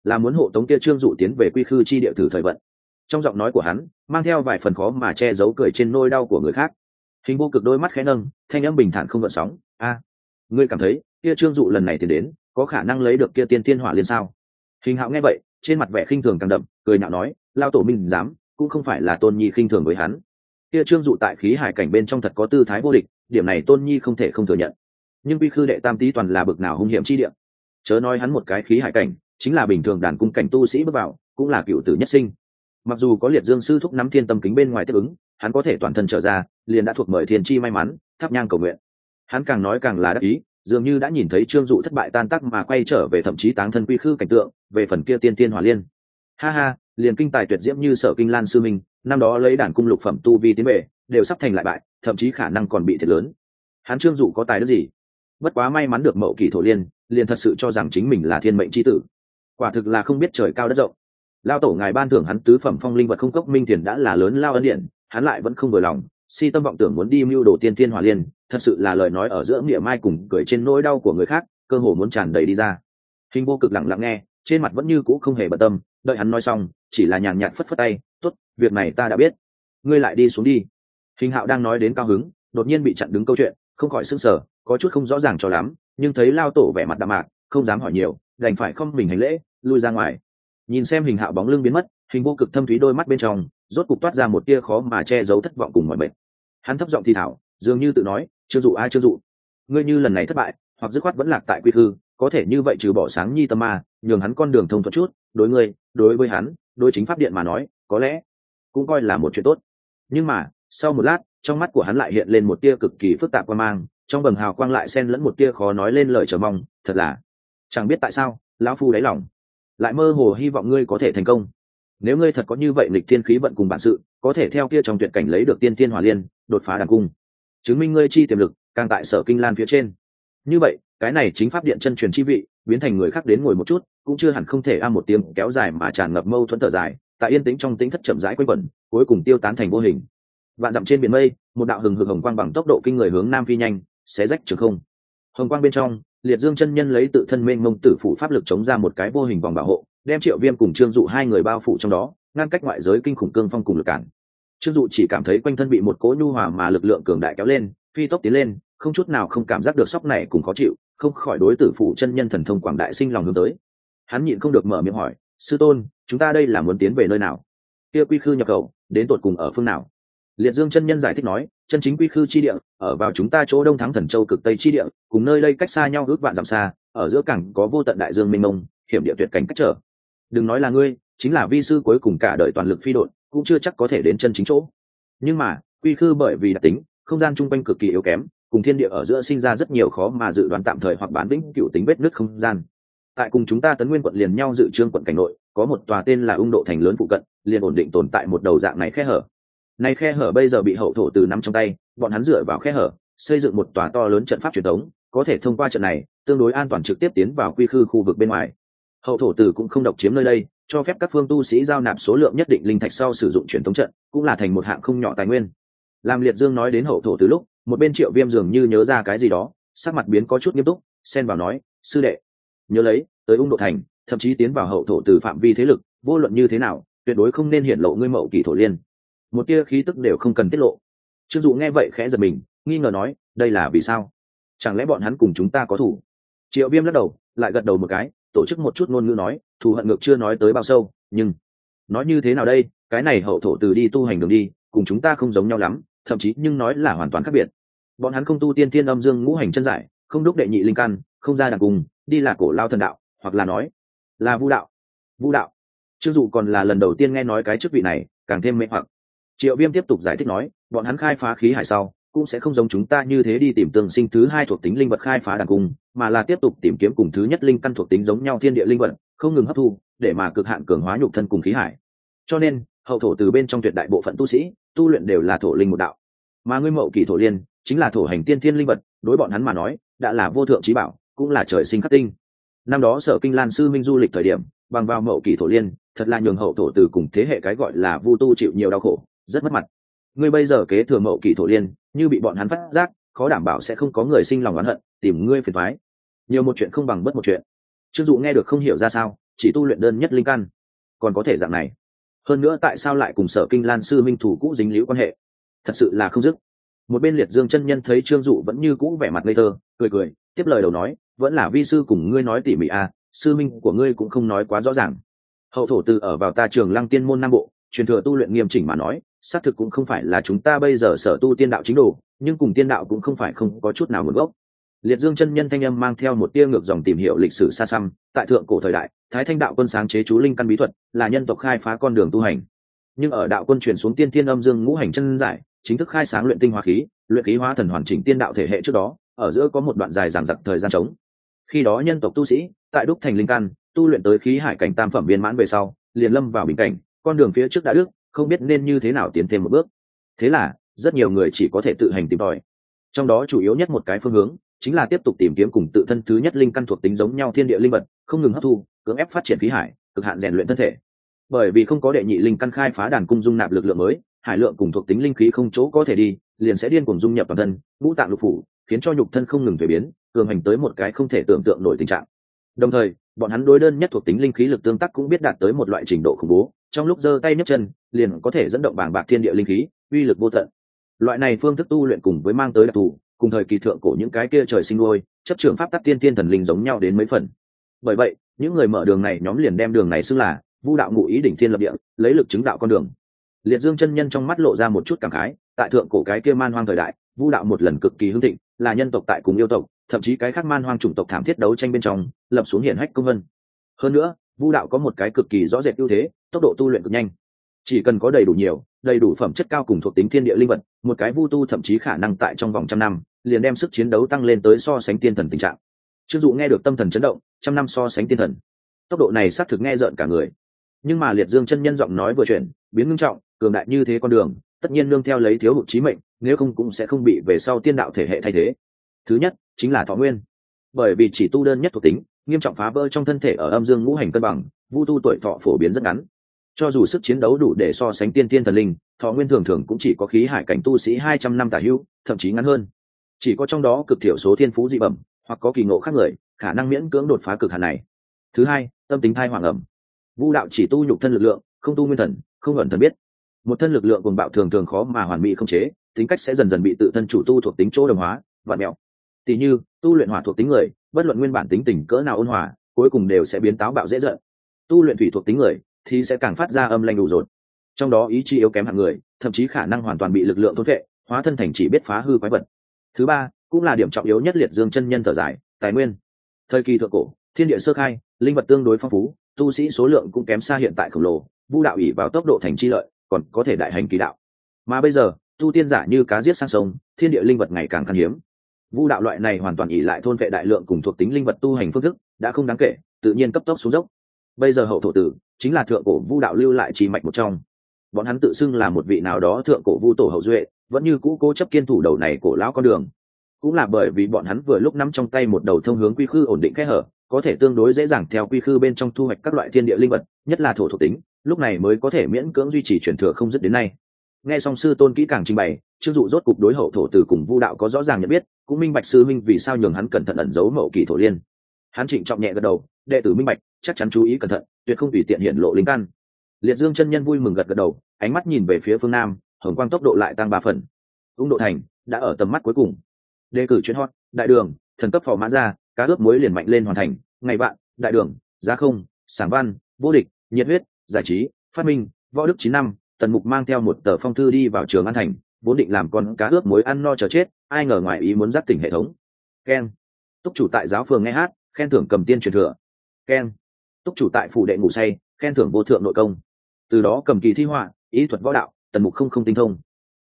là muốn hộ tống kia trương dụ tiến về quy khư chi địa thử thời vận trong giọng nói của hắn, mang theo vài phần khó mà che giấu cười trên nôi đau của người khác. Hình vô cực đôi mắt khẽ nâng, thanh âm bình thản không gợn sóng. A, ngươi cảm thấy kia trương dụ lần này thì đến, có khả năng lấy được kia tiên tiên hỏa liên sao? Hình hạo nghe vậy, trên mặt vẻ khinh thường càng đậm, cười nhạo nói, lao tổ minh dám cũng không phải là tôn nhi khinh thường với hắn. Kia trương dụ tại khí hải cảnh bên trong thật có tư thái vô địch, điểm này tôn nhi không thể không thừa nhận. Nhưng vi khư đệ tam tý toàn là bực nào hung hiểm chi địa. Chớ nói hắn một cái khí hải cảnh, chính là bình thường đàn cung cảnh tu sĩ bước vào, cũng là cựu tử nhất sinh mặc dù có liệt dương sư thúc nắm thiên tâm kính bên ngoài tiếp ứng, hắn có thể toàn thân trở ra, liền đã thuộc mời thiên chi may mắn thắp nhang cầu nguyện. Hắn càng nói càng là đắc ý, dường như đã nhìn thấy trương dụ thất bại tan tác mà quay trở về thậm chí táng thân quy khư cảnh tượng, về phần kia tiên tiên hỏa liên. Ha ha, liền kinh tài tuyệt diễm như sở kinh lan sư minh, năm đó lấy đàn cung lục phẩm tu vi tiến bệ đều sắp thành lại bại, thậm chí khả năng còn bị thiệt lớn. Hắn trương dụ có tài đức gì? Bất quá may mắn được mậu kỳ thổ liên, liền thật sự cho rằng chính mình là thiên mệnh c h i tử. Quả thực là không biết trời cao đất rộng lao tổ ngài ban thưởng hắn tứ phẩm phong linh vật không cốc minh thiền đã là lớn lao ân điện hắn lại vẫn không vừa lòng, si tâm vọng tưởng muốn đi mưu đồ tiên tiên hỏa liên, thật sự là lời nói ở giữa nghĩa mai cùng cười trên nỗi đau của người khác, cơ hồ muốn tràn đầy đi ra. Hình vô cực lặng lặng nghe, trên mặt vẫn như cũ không hề bận tâm, đợi hắn nói xong, chỉ là nhàn nhạt phất phất tay, tốt, việc này ta đã biết. Ngươi lại đi xuống đi. Hình hạo đang nói đến cao hứng, đột nhiên bị chặn đứng câu chuyện, không khỏi sưng sở có chút không rõ ràng cho lắm, nhưng thấy lao tổ vẻ mặt đạm mạc, không dám hỏi nhiều, đành phải không mình hành lễ, lui ra ngoài nhìn xem hình hạo bóng lưng biến mất, hình vô cực thâm thúy đôi mắt bên trong, rốt cục toát ra một tia khó mà che giấu thất vọng cùng mọi bệnh hắn thấp giọng thì thảo, dường như tự nói, chưa dụ ai chưa dụ. Ngươi như lần này thất bại, hoặc dứt khoát vẫn lạc tại quy hư có thể như vậy trừ bỏ sáng nhi tâm ma, nhường hắn con đường thông thuận chút, đối ngươi, đối với hắn, đối chính pháp điện mà nói, có lẽ cũng coi là một chuyện tốt. Nhưng mà, sau một lát, trong mắt của hắn lại hiện lên một tia cực kỳ phức tạp quan mang, trong bầng hào quang lại xen lẫn một tia khó nói lên lời chờ mong, thật là, chẳng biết tại sao, lão phu đáy lòng lại mơ hồ hy vọng ngươi có thể thành công. Nếu ngươi thật có như vậy lịch thiên khí vận cùng bản sự, có thể theo kia trong tuyệt cảnh lấy được tiên tiên hòa liên, đột phá đàn cung. Chứng minh ngươi chi tiềm lực, càng tại sở kinh lan phía trên. Như vậy, cái này chính pháp điện chân truyền chi vị, biến thành người khác đến ngồi một chút, cũng chưa hẳn không thể a một tiếng kéo dài mà tràn ngập mâu thuẫn thở dài, tại yên tĩnh trong tính thất chậm rãi quanh quẩn, cuối cùng tiêu tán thành vô hình. Vạn dặm trên biển mây, một đạo hừng hực hồng quang bằng tốc độ kinh người hướng nam phi nhanh, xé rách trường không. Hồng quang bên trong liệt dương chân nhân lấy tự thân mênh mông tử phủ pháp lực chống ra một cái vô hình vòng bảo hộ, đem triệu viêm cùng trương dụ hai người bao phủ trong đó, ngăn cách ngoại giới kinh khủng cương phong cùng lực cản. Trương dụ chỉ cảm thấy quanh thân bị một cỗ nhu hòa mà lực lượng cường đại kéo lên, phi tốc tiến lên, không chút nào không cảm giác được sóc này cùng khó chịu, không khỏi đối tử phủ chân nhân thần thông quảng đại sinh lòng hướng tới. Hắn nhịn không được mở miệng hỏi, sư tôn, chúng ta đây là muốn tiến về nơi nào? Kia quy khư nhập khẩu, đến tột cùng ở phương nào? Liệt dương chân nhân giải thích nói chân chính quy khư chi địa, ở vào chúng ta chỗ đông thắng thần châu cực tây chi địa, cùng nơi đây cách xa nhau ước vạn dặm xa, ở giữa cảng có vô tận đại dương mênh mông, hiểm địa tuyệt cảnh cách trở. Đừng nói là ngươi, chính là vi sư cuối cùng cả đời toàn lực phi đội, cũng chưa chắc có thể đến chân chính chỗ. Nhưng mà, quy khư bởi vì đặc tính, không gian chung quanh cực kỳ yếu kém, cùng thiên địa ở giữa sinh ra rất nhiều khó mà dự đoán tạm thời hoặc bán vĩnh cựu tính vết nứt không gian. Tại cùng chúng ta tấn nguyên quận liền nhau dự trương quận cảnh nội, có một tòa tên là ung độ thành lớn phụ cận, liền ổn định tồn tại một đầu dạng này khe hở này khe hở bây giờ bị hậu thổ từ nắm trong tay, bọn hắn dựa vào khe hở, xây dựng một tòa to lớn trận pháp truyền thống, có thể thông qua trận này, tương đối an toàn trực tiếp tiến vào quy khư khu vực bên ngoài. Hậu thổ tử cũng không độc chiếm nơi đây, cho phép các phương tu sĩ giao nạp số lượng nhất định linh thạch sau sử dụng truyền thống trận, cũng là thành một hạng không nhỏ tài nguyên. Làm liệt dương nói đến hậu thổ từ lúc, một bên triệu viêm dường như nhớ ra cái gì đó, sắc mặt biến có chút nghiêm túc, xen vào nói, sư đệ, nhớ lấy, tới ung độ thành, thậm chí tiến vào hậu thổ từ phạm vi thế lực, vô luận như thế nào, tuyệt đối không nên hiện lộ ngươi mậu kỳ thổ liên một tia khí tức đều không cần tiết lộ. Trương dụ nghe vậy khẽ giật mình, nghi ngờ nói, đây là vì sao? Chẳng lẽ bọn hắn cùng chúng ta có thủ? Triệu viêm lắc đầu, lại gật đầu một cái, tổ chức một chút ngôn ngữ nói, thù hận ngược chưa nói tới bao sâu, nhưng nói như thế nào đây? Cái này hậu thổ từ đi tu hành đường đi, cùng chúng ta không giống nhau lắm, thậm chí nhưng nói là hoàn toàn khác biệt. Bọn hắn không tu tiên tiên âm dương ngũ hành chân giải, không đúc đệ nhị linh căn, không ra đằng cùng, đi là cổ lao thần đạo, hoặc là nói là vu đạo. Vu đạo. Chưng dụ còn là lần đầu tiên nghe nói cái chức vị này, càng thêm mê hoặc triệu viêm tiếp tục giải thích nói, bọn hắn khai phá khí hải sau, cũng sẽ không giống chúng ta như thế đi tìm tương sinh thứ hai thuộc tính linh vật khai phá đàn cung, mà là tiếp tục tìm kiếm cùng thứ nhất linh căn thuộc tính giống nhau thiên địa linh vật, không ngừng hấp thu, để mà cực hạn cường hóa nhục thân cùng khí hải. Cho nên, hậu thổ từ bên trong tuyệt đại bộ phận tu sĩ, tu luyện đều là thổ linh một đạo. Mà ngươi mậu kỳ thổ liên, chính là thổ hành tiên thiên linh vật, đối bọn hắn mà nói, đã là vô thượng trí bảo, cũng là trời sinh khắc tinh. Năm đó sở kinh lan sư minh du lịch thời điểm, bằng vào mậu kỳ thổ liên, thật là nhường hậu thổ từ cùng thế hệ cái gọi là vu tu chịu nhiều đau khổ rất mất mặt. Ngươi bây giờ kế thừa mậu kỳ thổ liên, như bị bọn hắn phát giác, khó đảm bảo sẽ không có người sinh lòng oán hận, tìm ngươi phiền thoái nhiều một chuyện không bằng bất một chuyện. Chưng dụ nghe được không hiểu ra sao, chỉ tu luyện đơn nhất linh căn. Còn có thể dạng này. Hơn nữa tại sao lại cùng sở kinh lan sư minh thủ cũ dính liễu quan hệ? Thật sự là không dứt. Một bên liệt dương chân nhân thấy trương dụ vẫn như cũ vẻ mặt ngây thơ, cười cười, tiếp lời đầu nói, vẫn là vi sư cùng ngươi nói tỉ mỉ à sư minh của ngươi cũng không nói quá rõ ràng. Hậu thổ từ ở vào ta trường lăng tiên môn nam bộ truyền thừa tu luyện nghiêm chỉnh mà nói, xác thực cũng không phải là chúng ta bây giờ sở tu tiên đạo chính đồ, nhưng cùng tiên đạo cũng không phải không có chút nào nguồn gốc. Liệt dương chân nhân thanh âm mang theo một tia ngược dòng tìm hiểu lịch sử xa xăm, tại thượng cổ thời đại, thái thanh đạo quân sáng chế chú linh căn bí thuật, là nhân tộc khai phá con đường tu hành. Nhưng ở đạo quân chuyển xuống tiên thiên âm dương ngũ hành chân giải, chính thức khai sáng luyện tinh hoa khí, luyện khí hóa thần hoàn chỉnh tiên đạo thể hệ trước đó, ở giữa có một đoạn dài giảng giặc thời gian trống. Khi đó nhân tộc tu sĩ, tại đúc thành linh căn, tu luyện tới khí hải cảnh tam phẩm viên mãn về sau, liền lâm vào bình cảnh con đường phía trước đã đức, không biết nên như thế nào tiến thêm một bước. Thế là, rất nhiều người chỉ có thể tự hành tìm tòi. Trong đó chủ yếu nhất một cái phương hướng, chính là tiếp tục tìm kiếm cùng tự thân thứ nhất linh căn thuộc tính giống nhau thiên địa linh vật, không ngừng hấp thu, cưỡng ép phát triển khí hải, cực hạn rèn luyện thân thể. Bởi vì không có đệ nhị linh căn khai phá đàn cung dung nạp lực lượng mới, hải lượng cùng thuộc tính linh khí không chỗ có thể đi, liền sẽ điên cùng dung nhập vào thân, ngũ tạng lục phủ, khiến cho nhục thân không ngừng thuế biến, cường hành tới một cái không thể tưởng tượng nổi tình trạng. Đồng thời, bọn hắn đối đơn nhất thuộc tính linh khí lực tương tác cũng biết đạt tới một loại trình độ khủng bố trong lúc giơ tay nhấc chân, liền có thể dẫn động bảng bạc thiên địa linh khí, uy lực vô tận. Loại này phương thức tu luyện cùng với mang tới đặc thù, cùng thời kỳ thượng cổ những cái kia trời sinh nuôi chấp trường pháp tắc tiên tiên thần linh giống nhau đến mấy phần. Bởi vậy, những người mở đường này nhóm liền đem đường này xưng là vu đạo ngụ ý đỉnh thiên lập địa, lấy lực chứng đạo con đường. Liệt dương chân nhân trong mắt lộ ra một chút cảm khái, tại thượng cổ cái kia man hoang thời đại, vu đạo một lần cực kỳ hưng thịnh, là nhân tộc tại cùng yêu tộc, thậm chí cái khác man hoang chủng tộc thảm thiết đấu tranh bên trong, lập xuống hiển hách công vân. Hơn nữa, vu đạo có một cái cực kỳ rõ rệt ưu thế tốc độ tu luyện cực nhanh. Chỉ cần có đầy đủ nhiều, đầy đủ phẩm chất cao cùng thuộc tính thiên địa linh vật, một cái vu tu thậm chí khả năng tại trong vòng trăm năm, liền đem sức chiến đấu tăng lên tới so sánh tiên thần tình trạng. Chưng dụ nghe được tâm thần chấn động, trăm năm so sánh tiên thần. Tốc độ này xác thực nghe rợn cả người. Nhưng mà liệt dương chân nhân giọng nói vừa chuyển, biến ngưng trọng, cường đại như thế con đường, tất nhiên nương theo lấy thiếu hụt trí mệnh, nếu không cũng sẽ không bị về sau tiên đạo thể hệ thay thế. Thứ nhất, chính là thọ nguyên. Bởi vì chỉ tu đơn nhất thuộc tính, nghiêm trọng phá vỡ trong thân thể ở âm dương ngũ hành cân bằng, vu tu tuổi thọ phổ biến rất ngắn cho dù sức chiến đấu đủ để so sánh tiên tiên thần linh, thọ nguyên thường thường cũng chỉ có khí hải cảnh tu sĩ hai trăm năm tả hữu, thậm chí ngắn hơn. Chỉ có trong đó cực thiểu số thiên phú dị bẩm, hoặc có kỳ ngộ khác người, khả năng miễn cưỡng đột phá cực hạn này. Thứ hai, tâm tính thai hoàng ẩm. Vu đạo chỉ tu nhục thân lực lượng, không tu nguyên thần, không ẩn thần biết. Một thân lực lượng cùng bạo thường thường khó mà hoàn mỹ không chế, tính cách sẽ dần dần bị tự thân chủ tu thuộc tính chỗ đồng hóa và mẹo. Tỉ như, tu luyện hỏa thuộc tính người, bất luận nguyên bản tính tình cỡ nào ôn hòa, cuối cùng đều sẽ biến táo bạo dễ dợn tu luyện thủy thuộc tính người thì sẽ càng phát ra âm lanh đủ rột. Trong đó ý chí yếu kém hạng người, thậm chí khả năng hoàn toàn bị lực lượng thôn vệ hóa thân thành chỉ biết phá hư quái vật. Thứ ba, cũng là điểm trọng yếu nhất liệt dương chân nhân thở dài, tài nguyên. Thời kỳ thượng cổ, thiên địa sơ khai, linh vật tương đối phong phú, tu sĩ số lượng cũng kém xa hiện tại khổng lồ, vu đạo ỉ vào tốc độ thành chi lợi, còn có thể đại hành kỳ đạo. Mà bây giờ, tu tiên giả như cá giết sang sông, thiên địa linh vật ngày càng khan hiếm. Vu đạo loại này hoàn toàn ỉ lại thôn vệ đại lượng cùng thuộc tính linh vật tu hành phương thức, đã không đáng kể, tự nhiên cấp tốc xuống dốc. Bây giờ hậu thổ tử chính là thượng cổ vu đạo lưu lại trì mạch một trong. Bọn hắn tự xưng là một vị nào đó thượng cổ vu tổ hậu duệ, vẫn như cũ cố chấp kiên thủ đầu này cổ lão con đường. Cũng là bởi vì bọn hắn vừa lúc nắm trong tay một đầu thông hướng quy khư ổn định kẽ hở, có thể tương đối dễ dàng theo quy khư bên trong thu hoạch các loại thiên địa linh vật, nhất là thổ thuộc tính, lúc này mới có thể miễn cưỡng duy trì truyền thừa không dứt đến nay. Nghe song sư tôn kỹ càng trình bày chưng dụ rốt cục đối hậu thổ từ cùng vu đạo có rõ ràng nhận biết, cũng minh bạch sư minh vì sao nhường hắn cẩn thận ẩn giấu mậu kỳ thổ liên. Hắn trịnh trọng nhẹ gật đầu, đệ tử minh bạch chắc chắn chú ý cẩn thận tuyệt không tùy tiện hiện lộ linh căn. Liệt dương chân nhân vui mừng gật gật đầu ánh mắt nhìn về phía phương nam hồng quang tốc độ lại tăng ba phần. Ung độ thành đã ở tầm mắt cuối cùng. Đề cử chuyến hot đại đường thần cấp phò mã ra cá ướp muối liền mạnh lên hoàn thành. Ngày bạn, đại đường giá không sản văn vô địch nhiệt huyết giải trí phát minh võ đức chín năm tần mục mang theo một tờ phong thư đi vào trường an thành vốn định làm con cá ướp muối ăn no chờ chết ai ngờ ngoài ý muốn dắt tỉnh hệ thống. Keng túc chủ tại giáo phường nghe hát khen thưởng cầm tiên truyền thừa. Keng túc chủ tại phủ đệ ngủ say, khen thưởng vô thượng nội công. Từ đó cầm kỳ thi họa, ý thuật võ đạo, tần mục không không tinh thông.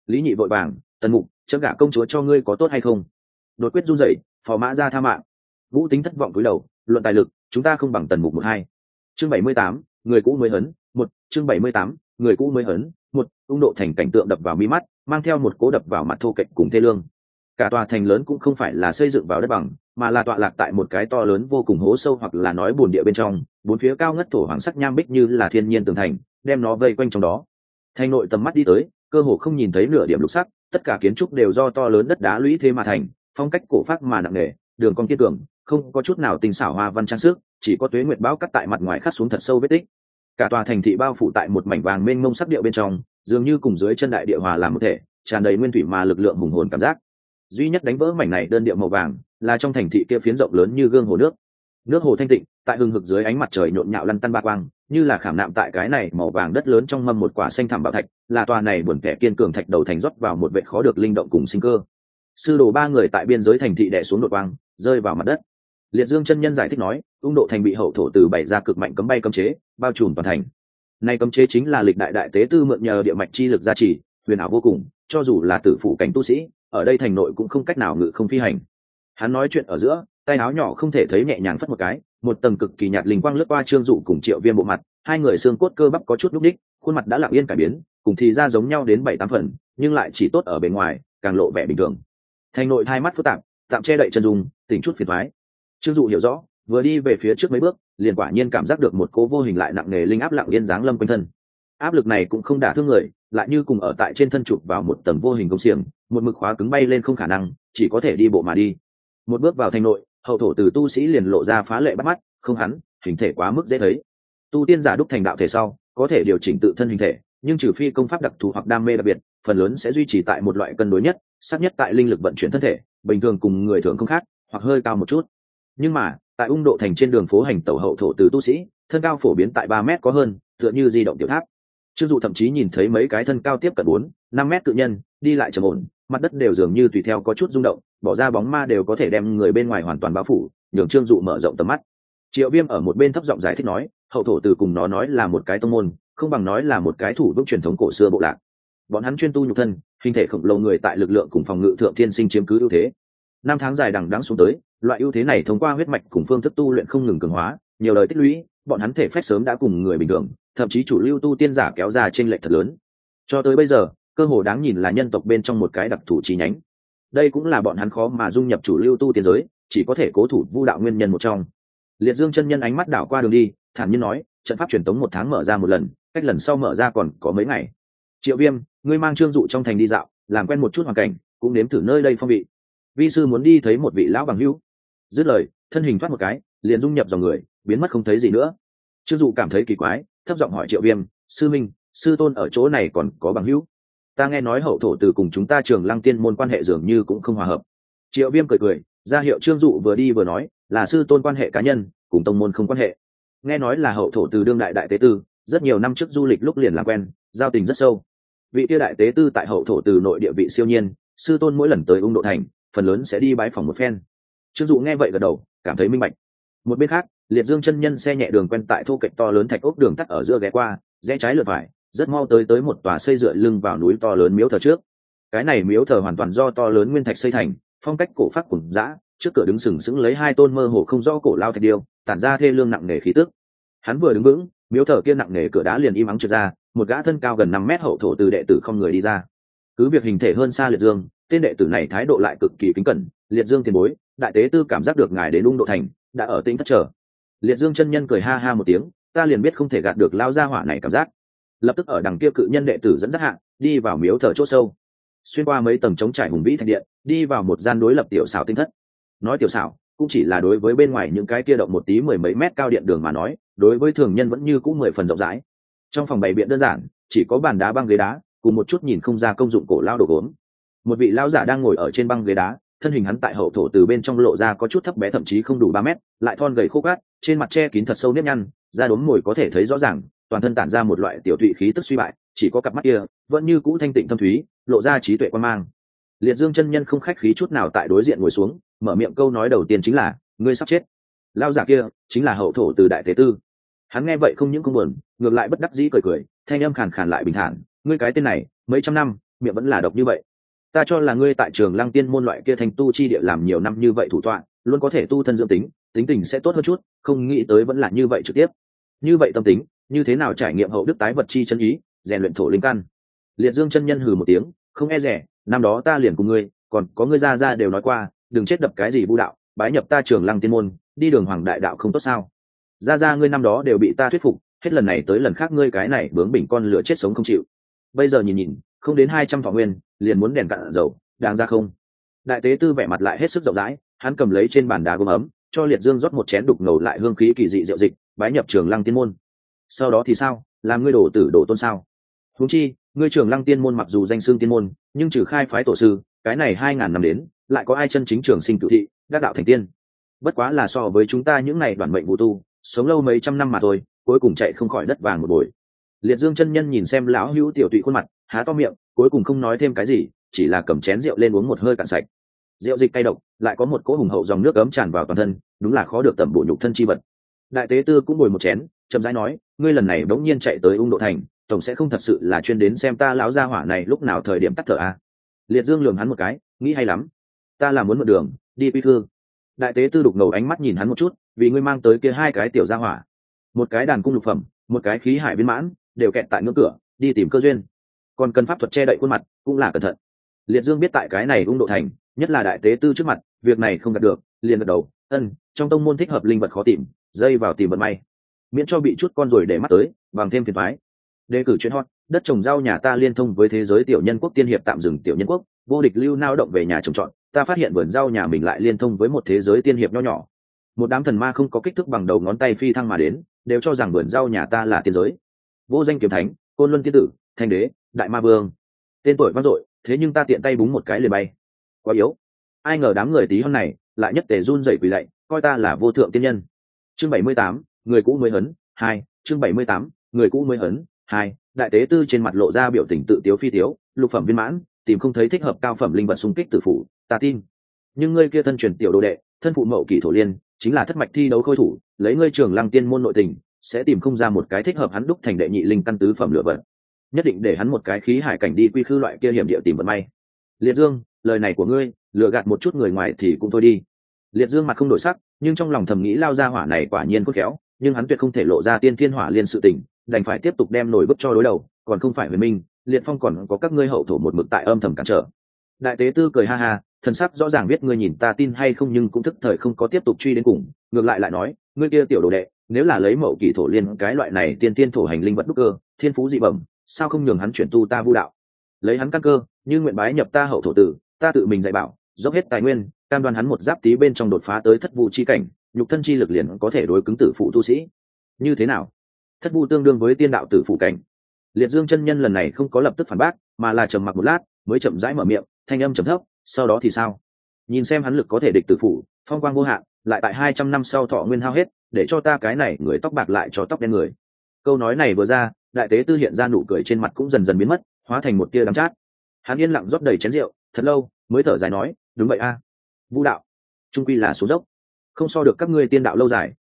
Lý nhị vội vàng, tần mục, chấm gả công chúa cho ngươi có tốt hay không? Đột quyết run rẩy, phò mã ra tha mạng. Vũ tính thất vọng cúi đầu, luận tài lực, chúng ta không bằng tần mục một hai. Chương bảy mươi tám, người cũ mới hấn, một, chương bảy mươi tám, người cũ mới hấn, một, ung độ thành cảnh tượng đập vào mi mắt, mang theo một cố đập vào mặt thô kệch cùng thê lương. Cả tòa thành lớn cũng không phải là xây dựng vào đất bằng, mà là tọa lạc tại một cái to lớn vô cùng hố sâu hoặc là nói bồn địa bên trong bốn phía cao ngất thổ hoàng sắc nham bích như là thiên nhiên tường thành, đem nó vây quanh trong đó. Thành nội tầm mắt đi tới, cơ hồ không nhìn thấy nửa điểm lục sắc, tất cả kiến trúc đều do to lớn đất đá lũy thế mà thành, phong cách cổ phát mà nặng nề, đường cong kiên cường, không có chút nào tình xảo hoa văn trang sức, chỉ có tuế nguyệt bão cắt tại mặt ngoài khắc xuống thật sâu vết tích. Cả tòa thành thị bao phủ tại một mảnh vàng mênh mông sắc điệu bên trong, dường như cùng dưới chân đại địa hòa làm một thể, tràn đầy nguyên thủy mà lực lượng hùng hồn cảm giác. Duy nhất đánh vỡ mảnh này đơn điệu màu vàng, là trong thành thị kia phiến rộng lớn như gương hồ nước nước hồ thanh tịnh, tại hừng hực dưới ánh mặt trời nhộn nhạo lăn tăn ba quang, như là khảm nạm tại cái này màu vàng đất lớn trong mâm một quả xanh thảm bảo thạch, là tòa này buồn kẻ kiên cường thạch đầu thành rót vào một vệ khó được linh động cùng sinh cơ. Sư đồ ba người tại biên giới thành thị đẻ xuống đột quang, rơi vào mặt đất. Liệt dương chân nhân giải thích nói, ung độ thành bị hậu thổ từ bảy ra cực mạnh cấm bay cấm chế, bao trùm toàn thành. Nay cấm chế chính là lịch đại đại tế tư mượn nhờ địa mạch chi lực gia trì, huyền ảo vô cùng, cho dù là tử phủ cảnh tu sĩ, ở đây thành nội cũng không cách nào ngự không phi hành. Hắn nói chuyện ở giữa tay áo nhỏ không thể thấy nhẹ nhàng phất một cái, một tầng cực kỳ nhạt linh quang lướt qua trương dụ cùng triệu viêm bộ mặt, hai người xương cốt cơ bắp có chút núc đích, khuôn mặt đã lặng yên cải biến, cùng thì ra giống nhau đến bảy tám phần, nhưng lại chỉ tốt ở bề ngoài, càng lộ vẻ bình thường. Thành nội hai mắt phức tạp, tạm che đậy chân dung, tỉnh chút phiền thoái. Trương dụ hiểu rõ, vừa đi về phía trước mấy bước, liền quả nhiên cảm giác được một cố vô hình lại nặng nề linh áp lặng yên dáng lâm quanh thân. Áp lực này cũng không đả thương người, lại như cùng ở tại trên thân chụp vào một tầng vô hình công xiềng, một mực khóa cứng bay lên không khả năng, chỉ có thể đi bộ mà đi. Một bước vào thành nội hậu thổ từ tu sĩ liền lộ ra phá lệ bắt mắt, không hắn, hình thể quá mức dễ thấy. Tu tiên giả đúc thành đạo thể sau, có thể điều chỉnh tự thân hình thể, nhưng trừ phi công pháp đặc thù hoặc đam mê đặc biệt, phần lớn sẽ duy trì tại một loại cân đối nhất sát nhất tại linh lực vận chuyển thân thể, bình thường cùng người thường không khác, hoặc hơi cao một chút. Nhưng mà, tại ung độ thành trên đường phố hành tẩu hậu thổ từ tu sĩ, thân cao phổ biến tại ba mét có hơn, tựa như di động tiểu tháp. Chưng dụ thậm chí nhìn thấy mấy cái thân cao tiếp cận bốn, năm mét tự nhân, đi lại trầm ổn, mặt đất đều dường như tùy theo có chút rung động bỏ ra bóng ma đều có thể đem người bên ngoài hoàn toàn bao phủ, nhường trương dụ mở rộng tầm mắt. Triệu viêm ở một bên thấp giọng giải thích nói, hậu thổ từ cùng nó nói là một cái tông môn, không bằng nói là một cái thủ vững truyền thống cổ xưa bộ lạc. Bọn hắn chuyên tu nhục thân, hình thể khổng lồ người tại lực lượng cùng phòng ngự thượng thiên sinh chiếm cứ ưu thế. Năm tháng dài đằng đẵng xuống tới, loại ưu thế này thông qua huyết mạch cùng phương thức tu luyện không ngừng cường hóa, nhiều lời tích lũy, bọn hắn thể phách sớm đã cùng người bình thường, thậm chí chủ lưu tu tiên giả kéo ra trên lệch thật lớn. Cho tới bây giờ, cơ hồ đáng nhìn là nhân tộc bên trong một cái đặc thù chi nhánh đây cũng là bọn hắn khó mà dung nhập chủ lưu tu tiên giới, chỉ có thể cố thủ vu đạo nguyên nhân một trong. Liệt dương chân nhân ánh mắt đảo qua đường đi, thản nhiên nói, trận pháp truyền tống một tháng mở ra một lần, cách lần sau mở ra còn có mấy ngày. Triệu viêm, ngươi mang trương dụ trong thành đi dạo, làm quen một chút hoàn cảnh, cũng nếm thử nơi đây phong vị. Vi sư muốn đi thấy một vị lão bằng hữu. Dứt lời, thân hình thoát một cái, liền dung nhập dòng người, biến mất không thấy gì nữa. Trương dụ cảm thấy kỳ quái, thấp giọng hỏi triệu viêm, sư minh, sư tôn ở chỗ này còn có bằng hữu? Ta nghe nói hậu thổ từ cùng chúng ta trường lăng tiên môn quan hệ dường như cũng không hòa hợp. Triệu viêm cười cười, ra hiệu trương dụ vừa đi vừa nói, là sư tôn quan hệ cá nhân, cùng tông môn không quan hệ. Nghe nói là hậu thổ từ đương đại đại tế tư, rất nhiều năm trước du lịch lúc liền làm quen, giao tình rất sâu. Vị tiêu đại tế tư tại hậu thổ từ nội địa vị siêu nhiên, sư tôn mỗi lần tới ung độ thành, phần lớn sẽ đi bái phòng một phen. Trương dụ nghe vậy gật đầu, cảm thấy minh bạch. Một bên khác, liệt dương chân nhân xe nhẹ đường quen tại thô cạnh to lớn thạch ốc đường tắt ở giữa ghé qua, rẽ trái lượt phải rất mau tới tới một tòa xây dựa lưng vào núi to lớn miếu thờ trước. Cái này miếu thờ hoàn toàn do to lớn nguyên thạch xây thành, phong cách cổ phát cùng dã, trước cửa đứng sừng sững lấy hai tôn mơ hồ không rõ cổ lao thạch điêu, tản ra thê lương nặng nề khí tức. Hắn vừa đứng vững, miếu thờ kia nặng nề cửa đá liền im ắng trượt ra, một gã thân cao gần năm mét hậu thổ từ đệ tử không người đi ra. Cứ việc hình thể hơn xa liệt dương, tên đệ tử này thái độ lại cực kỳ kính cẩn, liệt dương tiền bối, đại tế tư cảm giác được ngài đến ung độ thành, đã ở tĩnh thất trở liệt dương chân nhân cười ha ha một tiếng, ta liền biết không thể gạt được lao ra hỏa này cảm giác lập tức ở đằng kia cự nhân đệ tử dẫn dắt hạng đi vào miếu thờ c h ỗ sâu. Xuyên qua mấy tầng trống trải hùng vĩ thành điện, đi vào một gian đối lập tiểu xảo tinh thất. Nói tiểu xảo, cũng chỉ là đối với bên ngoài những cái kia động một tí mười mấy mét cao điện đường mà nói, đối với thường nhân vẫn như cũng mười phần rộng rãi. Trong phòng bày biện đơn giản, chỉ có bàn đá băng ghế đá, cùng một chút nhìn không ra công dụng cổ lao đồ gốm. Một vị lao giả đang ngồi ở trên băng ghế đá, thân hình hắn tại hậu thổ từ bên trong lộ ra có chút thấp bé thậm chí không đủ ba mét, lại thon gầy khô cát trên mặt che kín thật sâu nếp nhăn, da đốm mồi có thể thấy rõ ràng toàn thân tản ra một loại tiểu thụy khí tức suy bại, chỉ có cặp mắt kia vẫn như cũ thanh tịnh thâm thúy, lộ ra trí tuệ quan mang. Liệt dương chân nhân không khách khí chút nào tại đối diện ngồi xuống, mở miệng câu nói đầu tiên chính là, ngươi sắp chết. Lao giả kia chính là hậu thổ từ đại thế tư. Hắn nghe vậy không những không buồn, ngược lại bất đắc dĩ cười cười, thanh âm khàn khàn lại bình thản, ngươi cái tên này, mấy trăm năm, miệng vẫn là độc như vậy. Ta cho là ngươi tại trường lăng tiên môn loại kia thành tu chi địa làm nhiều năm như vậy thủ tọa, luôn có thể tu thân dưỡng tính tính tình sẽ tốt hơn chút, không nghĩ tới vẫn là như vậy trực tiếp. Như vậy tâm tính như thế nào trải nghiệm hậu đức tái vật chi chân ý, rèn luyện thổ linh căn? Liệt dương chân nhân hừ một tiếng, không e rẻ, năm đó ta liền cùng ngươi, còn có ngươi ra ra đều nói qua, đừng chết đập cái gì vũ đạo, bái nhập ta trường lăng tiên môn, đi đường hoàng đại đạo không tốt sao? Ra ra ngươi năm đó đều bị ta thuyết phục, hết lần này tới lần khác ngươi cái này bướng bỉnh con lửa chết sống không chịu. Bây giờ nhìn nhìn, không đến hai trăm thọ nguyên, liền muốn đèn cạn dầu, đáng ra không? Đại tế tư vẻ mặt lại hết sức rộng rãi, hắn cầm lấy trên bàn đá gốm ấm, cho liệt dương rót một chén đục ngầu lại hương khí kỳ dị rượu dịch, bái nhập trường lăng tiên môn sau đó thì sao? Làm ngươi đổ tử đổ tôn sao? Huống chi, ngươi trường lăng tiên môn mặc dù danh xương tiên môn, nhưng trừ khai phái tổ sư, cái này hai ngàn năm đến, lại có ai chân chính trường sinh cựu thị, đắc đạo thành tiên? Bất quá là so với chúng ta những ngày đoàn mệnh vũ tu, sống lâu mấy trăm năm mà thôi, cuối cùng chạy không khỏi đất vàng một buổi liệt dương chân nhân nhìn xem lão hữu tiểu tụy khuôn mặt, há to miệng, cuối cùng không nói thêm cái gì, chỉ là cầm chén rượu lên uống một hơi cạn sạch. Rượu dịch cay độc, lại có một cỗ hùng hậu dòng nước ấm tràn vào toàn thân, đúng là khó được tẩm bổ nhục thân chi vật. Đại tế tư cũng ngồi một chén chậm rãi nói, ngươi lần này bỗng nhiên chạy tới ung độ thành, tổng sẽ không thật sự là chuyên đến xem ta lão gia hỏa này lúc nào thời điểm tắt thở à. liệt dương lường hắn một cái, nghĩ hay lắm. Ta là muốn mượn đường, đi bi thương đại tế tư đục ngầu ánh mắt nhìn hắn một chút, vì ngươi mang tới kia hai cái tiểu gia hỏa. Một cái đàn cung lục phẩm, một cái khí hải viên mãn, đều kẹt tại ngưỡng cửa, đi tìm cơ duyên. Còn cần pháp thuật che đậy khuôn mặt, cũng là cẩn thận. Liệt dương biết tại cái này ung độ thành, nhất là đại tế tư trước mặt, việc này không gặp được, liền gật đầu, ân, trong tông môn thích hợp linh vật khó tìm, dây vào tìm vận may miễn cho bị chút con rồi để mắt tới, bằng thêm phiền thoái đề cử chuyên hot, đất trồng rau nhà ta liên thông với thế giới tiểu nhân quốc, tiên hiệp tạm dừng tiểu nhân quốc, vô địch lưu nao động về nhà trồng trọt, ta phát hiện vườn rau nhà mình lại liên thông với một thế giới tiên hiệp nho nhỏ. Một đám thần ma không có kích thước bằng đầu ngón tay phi thăng mà đến, đều cho rằng vườn rau nhà ta là tiên giới. Vô danh kiếm thánh, côn luân tiên tử, thanh đế, đại ma vương. Tên tuổi vang dội, thế nhưng ta tiện tay búng một cái liền bay. Quá yếu. Ai ngờ đám người tí hon này, lại nhất tề run rẩy quỳ lạy, coi ta là vô thượng tiên nhân. Chương bảy mươi tám người cũ mới hấn, hai, chương bảy mươi tám, người cũ mới hấn, hai, đại tế tư trên mặt lộ ra biểu tình tự tiếu phi tiếu, lục phẩm viên mãn, tìm không thấy thích hợp cao phẩm linh vật xung kích tử phủ, ta tin. Nhưng ngươi kia thân truyền tiểu đồ đệ, thân phụ mậu kỷ thổ liên, chính là thất mạch thi đấu khôi thủ, lấy ngươi trường lăng tiên môn nội tình, sẽ tìm không ra một cái thích hợp hắn đúc thành đệ nhị linh căn tứ phẩm lựa vật. Nhất định để hắn một cái khí hải cảnh đi quy khư loại kia hiểm địa tìm vận may. Liệt dương, lời này của ngươi, lừa gạt một chút người ngoài thì cũng thôi đi. Liệt dương mặt không đổi sắc, nhưng trong lòng thầm nghĩ lao ra hỏa này quả nhiên khôn khéo nhưng hắn tuyệt không thể lộ ra tiên thiên hỏa liên sự tình, đành phải tiếp tục đem nổi bức cho đối đầu, còn không phải huyền minh, liệt phong còn có các ngươi hậu thổ một mực tại âm thầm cản trở. Đại tế tư cười ha ha, thần sắc rõ ràng biết ngươi nhìn ta tin hay không nhưng cũng thức thời không có tiếp tục truy đến cùng, ngược lại lại nói, ngươi kia tiểu đồ đệ, nếu là lấy mậu kỳ thổ liên, cái loại này tiên tiên thổ hành linh vật đúc cơ, thiên phú dị bẩm, sao không nhường hắn chuyển tu ta vu đạo? Lấy hắn căn cơ, như nguyện bái nhập ta hậu thổ tử, ta tự mình dạy bảo, dốc hết tài nguyên, cam đoan hắn một giáp tí bên trong đột phá tới thất vụ chi cảnh nhục thân chi lực liền có thể đối cứng tử phụ tu sĩ. Như thế nào? Thất vu tương đương với tiên đạo tử phụ cảnh. Liệt dương chân nhân lần này không có lập tức phản bác, mà là trầm mặc một lát, mới chậm rãi mở miệng, thanh âm trầm thấp, sau đó thì sao? Nhìn xem hắn lực có thể địch tử phụ, phong quang vô hạn, lại tại hai trăm năm sau thọ nguyên hao hết, để cho ta cái này người tóc bạc lại cho tóc đen người. Câu nói này vừa ra, đại tế tư hiện ra nụ cười trên mặt cũng dần dần biến mất, hóa thành một tia đắm chát. Hắn yên lặng rót đầy chén rượu, thật lâu, mới thở dài nói, đúng vậy a. À. vũ đạo, trung quy là số dốc không so được các ngươi tiên đạo lâu dài.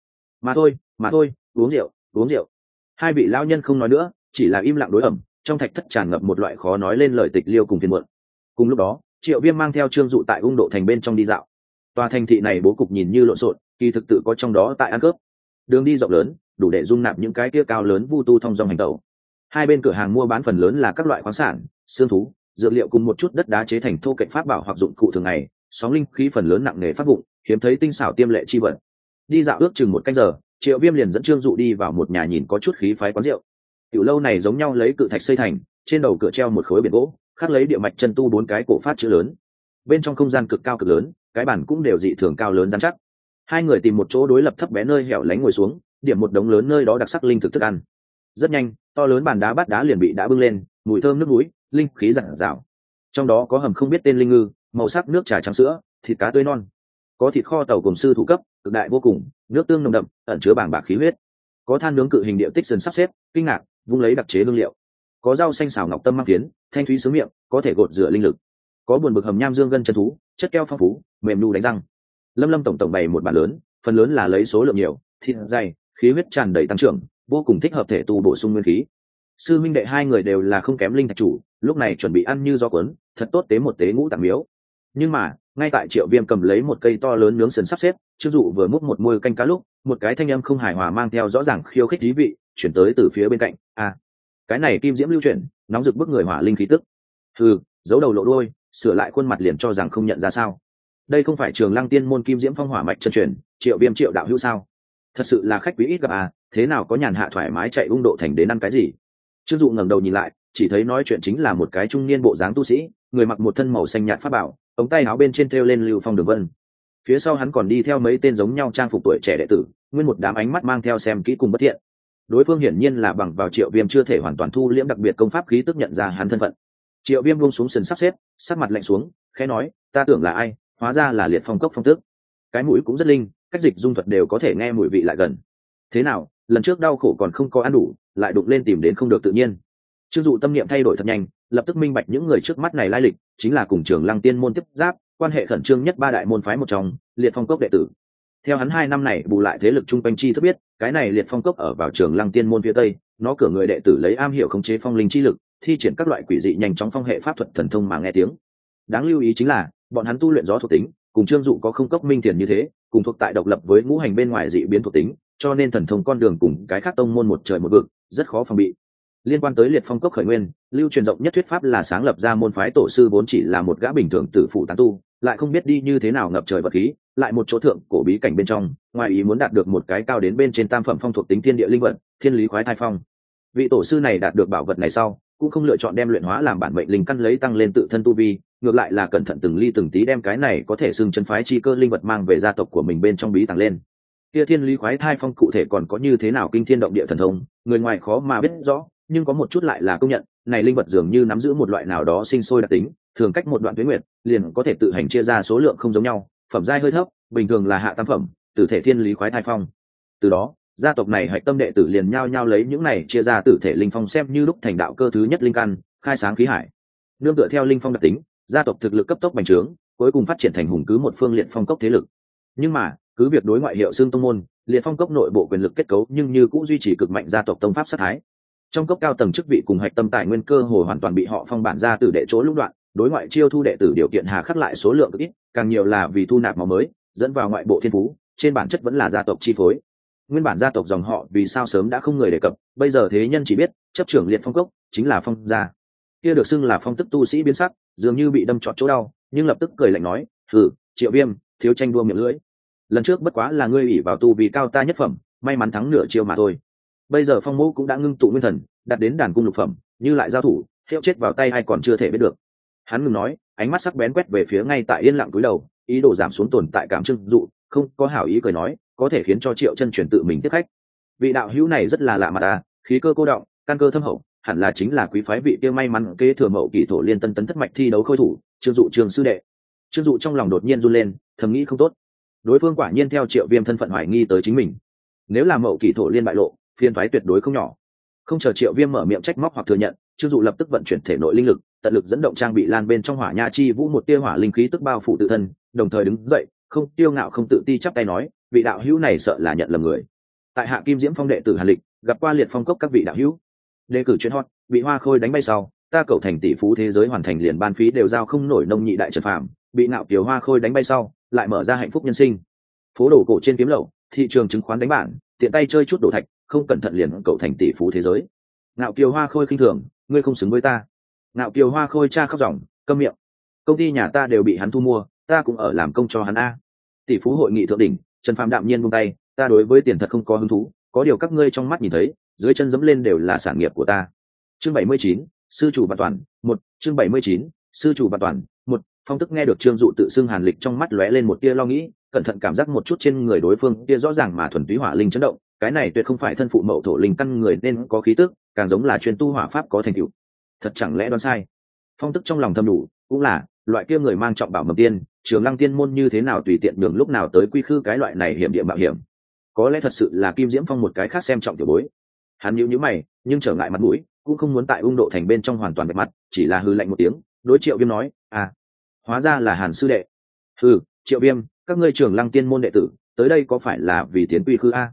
Mà thôi mà thôi, uống rượu uống rượu. Hai vị lão nhân không nói nữa, chỉ là im lặng đối ẩm, trong thạch thất tràn ngập một loại khó nói lên lời tịch liêu cùng phiền muộn. Cùng lúc đó, triệu viêm mang theo trương dụ tại ung độ thành bên trong đi dạo. Tòa thành thị này bố cục nhìn như lộn xộn, kỳ thực tự có trong đó tại ăn cướp. Đường đi rộng lớn, đủ để dung nạp những cái kia cao lớn vu tu thông dòng hành tẩu. Hai bên cửa hàng mua bán phần lớn là các loại khoáng sản, xương thú, dược liệu cùng một chút đất đá chế thành thô cạnh pháp bảo hoặc dụng cụ thường ngày, sóng linh khí phần lớn nặng nề phát bụng hiếm thấy tinh xảo tiêm lệ chi vật. Đi dạo ước chừng một canh giờ, triệu viêm liền dẫn trương dụ đi vào một nhà nhìn có chút khí phái quán rượu. Tiểu lâu này giống nhau lấy cự thạch xây thành, trên đầu cửa treo một khối biển gỗ, khắc lấy địa mạch chân tu bốn cái cổ phát chữ lớn. Bên trong không gian cực cao cực lớn, cái bản cũng đều dị thường cao lớn dán chắc. Hai người tìm một chỗ đối lập thấp bé nơi hẻo lánh ngồi xuống, điểm một đống lớn nơi đó đặc sắc linh thực thức ăn. Rất nhanh, to lớn bàn đá bát đá liền bị đã bưng lên, mùi thơm nước núi, linh khí giản dạo trong đó có hầm không biết tên linh ngư, màu sắc nước trà trắng sữa, thịt cá tươi non có thịt kho tàu cùng sư thủ cấp, cực đại vô cùng, nước tương nồng đậm, ẩn chứa bảng bạc khí huyết. Có than nướng cự hình địa tích dần sắp xếp, kinh ngạc, vung lấy đặc chế hương liệu. Có rau xanh xào ngọc tâm mang phiến thanh thúy sướng miệng, có thể gột rửa linh lực. Có buồn bực hầm nham dương gân chân thú, chất keo phong phú, mềm nu đánh răng. Lâm lâm tổng tổng bày một bàn lớn, phần lớn là lấy số lượng nhiều, thịt dày, khí huyết tràn đầy tăng trưởng, vô cùng thích hợp thể tu bổ sung nguyên khí. Sư minh đệ hai người đều là không kém linh thạch chủ, lúc này chuẩn bị ăn như do cuốn, thật tốt tế một tế ngũ tạng miếu. Nhưng mà ngay tại triệu viêm cầm lấy một cây to lớn nướng sườn sắp xếp chưng dụ vừa múc một môi canh cá lúc một cái thanh âm không hài hòa mang theo rõ ràng khiêu khích thí vị chuyển tới từ phía bên cạnh a à, cái này kim diễm lưu chuyển nóng rực bức người hỏa linh khí tức. Ừ giấu đầu lộ đôi sửa lại khuôn mặt liền cho rằng không nhận ra sao? Đây không phải trường lăng tiên môn kim diễm phong hỏa mạch chân truyền triệu viêm triệu đạo hữu sao? Thật sự là khách quý ít gặp à thế nào có nhàn hạ thoải mái chạy ung độ thành đến ăn cái gì? Trương dụ ngẩng đầu nhìn lại chỉ thấy nói chuyện chính là một cái trung niên bộ dáng tu sĩ, người mặc một thân màu xanh nhạt pháp bảo, ống tay áo bên trên treo lên lưu phong đường vân. Phía sau hắn còn đi theo mấy tên giống nhau trang phục tuổi trẻ đệ tử, nguyên một đám ánh mắt mang theo xem kỹ cùng bất thiện. Đối phương hiển nhiên là bằng vào triệu viêm chưa thể hoàn toàn thu liễm đặc biệt công pháp khí tức nhận ra hắn thân phận. Triệu viêm buông xuống sần sắp xếp, sắc mặt lạnh xuống, khẽ nói, ta tưởng là ai, hóa ra là liệt phong cốc phong tước. Cái mũi cũng rất linh, cách dịch dung thuật đều có thể nghe mùi vị lại gần. Thế nào, lần trước đau khổ còn không có ăn đủ, lại đụng lên tìm đến không được tự nhiên chưng dụ tâm niệm thay đổi thật nhanh, lập tức minh bạch những người trước mắt này lai lịch, chính là cùng trường lăng tiên môn tiếp giáp, quan hệ khẩn trương nhất ba đại môn phái một trong, liệt phong cốc đệ tử. Theo hắn hai năm này bù lại thế lực trung quanh chi thức biết, cái này liệt phong cốc ở vào trường lăng tiên môn phía tây, nó cửa người đệ tử lấy am hiểu khống chế phong linh chi lực, thi triển các loại quỷ dị nhanh chóng phong hệ pháp thuật thần thông mà nghe tiếng. Đáng lưu ý chính là, bọn hắn tu luyện gió thuộc tính, cùng trương dụ có không cốc minh thiền như thế, cùng thuộc tại độc lập với ngũ hành bên ngoài dị biến thuộc tính, cho nên thần thông con đường cùng cái khác tông môn một trời một vực, rất khó phòng bị liên quan tới liệt phong cốc khởi nguyên, lưu truyền rộng nhất thuyết pháp là sáng lập ra môn phái tổ sư vốn chỉ là một gã bình thường tử phụ tán tu, lại không biết đi như thế nào ngập trời vật khí, lại một chỗ thượng cổ bí cảnh bên trong, ngoài ý muốn đạt được một cái cao đến bên trên tam phẩm phong thuộc tính thiên địa linh vật, thiên lý khoái thai phong. Vị tổ sư này đạt được bảo vật này sau, cũng không lựa chọn đem luyện hóa làm bản mệnh linh căn lấy tăng lên tự thân tu vi, ngược lại là cẩn thận từng ly từng tí đem cái này có thể xưng chân phái chi cơ linh vật mang về gia tộc của mình bên trong bí tàng lên. Kia thiên lý khoái thai phong cụ thể còn có như thế nào kinh thiên động địa thần thông, người ngoài khó mà biết rõ nhưng có một chút lại là công nhận, này linh vật dường như nắm giữ một loại nào đó sinh sôi đặc tính, thường cách một đoạn tuyến nguyệt, liền có thể tự hành chia ra số lượng không giống nhau, phẩm giai hơi thấp, bình thường là hạ tam phẩm, tử thể thiên lý khoái thai phong. Từ đó, gia tộc này hạch tâm đệ tử liền nhao nhao lấy những này chia ra tử thể linh phong xem như lúc thành đạo cơ thứ nhất linh căn, khai sáng khí hải. Nương tựa theo linh phong đặc tính, gia tộc thực lực cấp tốc bành trướng, cuối cùng phát triển thành hùng cứ một phương liệt phong cốc thế lực. Nhưng mà, cứ việc đối ngoại hiệu xương tông môn, liệt phong cốc nội bộ quyền lực kết cấu nhưng như cũng duy trì cực mạnh gia tộc tông pháp sát thái trong cấp cao tầng chức vị cùng hạch tâm tài nguyên cơ hồ hoàn toàn bị họ phong bản ra từ đệ chỗ lúc đoạn, đối ngoại chiêu thu đệ tử điều kiện hà khắc lại số lượng cực ít, càng nhiều là vì thu nạp máu mới, dẫn vào ngoại bộ thiên phú, trên bản chất vẫn là gia tộc chi phối. Nguyên bản gia tộc dòng họ vì sao sớm đã không người đề cập, bây giờ thế nhân chỉ biết, chấp trưởng liệt phong cốc, chính là phong gia. Kia được xưng là phong tức tu sĩ biến sắc, dường như bị đâm trọt chỗ đau, nhưng lập tức cười lạnh nói thử triệu viêm, thiếu tranh đua miệng lưỡi. Lần trước bất quá là ngươi ủy vào tu vì cao ta nhất phẩm, may mắn thắng nửa chiêu mà thôi bây giờ phong mẫu cũng đã ngưng tụ nguyên thần, đặt đến đàn cung lục phẩm, như lại giao thủ, hiệu chết vào tay hay còn chưa thể biết được. Hắn ngừng nói, ánh mắt sắc bén quét về phía ngay tại yên lặng cúi đầu, ý đồ giảm xuống tồn tại cảm trưng dụ, không có hảo ý cười nói, có thể khiến cho triệu chân chuyển tự mình tiếp khách. Vị đạo hữu này rất là lạ mặt à khí cơ cô động, căn cơ thâm hậu, hẳn là chính là quý phái vị kia may mắn kế thừa mậu kỳ thổ liên tân tấn thất mạch thi đấu khôi thủ, trương dụ trường sư đệ. Trương dụ trong lòng đột nhiên run lên, thầm nghĩ không tốt. Đối phương quả nhiên theo triệu viêm thân phận hoài nghi tới chính mình. Nếu là mậu kỳ thổ liên bại lộ phiền thoái tuyệt đối không nhỏ. Không chờ triệu viêm mở miệng trách móc hoặc thừa nhận, trương dụ lập tức vận chuyển thể nội linh lực, tận lực dẫn động trang bị lan bên trong hỏa nha chi vũ một tia hỏa linh khí tức bao phủ tự thân, đồng thời đứng dậy, không tiêu ngạo không tự ti chắp tay nói, vị đạo hữu này sợ là nhận lầm người. Tại hạ kim diễm phong đệ tử hàn lịch, gặp qua liệt phong cốc các vị đạo hữu. Đề cử chuyên hot, bị hoa khôi đánh bay sau, ta cầu thành tỷ phú thế giới hoàn thành liền ban phí đều giao không nổi nông nhị đại trần phạm bị ngạo kiều hoa khôi đánh bay sau, lại mở ra hạnh phúc nhân sinh. Phố đổ cổ trên kiếm lậu, thị trường chứng khoán đánh bản, tiện tay chơi chút đổ thạch không cẩn thận liền cậu thành tỷ phú thế giới. Ngạo kiều hoa khôi khinh thường, ngươi không xứng với ta. Ngạo kiều hoa khôi cha khóc ròng, câm miệng. Công ty nhà ta đều bị hắn thu mua, ta cũng ở làm công cho hắn a. Tỷ phú hội nghị thượng đỉnh, trần phạm đạm nhiên buông tay, ta đối với tiền thật không có hứng thú, có điều các ngươi trong mắt nhìn thấy, dưới chân dẫm lên đều là sản nghiệp của ta. Chương bảy mươi chín, sư chủ văn toàn, một, chương bảy mươi chín, sư chủ văn toàn, một, phong tức nghe được trương dụ tự xưng hàn lịch trong mắt lóe lên một tia lo nghĩ, cẩn thận cảm giác một chút trên người đối phương tia rõ ràng mà thuần túy hỏa linh chấn động cái này tuyệt không phải thân phụ mậu thổ linh căn người nên có khí tức, càng giống là chuyên tu hỏa pháp có thành tựu. Thật chẳng lẽ đoán sai? Phong tức trong lòng thâm đủ, cũng là, loại kia người mang trọng bảo mầm tiên, trường lăng tiên môn như thế nào tùy tiện đường lúc nào tới quy khư cái loại này hiểm địa mạo hiểm? Có lẽ thật sự là kim diễm phong một cái khác xem trọng tiểu bối. Hắn nhíu nhíu mày, nhưng trở ngại mặt mũi, cũng không muốn tại ung độ thành bên trong hoàn toàn bề mặt, chỉ là hư lạnh một tiếng, đối triệu viêm nói à hóa ra là hàn sư đệ. Ừ triệu viêm, các ngươi trưởng lăng tiên môn đệ tử, tới đây có phải là vì tiến quy khư a?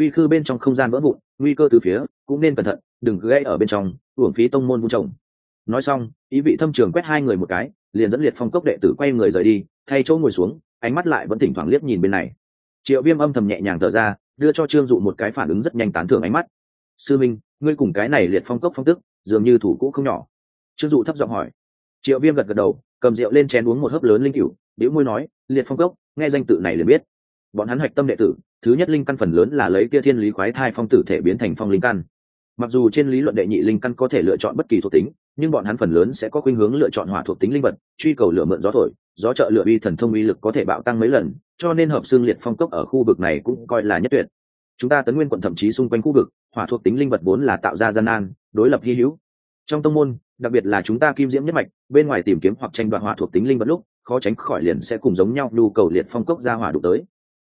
Uy khư bên trong không gian vỡ vụn, nguy cơ từ phía, cũng nên cẩn thận, đừng gây ở bên trong, uổng phí tông môn vung trồng. Nói xong, ý vị thâm trường quét hai người một cái, liền dẫn liệt phong cốc đệ tử quay người rời đi, thay chỗ ngồi xuống, ánh mắt lại vẫn thỉnh thoảng liếc nhìn bên này. Triệu viêm âm thầm nhẹ nhàng thở ra, đưa cho trương dụ một cái phản ứng rất nhanh tán thưởng ánh mắt. Sư minh, ngươi cùng cái này liệt phong cốc phong tức, dường như thủ cũ không nhỏ. Trương dụ thấp giọng hỏi. Triệu viêm gật gật đầu, cầm rượu lên chén uống một hớp lớn linh cửu đĩu môi nói, liệt phong cốc, nghe danh tự này liền biết. Bọn hắn hạch tâm đệ tử thứ nhất linh căn phần lớn là lấy kia thiên lý khoái thai phong tử thể biến thành phong linh căn. Mặc dù trên lý luận đệ nhị linh căn có thể lựa chọn bất kỳ thuộc tính, nhưng bọn hắn phần lớn sẽ có khuynh hướng lựa chọn hỏa thuộc tính linh vật, truy cầu lửa mượn gió thổi, gió trợ lựa uy thần thông uy lực có thể bạo tăng mấy lần, cho nên hợp xương liệt phong cốc ở khu vực này cũng coi là nhất tuyệt. Chúng ta tấn nguyên quận thậm chí xung quanh khu vực, hỏa thuộc tính linh vật vốn là tạo ra gian nan, đối lập hy hữu. Trong tông môn, đặc biệt là chúng ta kim diễm nhất mạch, bên ngoài tìm kiếm hoặc tranh đoạt hỏa thuộc tính linh vật lúc, khó tránh khỏi liền sẽ cùng giống nhau nhu cầu liệt phong cốc ra hỏa đụng tới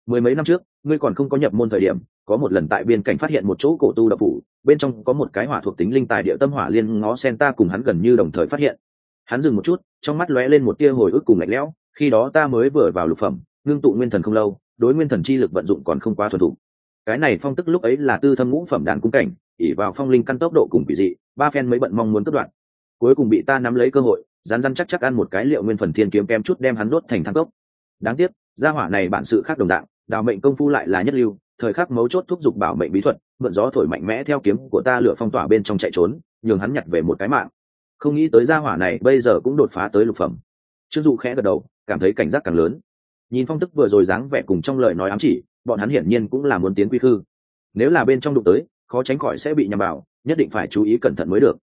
mười mấy năm trước, ngươi còn không có nhập môn thời điểm, có một lần tại biên cảnh phát hiện một chỗ cổ tu đập phủ, bên trong có một cái hỏa thuộc tính linh tài địa tâm hỏa liên ngó sen ta cùng hắn gần như đồng thời phát hiện. Hắn dừng một chút, trong mắt lóe lên một tia hồi ức cùng lạnh lẽo, khi đó ta mới vừa vào lục phẩm, ngưng tụ nguyên thần không lâu, đối nguyên thần chi lực vận dụng còn không quá thuần thục. Cái này phong tức lúc ấy là tư thâm ngũ phẩm đàn cung cảnh ỉ vào phong linh căn tốc độ cùng kỳ dị, ba phen mới bận mong muốn cất đoạn. Cuối cùng bị ta nắm lấy cơ hội rán rán chắc chắc ăn một cái liệu nguyên phần thiên kiếm kem chút đem hắn đốt thành thang cốc. Đáng tiếc gia hỏa này bản sự khác đồng dạng, đào mệnh công phu lại là nhất lưu, thời khắc mấu chốt thúc giục bảo mệnh bí thuật, mượn gió thổi mạnh mẽ theo kiếm của ta lửa phong tỏa bên trong chạy trốn, nhường hắn nhặt về một cái mạng. Không nghĩ tới gia hỏa này bây giờ cũng đột phá tới lục phẩm. Trương dụ khẽ gật đầu, cảm thấy cảnh giác càng lớn. Nhìn phong tức vừa rồi dáng vẻ cùng trong lời nói ám chỉ, bọn hắn hiển nhiên cũng là muốn tiến quy khư. Nếu là bên trong đụng tới, khó tránh khỏi sẽ bị nhầm bảo nhất định phải chú ý cẩn thận mới được.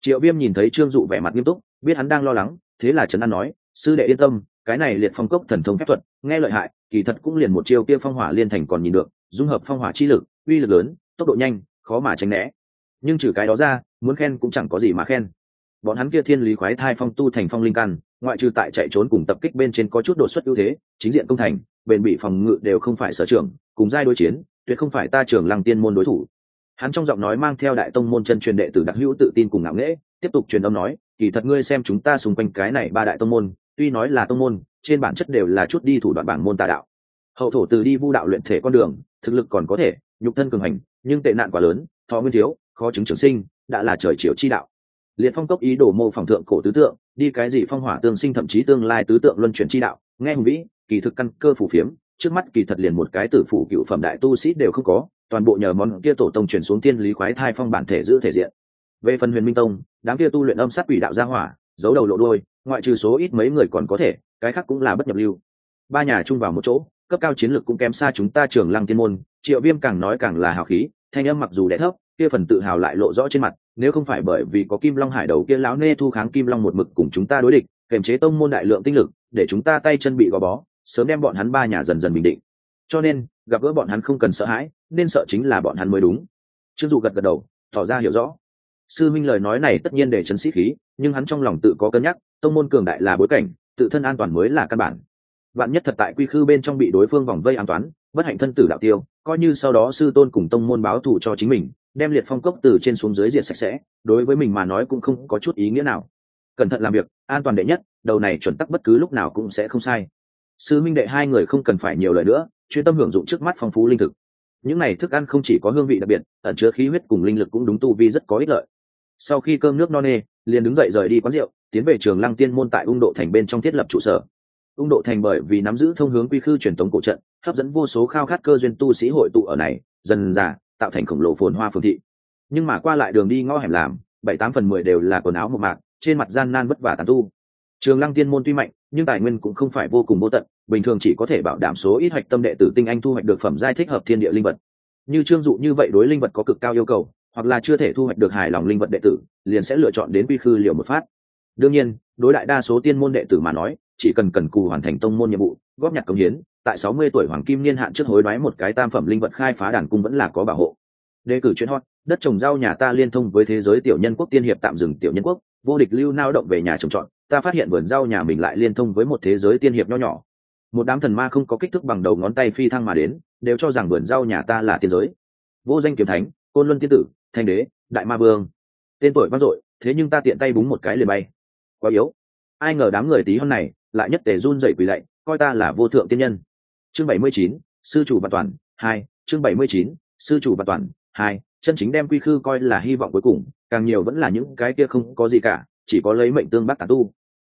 Triệu viêm nhìn thấy trương dụ vẻ mặt nghiêm túc, biết hắn đang lo lắng, thế là trấn an nói, sư đệ yên tâm, cái này liệt phong cốc thần thông phép thuật nghe lợi hại, kỳ thật cũng liền một chiêu kia phong hỏa liên thành còn nhìn được, dung hợp phong hỏa chi lực, uy lực lớn, tốc độ nhanh, khó mà tránh né. Nhưng trừ cái đó ra, muốn khen cũng chẳng có gì mà khen. Bọn hắn kia thiên lý khoái thai phong tu thành phong linh căn, ngoại trừ tại chạy trốn cùng tập kích bên trên có chút đột xuất ưu thế, chính diện công thành, bền bị phòng ngự đều không phải sở trường, cùng giai đối chiến, tuyệt không phải ta trưởng lăng tiên môn đối thủ. Hắn trong giọng nói mang theo đại tông môn chân truyền đệ tử đặc hữu tự tin cùng ngạo nghễ, tiếp tục truyền âm nói, kỳ thật ngươi xem chúng ta xung quanh cái này ba đại tông môn, tuy nói là tông môn trên bản chất đều là chút đi thủ đoạn bảng môn tà đạo. Hậu thổ từ đi vu đạo luyện thể con đường, thực lực còn có thể, nhục thân cường hành, nhưng tệ nạn quá lớn, thọ nguyên thiếu, khó chứng trường sinh, đã là trời chiều chi đạo. Liệt phong cốc ý đồ mô phỏng thượng cổ tứ tượng, đi cái gì phong hỏa tương sinh thậm chí tương lai tứ tượng luân chuyển chi đạo, nghe hùng vĩ, kỳ thực căn cơ phủ phiếm, trước mắt kỳ thật liền một cái tử phủ cựu phẩm đại tu sĩ đều không có, toàn bộ nhờ món kia tổ tông chuyển xuống tiên lý khoái thai phong bản thể giữ thể diện. Về phần huyền minh tông, đám kia tu luyện âm sát quỷ đạo gia hỏa, giấu đầu lộ đôi ngoại trừ số ít mấy người còn có thể cái khác cũng là bất nhập lưu. Ba nhà chung vào một chỗ, cấp cao chiến lược cũng kém xa chúng ta trường lăng tiên môn, triệu viêm càng nói càng là hào khí, thanh âm mặc dù đẻ thấp, kia phần tự hào lại lộ rõ trên mặt, nếu không phải bởi vì có kim long hải đầu kia lão nê thu kháng kim long một mực cùng chúng ta đối địch, kềm chế tông môn đại lượng tinh lực, để chúng ta tay chân bị gò bó, sớm đem bọn hắn ba nhà dần dần bình định. Cho nên, gặp gỡ bọn hắn không cần sợ hãi, nên sợ chính là bọn hắn mới đúng. Trương dù gật gật đầu, tỏ ra hiểu rõ. Sư minh lời nói này tất nhiên để chấn sĩ khí, nhưng hắn trong lòng tự có cân nhắc, tông môn cường đại là bối cảnh tự thân an toàn mới là căn bản. Bạn nhất thật tại quy khư bên trong bị đối phương vòng vây an toàn, bất hạnh thân tử đạo tiêu, coi như sau đó sư tôn cùng tông môn báo thù cho chính mình, đem liệt phong cốc từ trên xuống dưới diệt sạch sẽ, đối với mình mà nói cũng không có chút ý nghĩa nào. Cẩn thận làm việc, an toàn đệ nhất, đầu này chuẩn tắc bất cứ lúc nào cũng sẽ không sai. Sư minh đệ hai người không cần phải nhiều lời nữa, chuyên tâm hưởng dụng trước mắt phong phú linh thực. Những này thức ăn không chỉ có hương vị đặc biệt, ẩn chứa khí huyết cùng linh lực cũng đúng tu vi rất có ích lợi. Sau khi cơm nước no nê, liền đứng dậy rời đi quán rượu tiến về trường lăng tiên môn tại ung độ thành bên trong thiết lập trụ sở. Ung độ thành bởi vì nắm giữ thông hướng quy khư truyền thống cổ trận, hấp dẫn vô số khao khát cơ duyên tu sĩ hội tụ ở này, dần dà, tạo thành khổng lồ phồn hoa phương thị. Nhưng mà qua lại đường đi ngõ hẻm làm, bảy tám phần mười đều là quần áo một mạc, trên mặt gian nan vất vả tàn tu. Trường lăng tiên môn tuy mạnh, nhưng tài nguyên cũng không phải vô cùng vô tận, bình thường chỉ có thể bảo đảm số ít hoạch tâm đệ tử tinh anh thu hoạch được phẩm giai thích hợp thiên địa linh vật. Như trương dụ như vậy đối linh vật có cực cao yêu cầu, hoặc là chưa thể thu hoạch được hài lòng linh vật đệ tử, liền sẽ lựa chọn đến quy khư liều một phát đương nhiên, đối đại đa số tiên môn đệ tử mà nói, chỉ cần cần cù hoàn thành tông môn nhiệm vụ, góp nhặt công hiến, tại sáu mươi tuổi hoàng kim niên hạn trước hối đoái một cái tam phẩm linh vật khai phá đàn cung vẫn là có bảo hộ. Đề cử chuyên hot, đất trồng rau nhà ta liên thông với thế giới tiểu nhân quốc tiên hiệp tạm dừng tiểu nhân quốc, vô địch lưu nao động về nhà trồng trọt, ta phát hiện vườn rau nhà mình lại liên thông với một thế giới tiên hiệp nho nhỏ. Một đám thần ma không có kích thước bằng đầu ngón tay phi thăng mà đến, đều cho rằng vườn rau nhà ta là tiên giới. Vô danh kiếm thánh, côn luân tiên tử, thanh đế, đại ma vương. Tên tuổi vang dội, thế nhưng ta tiện tay búng một cái liền bay quá yếu. Ai ngờ đám người tí hon này lại nhất tề run dậy quỳ lạy, coi ta là vô thượng tiên nhân. Chương bảy mươi chín, sư chủ văn toàn, hai, chương bảy mươi chín, sư chủ văn toàn, hai, chân chính đem quy khư coi là hy vọng cuối cùng, càng nhiều vẫn là những cái kia không có gì cả, chỉ có lấy mệnh tương bắt tàn tu.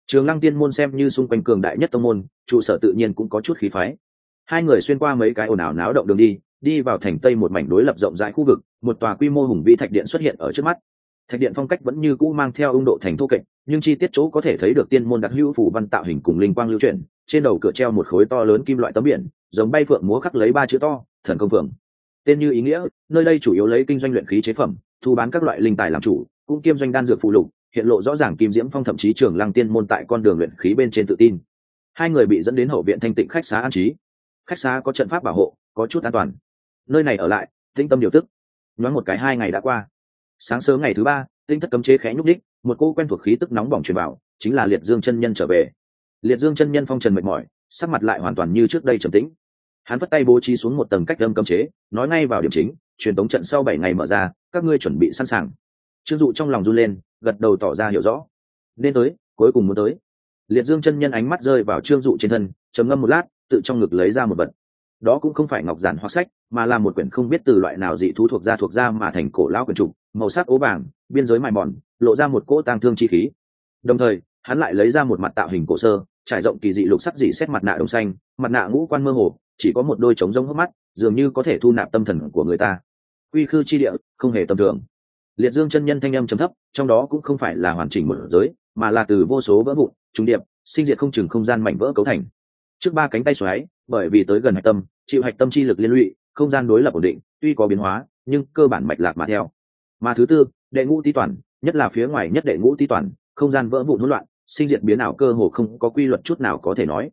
Trường lăng tiên môn xem như xung quanh cường đại nhất tông môn, trụ sở tự nhiên cũng có chút khí phái. Hai người xuyên qua mấy cái ồn ào náo động đường đi đi vào thành tây một mảnh đối lập rộng rãi khu vực, một tòa quy mô hùng vĩ thạch điện xuất hiện ở trước mắt. Thạch điện phong cách vẫn như cũ mang theo ung độ thành thô kệch nhưng chi tiết chỗ có thể thấy được tiên môn đặc hữu phủ văn tạo hình cùng linh quang lưu chuyển, trên đầu cửa treo một khối to lớn kim loại tấm biển, giống bay phượng múa khắc lấy ba chữ to, thần công phượng. Tên như ý nghĩa, nơi đây chủ yếu lấy kinh doanh luyện khí chế phẩm, thu bán các loại linh tài làm chủ, cũng kiêm doanh đan dược phụ lục, hiện lộ rõ ràng kim diễm phong thậm chí trường lăng tiên môn tại con đường luyện khí bên trên tự tin. Hai người bị dẫn đến hậu viện thanh tịnh khách xá an trí. Khách xá có trận pháp bảo hộ, có chút an toàn. Nơi này ở lại, tĩnh tâm điều tức. Nhoáng một cái hai ngày đã qua. Sáng sớm ngày thứ ba tinh thất cấm chế khẽ nhúc đích một cô quen thuộc khí tức nóng bỏng truyền vào, chính là liệt dương chân nhân trở về. Liệt dương chân nhân phong trần mệt mỏi, sắc mặt lại hoàn toàn như trước đây trầm tĩnh. Hắn vất tay bố trí xuống một tầng cách đâm cấm chế, nói ngay vào điểm chính, truyền tống trận sau bảy ngày mở ra, các ngươi chuẩn bị sẵn sàng. Trương dụ trong lòng run lên, gật đầu tỏ ra hiểu rõ. Nên tới, cuối cùng muốn tới. Liệt dương chân nhân ánh mắt rơi vào trương dụ trên thân, trầm ngâm một lát, tự trong ngực lấy ra một vật. Đó cũng không phải ngọc giản hoặc sách, mà là một quyển không biết từ loại nào dị thú thuộc ra thuộc ra mà thành cổ lão quyển trục, màu sắc ố vàng biên giới mài mòn, lộ ra một cỗ tang thương chi khí. Đồng thời, hắn lại lấy ra một mặt tạo hình cổ sơ, trải rộng kỳ dị lục sắc dị xét mặt nạ đồng xanh, mặt nạ ngũ quan mơ hồ, chỉ có một đôi trống rông hốc mắt, dường như có thể thu nạp tâm thần của người ta. Quy khư chi địa, không hề tầm thường. Liệt dương chân nhân thanh âm trầm thấp, trong đó cũng không phải là hoàn chỉnh một giới, mà là từ vô số vỡ vụn, trung điệp, sinh diệt không chừng không gian mảnh vỡ cấu thành. Trước ba cánh tay xoáy, bởi vì tới gần hạch tâm, chịu hạch tâm chi lực liên lụy, không gian đối lập ổn định, tuy có biến hóa, nhưng cơ bản mạch lạc mà theo. Mà thứ tư đệ ngũ ti toàn, nhất là phía ngoài nhất đệ ngũ ti toàn, không gian vỡ vụn hỗn loạn, sinh diệt biến ảo cơ hồ không có quy luật chút nào có thể nói.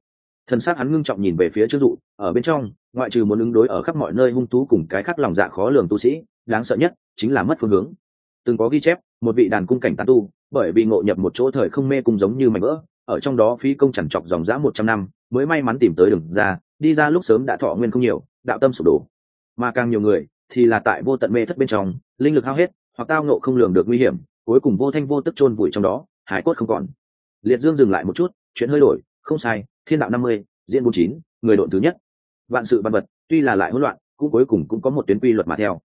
Thần sắc hắn ngưng trọng nhìn về phía trước dụ, ở bên trong, ngoại trừ muốn ứng đối ở khắp mọi nơi hung tú cùng cái khắc lòng dạ khó lường tu sĩ, đáng sợ nhất chính là mất phương hướng. Từng có ghi chép, một vị đàn cung cảnh tán tu, bởi vì ngộ nhập một chỗ thời không mê cung giống như mảnh vỡ, ở trong đó phí công chẳng chọc dòng dã một trăm năm, mới may mắn tìm tới đường ra, đi ra lúc sớm đã thọ nguyên không nhiều, đạo tâm sụp đổ. Mà càng nhiều người thì là tại vô tận mê thất bên trong, linh lực hao hết hoặc tao nộ không lường được nguy hiểm, cuối cùng vô thanh vô tức chôn vùi trong đó, hải cốt không còn. Liệt dương dừng lại một chút, chuyện hơi đổi, không sai, thiên đạo năm mươi, diễn bốn chín, người độn thứ nhất. Vạn sự văn vật, tuy là lại hỗn loạn, cũng cuối cùng cũng có một tuyến quy luật mà theo.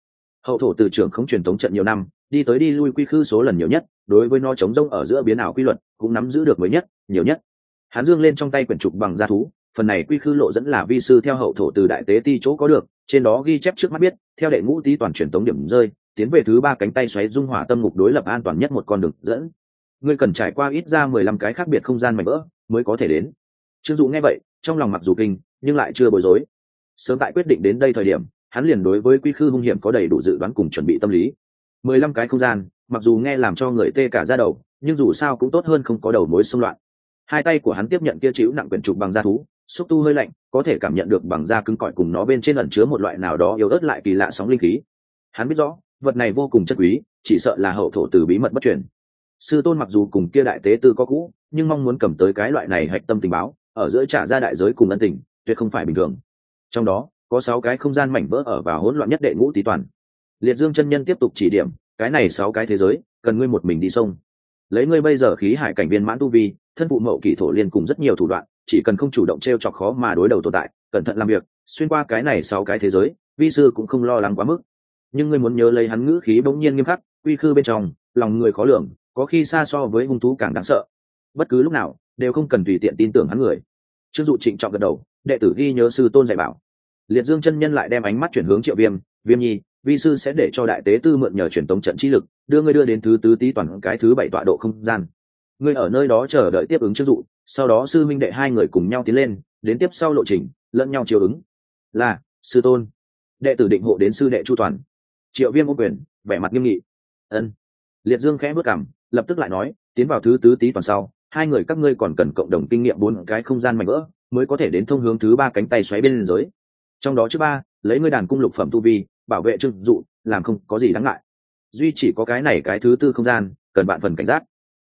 Hậu thổ từ trưởng không truyền thống trận nhiều năm, đi tới đi lui quy khư số lần nhiều nhất, đối với nó chống rông ở giữa biến ảo quy luật, cũng nắm giữ được mới nhất, nhiều nhất. Hắn dương lên trong tay quyển trục bằng da thú, phần này quy khư lộ dẫn là vi sư theo hậu thổ từ đại tế ti chỗ có được, trên đó ghi chép trước mắt biết, theo đệ ngũ tý toàn truyền tống điểm rơi tiến về thứ ba cánh tay xoáy dung hỏa tâm ngục đối lập an toàn nhất một con đường dẫn. Ngươi cần trải qua ít ra mười lăm cái khác biệt không gian mảnh vỡ mới có thể đến. Trương dụ nghe vậy, trong lòng mặc dù kinh, nhưng lại chưa bối rối. Sớm tại quyết định đến đây thời điểm, hắn liền đối với quy khư hung hiểm có đầy đủ dự đoán cùng chuẩn bị tâm lý. Mười lăm cái không gian, mặc dù nghe làm cho người tê cả ra đầu, nhưng dù sao cũng tốt hơn không có đầu mối xung loạn. Hai tay của hắn tiếp nhận kia chịu nặng quyển trục bằng da thú, xúc tu hơi lạnh, có thể cảm nhận được bằng da cứng cỏi cùng nó bên trên ẩn chứa một loại nào đó yếu ớt lại kỳ lạ sóng linh khí. Hắn biết rõ vật này vô cùng chất quý, chỉ sợ là hậu thổ từ bí mật bất truyền. Sư tôn mặc dù cùng kia đại tế tư có cũ, nhưng mong muốn cầm tới cái loại này hạch tâm tình báo, ở giữa trả ra đại giới cùng ân tình, tuyệt không phải bình thường. Trong đó, có sáu cái không gian mảnh vỡ ở và hỗn loạn nhất đệ ngũ tý toàn. Liệt dương chân nhân tiếp tục chỉ điểm, cái này sáu cái thế giới, cần ngươi một mình đi sông. Lấy ngươi bây giờ khí hải cảnh viên mãn tu vi, thân phụ mậu kỷ thổ liên cùng rất nhiều thủ đoạn, chỉ cần không chủ động t r e o chọc khó mà đối đầu tồn tại, cẩn thận làm việc, xuyên qua cái này sáu cái thế giới, vi sư cũng không lo lắng quá mức nhưng ngươi muốn nhớ lấy hắn ngữ khí bỗng nhiên nghiêm khắc, uy khư bên trong, lòng người khó lường, có khi xa so với hung thú càng đáng sợ. Bất cứ lúc nào, đều không cần tùy tiện tin tưởng hắn người. Trương dụ trịnh trọng gật đầu, đệ tử ghi nhớ sư tôn dạy bảo. Liệt dương chân nhân lại đem ánh mắt chuyển hướng triệu viêm viêm nhi, vi sư sẽ để cho đại tế tư mượn nhờ truyền tống trận chi lực, đưa ngươi đưa đến thứ tứ tý toàn cái thứ bảy tọa độ không gian. Ngươi ở nơi đó chờ đợi tiếp ứng chức dụ, sau đó sư minh đệ hai người cùng nhau tiến lên, đến tiếp sau lộ trình, lẫn nhau chiều ứng. Là, sư tôn. Đệ tử định hộ đến sư đệ chu toàn triệu viêm ô quyền, vẻ mặt nghiêm nghị. Ân. Liệt dương khẽ bước cảm lập tức lại nói, tiến vào thứ tứ tý toàn sau, hai người các ngươi còn cần cộng đồng kinh nghiệm bốn cái không gian mạnh vỡ, mới có thể đến thông hướng thứ ba cánh tay xoáy bên giới trong đó trước ba, lấy ngươi đàn cung lục phẩm tu vi, bảo vệ trưng dụ, làm không có gì đáng ngại. Duy chỉ có cái này cái thứ tư không gian, cần bạn phần cảnh giác.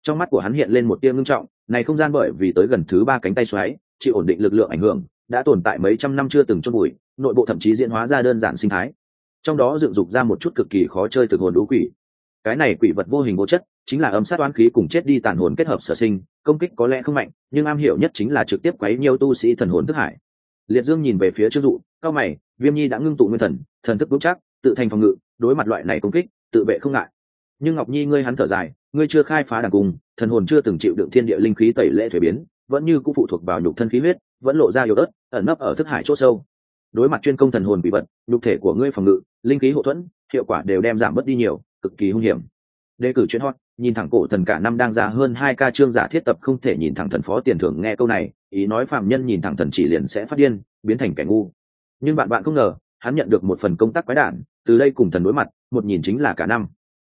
Trong mắt của hắn hiện lên một tia ngưng trọng, này không gian bởi vì tới gần thứ ba cánh tay xoáy chỉ ổn định lực lượng ảnh hưởng, đã tồn tại mấy trăm năm chưa từng chôn bụi nội bộ thậm chí diễn hóa ra đơn giản sinh thái trong đó dựng dục ra một chút cực kỳ khó chơi thực hồn đũ quỷ. Cái này quỷ vật vô hình vô chất, chính là âm sát oán khí cùng chết đi tàn hồn kết hợp sở sinh, công kích có lẽ không mạnh, nhưng am hiểu nhất chính là trực tiếp quấy nhiều tu sĩ thần hồn thức hải. Liệt dương nhìn về phía trương dụ, cao mày, viêm nhi đã ngưng tụ nguyên thần thần thức vững chắc, tự thành phòng ngự, đối mặt loại này công kích, tự vệ không ngại. Nhưng ngọc nhi ngươi hắn thở dài, ngươi chưa khai phá đàn cung, thần hồn chưa từng chịu đựng thiên địa linh khí tẩy lệ thuế biến, vẫn như cũng phụ thuộc vào nhục thân khí huyết, vẫn lộ ra yếu ớt, ẩn nấp ở thức hải chỗ sâu đối mặt chuyên công thần hồn bị vật, nhục thể của ngươi phòng ngự, linh khí hậu thuẫn, hiệu quả đều đem giảm bớt đi nhiều, cực kỳ hung hiểm. Đề cử chuyên hot, nhìn thẳng cổ thần cả năm đang ra hơn hai ca chương giả thiết tập không thể nhìn thẳng thần phó tiền thưởng nghe câu này, ý nói phạm nhân nhìn thẳng thần chỉ liền sẽ phát điên, biến thành kẻ ngu. Nhưng bạn bạn không ngờ, hắn nhận được một phần công tác quái đản, từ đây cùng thần đối mặt, một nhìn chính là cả năm.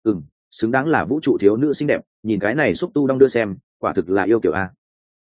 Ừ xứng đáng là vũ trụ thiếu nữ xinh đẹp, nhìn cái này xúc tu đong đưa xem, quả thực là yêu kiểu a.